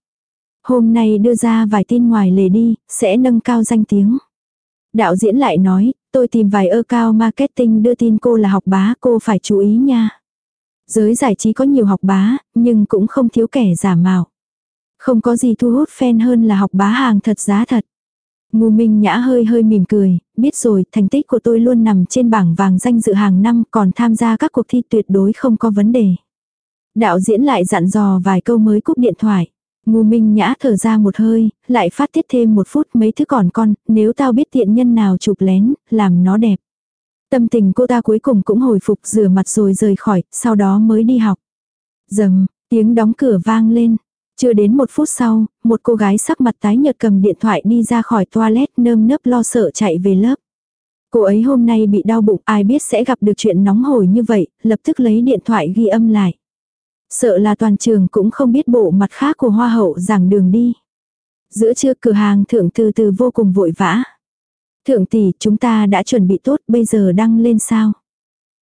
Hôm nay đưa ra vài tin ngoài lề đi, sẽ nâng cao danh tiếng. Đạo diễn lại nói, tôi tìm vài ơ cao marketing đưa tin cô là học bá cô phải chú ý nha. Giới giải trí có nhiều học bá, nhưng cũng không thiếu kẻ giả mạo. Không có gì thu hút fan hơn là học bá hàng thật giá thật. Ngu Minh Nhã hơi hơi mỉm cười, biết rồi, thành tích của tôi luôn nằm trên bảng vàng danh dự hàng năm, còn tham gia các cuộc thi tuyệt đối không có vấn đề. Đạo diễn lại dặn dò vài câu mới cúp điện thoại. Ngu Minh Nhã thở ra một hơi, lại phát tiết thêm một phút mấy thứ còn con, nếu tao biết tiện nhân nào chụp lén, làm nó đẹp. Tâm tình cô ta cuối cùng cũng hồi phục rửa mặt rồi rời khỏi, sau đó mới đi học. Dầm, tiếng đóng cửa vang lên. Chưa đến một phút sau, một cô gái sắc mặt tái nhợt cầm điện thoại đi ra khỏi toilet nơm nớp lo sợ chạy về lớp. Cô ấy hôm nay bị đau bụng ai biết sẽ gặp được chuyện nóng hổi như vậy, lập tức lấy điện thoại ghi âm lại. Sợ là toàn trường cũng không biết bộ mặt khác của hoa hậu giảng đường đi. Giữa trưa cửa hàng thượng từ từ vô cùng vội vã. Thượng tỷ chúng ta đã chuẩn bị tốt bây giờ đăng lên sao?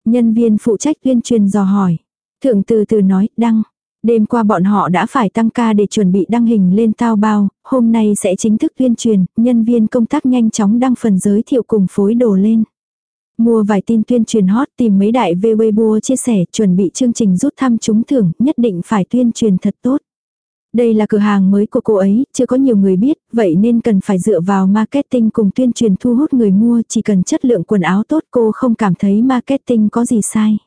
Nhân viên phụ trách tuyên truyền dò hỏi. Thượng từ từ nói đăng. Đêm qua bọn họ đã phải tăng ca để chuẩn bị đăng hình lên tao bao, hôm nay sẽ chính thức tuyên truyền, nhân viên công tác nhanh chóng đăng phần giới thiệu cùng phối đồ lên. Mua vài tin tuyên truyền hot tìm mấy đại về Weibo chia sẻ chuẩn bị chương trình rút thăm trúng thưởng, nhất định phải tuyên truyền thật tốt. Đây là cửa hàng mới của cô ấy, chưa có nhiều người biết, vậy nên cần phải dựa vào marketing cùng tuyên truyền thu hút người mua, chỉ cần chất lượng quần áo tốt cô không cảm thấy marketing có gì sai.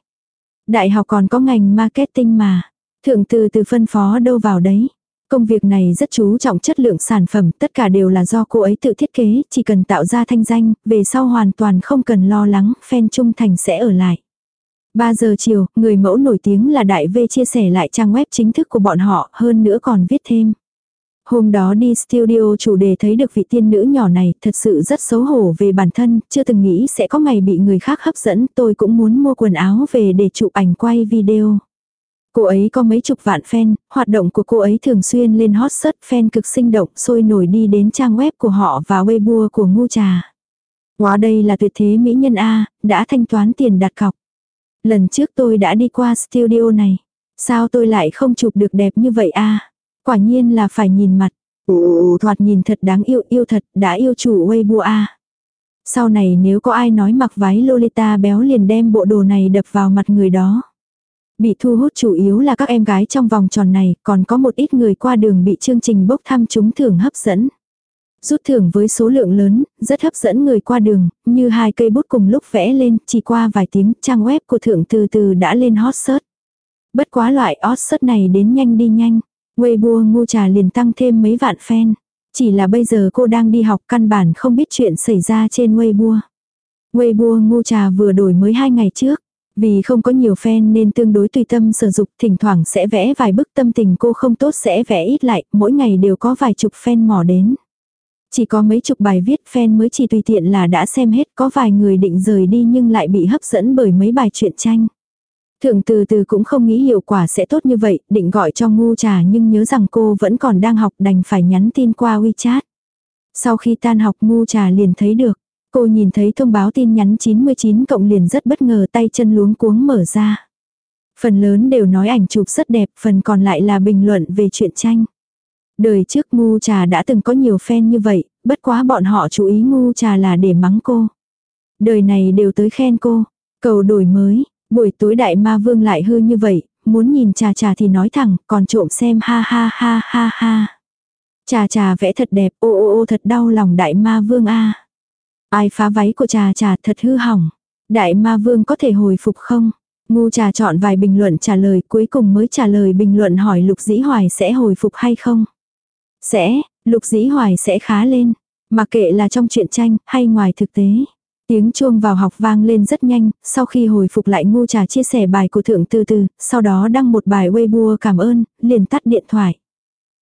Đại học còn có ngành marketing mà. Thượng từ từ phân phó đâu vào đấy. Công việc này rất chú trọng chất lượng sản phẩm, tất cả đều là do cô ấy tự thiết kế, chỉ cần tạo ra thanh danh, về sau hoàn toàn không cần lo lắng, fan trung thành sẽ ở lại. 3 giờ chiều, người mẫu nổi tiếng là Đại V chia sẻ lại trang web chính thức của bọn họ, hơn nữa còn viết thêm. Hôm đó đi studio chủ đề thấy được vị tiên nữ nhỏ này, thật sự rất xấu hổ về bản thân, chưa từng nghĩ sẽ có ngày bị người khác hấp dẫn, tôi cũng muốn mua quần áo về để chụp ảnh quay video. Cô ấy có mấy chục vạn fan, hoạt động của cô ấy thường xuyên lên hot search fan cực sinh động sôi nổi đi đến trang web của họ và Weibo của ngu trà. Hóa đây là tuyệt thế mỹ nhân A, đã thanh toán tiền đặt cọc. Lần trước tôi đã đi qua studio này. Sao tôi lại không chụp được đẹp như vậy a Quả nhiên là phải nhìn mặt. Ồ, thoạt nhìn thật đáng yêu, yêu thật, đã yêu chủ Weibo a Sau này nếu có ai nói mặc váy Lolita béo liền đem bộ đồ này đập vào mặt người đó. Bị thu hút chủ yếu là các em gái trong vòng tròn này, còn có một ít người qua đường bị chương trình bốc thăm trúng thưởng hấp dẫn. Rút thưởng với số lượng lớn, rất hấp dẫn người qua đường, như hai cây bút cùng lúc vẽ lên, chỉ qua vài tiếng, trang web của thượng từ từ đã lên hot search. Bất quá loại hot search này đến nhanh đi nhanh. Weibo ngu trà liền tăng thêm mấy vạn fan. Chỉ là bây giờ cô đang đi học căn bản không biết chuyện xảy ra trên Weibo. Weibo ngu trà vừa đổi mới hai ngày trước. Vì không có nhiều fan nên tương đối tùy tâm sử dụng, thỉnh thoảng sẽ vẽ vài bức tâm tình cô không tốt sẽ vẽ ít lại, mỗi ngày đều có vài chục fan mò đến. Chỉ có mấy chục bài viết fan mới chỉ tùy tiện là đã xem hết, có vài người định rời đi nhưng lại bị hấp dẫn bởi mấy bài truyện tranh. Thượng từ từ cũng không nghĩ hiệu quả sẽ tốt như vậy, định gọi cho ngu trà nhưng nhớ rằng cô vẫn còn đang học đành phải nhắn tin qua WeChat. Sau khi tan học ngu trà liền thấy được. Cô nhìn thấy thông báo tin nhắn 99 cộng liền rất bất ngờ tay chân luống cuống mở ra. Phần lớn đều nói ảnh chụp rất đẹp, phần còn lại là bình luận về chuyện tranh. Đời trước ngu trà đã từng có nhiều fan như vậy, bất quá bọn họ chú ý ngu trà là để mắng cô. Đời này đều tới khen cô. Cầu đổi mới, buổi tối đại ma vương lại hư như vậy, muốn nhìn trà trà thì nói thẳng, còn trộm xem ha ha ha ha ha. Trà trà vẽ thật đẹp, ô ô ô thật đau lòng đại ma vương a. Ai phá váy của trà trà thật hư hỏng. Đại ma vương có thể hồi phục không? Ngu trà chọn vài bình luận trả lời cuối cùng mới trả lời bình luận hỏi lục dĩ hoài sẽ hồi phục hay không? Sẽ, lục dĩ hoài sẽ khá lên. Mà kệ là trong truyện tranh hay ngoài thực tế. Tiếng chuông vào học vang lên rất nhanh, sau khi hồi phục lại ngu trà chia sẻ bài của thượng từ từ, sau đó đăng một bài Weibo cảm ơn, liền tắt điện thoại.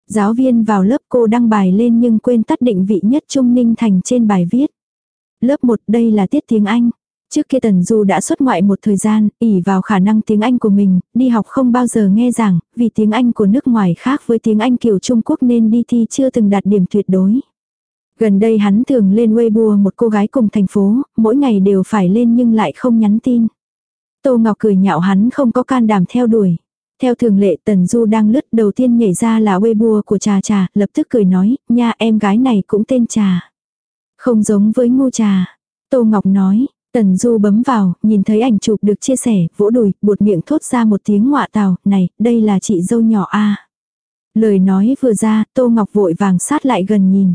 Giáo viên vào lớp cô đăng bài lên nhưng quên tắt định vị nhất Trung Ninh Thành trên bài viết. Lớp 1 đây là tiết tiếng Anh. Trước kia Tần Du đã xuất ngoại một thời gian, ỉ vào khả năng tiếng Anh của mình, đi học không bao giờ nghe giảng, vì tiếng Anh của nước ngoài khác với tiếng Anh kiểu Trung Quốc nên đi thi chưa từng đạt điểm tuyệt đối. Gần đây hắn thường lên Weibo một cô gái cùng thành phố, mỗi ngày đều phải lên nhưng lại không nhắn tin. Tô Ngọc cười nhạo hắn không có can đảm theo đuổi. Theo thường lệ Tần Du đang lướt đầu tiên nhảy ra là Weibo của trà trà, lập tức cười nói, nha em gái này cũng tên trà. Không giống với ngô trà. Tô Ngọc nói, Tần Du bấm vào, nhìn thấy ảnh chụp được chia sẻ, vỗ đùi, buột miệng thốt ra một tiếng ngọa tào, này, đây là chị dâu nhỏ a Lời nói vừa ra, Tô Ngọc vội vàng sát lại gần nhìn.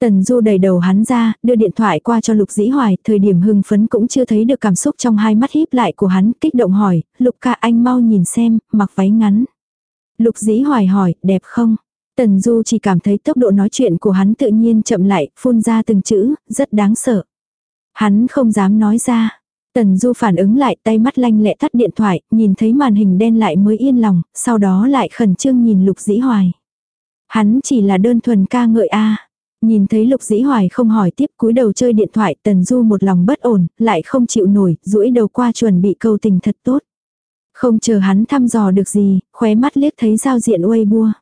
Tần Du đẩy đầu hắn ra, đưa điện thoại qua cho Lục Dĩ Hoài, thời điểm hưng phấn cũng chưa thấy được cảm xúc trong hai mắt híp lại của hắn, kích động hỏi, Lục ca anh mau nhìn xem, mặc váy ngắn. Lục Dĩ Hoài hỏi, đẹp không? Tần Du chỉ cảm thấy tốc độ nói chuyện của hắn tự nhiên chậm lại, phun ra từng chữ, rất đáng sợ. Hắn không dám nói ra. Tần Du phản ứng lại tay mắt lanh lẹ tắt điện thoại, nhìn thấy màn hình đen lại mới yên lòng, sau đó lại khẩn trương nhìn Lục Dĩ Hoài. Hắn chỉ là đơn thuần ca ngợi a. Nhìn thấy Lục Dĩ Hoài không hỏi tiếp cúi đầu chơi điện thoại, Tần Du một lòng bất ổn, lại không chịu nổi, duỗi đầu qua chuẩn bị câu tình thật tốt. Không chờ hắn thăm dò được gì, khóe mắt liếc thấy giao diện uây bua.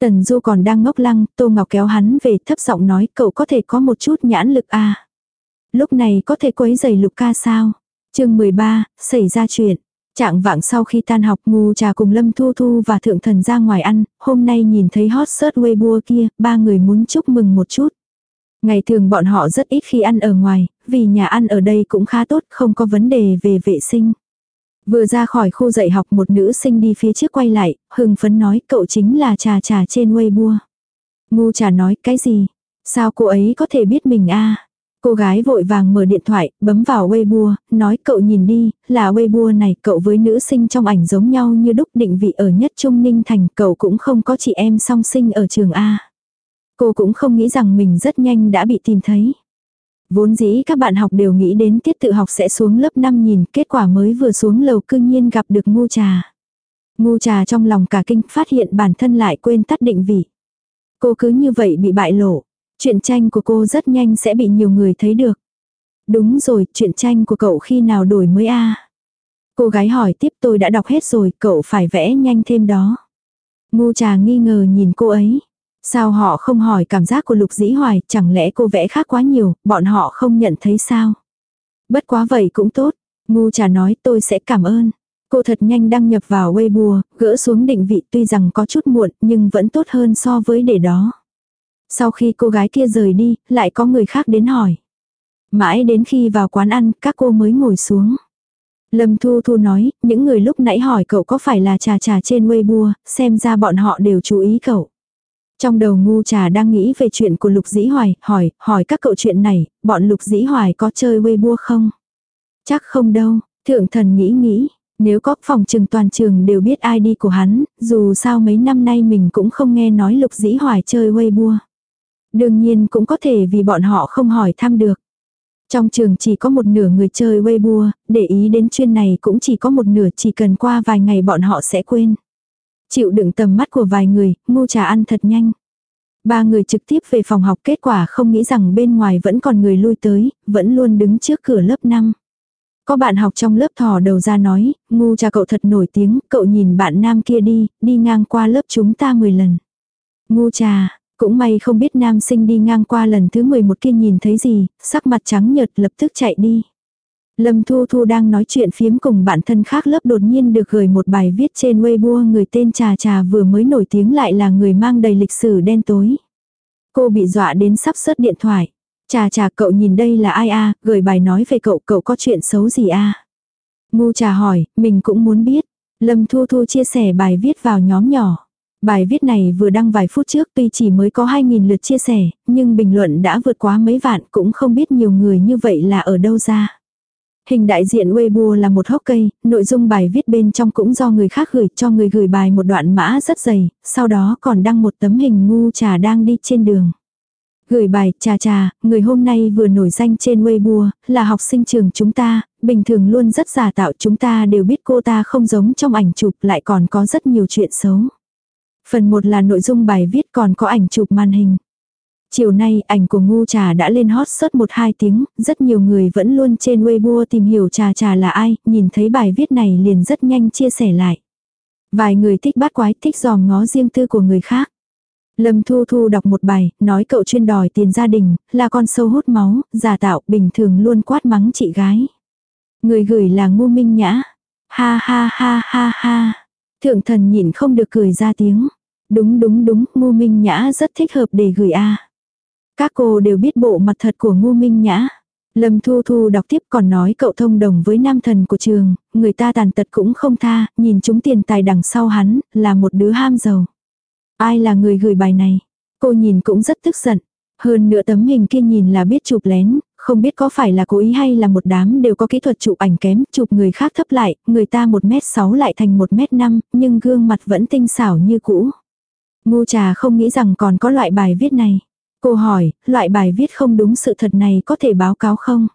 Tần Du còn đang ngốc lăng, Tô Ngọc kéo hắn về thấp giọng nói cậu có thể có một chút nhãn lực à? Lúc này có thể quấy giày lục ca sao? chương 13, xảy ra chuyện. Trạng vạng sau khi tan học ngu trà cùng Lâm Thu Thu và Thượng Thần ra ngoài ăn, hôm nay nhìn thấy hot search Weibo kia, ba người muốn chúc mừng một chút. Ngày thường bọn họ rất ít khi ăn ở ngoài, vì nhà ăn ở đây cũng khá tốt, không có vấn đề về vệ sinh. Vừa ra khỏi khu dạy học một nữ sinh đi phía trước quay lại, hưng phấn nói cậu chính là trà trà trên Weibo. Ngu trà nói cái gì? Sao cô ấy có thể biết mình a Cô gái vội vàng mở điện thoại, bấm vào Weibo, nói cậu nhìn đi, là Weibo này cậu với nữ sinh trong ảnh giống nhau như đúc định vị ở nhất Trung Ninh Thành, cậu cũng không có chị em song sinh ở trường A. Cô cũng không nghĩ rằng mình rất nhanh đã bị tìm thấy. Vốn dĩ các bạn học đều nghĩ đến tiết tự học sẽ xuống lớp 5 nhìn, kết quả mới vừa xuống lầu cương nhiên gặp được ngu trà. Ngu trà trong lòng cả kinh phát hiện bản thân lại quên tắt định vị. Cô cứ như vậy bị bại lộ. Chuyện tranh của cô rất nhanh sẽ bị nhiều người thấy được. Đúng rồi, chuyện tranh của cậu khi nào đổi mới a Cô gái hỏi tiếp tôi đã đọc hết rồi, cậu phải vẽ nhanh thêm đó. Ngu trà nghi ngờ nhìn cô ấy. Sao họ không hỏi cảm giác của lục dĩ hoài, chẳng lẽ cô vẽ khác quá nhiều, bọn họ không nhận thấy sao? Bất quá vậy cũng tốt. Ngu trà nói tôi sẽ cảm ơn. Cô thật nhanh đăng nhập vào Weibo, gỡ xuống định vị tuy rằng có chút muộn nhưng vẫn tốt hơn so với để đó. Sau khi cô gái kia rời đi, lại có người khác đến hỏi. Mãi đến khi vào quán ăn, các cô mới ngồi xuống. Lâm Thu Thu nói, những người lúc nãy hỏi cậu có phải là trà trà trên Weibo, xem ra bọn họ đều chú ý cậu. Trong đầu ngu trà đang nghĩ về chuyện của Lục Dĩ Hoài, hỏi, hỏi các cậu chuyện này, bọn Lục Dĩ Hoài có chơi Weibo không? Chắc không đâu, thượng thần nghĩ nghĩ, nếu có phòng trừng toàn trường đều biết ID của hắn, dù sao mấy năm nay mình cũng không nghe nói Lục Dĩ Hoài chơi Weibo. Đương nhiên cũng có thể vì bọn họ không hỏi thăm được. Trong trường chỉ có một nửa người chơi Weibo, để ý đến chuyên này cũng chỉ có một nửa chỉ cần qua vài ngày bọn họ sẽ quên. Chịu đựng tầm mắt của vài người, ngu trà ăn thật nhanh. Ba người trực tiếp về phòng học kết quả không nghĩ rằng bên ngoài vẫn còn người lui tới, vẫn luôn đứng trước cửa lớp 5. Có bạn học trong lớp thò đầu ra nói, ngu trà cậu thật nổi tiếng, cậu nhìn bạn nam kia đi, đi ngang qua lớp chúng ta 10 lần. Ngu trà, cũng may không biết nam sinh đi ngang qua lần thứ 11 kia nhìn thấy gì, sắc mặt trắng nhợt lập tức chạy đi. Lâm Thu Thu đang nói chuyện phiếm cùng bạn thân khác lớp đột nhiên được gửi một bài viết trên Weibo người tên Trà Trà vừa mới nổi tiếng lại là người mang đầy lịch sử đen tối. Cô bị dọa đến sắp sớt điện thoại. Trà Trà cậu nhìn đây là ai a gửi bài nói về cậu cậu có chuyện xấu gì a Ngu Trà hỏi, mình cũng muốn biết. Lâm Thu Thu chia sẻ bài viết vào nhóm nhỏ. Bài viết này vừa đăng vài phút trước tuy chỉ mới có 2.000 lượt chia sẻ, nhưng bình luận đã vượt quá mấy vạn cũng không biết nhiều người như vậy là ở đâu ra. Hình đại diện Weibo là một hốc cây, nội dung bài viết bên trong cũng do người khác gửi cho người gửi bài một đoạn mã rất dày, sau đó còn đăng một tấm hình ngu trà đang đi trên đường. Gửi bài, trà trà, người hôm nay vừa nổi danh trên Weibo, là học sinh trường chúng ta, bình thường luôn rất giả tạo chúng ta đều biết cô ta không giống trong ảnh chụp lại còn có rất nhiều chuyện xấu. Phần 1 là nội dung bài viết còn có ảnh chụp màn hình. Chiều nay ảnh của ngu trà đã lên hot search 1-2 tiếng, rất nhiều người vẫn luôn trên Weibo tìm hiểu trà trà là ai, nhìn thấy bài viết này liền rất nhanh chia sẻ lại. Vài người thích bát quái thích dòm ngó riêng tư của người khác. Lâm Thu Thu đọc một bài, nói cậu chuyên đòi tiền gia đình, là con sâu hút máu, giả tạo, bình thường luôn quát mắng chị gái. Người gửi là ngu minh nhã. Ha ha ha ha ha. Thượng thần nhịn không được cười ra tiếng. Đúng đúng đúng, ngu minh nhã rất thích hợp để gửi A. Các cô đều biết bộ mặt thật của ngu minh nhã. Lâm Thu Thu đọc tiếp còn nói cậu thông đồng với nam thần của trường, người ta tàn tật cũng không tha, nhìn chúng tiền tài đằng sau hắn, là một đứa ham giàu. Ai là người gửi bài này? Cô nhìn cũng rất tức giận. Hơn nữa tấm hình kia nhìn là biết chụp lén, không biết có phải là cố ý hay là một đám đều có kỹ thuật chụp ảnh kém, chụp người khác thấp lại, người ta 1m6 lại thành 1m5, nhưng gương mặt vẫn tinh xảo như cũ. Ngu trà không nghĩ rằng còn có loại bài viết này. Cô hỏi, loại bài viết không đúng sự thật này có thể báo cáo không?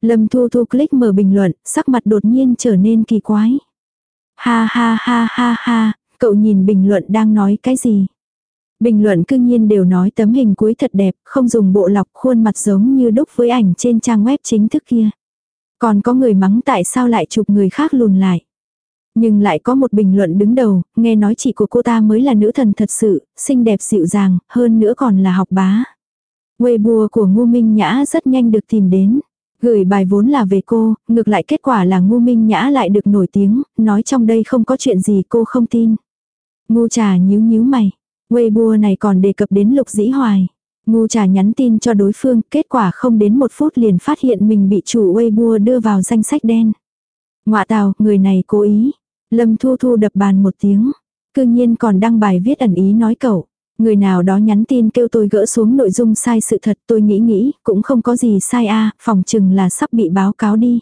Lâm Thu Thu click mở bình luận, sắc mặt đột nhiên trở nên kỳ quái. Ha ha ha ha ha, cậu nhìn bình luận đang nói cái gì? Bình luận cư nhiên đều nói tấm hình cuối thật đẹp, không dùng bộ lọc khuôn mặt giống như đúc với ảnh trên trang web chính thức kia. Còn có người mắng tại sao lại chụp người khác lùn lại. Nhưng lại có một bình luận đứng đầu, nghe nói chị của cô ta mới là nữ thần thật sự, xinh đẹp dịu dàng, hơn nữa còn là học bá. Weibo của Ngô Minh Nhã rất nhanh được tìm đến. Gửi bài vốn là về cô, ngược lại kết quả là Ngô Minh Nhã lại được nổi tiếng, nói trong đây không có chuyện gì cô không tin. Ngu trà nhíu nhíu mày. Weibo này còn đề cập đến lục dĩ hoài. Ngu trà nhắn tin cho đối phương, kết quả không đến một phút liền phát hiện mình bị chủ Weibo đưa vào danh sách đen. Ngoạ tào, người này cố ý. Lâm Thu Thu đập bàn một tiếng. Cư nhiên còn đăng bài viết ẩn ý nói cậu. Người nào đó nhắn tin kêu tôi gỡ xuống nội dung sai sự thật tôi nghĩ nghĩ, cũng không có gì sai a phòng chừng là sắp bị báo cáo đi.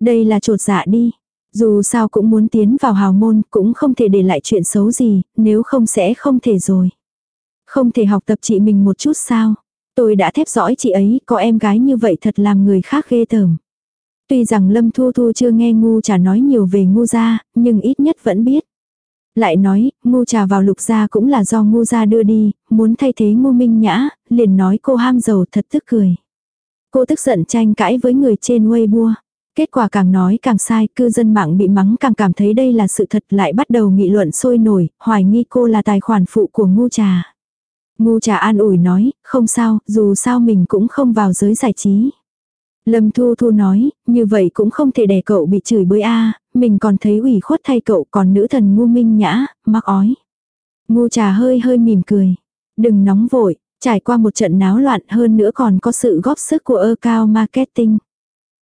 Đây là trột dạ đi. Dù sao cũng muốn tiến vào hào môn, cũng không thể để lại chuyện xấu gì, nếu không sẽ không thể rồi. Không thể học tập chị mình một chút sao. Tôi đã thép dõi chị ấy, có em gái như vậy thật làm người khác ghê tởm. Tuy rằng Lâm Thu Thu chưa nghe ngu trà nói nhiều về ngu gia, nhưng ít nhất vẫn biết. Lại nói, ngu trà vào lục gia cũng là do ngu gia đưa đi, muốn thay thế ngu minh nhã, liền nói cô ham giàu thật tức cười. Cô tức giận tranh cãi với người trên Weibo. Kết quả càng nói càng sai, cư dân mạng bị mắng càng cảm thấy đây là sự thật lại bắt đầu nghị luận sôi nổi, hoài nghi cô là tài khoản phụ của ngu trà. Ngu trà an ủi nói, không sao, dù sao mình cũng không vào giới giải trí. Lâm Thu Thu nói, như vậy cũng không thể để cậu bị chửi bới a mình còn thấy ủy khuất thay cậu còn nữ thần ngu minh nhã, mắc ói. Ngu trà hơi hơi mỉm cười. Đừng nóng vội, trải qua một trận náo loạn hơn nữa còn có sự góp sức của ơ cao marketing.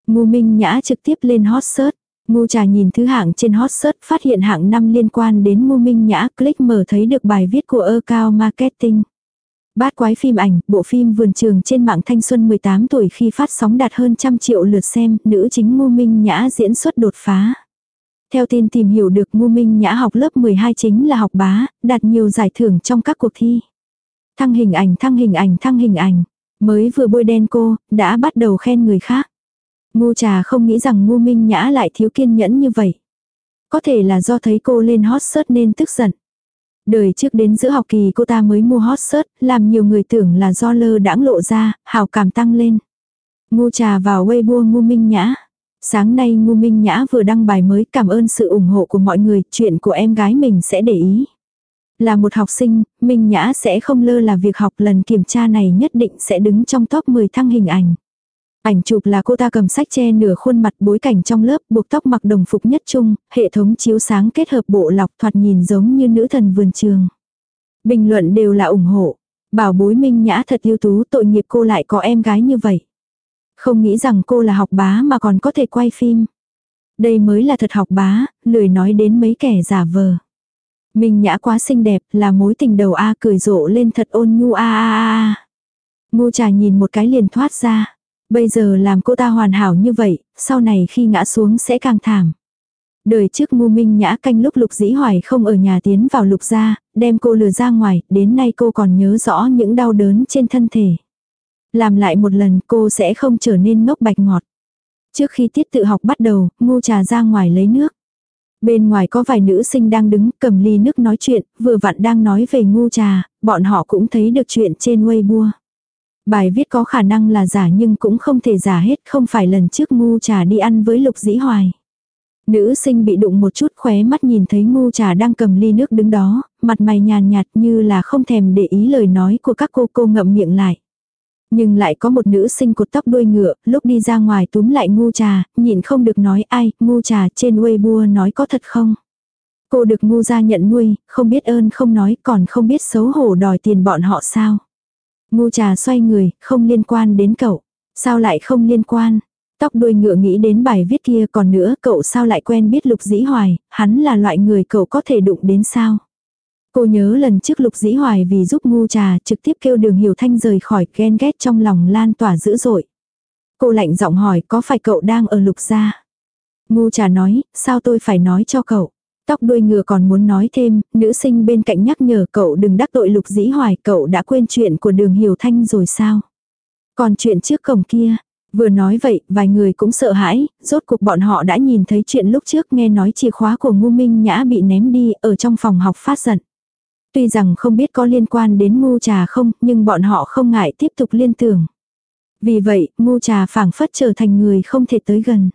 Ngu minh nhã trực tiếp lên hot search. Ngu trà nhìn thứ hạng trên hot search phát hiện hạng năm liên quan đến ngu minh nhã click mở thấy được bài viết của ơ cao marketing. Bát quái phim ảnh, bộ phim vườn trường trên mạng thanh xuân 18 tuổi khi phát sóng đạt hơn trăm triệu lượt xem, nữ chính Ngô Minh Nhã diễn xuất đột phá. Theo tin tìm hiểu được Ngô Minh Nhã học lớp 12 chính là học bá, đạt nhiều giải thưởng trong các cuộc thi. Thăng hình ảnh, thăng hình ảnh, thăng hình ảnh. Mới vừa bôi đen cô, đã bắt đầu khen người khác. Ngu trà không nghĩ rằng ngu minh nhã lại thiếu kiên nhẫn như vậy. Có thể là do thấy cô lên hot search nên tức giận. Đời trước đến giữa học kỳ cô ta mới mua hot search, làm nhiều người tưởng là do lơ đãng lộ ra, hào cảm tăng lên. Ngu trà vào Weibo ngu minh nhã. Sáng nay ngu minh nhã vừa đăng bài mới cảm ơn sự ủng hộ của mọi người, chuyện của em gái mình sẽ để ý. Là một học sinh, Minh Nhã sẽ không lơ là việc học lần kiểm tra này nhất định sẽ đứng trong top 10 thăng hình ảnh. Ảnh chụp là cô ta cầm sách che nửa khuôn mặt bối cảnh trong lớp buộc tóc mặc đồng phục nhất trung, hệ thống chiếu sáng kết hợp bộ lọc thoạt nhìn giống như nữ thần vườn trường. Bình luận đều là ủng hộ. Bảo bối Minh Nhã thật ưu tú tội nghiệp cô lại có em gái như vậy. Không nghĩ rằng cô là học bá mà còn có thể quay phim. Đây mới là thật học bá, lười nói đến mấy kẻ giả vờ. Minh Nhã quá xinh đẹp là mối tình đầu A cười rộ lên thật ôn nhu a a a. Ngu trà nhìn một cái liền thoát ra. Bây giờ làm cô ta hoàn hảo như vậy, sau này khi ngã xuống sẽ càng thảm. Đời trước ngu minh nhã canh lúc lục dĩ hoài không ở nhà tiến vào lục gia, đem cô lừa ra ngoài, đến nay cô còn nhớ rõ những đau đớn trên thân thể. Làm lại một lần cô sẽ không trở nên ngốc bạch ngọt. Trước khi tiết tự học bắt đầu, ngu trà ra ngoài lấy nước. Bên ngoài có vài nữ sinh đang đứng cầm ly nước nói chuyện, vừa vặn đang nói về ngu trà, bọn họ cũng thấy được chuyện trên Weibo. Bài viết có khả năng là giả nhưng cũng không thể giả hết, không phải lần trước ngu trà đi ăn với lục dĩ hoài. Nữ sinh bị đụng một chút khóe mắt nhìn thấy ngu trà đang cầm ly nước đứng đó, mặt mày nhàn nhạt như là không thèm để ý lời nói của các cô cô ngậm miệng lại. Nhưng lại có một nữ sinh cột tóc đuôi ngựa, lúc đi ra ngoài túm lại ngu trà, nhịn không được nói ai, ngu trà trên Weibo nói có thật không. Cô được ngu ra nhận nuôi, không biết ơn không nói còn không biết xấu hổ đòi tiền bọn họ sao. Ngu trà xoay người, không liên quan đến cậu. Sao lại không liên quan? Tóc đuôi ngựa nghĩ đến bài viết kia còn nữa cậu sao lại quen biết lục dĩ hoài, hắn là loại người cậu có thể đụng đến sao? Cô nhớ lần trước lục dĩ hoài vì giúp ngu trà trực tiếp kêu đường hiểu thanh rời khỏi ghen ghét trong lòng lan tỏa dữ dội. Cô lạnh giọng hỏi có phải cậu đang ở lục gia? Ngu trà nói, sao tôi phải nói cho cậu? Tóc đuôi ngựa còn muốn nói thêm, nữ sinh bên cạnh nhắc nhở cậu đừng đắc tội lục dĩ hoài, cậu đã quên chuyện của đường hiểu thanh rồi sao? Còn chuyện trước cổng kia, vừa nói vậy, vài người cũng sợ hãi, rốt cuộc bọn họ đã nhìn thấy chuyện lúc trước nghe nói chìa khóa của ngu minh nhã bị ném đi ở trong phòng học phát giận. Tuy rằng không biết có liên quan đến ngu trà không, nhưng bọn họ không ngại tiếp tục liên tưởng. Vì vậy, ngu trà phảng phất trở thành người không thể tới gần.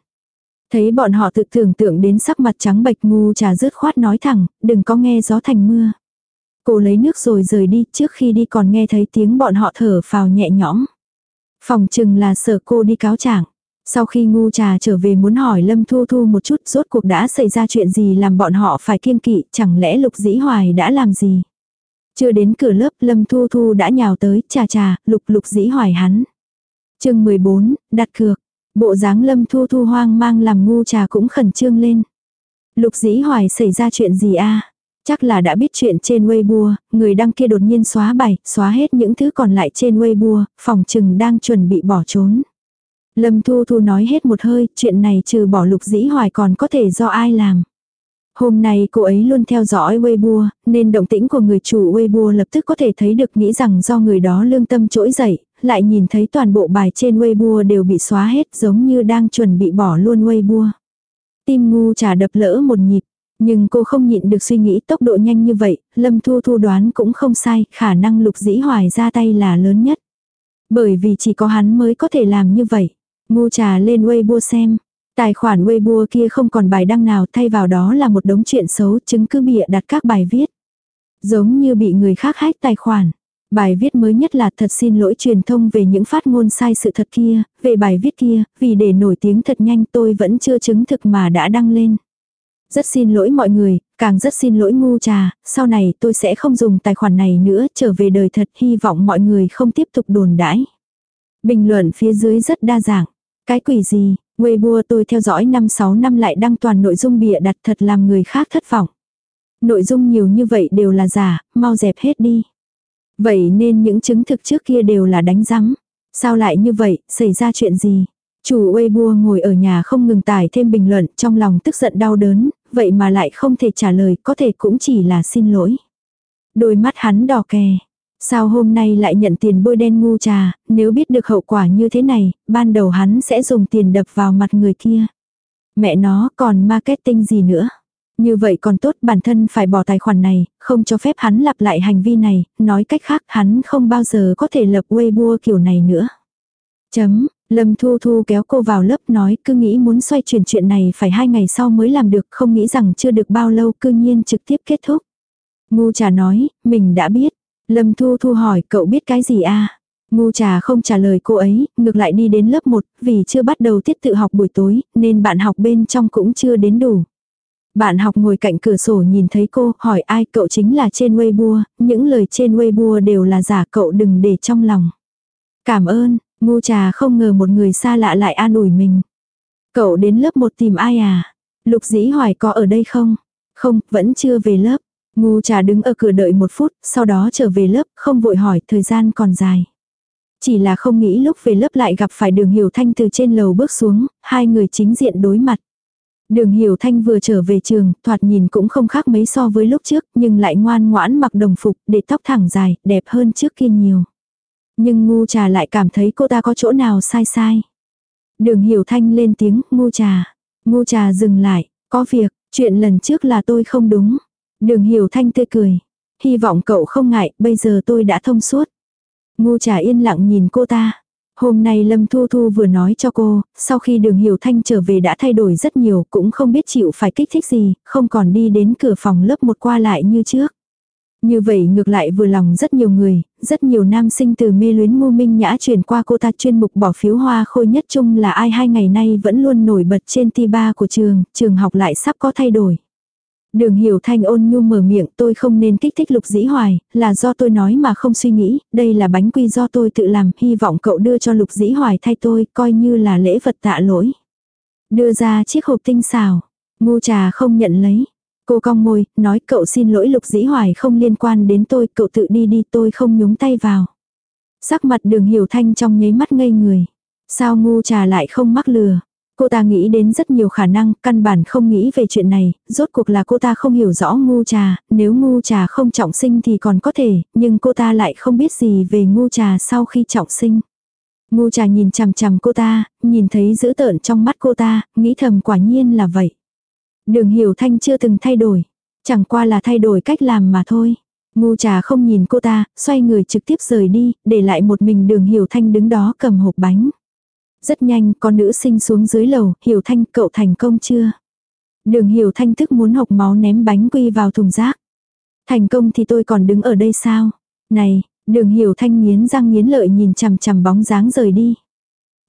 Thấy bọn họ tự tưởng tượng đến sắc mặt trắng bệch ngu trà rứt khoát nói thẳng, đừng có nghe gió thành mưa. Cô lấy nước rồi rời đi, trước khi đi còn nghe thấy tiếng bọn họ thở phào nhẹ nhõm. Phòng chừng là sợ cô đi cáo trạng. Sau khi ngu trà trở về muốn hỏi Lâm Thu Thu một chút rốt cuộc đã xảy ra chuyện gì làm bọn họ phải kiêng kỵ, chẳng lẽ Lục Dĩ Hoài đã làm gì. Chưa đến cửa lớp Lâm Thu Thu đã nhào tới, trà trà, Lục Lục Dĩ Hoài hắn. chương 14, đặt cược. Bộ dáng Lâm Thu Thu hoang mang làm ngu trà cũng khẩn trương lên. Lục Dĩ Hoài xảy ra chuyện gì a Chắc là đã biết chuyện trên Weibo, người đăng kia đột nhiên xóa bài, xóa hết những thứ còn lại trên Weibo, phòng trừng đang chuẩn bị bỏ trốn. Lâm Thu Thu nói hết một hơi, chuyện này trừ bỏ lục dĩ hoài còn có thể do ai làm. Hôm nay cô ấy luôn theo dõi Weibo, nên động tĩnh của người chủ Weibo lập tức có thể thấy được nghĩ rằng do người đó lương tâm trỗi dậy, lại nhìn thấy toàn bộ bài trên Weibo đều bị xóa hết giống như đang chuẩn bị bỏ luôn Weibo. Tim ngu trà đập lỡ một nhịp, nhưng cô không nhịn được suy nghĩ tốc độ nhanh như vậy, Lâm Thu Thu đoán cũng không sai, khả năng lục dĩ hoài ra tay là lớn nhất. Bởi vì chỉ có hắn mới có thể làm như vậy. Ngu trà lên Weibo xem. Tài khoản Weibo kia không còn bài đăng nào thay vào đó là một đống chuyện xấu chứng cứ bịa đặt các bài viết. Giống như bị người khác hack tài khoản. Bài viết mới nhất là thật xin lỗi truyền thông về những phát ngôn sai sự thật kia, về bài viết kia, vì để nổi tiếng thật nhanh tôi vẫn chưa chứng thực mà đã đăng lên. Rất xin lỗi mọi người, càng rất xin lỗi ngu trà, sau này tôi sẽ không dùng tài khoản này nữa, trở về đời thật, hy vọng mọi người không tiếp tục đồn đãi. Bình luận phía dưới rất đa dạng. Cái quỷ gì, Weibo tôi theo dõi 5-6 năm lại đăng toàn nội dung bịa đặt thật làm người khác thất vọng. Nội dung nhiều như vậy đều là giả, mau dẹp hết đi. Vậy nên những chứng thực trước kia đều là đánh rắm. Sao lại như vậy, xảy ra chuyện gì? Chủ Weibo ngồi ở nhà không ngừng tải thêm bình luận trong lòng tức giận đau đớn, vậy mà lại không thể trả lời, có thể cũng chỉ là xin lỗi. Đôi mắt hắn đỏ kè. Sao hôm nay lại nhận tiền bôi đen ngu trà, nếu biết được hậu quả như thế này, ban đầu hắn sẽ dùng tiền đập vào mặt người kia. Mẹ nó còn marketing gì nữa. Như vậy còn tốt bản thân phải bỏ tài khoản này, không cho phép hắn lặp lại hành vi này, nói cách khác hắn không bao giờ có thể lập Weibo kiểu này nữa. Chấm, Lâm Thu Thu kéo cô vào lớp nói cứ nghĩ muốn xoay chuyển chuyện này phải hai ngày sau mới làm được, không nghĩ rằng chưa được bao lâu cư nhiên trực tiếp kết thúc. Ngu trà nói, mình đã biết. Lâm Thu Thu hỏi cậu biết cái gì a Ngu trà không trả lời cô ấy, ngược lại đi đến lớp 1, vì chưa bắt đầu tiết tự học buổi tối, nên bạn học bên trong cũng chưa đến đủ. Bạn học ngồi cạnh cửa sổ nhìn thấy cô, hỏi ai cậu chính là trên Weibo, những lời trên Weibo đều là giả cậu đừng để trong lòng. Cảm ơn, ngu trà không ngờ một người xa lạ lại an ủi mình. Cậu đến lớp 1 tìm ai à? Lục dĩ hoài có ở đây không? Không, vẫn chưa về lớp. Ngu trà đứng ở cửa đợi một phút, sau đó trở về lớp, không vội hỏi, thời gian còn dài. Chỉ là không nghĩ lúc về lớp lại gặp phải đường hiểu thanh từ trên lầu bước xuống, hai người chính diện đối mặt. Đường hiểu thanh vừa trở về trường, thoạt nhìn cũng không khác mấy so với lúc trước, nhưng lại ngoan ngoãn mặc đồng phục, để tóc thẳng dài, đẹp hơn trước kia nhiều. Nhưng ngu trà lại cảm thấy cô ta có chỗ nào sai sai. Đường hiểu thanh lên tiếng, ngu trà. Ngu trà dừng lại, có việc, chuyện lần trước là tôi không đúng. Đường hiểu thanh tươi cười. Hy vọng cậu không ngại, bây giờ tôi đã thông suốt. Ngu trà yên lặng nhìn cô ta. Hôm nay Lâm Thu Thu vừa nói cho cô, sau khi đường hiểu thanh trở về đã thay đổi rất nhiều, cũng không biết chịu phải kích thích gì, không còn đi đến cửa phòng lớp một qua lại như trước. Như vậy ngược lại vừa lòng rất nhiều người, rất nhiều nam sinh từ mê luyến ngu minh nhã chuyển qua cô ta chuyên mục bỏ phiếu hoa khôi nhất chung là ai hai ngày nay vẫn luôn nổi bật trên ti ba của trường, trường học lại sắp có thay đổi. Đường hiểu thanh ôn nhu mở miệng tôi không nên kích thích lục dĩ hoài, là do tôi nói mà không suy nghĩ, đây là bánh quy do tôi tự làm, hy vọng cậu đưa cho lục dĩ hoài thay tôi, coi như là lễ vật tạ lỗi. Đưa ra chiếc hộp tinh xào, ngu trà không nhận lấy. Cô cong môi, nói cậu xin lỗi lục dĩ hoài không liên quan đến tôi, cậu tự đi đi tôi không nhúng tay vào. Sắc mặt đường hiểu thanh trong nháy mắt ngây người. Sao ngu trà lại không mắc lừa. Cô ta nghĩ đến rất nhiều khả năng, căn bản không nghĩ về chuyện này, rốt cuộc là cô ta không hiểu rõ ngu trà, nếu ngu trà không trọng sinh thì còn có thể, nhưng cô ta lại không biết gì về ngu trà sau khi trọng sinh. Ngu trà nhìn chằm chằm cô ta, nhìn thấy dữ tợn trong mắt cô ta, nghĩ thầm quả nhiên là vậy. Đường hiểu thanh chưa từng thay đổi, chẳng qua là thay đổi cách làm mà thôi. Ngu trà không nhìn cô ta, xoay người trực tiếp rời đi, để lại một mình đường hiểu thanh đứng đó cầm hộp bánh. Rất nhanh, con nữ sinh xuống dưới lầu, Hiểu Thanh cậu thành công chưa? Đường Hiểu Thanh tức muốn hộc máu ném bánh quy vào thùng rác. Thành công thì tôi còn đứng ở đây sao? Này, đường Hiểu Thanh nghiến răng nghiến lợi nhìn chằm chằm bóng dáng rời đi.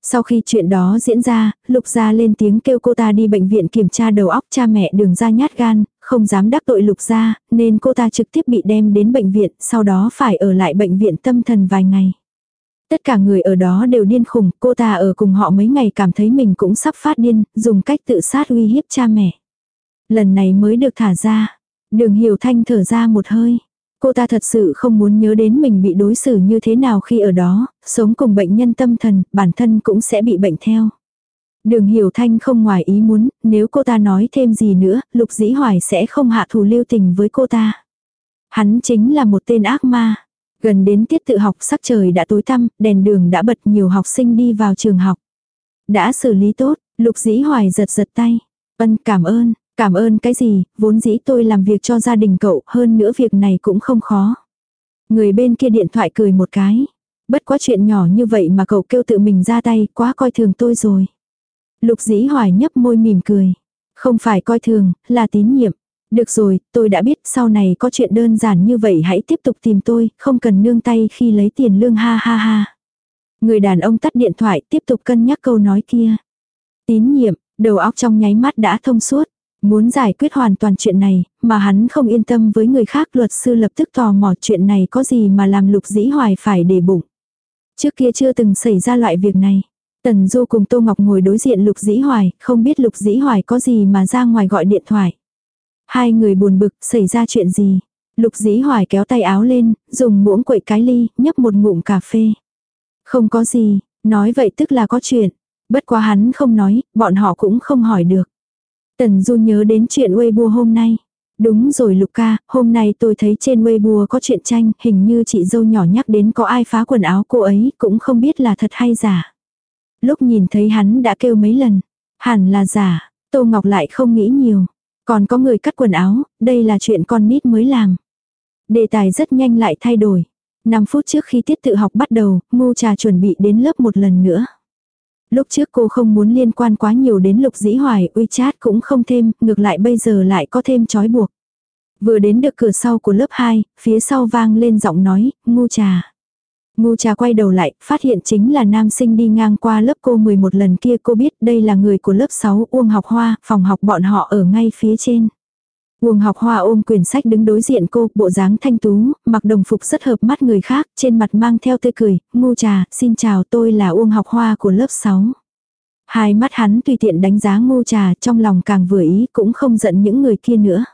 Sau khi chuyện đó diễn ra, Lục Gia lên tiếng kêu cô ta đi bệnh viện kiểm tra đầu óc cha mẹ đường ra nhát gan, không dám đắc tội Lục Gia, nên cô ta trực tiếp bị đem đến bệnh viện, sau đó phải ở lại bệnh viện tâm thần vài ngày. Tất cả người ở đó đều điên khùng, cô ta ở cùng họ mấy ngày cảm thấy mình cũng sắp phát điên, dùng cách tự sát uy hiếp cha mẹ. Lần này mới được thả ra. Đường Hiểu Thanh thở ra một hơi. Cô ta thật sự không muốn nhớ đến mình bị đối xử như thế nào khi ở đó, sống cùng bệnh nhân tâm thần, bản thân cũng sẽ bị bệnh theo. Đường Hiểu Thanh không ngoài ý muốn, nếu cô ta nói thêm gì nữa, Lục Dĩ Hoài sẽ không hạ thù lưu tình với cô ta. Hắn chính là một tên ác ma. Gần đến tiết tự học sắc trời đã tối tăm, đèn đường đã bật nhiều học sinh đi vào trường học. Đã xử lý tốt, lục dĩ hoài giật giật tay. Ân cảm ơn, cảm ơn cái gì, vốn dĩ tôi làm việc cho gia đình cậu, hơn nữa việc này cũng không khó. Người bên kia điện thoại cười một cái. Bất quá chuyện nhỏ như vậy mà cậu kêu tự mình ra tay, quá coi thường tôi rồi. Lục dĩ hoài nhấp môi mỉm cười. Không phải coi thường, là tín nhiệm. Được rồi, tôi đã biết sau này có chuyện đơn giản như vậy hãy tiếp tục tìm tôi, không cần nương tay khi lấy tiền lương ha ha ha. Người đàn ông tắt điện thoại tiếp tục cân nhắc câu nói kia. Tín nhiệm, đầu óc trong nháy mắt đã thông suốt. Muốn giải quyết hoàn toàn chuyện này, mà hắn không yên tâm với người khác luật sư lập tức tò mò chuyện này có gì mà làm lục dĩ hoài phải để bụng. Trước kia chưa từng xảy ra loại việc này. Tần Du cùng Tô Ngọc ngồi đối diện lục dĩ hoài, không biết lục dĩ hoài có gì mà ra ngoài gọi điện thoại. Hai người buồn bực, xảy ra chuyện gì? Lục dĩ hoài kéo tay áo lên, dùng muỗng quậy cái ly, nhấp một ngụm cà phê. Không có gì, nói vậy tức là có chuyện. Bất quá hắn không nói, bọn họ cũng không hỏi được. Tần Du nhớ đến chuyện Weibo hôm nay. Đúng rồi Lục ca, hôm nay tôi thấy trên Weibo có chuyện tranh, hình như chị dâu nhỏ nhắc đến có ai phá quần áo cô ấy, cũng không biết là thật hay giả. Lúc nhìn thấy hắn đã kêu mấy lần, hẳn là giả, Tô Ngọc lại không nghĩ nhiều. Còn có người cắt quần áo, đây là chuyện con nít mới làm. Đề tài rất nhanh lại thay đổi. 5 phút trước khi tiết tự học bắt đầu, ngu trà chuẩn bị đến lớp một lần nữa. Lúc trước cô không muốn liên quan quá nhiều đến lục dĩ hoài, uy chát cũng không thêm, ngược lại bây giờ lại có thêm trói buộc. Vừa đến được cửa sau của lớp 2, phía sau vang lên giọng nói, ngu trà. Ngu trà quay đầu lại, phát hiện chính là nam sinh đi ngang qua lớp cô 11 lần kia cô biết đây là người của lớp 6 Uông học hoa, phòng học bọn họ ở ngay phía trên. Uông học hoa ôm quyển sách đứng đối diện cô, bộ dáng thanh tú, mặc đồng phục rất hợp mắt người khác, trên mặt mang theo tươi cười, ngu trà, xin chào tôi là Uông học hoa của lớp 6. Hai mắt hắn tùy tiện đánh giá ngu trà trong lòng càng vừa ý cũng không giận những người kia nữa.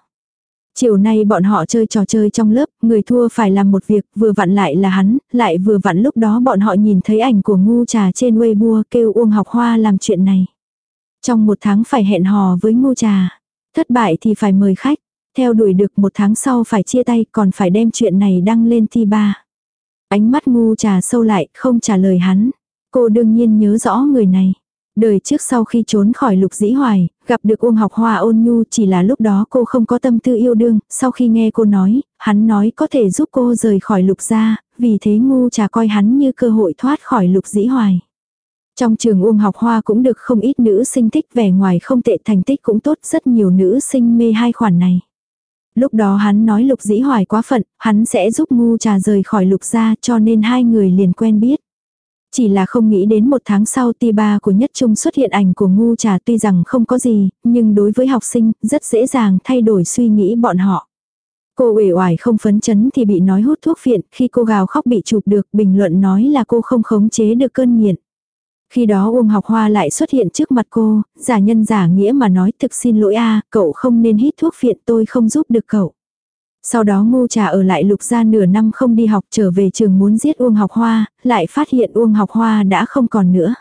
Chiều nay bọn họ chơi trò chơi trong lớp, người thua phải làm một việc, vừa vặn lại là hắn, lại vừa vặn lúc đó bọn họ nhìn thấy ảnh của ngu trà trên Weibo kêu Uông học hoa làm chuyện này. Trong một tháng phải hẹn hò với ngu trà. Thất bại thì phải mời khách. Theo đuổi được một tháng sau phải chia tay còn phải đem chuyện này đăng lên thi ba. Ánh mắt ngu trà sâu lại không trả lời hắn. Cô đương nhiên nhớ rõ người này. Đời trước sau khi trốn khỏi lục dĩ hoài, gặp được Uông học hoa ôn nhu chỉ là lúc đó cô không có tâm tư yêu đương, sau khi nghe cô nói, hắn nói có thể giúp cô rời khỏi lục gia, vì thế ngu trà coi hắn như cơ hội thoát khỏi lục dĩ hoài. Trong trường Uông học hoa cũng được không ít nữ sinh thích vẻ ngoài không tệ thành tích cũng tốt rất nhiều nữ sinh mê hai khoản này. Lúc đó hắn nói lục dĩ hoài quá phận, hắn sẽ giúp ngu trà rời khỏi lục gia cho nên hai người liền quen biết. Chỉ là không nghĩ đến một tháng sau ti ba của nhất trung xuất hiện ảnh của ngu trà tuy rằng không có gì, nhưng đối với học sinh rất dễ dàng thay đổi suy nghĩ bọn họ. Cô uể oải không phấn chấn thì bị nói hút thuốc phiện, khi cô gào khóc bị chụp được bình luận nói là cô không khống chế được cơn nghiện. Khi đó Uông học hoa lại xuất hiện trước mặt cô, giả nhân giả nghĩa mà nói thực xin lỗi a cậu không nên hít thuốc phiện tôi không giúp được cậu. Sau đó ngu trà ở lại lục gia nửa năm không đi học trở về trường muốn giết Uông học hoa, lại phát hiện Uông học hoa đã không còn nữa.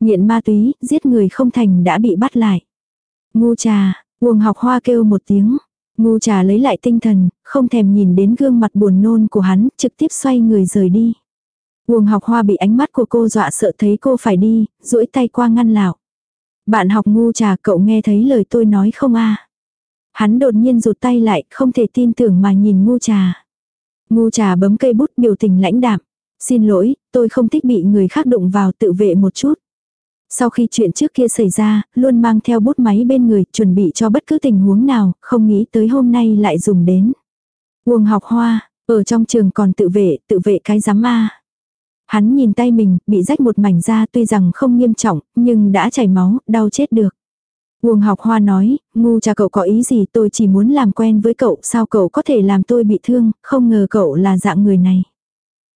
Nghiện ma túy, giết người không thành đã bị bắt lại. Ngu trà, Uông học hoa kêu một tiếng. Ngu trà lấy lại tinh thần, không thèm nhìn đến gương mặt buồn nôn của hắn, trực tiếp xoay người rời đi. Uông học hoa bị ánh mắt của cô dọa sợ thấy cô phải đi, duỗi tay qua ngăn lão. Bạn học ngu trà cậu nghe thấy lời tôi nói không a Hắn đột nhiên rụt tay lại, không thể tin tưởng mà nhìn ngu trà. Ngu trà bấm cây bút biểu tình lãnh đạm. Xin lỗi, tôi không thích bị người khác đụng vào tự vệ một chút. Sau khi chuyện trước kia xảy ra, luôn mang theo bút máy bên người, chuẩn bị cho bất cứ tình huống nào, không nghĩ tới hôm nay lại dùng đến. Uông học hoa, ở trong trường còn tự vệ, tự vệ cái giám ma. Hắn nhìn tay mình, bị rách một mảnh da tuy rằng không nghiêm trọng, nhưng đã chảy máu, đau chết được. Uông học hoa nói, ngu cha cậu có ý gì tôi chỉ muốn làm quen với cậu, sao cậu có thể làm tôi bị thương, không ngờ cậu là dạng người này.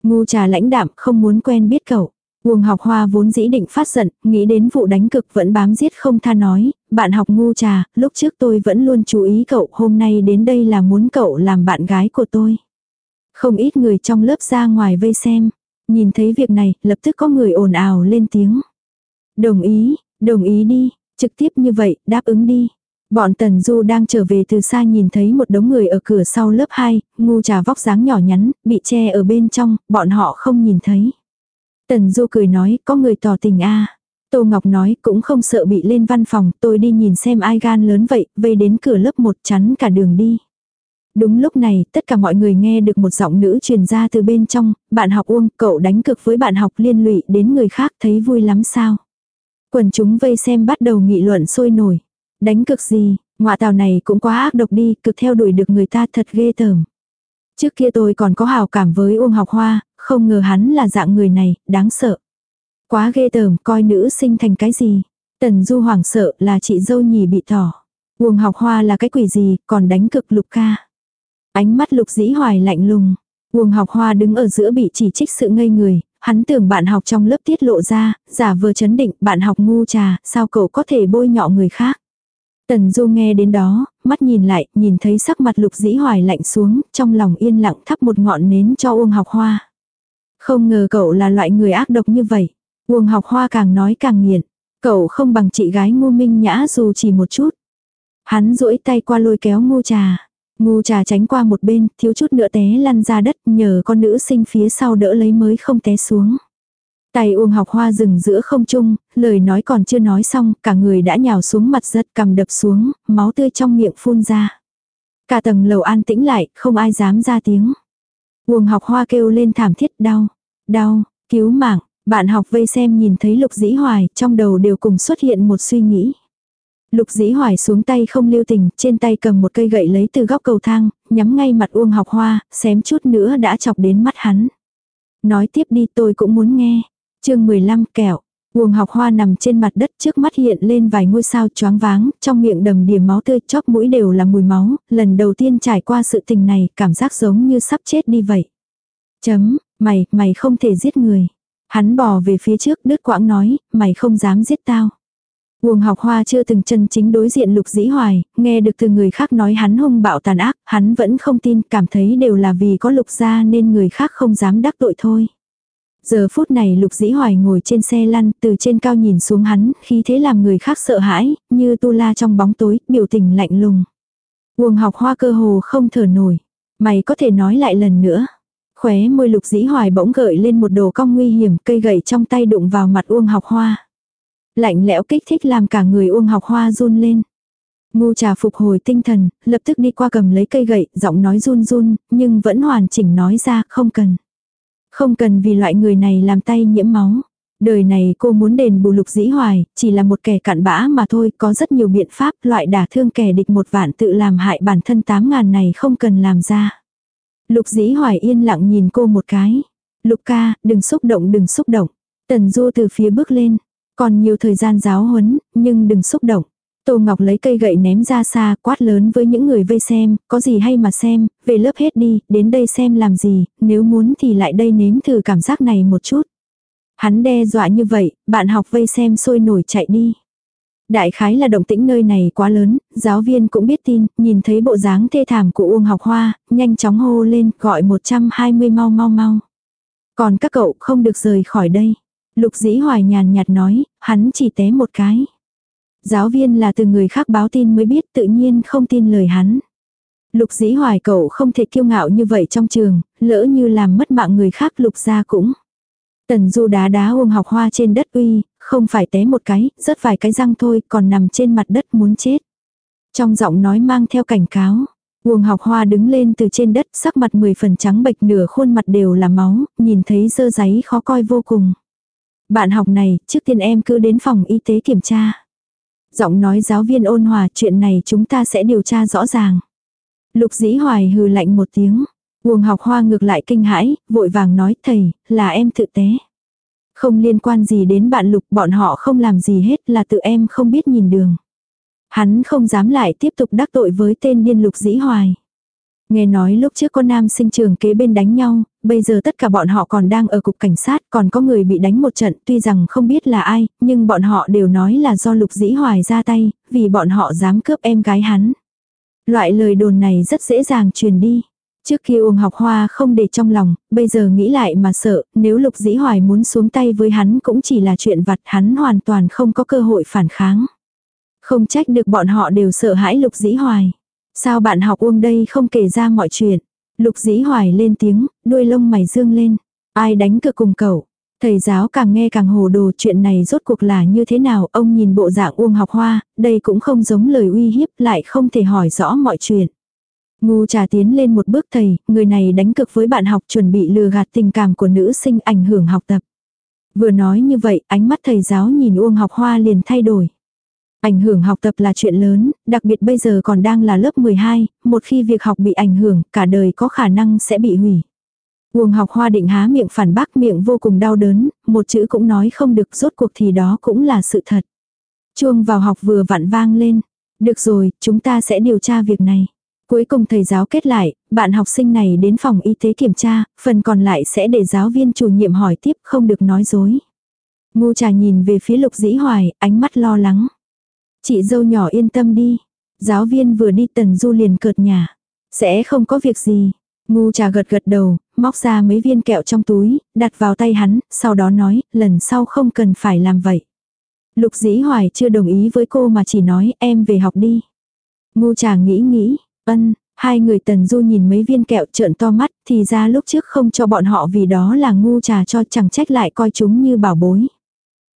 Ngu trà lãnh đạm, không muốn quen biết cậu. Uông học hoa vốn dĩ định phát giận, nghĩ đến vụ đánh cực vẫn bám giết không tha nói, bạn học ngu trà, lúc trước tôi vẫn luôn chú ý cậu, hôm nay đến đây là muốn cậu làm bạn gái của tôi. Không ít người trong lớp ra ngoài vây xem, nhìn thấy việc này, lập tức có người ồn ào lên tiếng. Đồng ý, đồng ý đi, Trực tiếp như vậy, đáp ứng đi. Bọn Tần Du đang trở về từ xa nhìn thấy một đống người ở cửa sau lớp 2, ngu trà vóc dáng nhỏ nhắn, bị che ở bên trong, bọn họ không nhìn thấy. Tần Du cười nói, có người tỏ tình a Tô Ngọc nói, cũng không sợ bị lên văn phòng, tôi đi nhìn xem ai gan lớn vậy, vây đến cửa lớp một chắn cả đường đi. Đúng lúc này, tất cả mọi người nghe được một giọng nữ truyền ra từ bên trong, bạn học Uông, cậu đánh cực với bạn học liên lụy đến người khác thấy vui lắm sao. Quần chúng vây xem bắt đầu nghị luận sôi nổi. Đánh cực gì, ngọa tào này cũng quá ác độc đi, cực theo đuổi được người ta thật ghê tởm. Trước kia tôi còn có hào cảm với Uông Học Hoa, không ngờ hắn là dạng người này, đáng sợ. Quá ghê tởm, coi nữ sinh thành cái gì. Tần Du hoảng sợ là chị dâu nhì bị thỏ. Uông Học Hoa là cái quỷ gì, còn đánh cực lục ca. Ánh mắt lục dĩ hoài lạnh lùng. Uông Học Hoa đứng ở giữa bị chỉ trích sự ngây người, Hắn tưởng bạn học trong lớp tiết lộ ra, giả vừa chấn định, bạn học ngu trà, sao cậu có thể bôi nhọ người khác. Tần Du nghe đến đó, mắt nhìn lại, nhìn thấy sắc mặt lục dĩ hoài lạnh xuống, trong lòng yên lặng thắp một ngọn nến cho Uông học hoa. Không ngờ cậu là loại người ác độc như vậy. Uông học hoa càng nói càng nghiện. Cậu không bằng chị gái ngu minh nhã dù chỉ một chút. Hắn duỗi tay qua lôi kéo ngu trà. Ngu trà tránh qua một bên, thiếu chút nữa té lăn ra đất, nhờ con nữ sinh phía sau đỡ lấy mới không té xuống. Tay Uông học hoa rừng giữa không trung, lời nói còn chưa nói xong, cả người đã nhào xuống mặt giật cầm đập xuống, máu tươi trong miệng phun ra. Cả tầng lầu an tĩnh lại, không ai dám ra tiếng. Uông học hoa kêu lên thảm thiết đau, đau, cứu mạng, bạn học vây xem nhìn thấy lục dĩ hoài, trong đầu đều cùng xuất hiện một suy nghĩ. Lục dĩ hoài xuống tay không lưu tình, trên tay cầm một cây gậy lấy từ góc cầu thang, nhắm ngay mặt Uông học hoa, xém chút nữa đã chọc đến mắt hắn. Nói tiếp đi tôi cũng muốn nghe. chương 15 kẹo. Uông học hoa nằm trên mặt đất trước mắt hiện lên vài ngôi sao choáng váng, trong miệng đầm đìa máu tươi chóp mũi đều là mùi máu, lần đầu tiên trải qua sự tình này, cảm giác giống như sắp chết đi vậy. Chấm, mày, mày không thể giết người. Hắn bò về phía trước đứt quãng nói, mày không dám giết tao. Uông học hoa chưa từng chân chính đối diện lục dĩ hoài, nghe được từ người khác nói hắn hung bạo tàn ác, hắn vẫn không tin, cảm thấy đều là vì có lục gia nên người khác không dám đắc tội thôi. Giờ phút này lục dĩ hoài ngồi trên xe lăn từ trên cao nhìn xuống hắn, khí thế làm người khác sợ hãi, như tu la trong bóng tối, biểu tình lạnh lùng. Uông học hoa cơ hồ không thở nổi. Mày có thể nói lại lần nữa. Khóe môi lục dĩ hoài bỗng gợi lên một đồ cong nguy hiểm, cây gậy trong tay đụng vào mặt Uông học hoa. Lạnh lẽo kích thích làm cả người Uông học hoa run lên. Ngu trà phục hồi tinh thần, lập tức đi qua cầm lấy cây gậy, giọng nói run run, nhưng vẫn hoàn chỉnh nói ra không cần. Không cần vì loại người này làm tay nhiễm máu. Đời này cô muốn đền bù lục dĩ hoài, chỉ là một kẻ cặn bã mà thôi, có rất nhiều biện pháp loại đả thương kẻ địch một vạn tự làm hại bản thân tám ngàn này không cần làm ra. Lục dĩ hoài yên lặng nhìn cô một cái. Lục ca, đừng xúc động đừng xúc động. Tần du từ phía bước lên. Còn nhiều thời gian giáo huấn, nhưng đừng xúc động. Tô Ngọc lấy cây gậy ném ra xa, quát lớn với những người vây xem, có gì hay mà xem, về lớp hết đi, đến đây xem làm gì, nếu muốn thì lại đây nếm thử cảm giác này một chút. Hắn đe dọa như vậy, bạn học vây xem sôi nổi chạy đi. Đại khái là động tĩnh nơi này quá lớn, giáo viên cũng biết tin, nhìn thấy bộ dáng thê thảm của Uông học hoa, nhanh chóng hô lên, gọi 120 mau mau mau. Còn các cậu không được rời khỏi đây. Lục dĩ hoài nhàn nhạt nói, hắn chỉ té một cái. Giáo viên là từ người khác báo tin mới biết tự nhiên không tin lời hắn. Lục dĩ hoài cậu không thể kiêu ngạo như vậy trong trường, lỡ như làm mất mạng người khác lục ra cũng. Tần du đá đá uông học hoa trên đất uy, không phải té một cái, rớt vài cái răng thôi, còn nằm trên mặt đất muốn chết. Trong giọng nói mang theo cảnh cáo, Uông học hoa đứng lên từ trên đất, sắc mặt mười phần trắng bệch nửa khuôn mặt đều là máu, nhìn thấy dơ giấy khó coi vô cùng. Bạn học này, trước tiên em cứ đến phòng y tế kiểm tra. Giọng nói giáo viên ôn hòa chuyện này chúng ta sẽ điều tra rõ ràng. Lục dĩ hoài hừ lạnh một tiếng. Uông học hoa ngược lại kinh hãi, vội vàng nói thầy, là em tự té. Không liên quan gì đến bạn lục, bọn họ không làm gì hết là tự em không biết nhìn đường. Hắn không dám lại tiếp tục đắc tội với tên điên lục dĩ hoài. Nghe nói lúc trước có nam sinh trường kế bên đánh nhau, bây giờ tất cả bọn họ còn đang ở cục cảnh sát, còn có người bị đánh một trận, tuy rằng không biết là ai, nhưng bọn họ đều nói là do lục dĩ hoài ra tay, vì bọn họ dám cướp em gái hắn. Loại lời đồn này rất dễ dàng truyền đi. Trước kia Uông học hoa không để trong lòng, bây giờ nghĩ lại mà sợ, nếu lục dĩ hoài muốn xuống tay với hắn cũng chỉ là chuyện vặt hắn hoàn toàn không có cơ hội phản kháng. Không trách được bọn họ đều sợ hãi lục dĩ hoài. Sao bạn học Uông đây không kể ra mọi chuyện. Lục dĩ hoài lên tiếng, đuôi lông mày dương lên. Ai đánh cược cùng cậu. Thầy giáo càng nghe càng hồ đồ chuyện này rốt cuộc là như thế nào. Ông nhìn bộ dạng Uông học hoa, đây cũng không giống lời uy hiếp lại không thể hỏi rõ mọi chuyện. Ngu trà tiến lên một bước thầy, người này đánh cực với bạn học chuẩn bị lừa gạt tình cảm của nữ sinh ảnh hưởng học tập. Vừa nói như vậy, ánh mắt thầy giáo nhìn Uông học hoa liền thay đổi. Ảnh hưởng học tập là chuyện lớn, đặc biệt bây giờ còn đang là lớp 12, một khi việc học bị ảnh hưởng, cả đời có khả năng sẽ bị hủy. Uông học hoa định há miệng phản bác miệng vô cùng đau đớn, một chữ cũng nói không được rốt cuộc thì đó cũng là sự thật. Chuông vào học vừa vặn vang lên. Được rồi, chúng ta sẽ điều tra việc này. Cuối cùng thầy giáo kết lại, bạn học sinh này đến phòng y tế kiểm tra, phần còn lại sẽ để giáo viên chủ nhiệm hỏi tiếp không được nói dối. Ngu trà nhìn về phía lục dĩ hoài, ánh mắt lo lắng. Chị dâu nhỏ yên tâm đi. Giáo viên vừa đi tần du liền cợt nhà. Sẽ không có việc gì. Ngu trà gật gật đầu, móc ra mấy viên kẹo trong túi, đặt vào tay hắn, sau đó nói, lần sau không cần phải làm vậy. Lục dĩ hoài chưa đồng ý với cô mà chỉ nói em về học đi. Ngu trà nghĩ nghĩ, ân, hai người tần du nhìn mấy viên kẹo trợn to mắt, thì ra lúc trước không cho bọn họ vì đó là ngu trà cho chẳng trách lại coi chúng như bảo bối.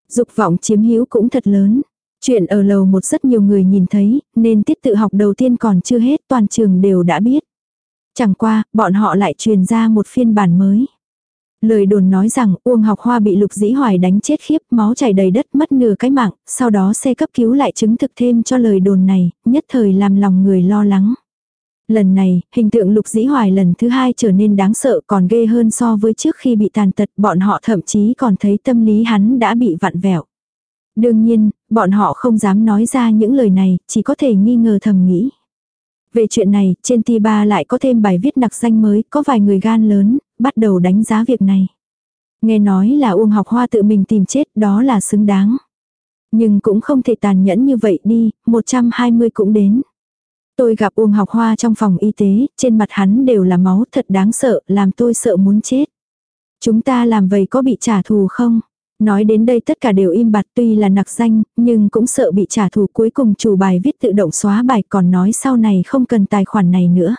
Dục vọng chiếm hữu cũng thật lớn. Chuyện ở lầu một rất nhiều người nhìn thấy, nên tiết tự học đầu tiên còn chưa hết toàn trường đều đã biết. Chẳng qua, bọn họ lại truyền ra một phiên bản mới. Lời đồn nói rằng Uông học hoa bị lục dĩ hoài đánh chết khiếp, máu chảy đầy đất mất nửa cái mạng, sau đó xe cấp cứu lại chứng thực thêm cho lời đồn này, nhất thời làm lòng người lo lắng. Lần này, hình tượng lục dĩ hoài lần thứ hai trở nên đáng sợ còn ghê hơn so với trước khi bị tàn tật, bọn họ thậm chí còn thấy tâm lý hắn đã bị vặn vẹo. Đương nhiên, bọn họ không dám nói ra những lời này, chỉ có thể nghi ngờ thầm nghĩ. Về chuyện này, trên ti ba lại có thêm bài viết nặc danh mới, có vài người gan lớn, bắt đầu đánh giá việc này. Nghe nói là Uông học hoa tự mình tìm chết, đó là xứng đáng. Nhưng cũng không thể tàn nhẫn như vậy đi, 120 cũng đến. Tôi gặp Uông học hoa trong phòng y tế, trên mặt hắn đều là máu thật đáng sợ, làm tôi sợ muốn chết. Chúng ta làm vậy có bị trả thù không? Nói đến đây tất cả đều im bặt tuy là nặc danh, nhưng cũng sợ bị trả thù cuối cùng chủ bài viết tự động xóa bài còn nói sau này không cần tài khoản này nữa.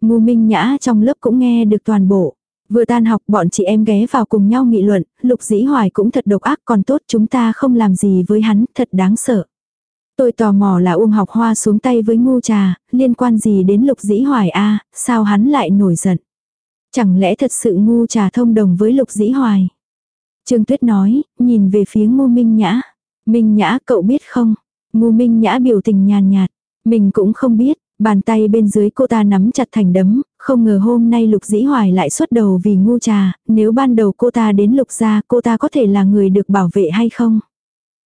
Ngu Minh Nhã trong lớp cũng nghe được toàn bộ. Vừa tan học bọn chị em ghé vào cùng nhau nghị luận, lục dĩ hoài cũng thật độc ác còn tốt chúng ta không làm gì với hắn, thật đáng sợ. Tôi tò mò là Uông học hoa xuống tay với ngu trà, liên quan gì đến lục dĩ hoài a sao hắn lại nổi giận. Chẳng lẽ thật sự ngu trà thông đồng với lục dĩ hoài. Trương Tuyết nói, nhìn về phía Ngô Minh Nhã. Minh Nhã cậu biết không? Ngô Minh Nhã biểu tình nhàn nhạt. Mình cũng không biết, bàn tay bên dưới cô ta nắm chặt thành đấm, không ngờ hôm nay Lục Dĩ Hoài lại xuất đầu vì ngu trà, nếu ban đầu cô ta đến Lục gia cô ta có thể là người được bảo vệ hay không?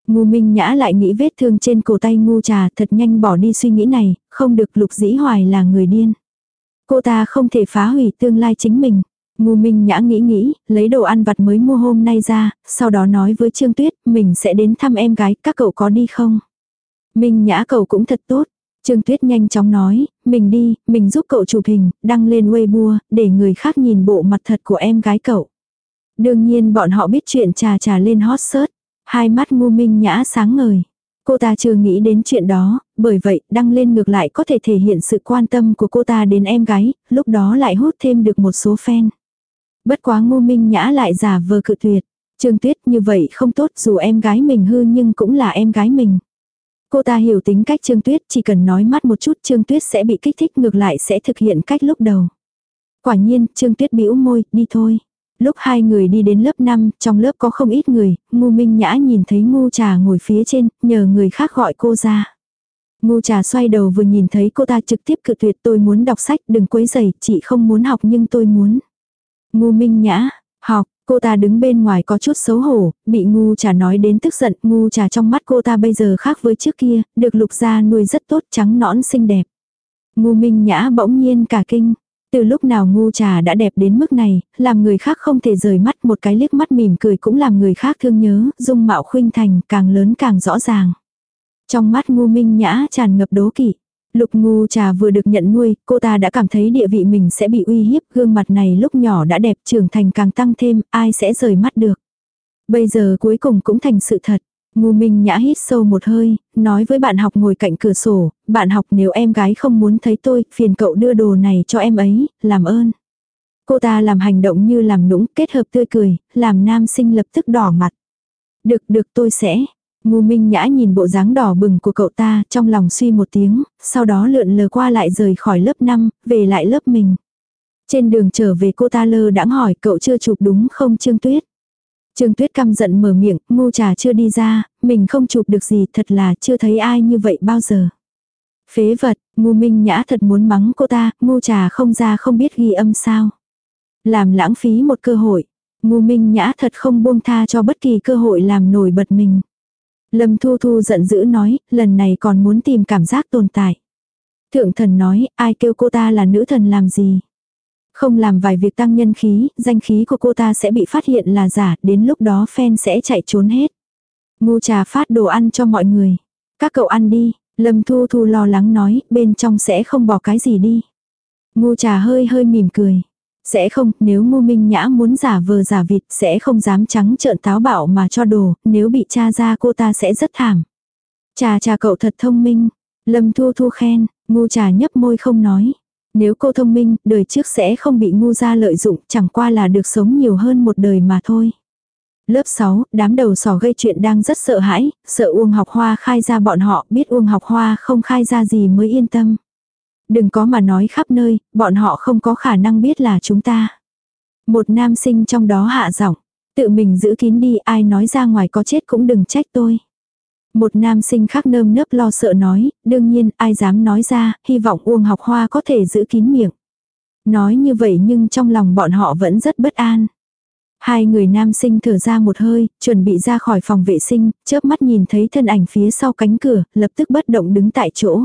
Ngu Minh Nhã lại nghĩ vết thương trên cổ tay ngu trà thật nhanh bỏ đi suy nghĩ này, không được Lục Dĩ Hoài là người điên. Cô ta không thể phá hủy tương lai chính mình. Ngu Minh Nhã nghĩ nghĩ, lấy đồ ăn vặt mới mua hôm nay ra, sau đó nói với Trương Tuyết, mình sẽ đến thăm em gái, các cậu có đi không? Minh Nhã cậu cũng thật tốt. Trương Tuyết nhanh chóng nói, mình đi, mình giúp cậu chụp hình, đăng lên Weibo, để người khác nhìn bộ mặt thật của em gái cậu. Đương nhiên bọn họ biết chuyện trà trà lên hot search. Hai mắt ngu minh nhã sáng ngời. Cô ta chưa nghĩ đến chuyện đó, bởi vậy đăng lên ngược lại có thể thể hiện sự quan tâm của cô ta đến em gái, lúc đó lại hút thêm được một số fan. Bất quá ngu minh nhã lại giả vờ cự tuyệt. Trương Tuyết như vậy không tốt dù em gái mình hư nhưng cũng là em gái mình. Cô ta hiểu tính cách Trương Tuyết chỉ cần nói mắt một chút Trương Tuyết sẽ bị kích thích ngược lại sẽ thực hiện cách lúc đầu. Quả nhiên Trương Tuyết bĩu môi, đi thôi. Lúc hai người đi đến lớp 5, trong lớp có không ít người, ngu minh nhã nhìn thấy ngu trà ngồi phía trên, nhờ người khác gọi cô ra. Ngu trà xoay đầu vừa nhìn thấy cô ta trực tiếp cự tuyệt tôi muốn đọc sách đừng quấy giày, chị không muốn học nhưng tôi muốn. Ngu minh nhã, học, cô ta đứng bên ngoài có chút xấu hổ, bị ngu trà nói đến tức giận, ngu trà trong mắt cô ta bây giờ khác với trước kia, được lục gia nuôi rất tốt trắng nõn xinh đẹp. Ngu minh nhã bỗng nhiên cả kinh, từ lúc nào ngu trà đã đẹp đến mức này, làm người khác không thể rời mắt một cái liếc mắt mỉm cười cũng làm người khác thương nhớ, dung mạo khuynh thành càng lớn càng rõ ràng. Trong mắt ngu minh nhã tràn ngập đố kỵ. Lục ngu trà vừa được nhận nuôi, cô ta đã cảm thấy địa vị mình sẽ bị uy hiếp, gương mặt này lúc nhỏ đã đẹp trưởng thành càng tăng thêm, ai sẽ rời mắt được. Bây giờ cuối cùng cũng thành sự thật. Ngu Minh Nhã hít sâu một hơi, nói với bạn học ngồi cạnh cửa sổ, bạn học nếu em gái không muốn thấy tôi, phiền cậu đưa đồ này cho em ấy, làm ơn. Cô ta làm hành động như làm nũng, kết hợp tươi cười, làm nam sinh lập tức đỏ mặt. Được được tôi sẽ. Ngu Minh Nhã nhìn bộ dáng đỏ bừng của cậu ta, trong lòng suy một tiếng, sau đó lượn lờ qua lại rời khỏi lớp 5, về lại lớp mình. Trên đường trở về cô ta lơ đãng hỏi cậu chưa chụp đúng không Trương Tuyết. Trương Tuyết căm giận mở miệng, ngu trà chưa đi ra, mình không chụp được gì thật là chưa thấy ai như vậy bao giờ. Phế vật, ngu minh nhã thật muốn mắng cô ta, ngu trà không ra không biết ghi âm sao. Làm lãng phí một cơ hội. Ngu minh nhã thật không buông tha cho bất kỳ cơ hội làm nổi bật mình. Lâm Thu Thu giận dữ nói, lần này còn muốn tìm cảm giác tồn tại. Thượng thần nói, ai kêu cô ta là nữ thần làm gì. Không làm vài việc tăng nhân khí, danh khí của cô ta sẽ bị phát hiện là giả, đến lúc đó fan sẽ chạy trốn hết. Ngu trà phát đồ ăn cho mọi người. Các cậu ăn đi, Lâm Thu Thu lo lắng nói, bên trong sẽ không bỏ cái gì đi. Ngu trà hơi hơi mỉm cười. Sẽ không, nếu ngu minh nhã muốn giả vờ giả vịt sẽ không dám trắng trợn táo bạo mà cho đồ, nếu bị cha ra cô ta sẽ rất thảm. cha cha cậu thật thông minh. Lâm Thu Thu khen, ngu trà nhấp môi không nói. Nếu cô thông minh, đời trước sẽ không bị ngu gia lợi dụng, chẳng qua là được sống nhiều hơn một đời mà thôi. Lớp 6, đám đầu sỏ gây chuyện đang rất sợ hãi, sợ Uông học hoa khai ra bọn họ, biết Uông học hoa không khai ra gì mới yên tâm. Đừng có mà nói khắp nơi, bọn họ không có khả năng biết là chúng ta. Một nam sinh trong đó hạ giọng, tự mình giữ kín đi, ai nói ra ngoài có chết cũng đừng trách tôi. Một nam sinh khác nơm nớp lo sợ nói, đương nhiên ai dám nói ra, hy vọng Uông học hoa có thể giữ kín miệng. Nói như vậy nhưng trong lòng bọn họ vẫn rất bất an. Hai người nam sinh thở ra một hơi, chuẩn bị ra khỏi phòng vệ sinh, chớp mắt nhìn thấy thân ảnh phía sau cánh cửa, lập tức bất động đứng tại chỗ.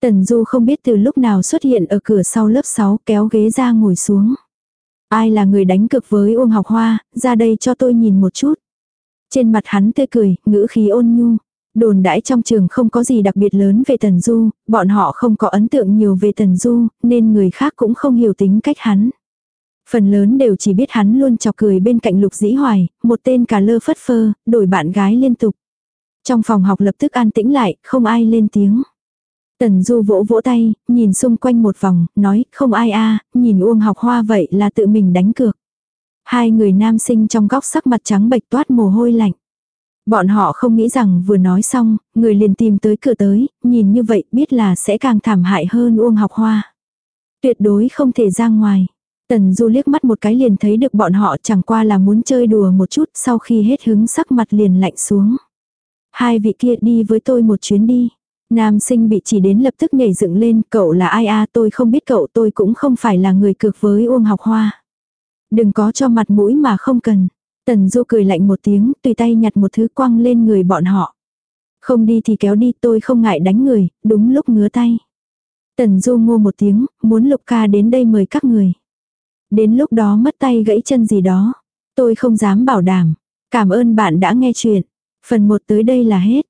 Tần Du không biết từ lúc nào xuất hiện ở cửa sau lớp 6 kéo ghế ra ngồi xuống. Ai là người đánh cực với Uông Học Hoa, ra đây cho tôi nhìn một chút. Trên mặt hắn tươi cười, ngữ khí ôn nhu. Đồn đãi trong trường không có gì đặc biệt lớn về Tần Du, bọn họ không có ấn tượng nhiều về Tần Du, nên người khác cũng không hiểu tính cách hắn. Phần lớn đều chỉ biết hắn luôn chọc cười bên cạnh lục dĩ hoài, một tên cà lơ phất phơ, đổi bạn gái liên tục. Trong phòng học lập tức an tĩnh lại, không ai lên tiếng. Tần Du vỗ vỗ tay, nhìn xung quanh một vòng, nói không ai a nhìn Uông học hoa vậy là tự mình đánh cược. Hai người nam sinh trong góc sắc mặt trắng bệch toát mồ hôi lạnh. Bọn họ không nghĩ rằng vừa nói xong, người liền tìm tới cửa tới, nhìn như vậy biết là sẽ càng thảm hại hơn Uông học hoa. Tuyệt đối không thể ra ngoài. Tần Du liếc mắt một cái liền thấy được bọn họ chẳng qua là muốn chơi đùa một chút sau khi hết hứng sắc mặt liền lạnh xuống. Hai vị kia đi với tôi một chuyến đi. Nam sinh bị chỉ đến lập tức nhảy dựng lên, cậu là ai a tôi không biết cậu tôi cũng không phải là người cược với Uông học hoa. Đừng có cho mặt mũi mà không cần. Tần Du cười lạnh một tiếng, tùy tay nhặt một thứ quăng lên người bọn họ. Không đi thì kéo đi tôi không ngại đánh người, đúng lúc ngứa tay. Tần Du ngô một tiếng, muốn Lục ca đến đây mời các người. Đến lúc đó mất tay gãy chân gì đó. Tôi không dám bảo đảm. Cảm ơn bạn đã nghe chuyện. Phần 1 tới đây là hết.